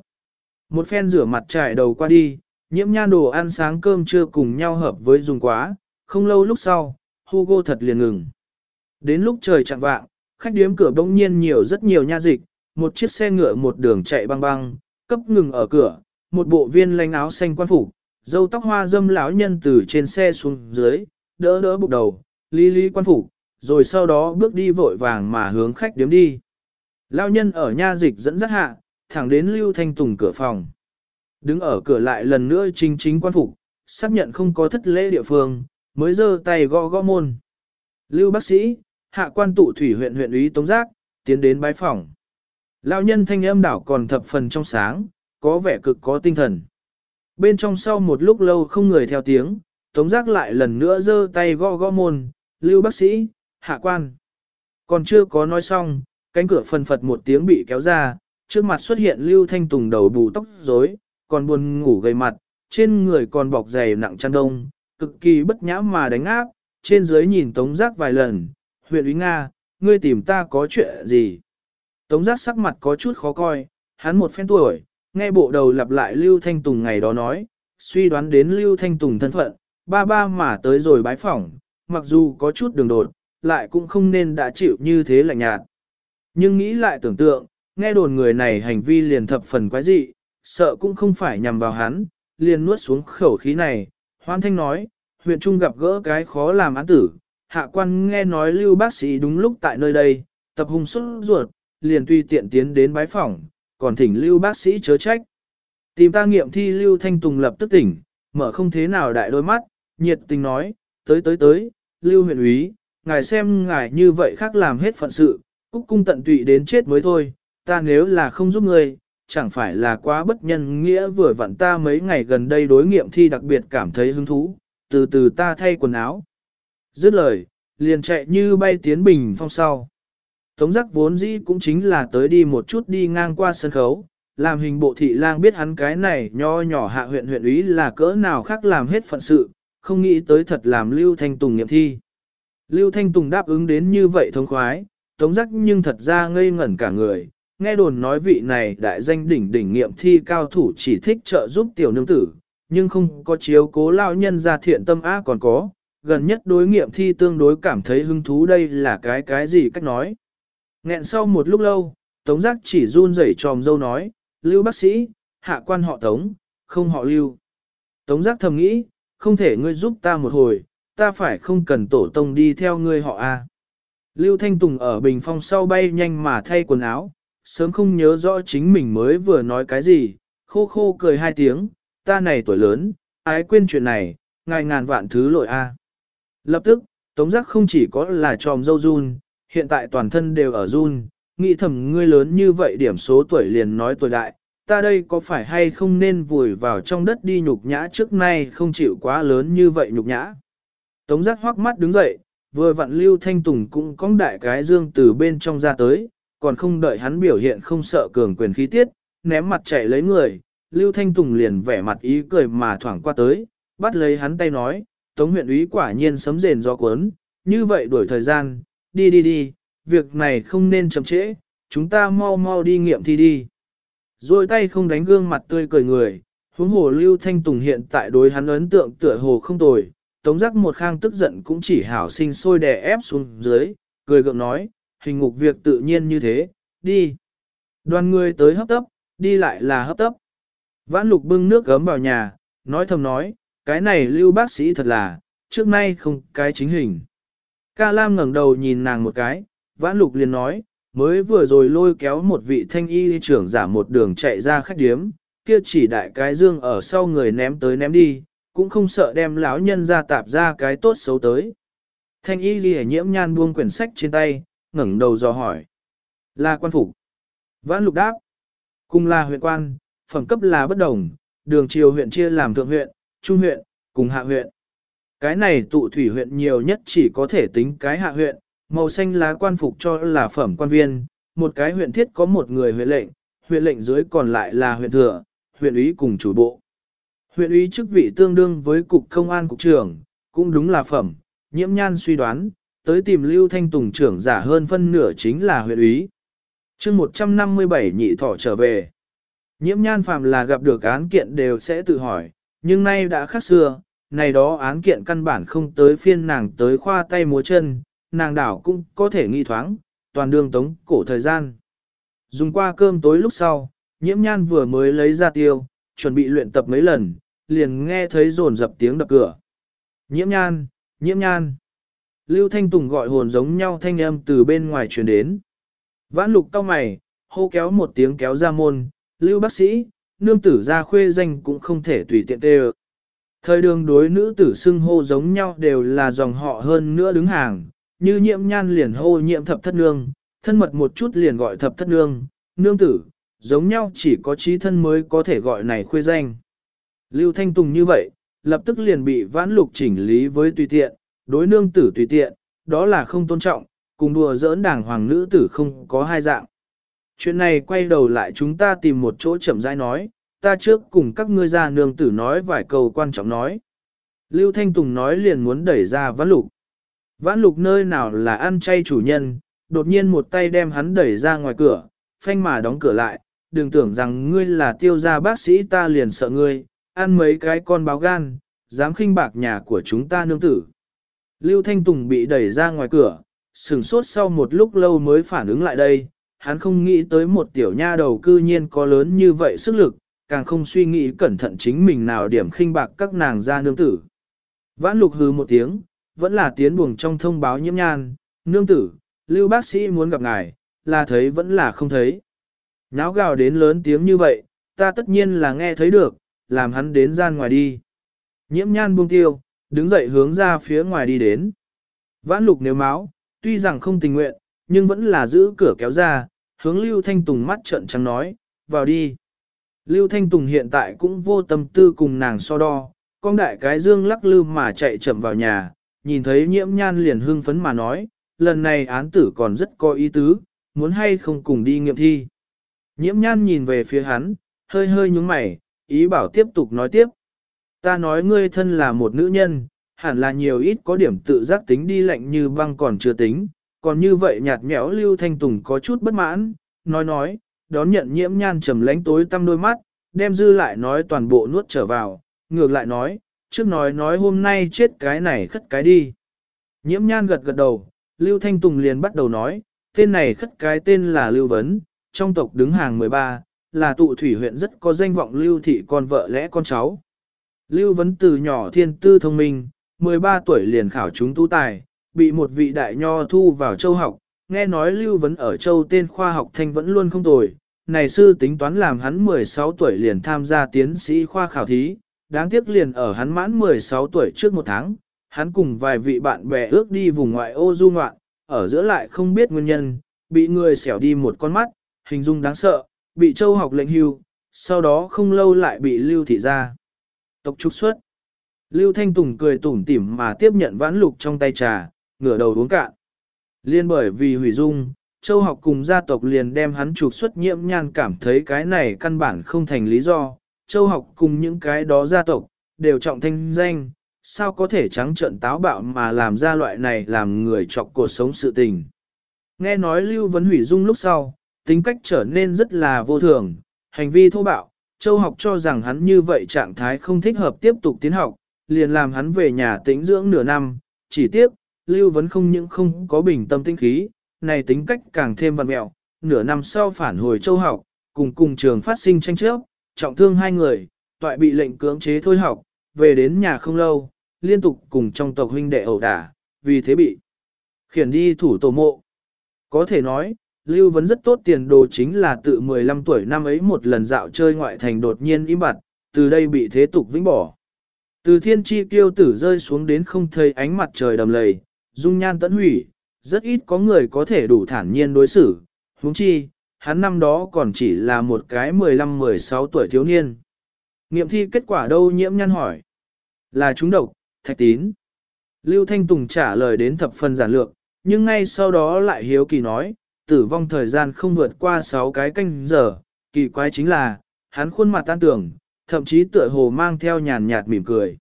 Một phen rửa mặt trải đầu qua đi, nhiễm nhan đồ ăn sáng cơm chưa cùng nhau hợp với dùng quá, không lâu lúc sau, Hugo thật liền ngừng. Đến lúc trời chạng vạng, khách điếm cửa bỗng nhiên nhiều rất nhiều nha dịch, một chiếc xe ngựa một đường chạy băng băng, cấp ngừng ở cửa, một bộ viên lanh áo xanh quan phục, dâu tóc hoa dâm lão nhân từ trên xe xuống dưới, đỡ đỡ bụng đầu, lý lý quan phục, rồi sau đó bước đi vội vàng mà hướng khách điếm đi. Lão nhân ở nha dịch dẫn dắt hạ, thẳng đến Lưu Thanh Tùng cửa phòng. Đứng ở cửa lại lần nữa chính chính quan phục, xác nhận không có thất lễ địa phương, mới giơ tay gõ gõ môn. Lưu bác sĩ, hạ quan tụ thủy huyện huyện úy Tống Giác, tiến đến bái phòng. Lão nhân thanh âm đảo còn thập phần trong sáng, có vẻ cực có tinh thần. Bên trong sau một lúc lâu không người theo tiếng, Tống Giác lại lần nữa giơ tay gõ gõ môn, lưu bác sĩ, hạ quan. Còn chưa có nói xong, cánh cửa phần phật một tiếng bị kéo ra, trước mặt xuất hiện lưu thanh tùng đầu bù tóc rối, còn buồn ngủ gầy mặt, trên người còn bọc dày nặng chăn đông, cực kỳ bất nhã mà đánh áp, trên dưới nhìn Tống Giác vài lần, huyện úy Nga, ngươi tìm ta có chuyện gì? Tống giác sắc mặt có chút khó coi, hắn một phen tuổi, nghe bộ đầu lặp lại Lưu Thanh Tùng ngày đó nói, suy đoán đến Lưu Thanh Tùng thân phận, ba ba mà tới rồi bái phỏng, mặc dù có chút đường đột, lại cũng không nên đã chịu như thế lạnh nhạt. Nhưng nghĩ lại tưởng tượng, nghe đồn người này hành vi liền thập phần quái dị, sợ cũng không phải nhằm vào hắn, liền nuốt xuống khẩu khí này, hoan thanh nói, huyện trung gặp gỡ cái khó làm án tử, hạ quan nghe nói lưu bác sĩ đúng lúc tại nơi đây, tập hung xuất ruột, liền tùy tiện tiến đến bái phỏng, còn thỉnh lưu bác sĩ chớ trách. Tìm ta nghiệm thi lưu thanh tùng lập tức tỉnh, mở không thế nào đại đôi mắt, nhiệt tình nói, tới tới tới, lưu huyện úy, ngài xem ngài như vậy khác làm hết phận sự, cúc cung tận tụy đến chết mới thôi, ta nếu là không giúp người, chẳng phải là quá bất nhân nghĩa vừa vặn ta mấy ngày gần đây đối nghiệm thi đặc biệt cảm thấy hứng thú, từ từ ta thay quần áo. Dứt lời, liền chạy như bay tiến bình phong sau. Tống giác vốn dĩ cũng chính là tới đi một chút đi ngang qua sân khấu, làm hình bộ thị lang biết hắn cái này nho nhỏ hạ huyện huyện úy là cỡ nào khác làm hết phận sự, không nghĩ tới thật làm Lưu Thanh Tùng nghiệm thi. Lưu Thanh Tùng đáp ứng đến như vậy thông khoái, tống giác nhưng thật ra ngây ngẩn cả người, nghe đồn nói vị này đại danh đỉnh đỉnh nghiệm thi cao thủ chỉ thích trợ giúp tiểu nương tử, nhưng không có chiếu cố lao nhân ra thiện tâm á còn có, gần nhất đối nghiệm thi tương đối cảm thấy hứng thú đây là cái cái gì cách nói. Nghẹn sau một lúc lâu, Tống Giác chỉ run rẩy tròm dâu nói, Lưu bác sĩ, hạ quan họ Tống, không họ Lưu. Tống Giác thầm nghĩ, không thể ngươi giúp ta một hồi, ta phải không cần tổ tông đi theo ngươi họ A. Lưu Thanh Tùng ở bình phong sau bay nhanh mà thay quần áo, sớm không nhớ rõ chính mình mới vừa nói cái gì, khô khô cười hai tiếng, ta này tuổi lớn, ái quên chuyện này, ngài ngàn vạn thứ lỗi A. Lập tức, Tống Giác không chỉ có là tròm dâu run, hiện tại toàn thân đều ở run, nghĩ thầm ngươi lớn như vậy điểm số tuổi liền nói tuổi đại, ta đây có phải hay không nên vùi vào trong đất đi nhục nhã trước nay không chịu quá lớn như vậy nhục nhã. Tống giác hoắc mắt đứng dậy, vừa vặn Lưu Thanh Tùng cũng cong đại cái dương từ bên trong ra tới, còn không đợi hắn biểu hiện không sợ cường quyền khí tiết, ném mặt chạy lấy người, Lưu Thanh Tùng liền vẻ mặt ý cười mà thoảng qua tới, bắt lấy hắn tay nói, Tống huyện úy quả nhiên sấm rền do cuốn, như vậy đuổi thời gian, đi đi đi, việc này không nên chậm trễ, chúng ta mau mau đi nghiệm thi đi. Rồi tay không đánh gương mặt tươi cười người, huống hồ Lưu Thanh Tùng hiện tại đối hắn ấn tượng tựa hồ không tồi, tống giác một khang tức giận cũng chỉ hảo sinh sôi đè ép xuống dưới, cười gượng nói, hình ngục việc tự nhiên như thế, đi. Đoàn người tới hấp tấp, đi lại là hấp tấp. Vãn lục bưng nước gấm vào nhà, nói thầm nói, cái này lưu bác sĩ thật là, trước nay không cái chính hình. Ca Lam ngẩng đầu nhìn nàng một cái, vãn lục liền nói, mới vừa rồi lôi kéo một vị thanh y trưởng giả một đường chạy ra khách điếm, kia chỉ đại cái dương ở sau người ném tới ném đi, cũng không sợ đem lão nhân ra tạp ra cái tốt xấu tới. Thanh y ghi nhiễm nhan buông quyển sách trên tay, ngẩng đầu dò hỏi. Là quan phục. Vãn lục đáp. Cùng là huyện quan, phẩm cấp là bất đồng, đường triều huyện chia làm thượng huyện, trung huyện, cùng hạ huyện. Cái này tụ thủy huyện nhiều nhất chỉ có thể tính cái hạ huyện, màu xanh lá quan phục cho là phẩm quan viên, một cái huyện thiết có một người huyện lệnh, huyện lệnh dưới còn lại là huyện thừa, huyện ủy cùng chủ bộ. Huyện ủy chức vị tương đương với cục công an cục trưởng, cũng đúng là phẩm, nhiễm nhan suy đoán, tới tìm Lưu Thanh Tùng trưởng giả hơn phân nửa chính là huyện ủy. chương 157 nhị thọ trở về. Nhiễm nhan phàm là gặp được án kiện đều sẽ tự hỏi, nhưng nay đã khác xưa, này đó án kiện căn bản không tới phiên nàng tới khoa tay múa chân, nàng đảo cũng có thể nghi thoáng, toàn đường tống cổ thời gian. Dùng qua cơm tối lúc sau, nhiễm nhan vừa mới lấy ra tiêu, chuẩn bị luyện tập mấy lần, liền nghe thấy rồn dập tiếng đập cửa. Nhiễm nhan, nhiễm nhan. Lưu Thanh Tùng gọi hồn giống nhau thanh âm từ bên ngoài truyền đến. Vãn lục cao mày, hô kéo một tiếng kéo ra môn, Lưu bác sĩ, nương tử ra khuê danh cũng không thể tùy tiện tê Thời đường đối nữ tử xưng hô giống nhau đều là dòng họ hơn nữa đứng hàng, như nhiễm nhan liền hô nhiễm thập thất nương, thân mật một chút liền gọi thập thất nương, nương tử, giống nhau chỉ có trí thân mới có thể gọi này khuê danh. Lưu Thanh Tùng như vậy, lập tức liền bị vãn lục chỉnh lý với tùy tiện, đối nương tử tùy tiện, đó là không tôn trọng, cùng đùa giỡn đảng hoàng nữ tử không có hai dạng. Chuyện này quay đầu lại chúng ta tìm một chỗ chậm rãi nói, ta trước cùng các ngươi ra nương tử nói vài câu quan trọng nói. Lưu Thanh Tùng nói liền muốn đẩy ra vãn lục. Vãn lục nơi nào là ăn chay chủ nhân, đột nhiên một tay đem hắn đẩy ra ngoài cửa, phanh mà đóng cửa lại, đừng tưởng rằng ngươi là tiêu gia bác sĩ ta liền sợ ngươi, ăn mấy cái con báo gan, dám khinh bạc nhà của chúng ta nương tử. Lưu Thanh Tùng bị đẩy ra ngoài cửa, sừng sốt sau một lúc lâu mới phản ứng lại đây, hắn không nghĩ tới một tiểu nha đầu cư nhiên có lớn như vậy sức lực, càng không suy nghĩ cẩn thận chính mình nào điểm khinh bạc các nàng ra nương tử. Vãn lục hừ một tiếng, vẫn là tiến buồng trong thông báo nhiễm nhan, nương tử, lưu bác sĩ muốn gặp ngài, là thấy vẫn là không thấy. náo gào đến lớn tiếng như vậy, ta tất nhiên là nghe thấy được, làm hắn đến gian ngoài đi. Nhiễm nhan buông tiêu, đứng dậy hướng ra phía ngoài đi đến. Vãn lục nếu máu, tuy rằng không tình nguyện, nhưng vẫn là giữ cửa kéo ra, hướng Lưu Thanh Tùng mắt trợn trắng nói, vào đi. Lưu Thanh Tùng hiện tại cũng vô tâm tư cùng nàng so đo, con đại cái dương lắc lư mà chạy chậm vào nhà, nhìn thấy nhiễm nhan liền hưng phấn mà nói, lần này án tử còn rất có ý tứ, muốn hay không cùng đi nghiệm thi. Nhiễm nhan nhìn về phía hắn, hơi hơi nhúng mày, ý bảo tiếp tục nói tiếp. Ta nói ngươi thân là một nữ nhân, hẳn là nhiều ít có điểm tự giác tính đi lạnh như băng còn chưa tính, còn như vậy nhạt nhẽo Lưu Thanh Tùng có chút bất mãn, nói nói, đón nhận nhiễm nhan trầm lánh tối tăm đôi mắt, đem dư lại nói toàn bộ nuốt trở vào, ngược lại nói, trước nói nói hôm nay chết cái này khất cái đi. Nhiễm nhan gật gật đầu, Lưu Thanh Tùng liền bắt đầu nói, tên này khất cái tên là Lưu Vấn, trong tộc đứng hàng 13, là tụ thủy huyện rất có danh vọng Lưu Thị con vợ lẽ con cháu. Lưu Vấn từ nhỏ thiên tư thông minh, 13 tuổi liền khảo chúng tu tài, bị một vị đại nho thu vào châu học, nghe nói Lưu Vấn ở châu tên khoa học thanh vẫn luôn không tồi. Này sư tính toán làm hắn 16 tuổi liền tham gia tiến sĩ khoa khảo thí, đáng tiếc liền ở hắn mãn 16 tuổi trước một tháng, hắn cùng vài vị bạn bè ước đi vùng ngoại ô du ngoạn, ở giữa lại không biết nguyên nhân, bị người xẻo đi một con mắt, hình dung đáng sợ, bị châu học lệnh hưu, sau đó không lâu lại bị lưu thị ra. Tộc trục xuất. Lưu Thanh Tùng cười tủm tỉm mà tiếp nhận vãn lục trong tay trà, ngửa đầu uống cạn. Liên bởi vì hủy dung, châu học cùng gia tộc liền đem hắn trục xuất nhiễm nhan cảm thấy cái này căn bản không thành lý do. Châu học cùng những cái đó gia tộc, đều trọng thanh danh, sao có thể trắng trợn táo bạo mà làm ra loại này làm người chọc cuộc sống sự tình. Nghe nói Lưu Vấn hủy dung lúc sau, tính cách trở nên rất là vô thường, hành vi thô bạo, Châu học cho rằng hắn như vậy trạng thái không thích hợp tiếp tục tiến học, liền làm hắn về nhà tĩnh dưỡng nửa năm, chỉ tiếc, Lưu Vấn không những không có bình tâm tinh khí, này tính cách càng thêm văn mẹo, nửa năm sau phản hồi Châu học, cùng cùng trường phát sinh tranh chấp, trọng thương hai người, toại bị lệnh cưỡng chế thôi học, về đến nhà không lâu, liên tục cùng trong tộc huynh đệ ẩu đả, vì thế bị khiển đi thủ tổ mộ. Có thể nói, Lưu Vấn rất tốt tiền đồ chính là tự 15 tuổi năm ấy một lần dạo chơi ngoại thành đột nhiên im bặt, từ đây bị thế tục vĩnh bỏ. Từ thiên chi kiêu tử rơi xuống đến không thấy ánh mặt trời đầm lầy, dung nhan tẫn hủy, rất ít có người có thể đủ thản nhiên đối xử, huống chi, hắn năm đó còn chỉ là một cái 15-16 tuổi thiếu niên. Nghiệm thi kết quả đâu nhiễm nhăn hỏi? Là chúng độc, thạch tín. Lưu Thanh Tùng trả lời đến thập phần giản lược, nhưng ngay sau đó lại hiếu kỳ nói, tử vong thời gian không vượt qua 6 cái canh giờ, kỳ quái chính là, hắn khuôn mặt tan tưởng, thậm chí tựa hồ mang theo nhàn nhạt mỉm cười.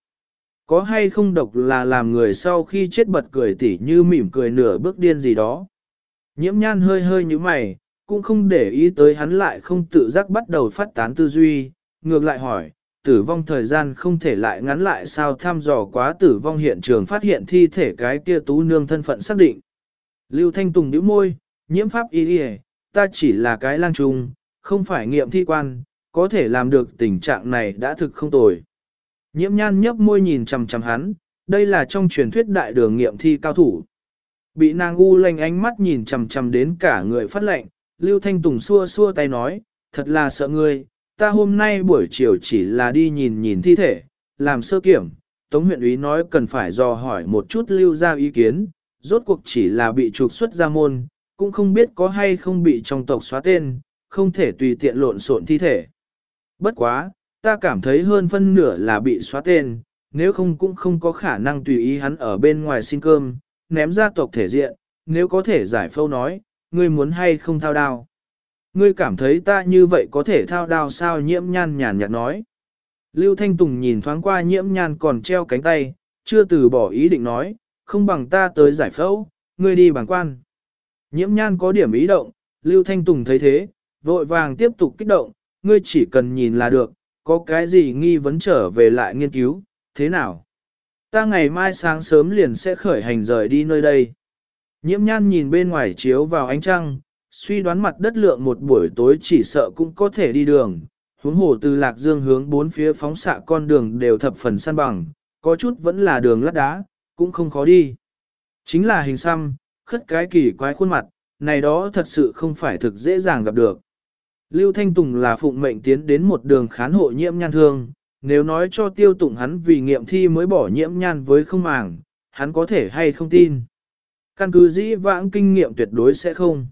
Có hay không độc là làm người sau khi chết bật cười tỉ như mỉm cười nửa bước điên gì đó. Nhiễm nhan hơi hơi như mày, cũng không để ý tới hắn lại không tự giác bắt đầu phát tán tư duy, ngược lại hỏi, tử vong thời gian không thể lại ngắn lại sao thăm dò quá tử vong hiện trường phát hiện thi thể cái kia tú nương thân phận xác định. Lưu Thanh Tùng nhíu môi, nhiễm pháp y y, ta chỉ là cái lang trung, không phải nghiệm thi quan, có thể làm được tình trạng này đã thực không tồi. Nhiễm nhan nhấp môi nhìn chằm chằm hắn, đây là trong truyền thuyết đại đường nghiệm thi cao thủ. Bị nàng u lanh ánh mắt nhìn chằm chằm đến cả người phát lệnh, Lưu Thanh Tùng xua xua tay nói, thật là sợ ngươi, ta hôm nay buổi chiều chỉ là đi nhìn nhìn thi thể, làm sơ kiểm, Tống huyện úy nói cần phải dò hỏi một chút lưu ra ý kiến, rốt cuộc chỉ là bị trục xuất ra môn, cũng không biết có hay không bị trong tộc xóa tên, không thể tùy tiện lộn xộn thi thể. Bất quá, ta cảm thấy hơn phân nửa là bị xóa tên, nếu không cũng không có khả năng tùy ý hắn ở bên ngoài xin cơm, ném ra tộc thể diện, nếu có thể giải phâu nói, ngươi muốn hay không thao đao. Ngươi cảm thấy ta như vậy có thể thao đao sao nhiễm nhan nhàn nhạt nói. Lưu Thanh Tùng nhìn thoáng qua nhiễm nhan còn treo cánh tay, chưa từ bỏ ý định nói, không bằng ta tới giải phẫu, ngươi đi bằng quan. Nhiễm nhan có điểm ý động, Lưu Thanh Tùng thấy thế, vội vàng tiếp tục kích động, ngươi chỉ cần nhìn là được, có cái gì nghi vấn trở về lại nghiên cứu, thế nào? Ta ngày mai sáng sớm liền sẽ khởi hành rời đi nơi đây. Nhiễm nhan nhìn bên ngoài chiếu vào ánh trăng, suy đoán mặt đất lượng một buổi tối chỉ sợ cũng có thể đi đường. hướng hồ từ lạc dương hướng bốn phía phóng xạ con đường đều thập phần săn bằng, có chút vẫn là đường lát đá, cũng không khó đi. Chính là hình xăm, khất cái kỳ quái khuôn mặt, này đó thật sự không phải thực dễ dàng gặp được. Lưu Thanh Tùng là phụng mệnh tiến đến một đường khán hộ nhiễm nhan thương, nếu nói cho tiêu tụng hắn vì nghiệm thi mới bỏ nhiễm nhan với không màng, hắn có thể hay không tin. Căn cứ dĩ vãng kinh nghiệm tuyệt đối sẽ không.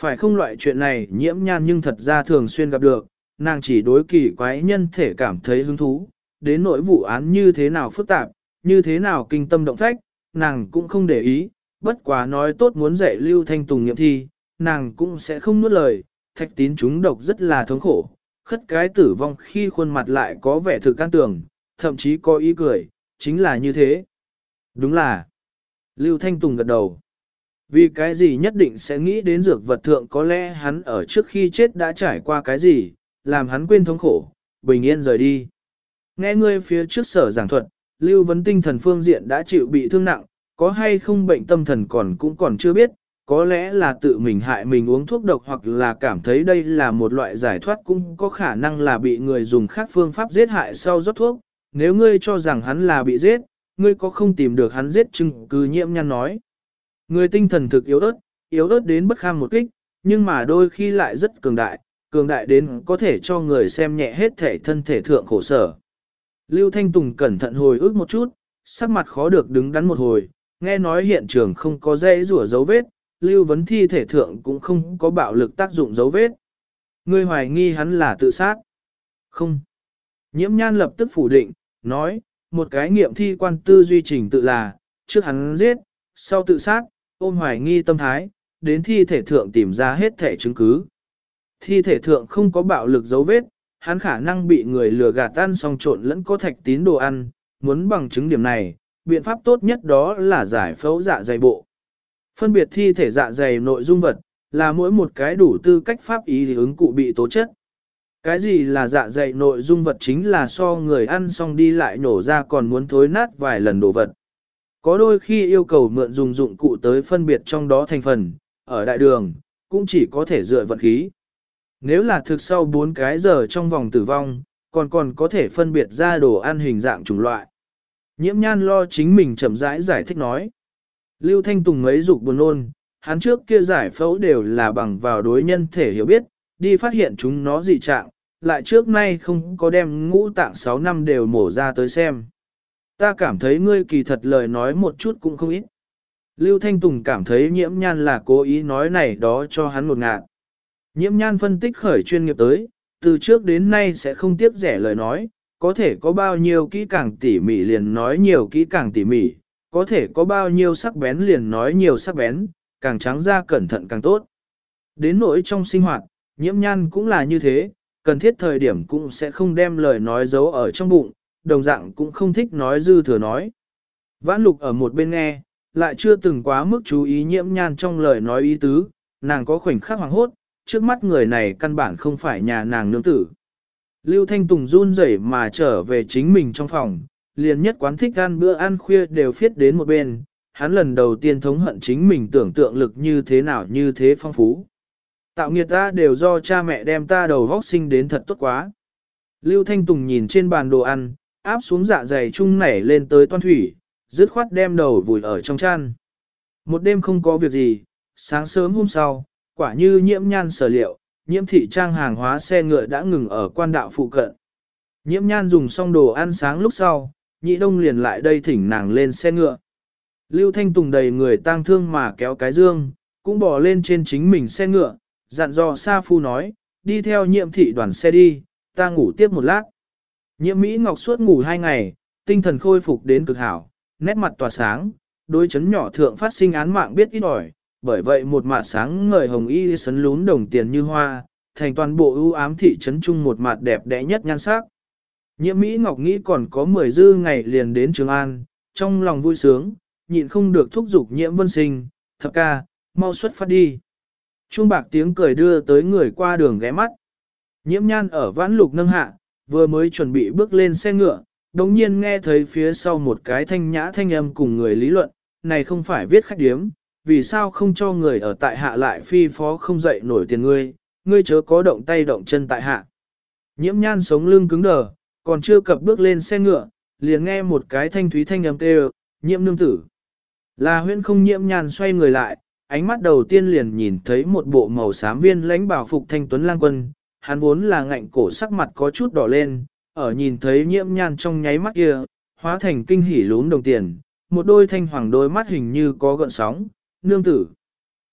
Phải không loại chuyện này nhiễm nhan nhưng thật ra thường xuyên gặp được, nàng chỉ đối kỳ quái nhân thể cảm thấy hứng thú, đến nỗi vụ án như thế nào phức tạp, như thế nào kinh tâm động phách, nàng cũng không để ý, bất quá nói tốt muốn dạy Lưu Thanh Tùng nghiệm thi, nàng cũng sẽ không nuốt lời, thạch tín chúng độc rất là thống khổ, khất cái tử vong khi khuôn mặt lại có vẻ thực can tường, thậm chí có ý cười, chính là như thế. Đúng là, Lưu Thanh Tùng gật đầu. Vì cái gì nhất định sẽ nghĩ đến dược vật thượng có lẽ hắn ở trước khi chết đã trải qua cái gì, làm hắn quên thống khổ, bình yên rời đi. Nghe ngươi phía trước sở giảng thuật, Lưu Vấn tinh thần phương diện đã chịu bị thương nặng, có hay không bệnh tâm thần còn cũng còn chưa biết, có lẽ là tự mình hại mình uống thuốc độc hoặc là cảm thấy đây là một loại giải thoát cũng có khả năng là bị người dùng khác phương pháp giết hại sau rót thuốc. Nếu ngươi cho rằng hắn là bị giết, ngươi có không tìm được hắn giết chứng cứ nhiễm nhăn nói. Người tinh thần thực yếu ớt, yếu ớt đến bất kham một kích, nhưng mà đôi khi lại rất cường đại, cường đại đến có thể cho người xem nhẹ hết thể thân thể thượng khổ sở. Lưu Thanh Tùng cẩn thận hồi ức một chút, sắc mặt khó được đứng đắn một hồi, nghe nói hiện trường không có dây rủa dấu vết, lưu vấn thi thể thượng cũng không có bạo lực tác dụng dấu vết. Ngươi hoài nghi hắn là tự sát. Không. Nhiễm nhan lập tức phủ định, nói, một cái nghiệm thi quan tư duy trình tự là, trước hắn giết, sau tự sát, ôm hoài nghi tâm thái, đến thi thể thượng tìm ra hết thể chứng cứ. Thi thể thượng không có bạo lực dấu vết, hắn khả năng bị người lừa gạt tan xong trộn lẫn có thạch tín đồ ăn, muốn bằng chứng điểm này, biện pháp tốt nhất đó là giải phẫu dạ dày bộ. Phân biệt thi thể dạ dày nội dung vật, là mỗi một cái đủ tư cách pháp ý thì ứng cụ bị tố chất. Cái gì là dạ dày nội dung vật chính là so người ăn xong đi lại nổ ra còn muốn thối nát vài lần đồ vật. Có đôi khi yêu cầu mượn dùng dụng cụ tới phân biệt trong đó thành phần, ở đại đường, cũng chỉ có thể dựa vật khí. Nếu là thực sau 4 cái giờ trong vòng tử vong, còn còn có thể phân biệt ra đồ ăn hình dạng chủng loại. Nhiễm nhan lo chính mình chậm rãi giải, giải thích nói. Lưu Thanh Tùng mấy dục buồn ôn, hắn trước kia giải phẫu đều là bằng vào đối nhân thể hiểu biết, đi phát hiện chúng nó dị trạng, lại trước nay không có đem ngũ tạng 6 năm đều mổ ra tới xem. Ta cảm thấy ngươi kỳ thật lời nói một chút cũng không ít. Lưu Thanh Tùng cảm thấy nhiễm nhan là cố ý nói này đó cho hắn một ngạn. Nhiễm nhan phân tích khởi chuyên nghiệp tới, từ trước đến nay sẽ không tiếc rẻ lời nói, có thể có bao nhiêu kỹ càng tỉ mỉ liền nói nhiều kỹ càng tỉ mỉ, có thể có bao nhiêu sắc bén liền nói nhiều sắc bén, càng trắng ra cẩn thận càng tốt. Đến nỗi trong sinh hoạt, nhiễm nhan cũng là như thế, cần thiết thời điểm cũng sẽ không đem lời nói giấu ở trong bụng, đồng dạng cũng không thích nói dư thừa nói. Vãn lục ở một bên nghe, lại chưa từng quá mức chú ý nhiễm nhan trong lời nói ý tứ, nàng có khoảnh khắc hoàng hốt, trước mắt người này căn bản không phải nhà nàng nương tử. Lưu Thanh Tùng run rẩy mà trở về chính mình trong phòng, liền nhất quán thích ăn bữa ăn khuya đều phiết đến một bên, hắn lần đầu tiên thống hận chính mình tưởng tượng lực như thế nào như thế phong phú. Tạo nghiệt ta đều do cha mẹ đem ta đầu vóc sinh đến thật tốt quá. Lưu Thanh Tùng nhìn trên bàn đồ ăn, áp xuống dạ dày chung nảy lên tới toan thủy, dứt khoát đem đầu vùi ở trong chăn. Một đêm không có việc gì, sáng sớm hôm sau, quả như nhiễm nhan sở liệu, nhiễm thị trang hàng hóa xe ngựa đã ngừng ở quan đạo phụ cận. Nhiễm nhan dùng xong đồ ăn sáng lúc sau, nhị đông liền lại đây thỉnh nàng lên xe ngựa. Lưu Thanh Tùng đầy người tang thương mà kéo cái dương, cũng bỏ lên trên chính mình xe ngựa, dặn dò Sa Phu nói, đi theo nhiệm thị đoàn xe đi, ta ngủ tiếp một lát. Nhiệm Mỹ Ngọc suốt ngủ hai ngày, tinh thần khôi phục đến cực hảo, nét mặt tỏa sáng, đối chấn nhỏ thượng phát sinh án mạng biết ít ỏi, bởi vậy một mặt sáng ngời hồng y sấn lún đồng tiền như hoa, thành toàn bộ ưu ám thị trấn chung một mặt đẹp đẽ nhất nhan sắc. Nhiễm Mỹ Ngọc nghĩ còn có 10 dư ngày liền đến Trường An, trong lòng vui sướng, nhịn không được thúc giục nhiễm vân sinh, thập ca, mau xuất phát đi. Trung bạc tiếng cười đưa tới người qua đường ghé mắt. Nhiễm nhan ở vãn lục nâng hạ, vừa mới chuẩn bị bước lên xe ngựa, đồng nhiên nghe thấy phía sau một cái thanh nhã thanh âm cùng người lý luận, này không phải viết khách điếm, vì sao không cho người ở tại hạ lại phi phó không dậy nổi tiền ngươi, ngươi chớ có động tay động chân tại hạ. Nhiễm nhan sống lưng cứng đờ, còn chưa cập bước lên xe ngựa, liền nghe một cái thanh thúy thanh âm kêu, nhiễm nương tử. Là huyên không nhiễm nhan xoay người lại, ánh mắt đầu tiên liền nhìn thấy một bộ màu xám viên lãnh bảo phục thanh tuấn lang quân, hắn vốn là ngạnh cổ sắc mặt có chút đỏ lên, ở nhìn thấy nhiễm nhan trong nháy mắt kia, hóa thành kinh hỉ lún đồng tiền, một đôi thanh hoàng đôi mắt hình như có gợn sóng, nương tử,